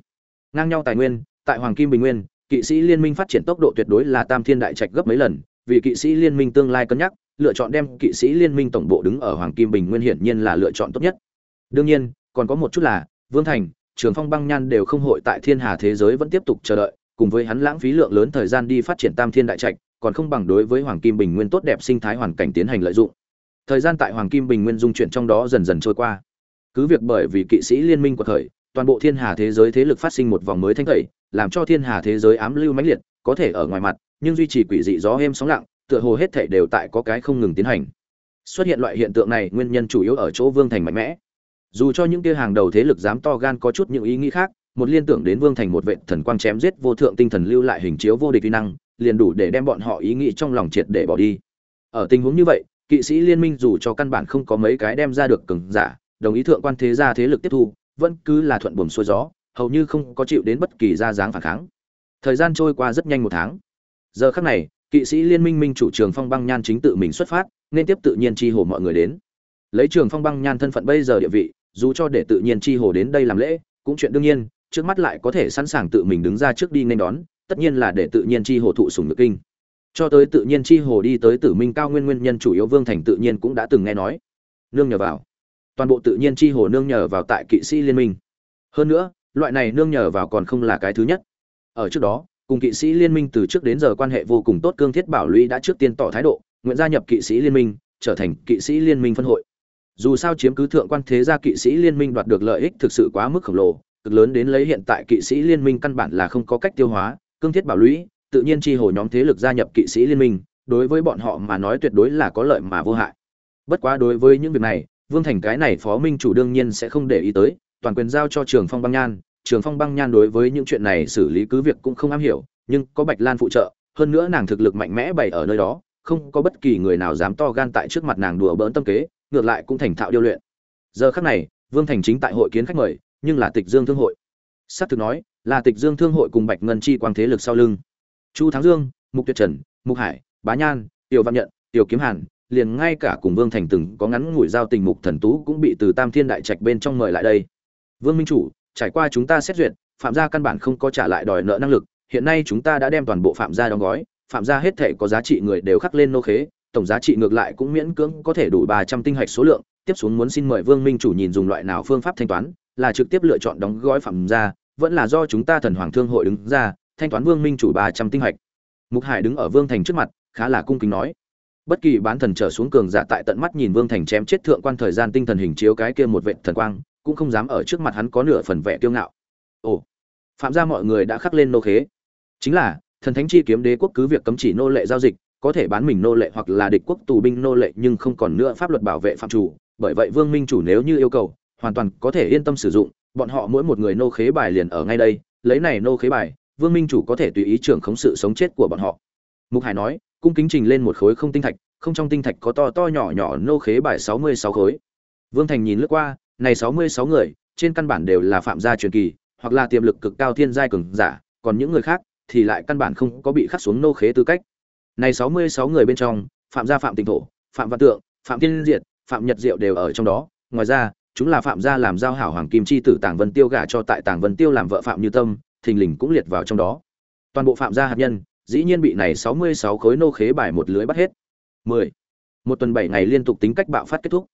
Ngang nhau tài nguyên, tại hoàng kim bình nguyên, kỵ sĩ liên minh phát triển tốc độ tuyệt đối là tam thiên đại trạch gấp mấy lần, vì kỵ sĩ liên minh tương lai cân nhắc, lựa chọn đem kỵ sĩ liên minh tổng bộ đứng ở hoàng kim bình nguyên hiển nhiên là lựa chọn tốt nhất. Đương nhiên, còn có một chút là, vương thành, trường phong băng nhan đều không hội tại thiên hà thế giới vẫn tiếp tục chờ đợi cùng với hắn lãng phí lượng lớn thời gian đi phát triển tam thiên đại trạch, còn không bằng đối với hoàng kim bình nguyên tốt đẹp sinh thái hoàn cảnh tiến hành lợi dụng. Thời gian tại hoàng kim bình nguyên dung chuyển trong đó dần dần trôi qua. Cứ việc bởi vì kỵ sĩ liên minh của thời, toàn bộ thiên hà thế giới thế lực phát sinh một vòng mới thanh tẩy, làm cho thiên hà thế giới ám lưu mãnh liệt, có thể ở ngoài mặt, nhưng duy trì quỷ dị gió êm sóng lặng, tựa hồ hết thảy đều tại có cái không ngừng tiến hành. Xuất hiện loại hiện tượng này, nguyên nhân chủ yếu ở chỗ vương thành mạnh mẽ. Dù cho những kia hàng đầu thế lực dám to gan có chút những ý nghĩ khác một liên tưởng đến vương thành một vệ thần quang chém giết vô thượng tinh thần lưu lại hình chiếu vô địch vi năng, liền đủ để đem bọn họ ý nghĩ trong lòng triệt để bỏ đi. Ở tình huống như vậy, kỵ sĩ liên minh dù cho căn bản không có mấy cái đem ra được cường giả, đồng ý thượng quan thế gia thế lực tiếp thu, vẫn cứ là thuận buồm xuôi gió, hầu như không có chịu đến bất kỳ ra dáng phản kháng. Thời gian trôi qua rất nhanh một tháng. Giờ khắc này, kỵ sĩ liên minh minh chủ trường phong băng nhan chính tự mình xuất phát, nên tiếp tự nhiên chi hồ mọi người đến. Lấy trường phong băng nhan thân phận bây giờ địa vị, dù cho để tự nhiên chi hồ đến đây làm lễ, cũng chuyện đương nhiên trước mắt lại có thể sẵn sàng tự mình đứng ra trước đi nên đón, tất nhiên là để tự nhiên chi hồ thụ sùng ngực kinh. Cho tới tự nhiên chi hồ đi tới tử minh cao nguyên nguyên nhân chủ yếu vương thành tự nhiên cũng đã từng nghe nói. Nương nhờ vào. Toàn bộ tự nhiên chi hồ nương nhờ vào tại kỵ sĩ liên minh. Hơn nữa, loại này nương nhờ vào còn không là cái thứ nhất. Ở trước đó, cùng kỵ sĩ liên minh từ trước đến giờ quan hệ vô cùng tốt cương thiết bảo lũy đã trước tiên tỏ thái độ, nguyện gia nhập kỵ sĩ liên minh, trở thành kỵ sĩ liên minh phân hội. Dù sao chiếm cứ thượng quan thế gia kỵ sĩ liên minh đoạt được lợi ích thực sự quá mức khổng lồ cực lớn đến lấy hiện tại kỵ sĩ liên minh căn bản là không có cách tiêu hóa, cương thiết bảo lũy, tự nhiên chi hồ nhóm thế lực gia nhập kỵ sĩ liên minh, đối với bọn họ mà nói tuyệt đối là có lợi mà vô hại. Bất quá đối với những việc này, vương thành cái này phó minh chủ đương nhiên sẽ không để ý tới, toàn quyền giao cho trường phong băng nhan. Trường phong băng nhan đối với những chuyện này xử lý cứ việc cũng không am hiểu, nhưng có bạch lan phụ trợ, hơn nữa nàng thực lực mạnh mẽ bày ở nơi đó, không có bất kỳ người nào dám to gan tại trước mặt nàng đùa bỡn tâm kế, ngược lại cũng thành thạo điêu luyện. Giờ khắc này, vương thành chính tại hội kiến khách mời nhưng là tịch dương thương hội. Sát thực nói, là tịch dương thương hội cùng bạch ngân chi quang thế lực sau lưng. Chu thắng dương, mục tuyệt trần, mục hải, bá nhan, tiểu văn nhận, tiểu kiếm hàn, liền ngay cả cùng vương thành từng có ngắn ngủi giao tình mục thần tú cũng bị từ tam thiên đại trạch bên trong mời lại đây. Vương minh chủ, trải qua chúng ta xét duyệt, phạm gia căn bản không có trả lại đòi nợ năng lực, hiện nay chúng ta đã đem toàn bộ phạm gia đóng gói, phạm gia hết thể có giá trị người đều khắc lên nô khế, tổng giá trị ngược lại cũng miễn cưỡng có thể đủ ba trăm tinh hạch số lượng, tiếp xuống muốn xin mời vương minh chủ nhìn dùng loại nào phương pháp thanh toán là trực tiếp lựa chọn đóng gói phạm gia vẫn là do chúng ta thần hoàng thương hội đứng ra, thanh toán vương minh chủ ba trăm tinh hạch. Mục hải đứng ở vương thành trước mặt, khá là cung kính nói. Bất kỳ bán thần trở xuống cường giả tại tận mắt nhìn vương thành chém chết thượng quan thời gian tinh thần hình chiếu cái kia một vệ thần quang, cũng không dám ở trước mặt hắn có nửa phần vẻ kiêu ngạo. Ồ, phạm gia mọi người đã khắc lên nô khế. Chính là, thần thánh chi kiếm đế quốc cứ việc cấm chỉ nô lệ giao dịch, có thể bán mình nô lệ hoặc là địch quốc tù binh nô lệ nhưng không còn nữa pháp luật bảo vệ phạm chủ, bởi vậy vương minh chủ nếu như yêu cầu hoàn toàn có thể yên tâm sử dụng, bọn họ mỗi một người nô khế bài liền ở ngay đây, lấy này nô khế bài, vương minh chủ có thể tùy ý trưởng khống sự sống chết của bọn họ. Mục hải nói, cung kính trình lên một khối không tinh thạch, không trong tinh thạch có to to nhỏ nhỏ nô khế bài sáu mươi sáu khối. Vương thành nhìn lướt qua, này sáu mươi sáu người, trên căn bản đều là phạm gia truyền kỳ, hoặc là tiềm lực cực cao thiên giai cường giả, còn những người khác thì lại căn bản không có bị khắc xuống nô khế tư cách. Này sáu mươi sáu người bên trong, phạm gia phạm tịnh thổ, phạm văn tượng, phạm thiên diệt, phạm nhật diệu đều ở trong đó. Ngoài ra chúng là phạm gia làm giao hảo hoàng kim chi tử tàng vân tiêu gả cho tại tàng vân tiêu làm vợ phạm như tâm, thình lình cũng liệt vào trong đó. Toàn bộ phạm gia hạt nhân, dĩ nhiên bị này sáu mươi sáu khối nô khế bài một lưới bắt hết. Mười. Một tuần bảy ngày liên tục tính cách bạo phát kết thúc.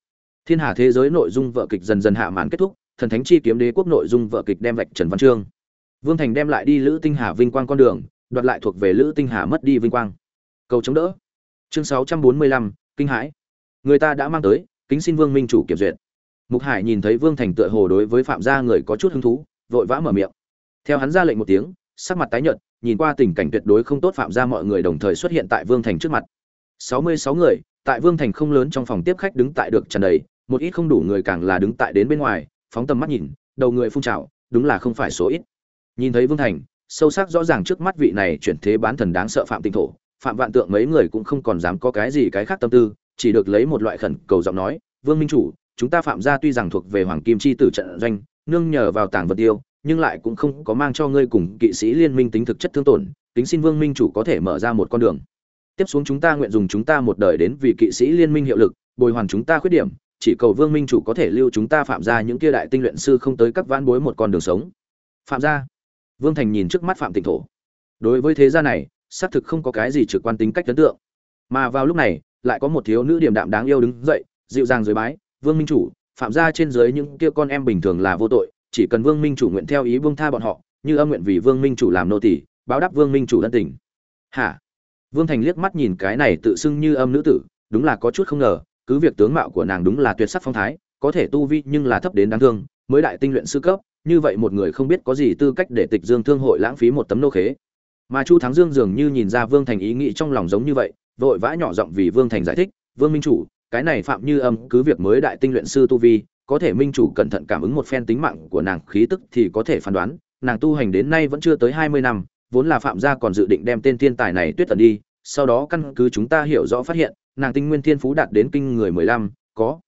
Thiên hà thế giới nội dung vợ kịch dần dần hạ màn kết thúc, thần thánh chi kiếm đế quốc nội dung vợ kịch đem vạch trần văn chương. Vương thành đem lại đi lữ tinh hà vinh quang con đường, đoạt lại thuộc về lữ tinh hà mất đi vinh quang. Cầu chống đỡ. Chương sáu trăm bốn mươi lăm, kinh hãi. Người ta đã mang tới, kính xin vương minh chủ kiểm duyệt mục hải nhìn thấy vương thành tựa hồ đối với phạm gia người có chút hứng thú, vội vã mở miệng. Theo hắn ra lệnh một tiếng, sắc mặt tái nhợt, nhìn qua tình cảnh tuyệt đối không tốt phạm gia mọi người đồng thời xuất hiện tại vương thành trước mặt. Sáu mươi sáu người, tại vương thành không lớn trong phòng tiếp khách đứng tại được tràn đầy, một ít không đủ người càng là đứng tại đến bên ngoài, phóng tầm mắt nhìn, đầu người phun trào, đúng là không phải số ít. Nhìn thấy vương thành, sâu sắc rõ ràng trước mắt vị này chuyển thế bán thần đáng sợ phạm tinh thổ, phạm vạn tượng mấy người cũng không còn dám có cái gì cái khác tâm tư, chỉ được lấy một loại khẩn cầu giọng nói, vương minh chủ chúng ta phạm gia tuy rằng thuộc về hoàng kim chi tử trận doanh, nương nhờ vào tảng vật tiêu nhưng lại cũng không có mang cho ngươi cùng kỵ sĩ liên minh tính thực chất thương tổn, kính xin vương minh chủ có thể mở ra một con đường. Tiếp xuống chúng ta nguyện dùng chúng ta một đời đến vì kỵ sĩ liên minh hiệu lực, bồi hoàn chúng ta khuyết điểm, chỉ cầu vương minh chủ có thể lưu chúng ta phạm ra những kia đại tinh luyện sư không tới các vãn bối một con đường sống. Phạm gia. Vương thành nhìn trước mắt phạm tịnh thổ. Đối với thế gia này, xác thực không có cái gì trực quan tính cách ấn tượng. Mà vào lúc này, lại có một thiếu nữ điểm đạm đáng yêu đứng dậy, dịu dàng dưới bái vương minh chủ, phạm gia trên dưới những kia con em bình thường là vô tội, chỉ cần vương minh chủ nguyện theo ý vương tha bọn họ, như âm nguyện vì vương minh chủ làm nô tỷ báo đáp vương minh chủ ân tình. Hả? Vương thành liếc mắt nhìn cái này tự xưng như âm nữ tử, đúng là có chút không ngờ, cứ việc tướng mạo của nàng đúng là tuyệt sắc phong thái, có thể tu vi nhưng là thấp đến đáng thương, mới đại tinh luyện sư cấp, như vậy một người không biết có gì tư cách để tịch dương thương hội lãng phí một tấm nô khế. Mà chu thắng dương dường như nhìn ra vương thành ý nghĩ trong lòng giống như vậy, vội vã nhỏ giọng vì vương thành giải thích, vương minh chủ cái này phạm như âm cứ việc mới đại tinh luyện sư tu vi, có thể minh chủ cẩn thận cảm ứng một phen tính mạng của nàng khí tức thì có thể phán đoán, nàng tu hành đến nay vẫn chưa tới hai mươi năm, vốn là phạm gia còn dự định đem tên thiên tài này tuyết tần đi, sau đó căn cứ chúng ta hiểu rõ phát hiện, nàng tinh nguyên thiên phú đạt đến kinh người mười lăm, có.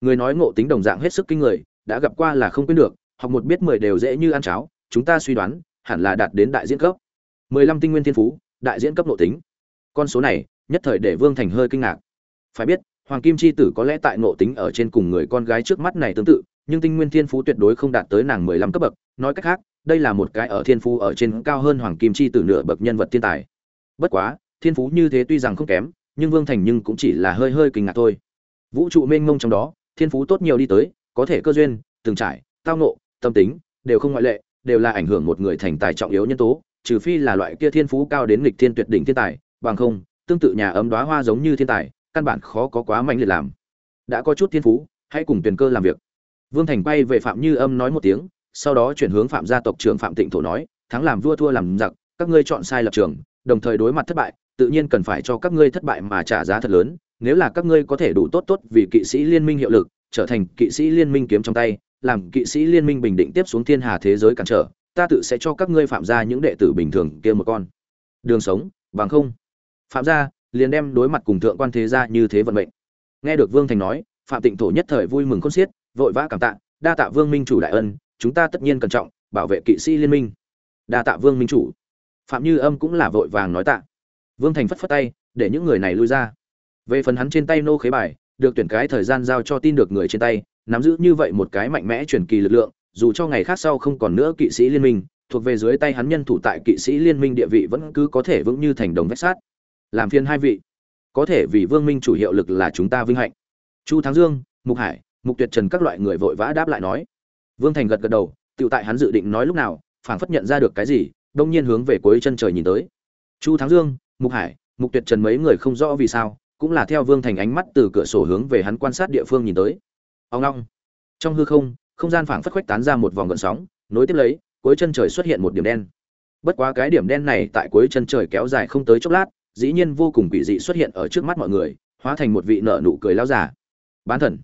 Người nói ngộ tính đồng dạng hết sức kinh người, đã gặp qua là không quên được, học một biết mười đều dễ như ăn cháo, chúng ta suy đoán, hẳn là đạt đến đại diễn cấp. Mười lăm tinh nguyên thiên phú, đại diễn cấp nội tính. Con số này, nhất thời để vương thành hơi kinh ngạc. Phải biết hoàng kim chi tử có lẽ tại nội tính ở trên cùng người con gái trước mắt này tương tự, nhưng tinh nguyên thiên phú tuyệt đối không đạt tới nàng mười lăm cấp bậc. Nói cách khác, đây là một cái ở thiên phú ở trên cao hơn hoàng kim chi tử nửa bậc nhân vật thiên tài. Bất quá, thiên phú như thế tuy rằng không kém, nhưng vương thành nhưng cũng chỉ là hơi hơi kinh ngạc thôi. Vũ trụ mênh mông trong đó, thiên phú tốt nhiều đi tới, có thể cơ duyên, từng trải, tao nộ tâm tính, đều không ngoại lệ, đều là ảnh hưởng một người thành tài trọng yếu nhân tố, trừ phi là loại kia thiên phú cao đến nghịch thiên tuyệt đỉnh thiên tài, bằng không, tương tự nhà ấm đóa hoa giống như thiên tài căn bản khó có quá mạnh liệt làm. Đã có chút thiên phú, hãy cùng tuyển cơ làm việc. Vương thành quay về phạm như âm nói một tiếng, sau đó chuyển hướng phạm gia tộc trưởng phạm tịnh thổ nói, thắng làm vua thua làm giặc, các ngươi chọn sai lập trường, đồng thời đối mặt thất bại, tự nhiên cần phải cho các ngươi thất bại mà trả giá thật lớn, nếu là các ngươi có thể đủ tốt tốt vì kỵ sĩ liên minh hiệu lực, trở thành kỵ sĩ liên minh kiếm trong tay, làm kỵ sĩ liên minh bình định tiếp xuống thiên hà thế giới cản trở, ta tự sẽ cho các ngươi phạm ra những đệ tử bình thường kia một con. Đường sống, bằng không. Phạm gia liền đem đối mặt cùng thượng quan thế gia như thế vận mệnh. Nghe được vương thành nói, phạm tịnh thổ nhất thời vui mừng khôn xiết, vội vã cảm tạ, đa tạ vương minh chủ đại ân, chúng ta tất nhiên cẩn trọng, bảo vệ kỵ sĩ liên minh. Đa tạ vương minh chủ. Phạm như âm cũng là vội vàng nói tạ. Vương thành phất phất tay, để những người này lui ra. Về phần hắn trên tay nô khế bài, được tuyển cái thời gian giao cho tin được người trên tay, nắm giữ như vậy một cái mạnh mẽ truyền kỳ lực lượng, dù cho ngày khác sau không còn nữa kỵ sĩ liên minh, thuộc về dưới tay hắn nhân thủ tại kỵ sĩ liên minh địa vị vẫn cứ có thể vững như thành đồng vách sát làm phiên hai vị. Có thể vì vương minh chủ hiệu lực là chúng ta vinh hạnh. Chu thắng dương, mục hải, mục tuyệt trần các loại người vội vã đáp lại nói. Vương thành gật gật đầu tự tại hắn dự định nói lúc nào, phảng phất nhận ra được cái gì, đông nhiên hướng về cuối chân trời nhìn tới. Chu thắng dương, mục hải, mục tuyệt trần mấy người không rõ vì sao, cũng là theo vương thành ánh mắt từ cửa sổ hướng về hắn quan sát địa phương nhìn tới. Ông long. Trong hư không không gian phảng phất khuếch tán ra một vòng gợn sóng, nối tiếp lấy, cuối chân trời xuất hiện một điểm đen. Bất quá cái điểm đen này tại cuối chân trời kéo dài không tới chốc lát dĩ nhiên vô cùng quỷ dị xuất hiện ở trước mắt mọi người, hóa thành một vị nợ nụ cười lao giả bán thần.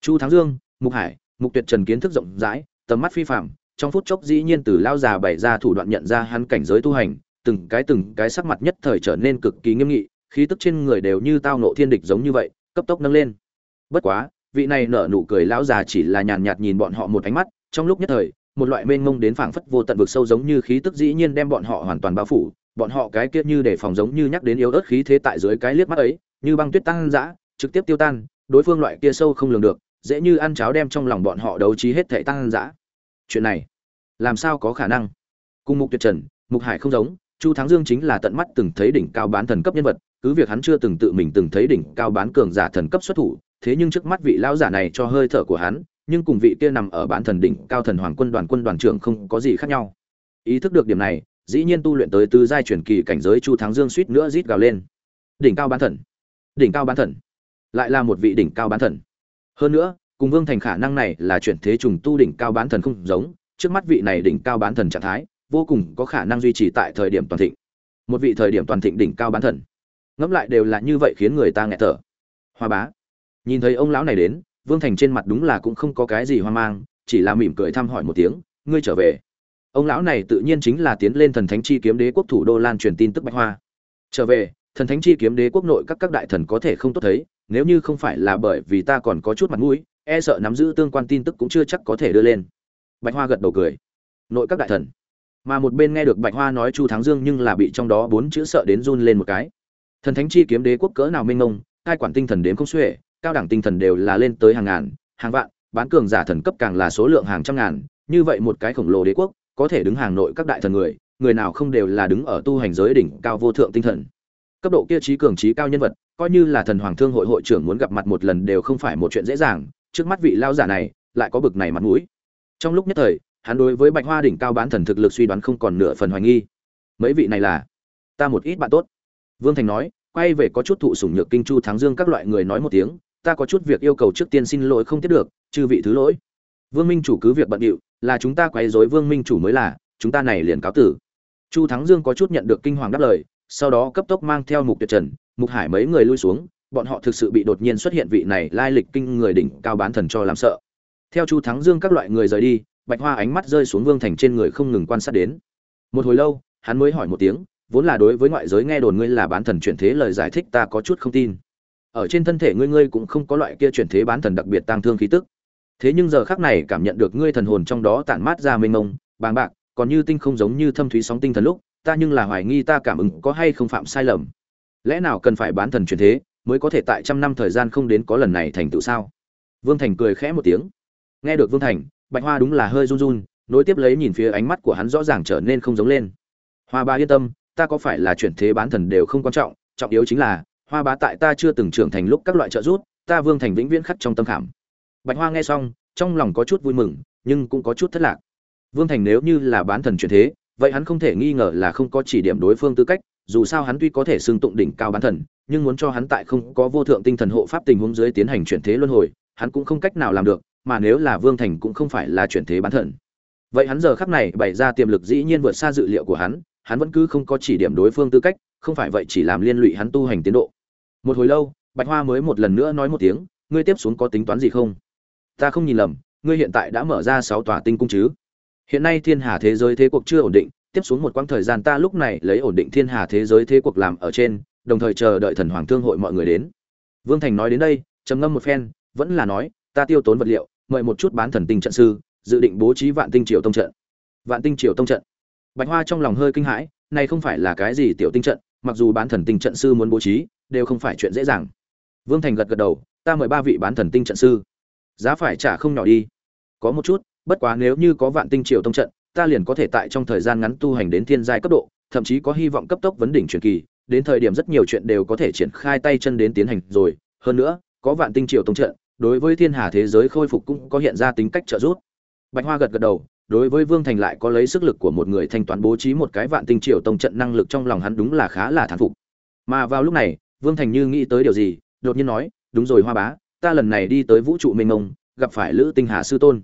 Chu thắng dương, mục hải, mục tuyệt trần kiến thức rộng rãi, tầm mắt phi phạm trong phút chốc dĩ nhiên từ lao già bày ra thủ đoạn nhận ra hắn cảnh giới tu hành, từng cái từng cái sắc mặt nhất thời trở nên cực kỳ nghiêm nghị, khí tức trên người đều như tao nộ thiên địch giống như vậy, cấp tốc nâng lên. Bất quá, vị này nở nụ cười lão già chỉ là nhàn nhạt nhìn bọn họ một ánh mắt, trong lúc nhất thời, một loại mênh mông đến phảng phất vô tận vực sâu giống như khí tức dĩ nhiên đem bọn họ hoàn toàn bao phủ bọn họ cái kia như để phòng giống như nhắc đến yếu ớt khí thế tại dưới cái liếc mắt ấy, như băng tuyết tăng dã, trực tiếp tiêu tan, đối phương loại kia sâu không lường được, dễ như ăn cháo đem trong lòng bọn họ đấu trí hết thảy tăng dã. Chuyện này, làm sao có khả năng? Cùng mục tuyệt trần, mục hải không giống, chu thắng dương chính là tận mắt từng thấy đỉnh cao bán thần cấp nhân vật, cứ việc hắn chưa từng tự mình từng thấy đỉnh cao bán cường giả thần cấp xuất thủ, thế nhưng trước mắt vị lão giả này cho hơi thở của hắn, nhưng cùng vị kia nằm ở bán thần đỉnh cao thần hoàng quân đoàn quân đoàn trưởng không có gì khác nhau. Ý thức được điểm này dĩ nhiên tu luyện tới tứ giai truyền kỳ cảnh giới chu thắng dương suýt nữa rít gào lên. Đỉnh cao bán thần. Đỉnh cao bán thần. Lại là một vị đỉnh cao bán thần. Hơn nữa, cùng vương thành khả năng này là chuyển thế trùng tu đỉnh cao bán thần không giống, trước mắt vị này đỉnh cao bán thần trạng thái, vô cùng có khả năng duy trì tại thời điểm toàn thịnh. Một vị thời điểm toàn thịnh đỉnh cao bán thần. Ngẫm lại đều là như vậy khiến người ta nghẹt thở. Hoa bá. Nhìn thấy ông lão này đến, vương thành trên mặt đúng là cũng không có cái gì hoang mang, chỉ là mỉm cười thăm hỏi một tiếng, ngươi trở về ông lão này tự nhiên chính là tiến lên thần thánh chi kiếm đế quốc thủ đô lan truyền tin tức bạch hoa. Trở về, thần thánh chi kiếm đế quốc nội các các đại thần có thể không tốt thấy, nếu như không phải là bởi vì ta còn có chút mặt mũi e sợ nắm giữ tương quan tin tức cũng chưa chắc có thể đưa lên. Bạch hoa gật đầu cười. Nội các đại thần. Mà một bên nghe được bạch hoa nói chu thắng dương nhưng là bị trong đó bốn chữ sợ đến run lên một cái. Thần thánh chi kiếm đế quốc cỡ nào minh ngông cai quản tinh thần đếm không xuể, cao đẳng tinh thần đều là lên tới hàng ngàn, hàng vạn, bán cường giả thần cấp càng là số lượng hàng trăm ngàn, như vậy một cái khổng lồ đế quốc có thể đứng hàng nội các đại thần người người nào không đều là đứng ở tu hành giới đỉnh cao vô thượng tinh thần. Cấp độ kia trí cường trí cao nhân vật, coi như là thần hoàng thương hội hội trưởng muốn gặp mặt một lần đều không phải một chuyện dễ dàng, trước mắt vị lao giả này, lại có bực này mặt mũi. Trong lúc nhất thời, hắn đối với bạch hoa đỉnh cao bán thần thực lực suy đoán không còn nửa phần hoài nghi. Mấy vị này là? Ta một ít bạn tốt. Vương thành nói, quay về có chút thụ sủng nhược kinh chu thắng dương các loại người nói một tiếng, ta có chút việc yêu cầu trước tiên xin lỗi không tiếp được, chư vị thứ lỗi. Vương minh chủ cứ việc bận điệu là chúng ta quấy rối vương minh chủ mới là, chúng ta này liền cáo tử. Chu thắng dương có chút nhận được kinh hoàng đáp lời, sau đó cấp tốc mang theo mục tuyệt trần, mục hải mấy người lui xuống, bọn họ thực sự bị đột nhiên xuất hiện vị này lai lịch kinh người đỉnh cao bán thần cho làm sợ. Theo chu thắng dương các loại người rời đi, bạch hoa ánh mắt rơi xuống vương thành trên người không ngừng quan sát đến. Một hồi lâu, hắn mới hỏi một tiếng, vốn là đối với ngoại giới nghe đồn ngươi là bán thần chuyển thế lời giải thích ta có chút không tin. Ở trên thân thể ngươi ngươi cũng không có loại kia chuyển thế bán thần đặc biệt tăng thương khí tức thế nhưng giờ khác này cảm nhận được ngươi thần hồn trong đó tản mát ra mênh mông bàng bạc còn như tinh không giống như thâm thúy sóng tinh thần lúc ta nhưng là hoài nghi ta cảm ứng có hay không phạm sai lầm. Lẽ nào cần phải bán thần chuyển thế mới có thể tại trăm năm thời gian không đến có lần này thành tựu sao? Vương thành cười khẽ một tiếng. Nghe được vương thành bạch hoa đúng là hơi run run nối tiếp lấy nhìn phía ánh mắt của hắn rõ ràng trở nên không giống lên. Hoa ba yên tâm ta có phải là chuyển thế bán thần đều không quan trọng trọng yếu chính là hoa bá tại ta chưa từng trưởng thành lúc các loại trợ rút, ta vương thành vĩnh viễn khắc trong tâm khảm bạch hoa nghe xong, trong lòng có chút vui mừng, nhưng cũng có chút thất lạc. Vương thành nếu như là bán thần chuyển thế, vậy hắn không thể nghi ngờ là không có chỉ điểm đối phương tư cách, dù sao hắn tuy có thể xưng tụng đỉnh cao bán thần, nhưng muốn cho hắn tại không có vô thượng tinh thần hộ pháp tình huống dưới tiến hành chuyển thế luân hồi, hắn cũng không cách nào làm được, mà nếu là vương thành cũng không phải là chuyển thế bán thần. Vậy hắn giờ khắc này bày ra tiềm lực dĩ nhiên vượt xa dự liệu của hắn hắn vẫn cứ không có chỉ điểm đối phương tư cách, không phải vậy chỉ làm liên lụy hắn tu hành tiến độ. Một hồi lâu, bạch hoa mới một lần nữa nói một tiếng, ngươi tiếp xuống có tính toán gì không? Ta không nhìn lầm, ngươi hiện tại đã mở ra sáu tòa tinh cung chứ? Hiện nay thiên hà thế giới thế cuộc chưa ổn định, tiếp xuống một quãng thời gian ta lúc này lấy ổn định thiên hà thế giới thế cuộc làm ở trên, đồng thời chờ đợi thần hoàng thương hội mọi người đến. Vương thành nói đến đây, trầm ngâm một phen, vẫn là nói, ta tiêu tốn vật liệu, mời một chút bán thần tinh trận sư, dự định bố trí vạn tinh triều tông trận. Vạn tinh triều tông trận. Bạch hoa trong lòng hơi kinh hãi, này không phải là cái gì tiểu tinh trận, mặc dù bán thần tinh trận sư muốn bố trí, đều không phải chuyện dễ dàng. Vương thành gật gật đầu, ta mời ba vị bán thần tinh trận sư giá phải trả không nhỏ đi. Có một chút, bất quá nếu như có vạn tinh triều tông trận, ta liền có thể tại trong thời gian ngắn tu hành đến thiên giai cấp độ, thậm chí có hy vọng cấp tốc vấn đỉnh truyền kỳ, đến thời điểm rất nhiều chuyện đều có thể triển khai tay chân đến tiến hành rồi. Hơn nữa, có vạn tinh triều tông trận, đối với thiên hà thế giới khôi phục cũng có hiện ra tính cách trợ giúp. Bạch hoa gật gật đầu, đối với vương thành lại có lấy sức lực của một người thanh toán bố trí một cái vạn tinh triều tông trận năng lực trong lòng hắn đúng là khá là thán phục. Mà vào lúc này, vương thành như nghĩ tới điều gì, đột nhiên nói, đúng rồi, hoa bá ta lần này đi tới vũ trụ mênh mông, gặp phải lữ tinh hà sư tôn.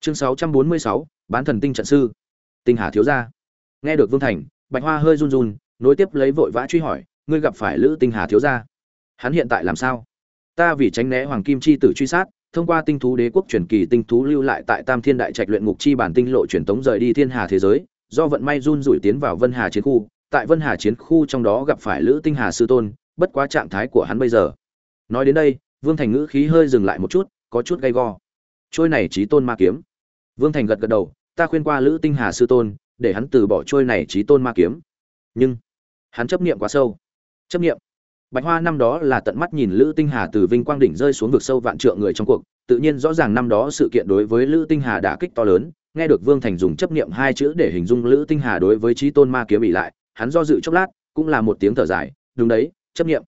Chương sáu trăm bốn mươi sáu, bán thần tinh trận sư. Tinh hà thiếu gia. Nghe được vương thành, bạch hoa hơi run run, nối tiếp lấy vội vã truy hỏi, ngươi gặp phải lữ tinh hà thiếu gia? Hắn hiện tại làm sao? Ta vì tránh né hoàng kim chi tử truy sát, thông qua tinh thú đế quốc truyền kỳ tinh thú lưu lại tại tam thiên đại trạch luyện ngục chi bản tinh lộ truyền tống rời đi thiên hà thế giới, do vận may run rủi tiến vào vân hà chiến khu. Tại vân hà chiến khu trong đó gặp phải lữ tinh hà sư tôn, bất quá trạng thái của hắn bây giờ. Nói đến đây vương thành ngữ khí hơi dừng lại một chút, có chút gay go. Trôi này chí tôn ma kiếm. Vương thành gật gật đầu, ta khuyên qua lữ tinh hà sư tôn, để hắn từ bỏ trôi này chí tôn ma kiếm. Nhưng, hắn chấp niệm quá sâu. Chấp niệm. Bạch hoa năm đó là tận mắt nhìn lữ tinh hà từ vinh quang đỉnh rơi xuống vực sâu vạn trượng người trong cuộc, tự nhiên rõ ràng năm đó sự kiện đối với lữ tinh hà đã kích to lớn, nghe được vương thành dùng chấp niệm hai chữ để hình dung lữ tinh hà đối với chí tôn ma kiếm bị lại, hắn do dự chốc lát, cũng là một tiếng thở dài, đúng đấy, chấp niệm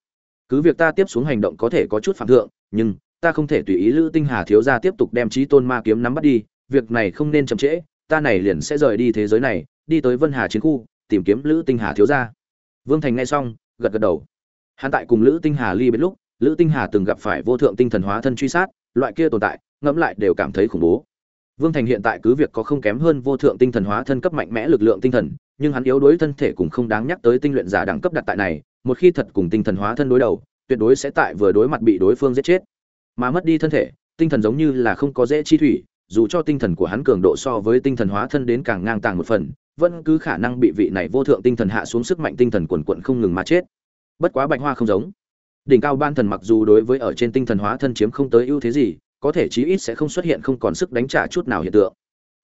cứ việc ta tiếp xuống hành động có thể có chút phạm thượng, nhưng ta không thể tùy ý lữ tinh hà thiếu gia tiếp tục đem trí tôn ma kiếm nắm bắt đi, việc này không nên chậm trễ, ta này liền sẽ rời đi thế giới này, đi tới vân hà chiến khu, tìm kiếm lữ tinh hà thiếu gia. Vương thành nghe xong, gật gật đầu. Hắn tại cùng lữ tinh hà ly biệt lúc, lữ tinh hà từng gặp phải vô thượng tinh thần hóa thân truy sát, loại kia tồn tại, ngẫm lại đều cảm thấy khủng bố. Vương thành hiện tại cứ việc có không kém hơn vô thượng tinh thần hóa thân cấp mạnh mẽ lực lượng tinh thần, nhưng hắn yếu đuối thân thể cũng không đáng nhắc tới tinh luyện giả đẳng cấp đặt tại này một khi thật cùng tinh thần hóa thân đối đầu, tuyệt đối sẽ tại vừa đối mặt bị đối phương giết chết. Mà mất đi thân thể, tinh thần giống như là không có dễ chi thủy, dù cho tinh thần của hắn cường độ so với tinh thần hóa thân đến càng ngang tàng một phần, vẫn cứ khả năng bị vị này vô thượng tinh thần hạ xuống sức mạnh tinh thần quần quật không ngừng mà chết. Bất quá bạch hoa không giống. Đỉnh cao ban thần mặc dù đối với ở trên tinh thần hóa thân chiếm không tới ưu thế gì, có thể chí ít sẽ không xuất hiện không còn sức đánh trả chút nào hiện tượng.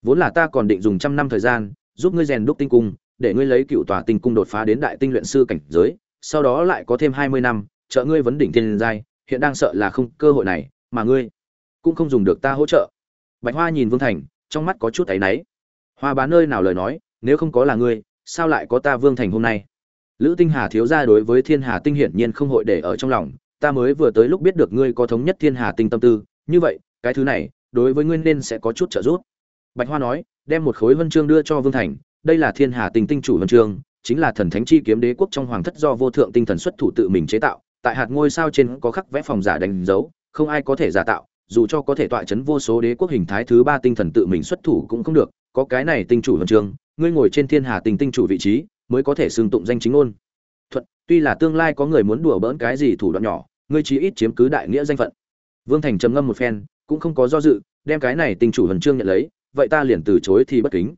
Vốn là ta còn định dùng trăm năm thời gian, giúp ngươi rèn đúc tinh cung, để ngươi lấy cựu tòa tinh cung đột phá đến đại tinh luyện sư cảnh giới sau đó lại có thêm hai mươi năm trợ ngươi vấn đỉnh thiên giai, hiện đang sợ là không cơ hội này, mà ngươi cũng không dùng được ta hỗ trợ. Bạch hoa nhìn vương thành, trong mắt có chút thấy náy. Hoa bán nơi nào lời nói, nếu không có là ngươi, sao lại có ta vương thành hôm nay? Lữ tinh hà thiếu ra đối với thiên hà tinh hiển nhiên không hội để ở trong lòng, ta mới vừa tới lúc biết được ngươi có thống nhất thiên hà tinh tâm tư, như vậy, cái thứ này, đối với ngươi nên sẽ có chút trợ giúp. Bạch hoa nói, đem một khối vân chương đưa cho vương thành, đây là thiên hà tinh tinh chủ vân chương chính là thần thánh chi kiếm đế quốc trong hoàng thất do vô thượng tinh thần xuất thủ tự mình chế tạo, tại hạt ngôi sao trên có khắc vẽ phòng giả đánh dấu, không ai có thể giả tạo, dù cho có thể tọa chấn vô số đế quốc hình thái thứ ba tinh thần tự mình xuất thủ cũng không được, có cái này tinh chủ huân chương, ngươi ngồi trên thiên hà tinh tinh chủ vị trí, mới có thể xưng tụng danh chính ngôn. Thuận, tuy là tương lai có người muốn đùa bỡn cái gì thủ đoạn nhỏ, ngươi chí ít chiếm cứ đại nghĩa danh phận. Vương thành trầm ngâm một phen, cũng không có do dự, đem cái này tinh chủ huân chương nhận lấy, vậy ta liền từ chối thì bất kính.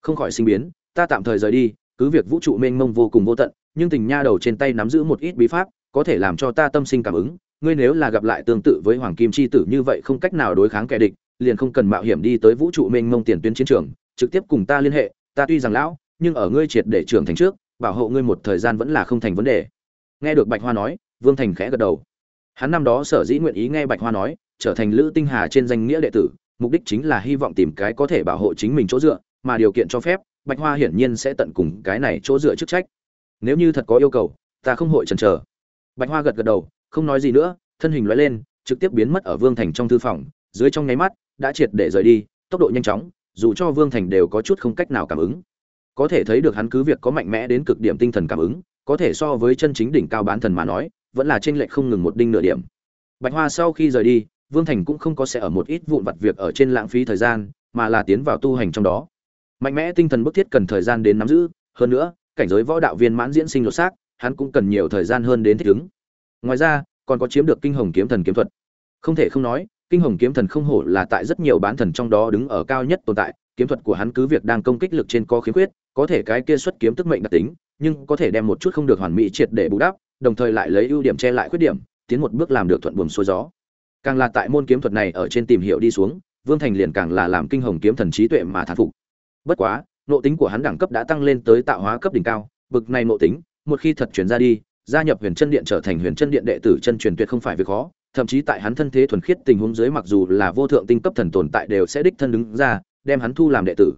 Không khỏi sinh biến, ta tạm thời rời đi cứ việc vũ trụ mênh mông vô cùng vô tận, nhưng tình nha đầu trên tay nắm giữ một ít bí pháp, có thể làm cho ta tâm sinh cảm ứng. Ngươi nếu là gặp lại tương tự với hoàng kim chi tử như vậy không cách nào đối kháng kẻ địch, liền không cần mạo hiểm đi tới vũ trụ mênh mông tiền tuyến chiến trường, trực tiếp cùng ta liên hệ, ta tuy rằng lão, nhưng ở ngươi triệt để trưởng thành trước, bảo hộ ngươi một thời gian vẫn là không thành vấn đề. Nghe được bạch hoa nói, vương thành khẽ gật đầu. Hắn năm đó sở dĩ nguyện ý nghe bạch hoa nói, trở thành lữ tinh hà trên danh nghĩa đệ tử, mục đích chính là hy vọng tìm cái có thể bảo hộ chính mình chỗ dựa, mà điều kiện cho phép bạch hoa hiển nhiên sẽ tận cùng cái này chỗ dựa chức trách. Nếu như thật có yêu cầu, ta không hội chần chờ. Bạch hoa gật gật đầu, không nói gì nữa, thân hình loại lên, trực tiếp biến mất ở vương thành trong thư phòng. Dưới trong nháy mắt, đã triệt để rời đi, tốc độ nhanh chóng, dù cho vương thành đều có chút không cách nào cảm ứng. Có thể thấy được hắn cứ việc có mạnh mẽ đến cực điểm tinh thần cảm ứng, có thể so với chân chính đỉnh cao bán thần mà nói, vẫn là trên lệch không ngừng một đinh nửa điểm. Bạch hoa sau khi rời đi, vương thành cũng không có sẽ ở một ít vụn vặt việc ở trên lãng phí thời gian, mà là tiến vào tu hành trong đó mạnh mẽ tinh thần bức thiết cần thời gian đến nắm giữ, hơn nữa, cảnh giới võ đạo viên mãn diễn sinh lột xác, hắn cũng cần nhiều thời gian hơn đến thích ứng. Ngoài ra, còn có chiếm được kinh hồng kiếm thần kiếm thuật. Không thể không nói, kinh hồng kiếm thần không hổ là tại rất nhiều bán thần trong đó đứng ở cao nhất tồn tại, kiếm thuật của hắn cứ việc đang công kích lực trên có khiếm khuyết, có thể cái kia xuất kiếm tức mệnh đặc tính, nhưng có thể đem một chút không được hoàn mỹ triệt để bù đắp, đồng thời lại lấy ưu điểm che lại khuyết điểm, tiến một bước làm được thuận buồm xuôi gió. Càng là tại môn kiếm thuật này ở trên tìm hiểu đi xuống, vương thành liền càng là làm kinh hồng kiếm thần trí tuệ mà thán phục bất quá nộ tính của hắn đẳng cấp đã tăng lên tới tạo hóa cấp đỉnh cao bực này nộ tính, một khi thật chuyển ra đi, gia nhập huyền chân điện trở thành huyền chân điện đệ tử chân truyền tuyệt không phải việc khó, thậm chí tại hắn thân thế thuần khiết tình huống dưới mặc dù là vô thượng tinh cấp thần tồn tại đều sẽ đích thân đứng ra, đem hắn thu làm đệ tử.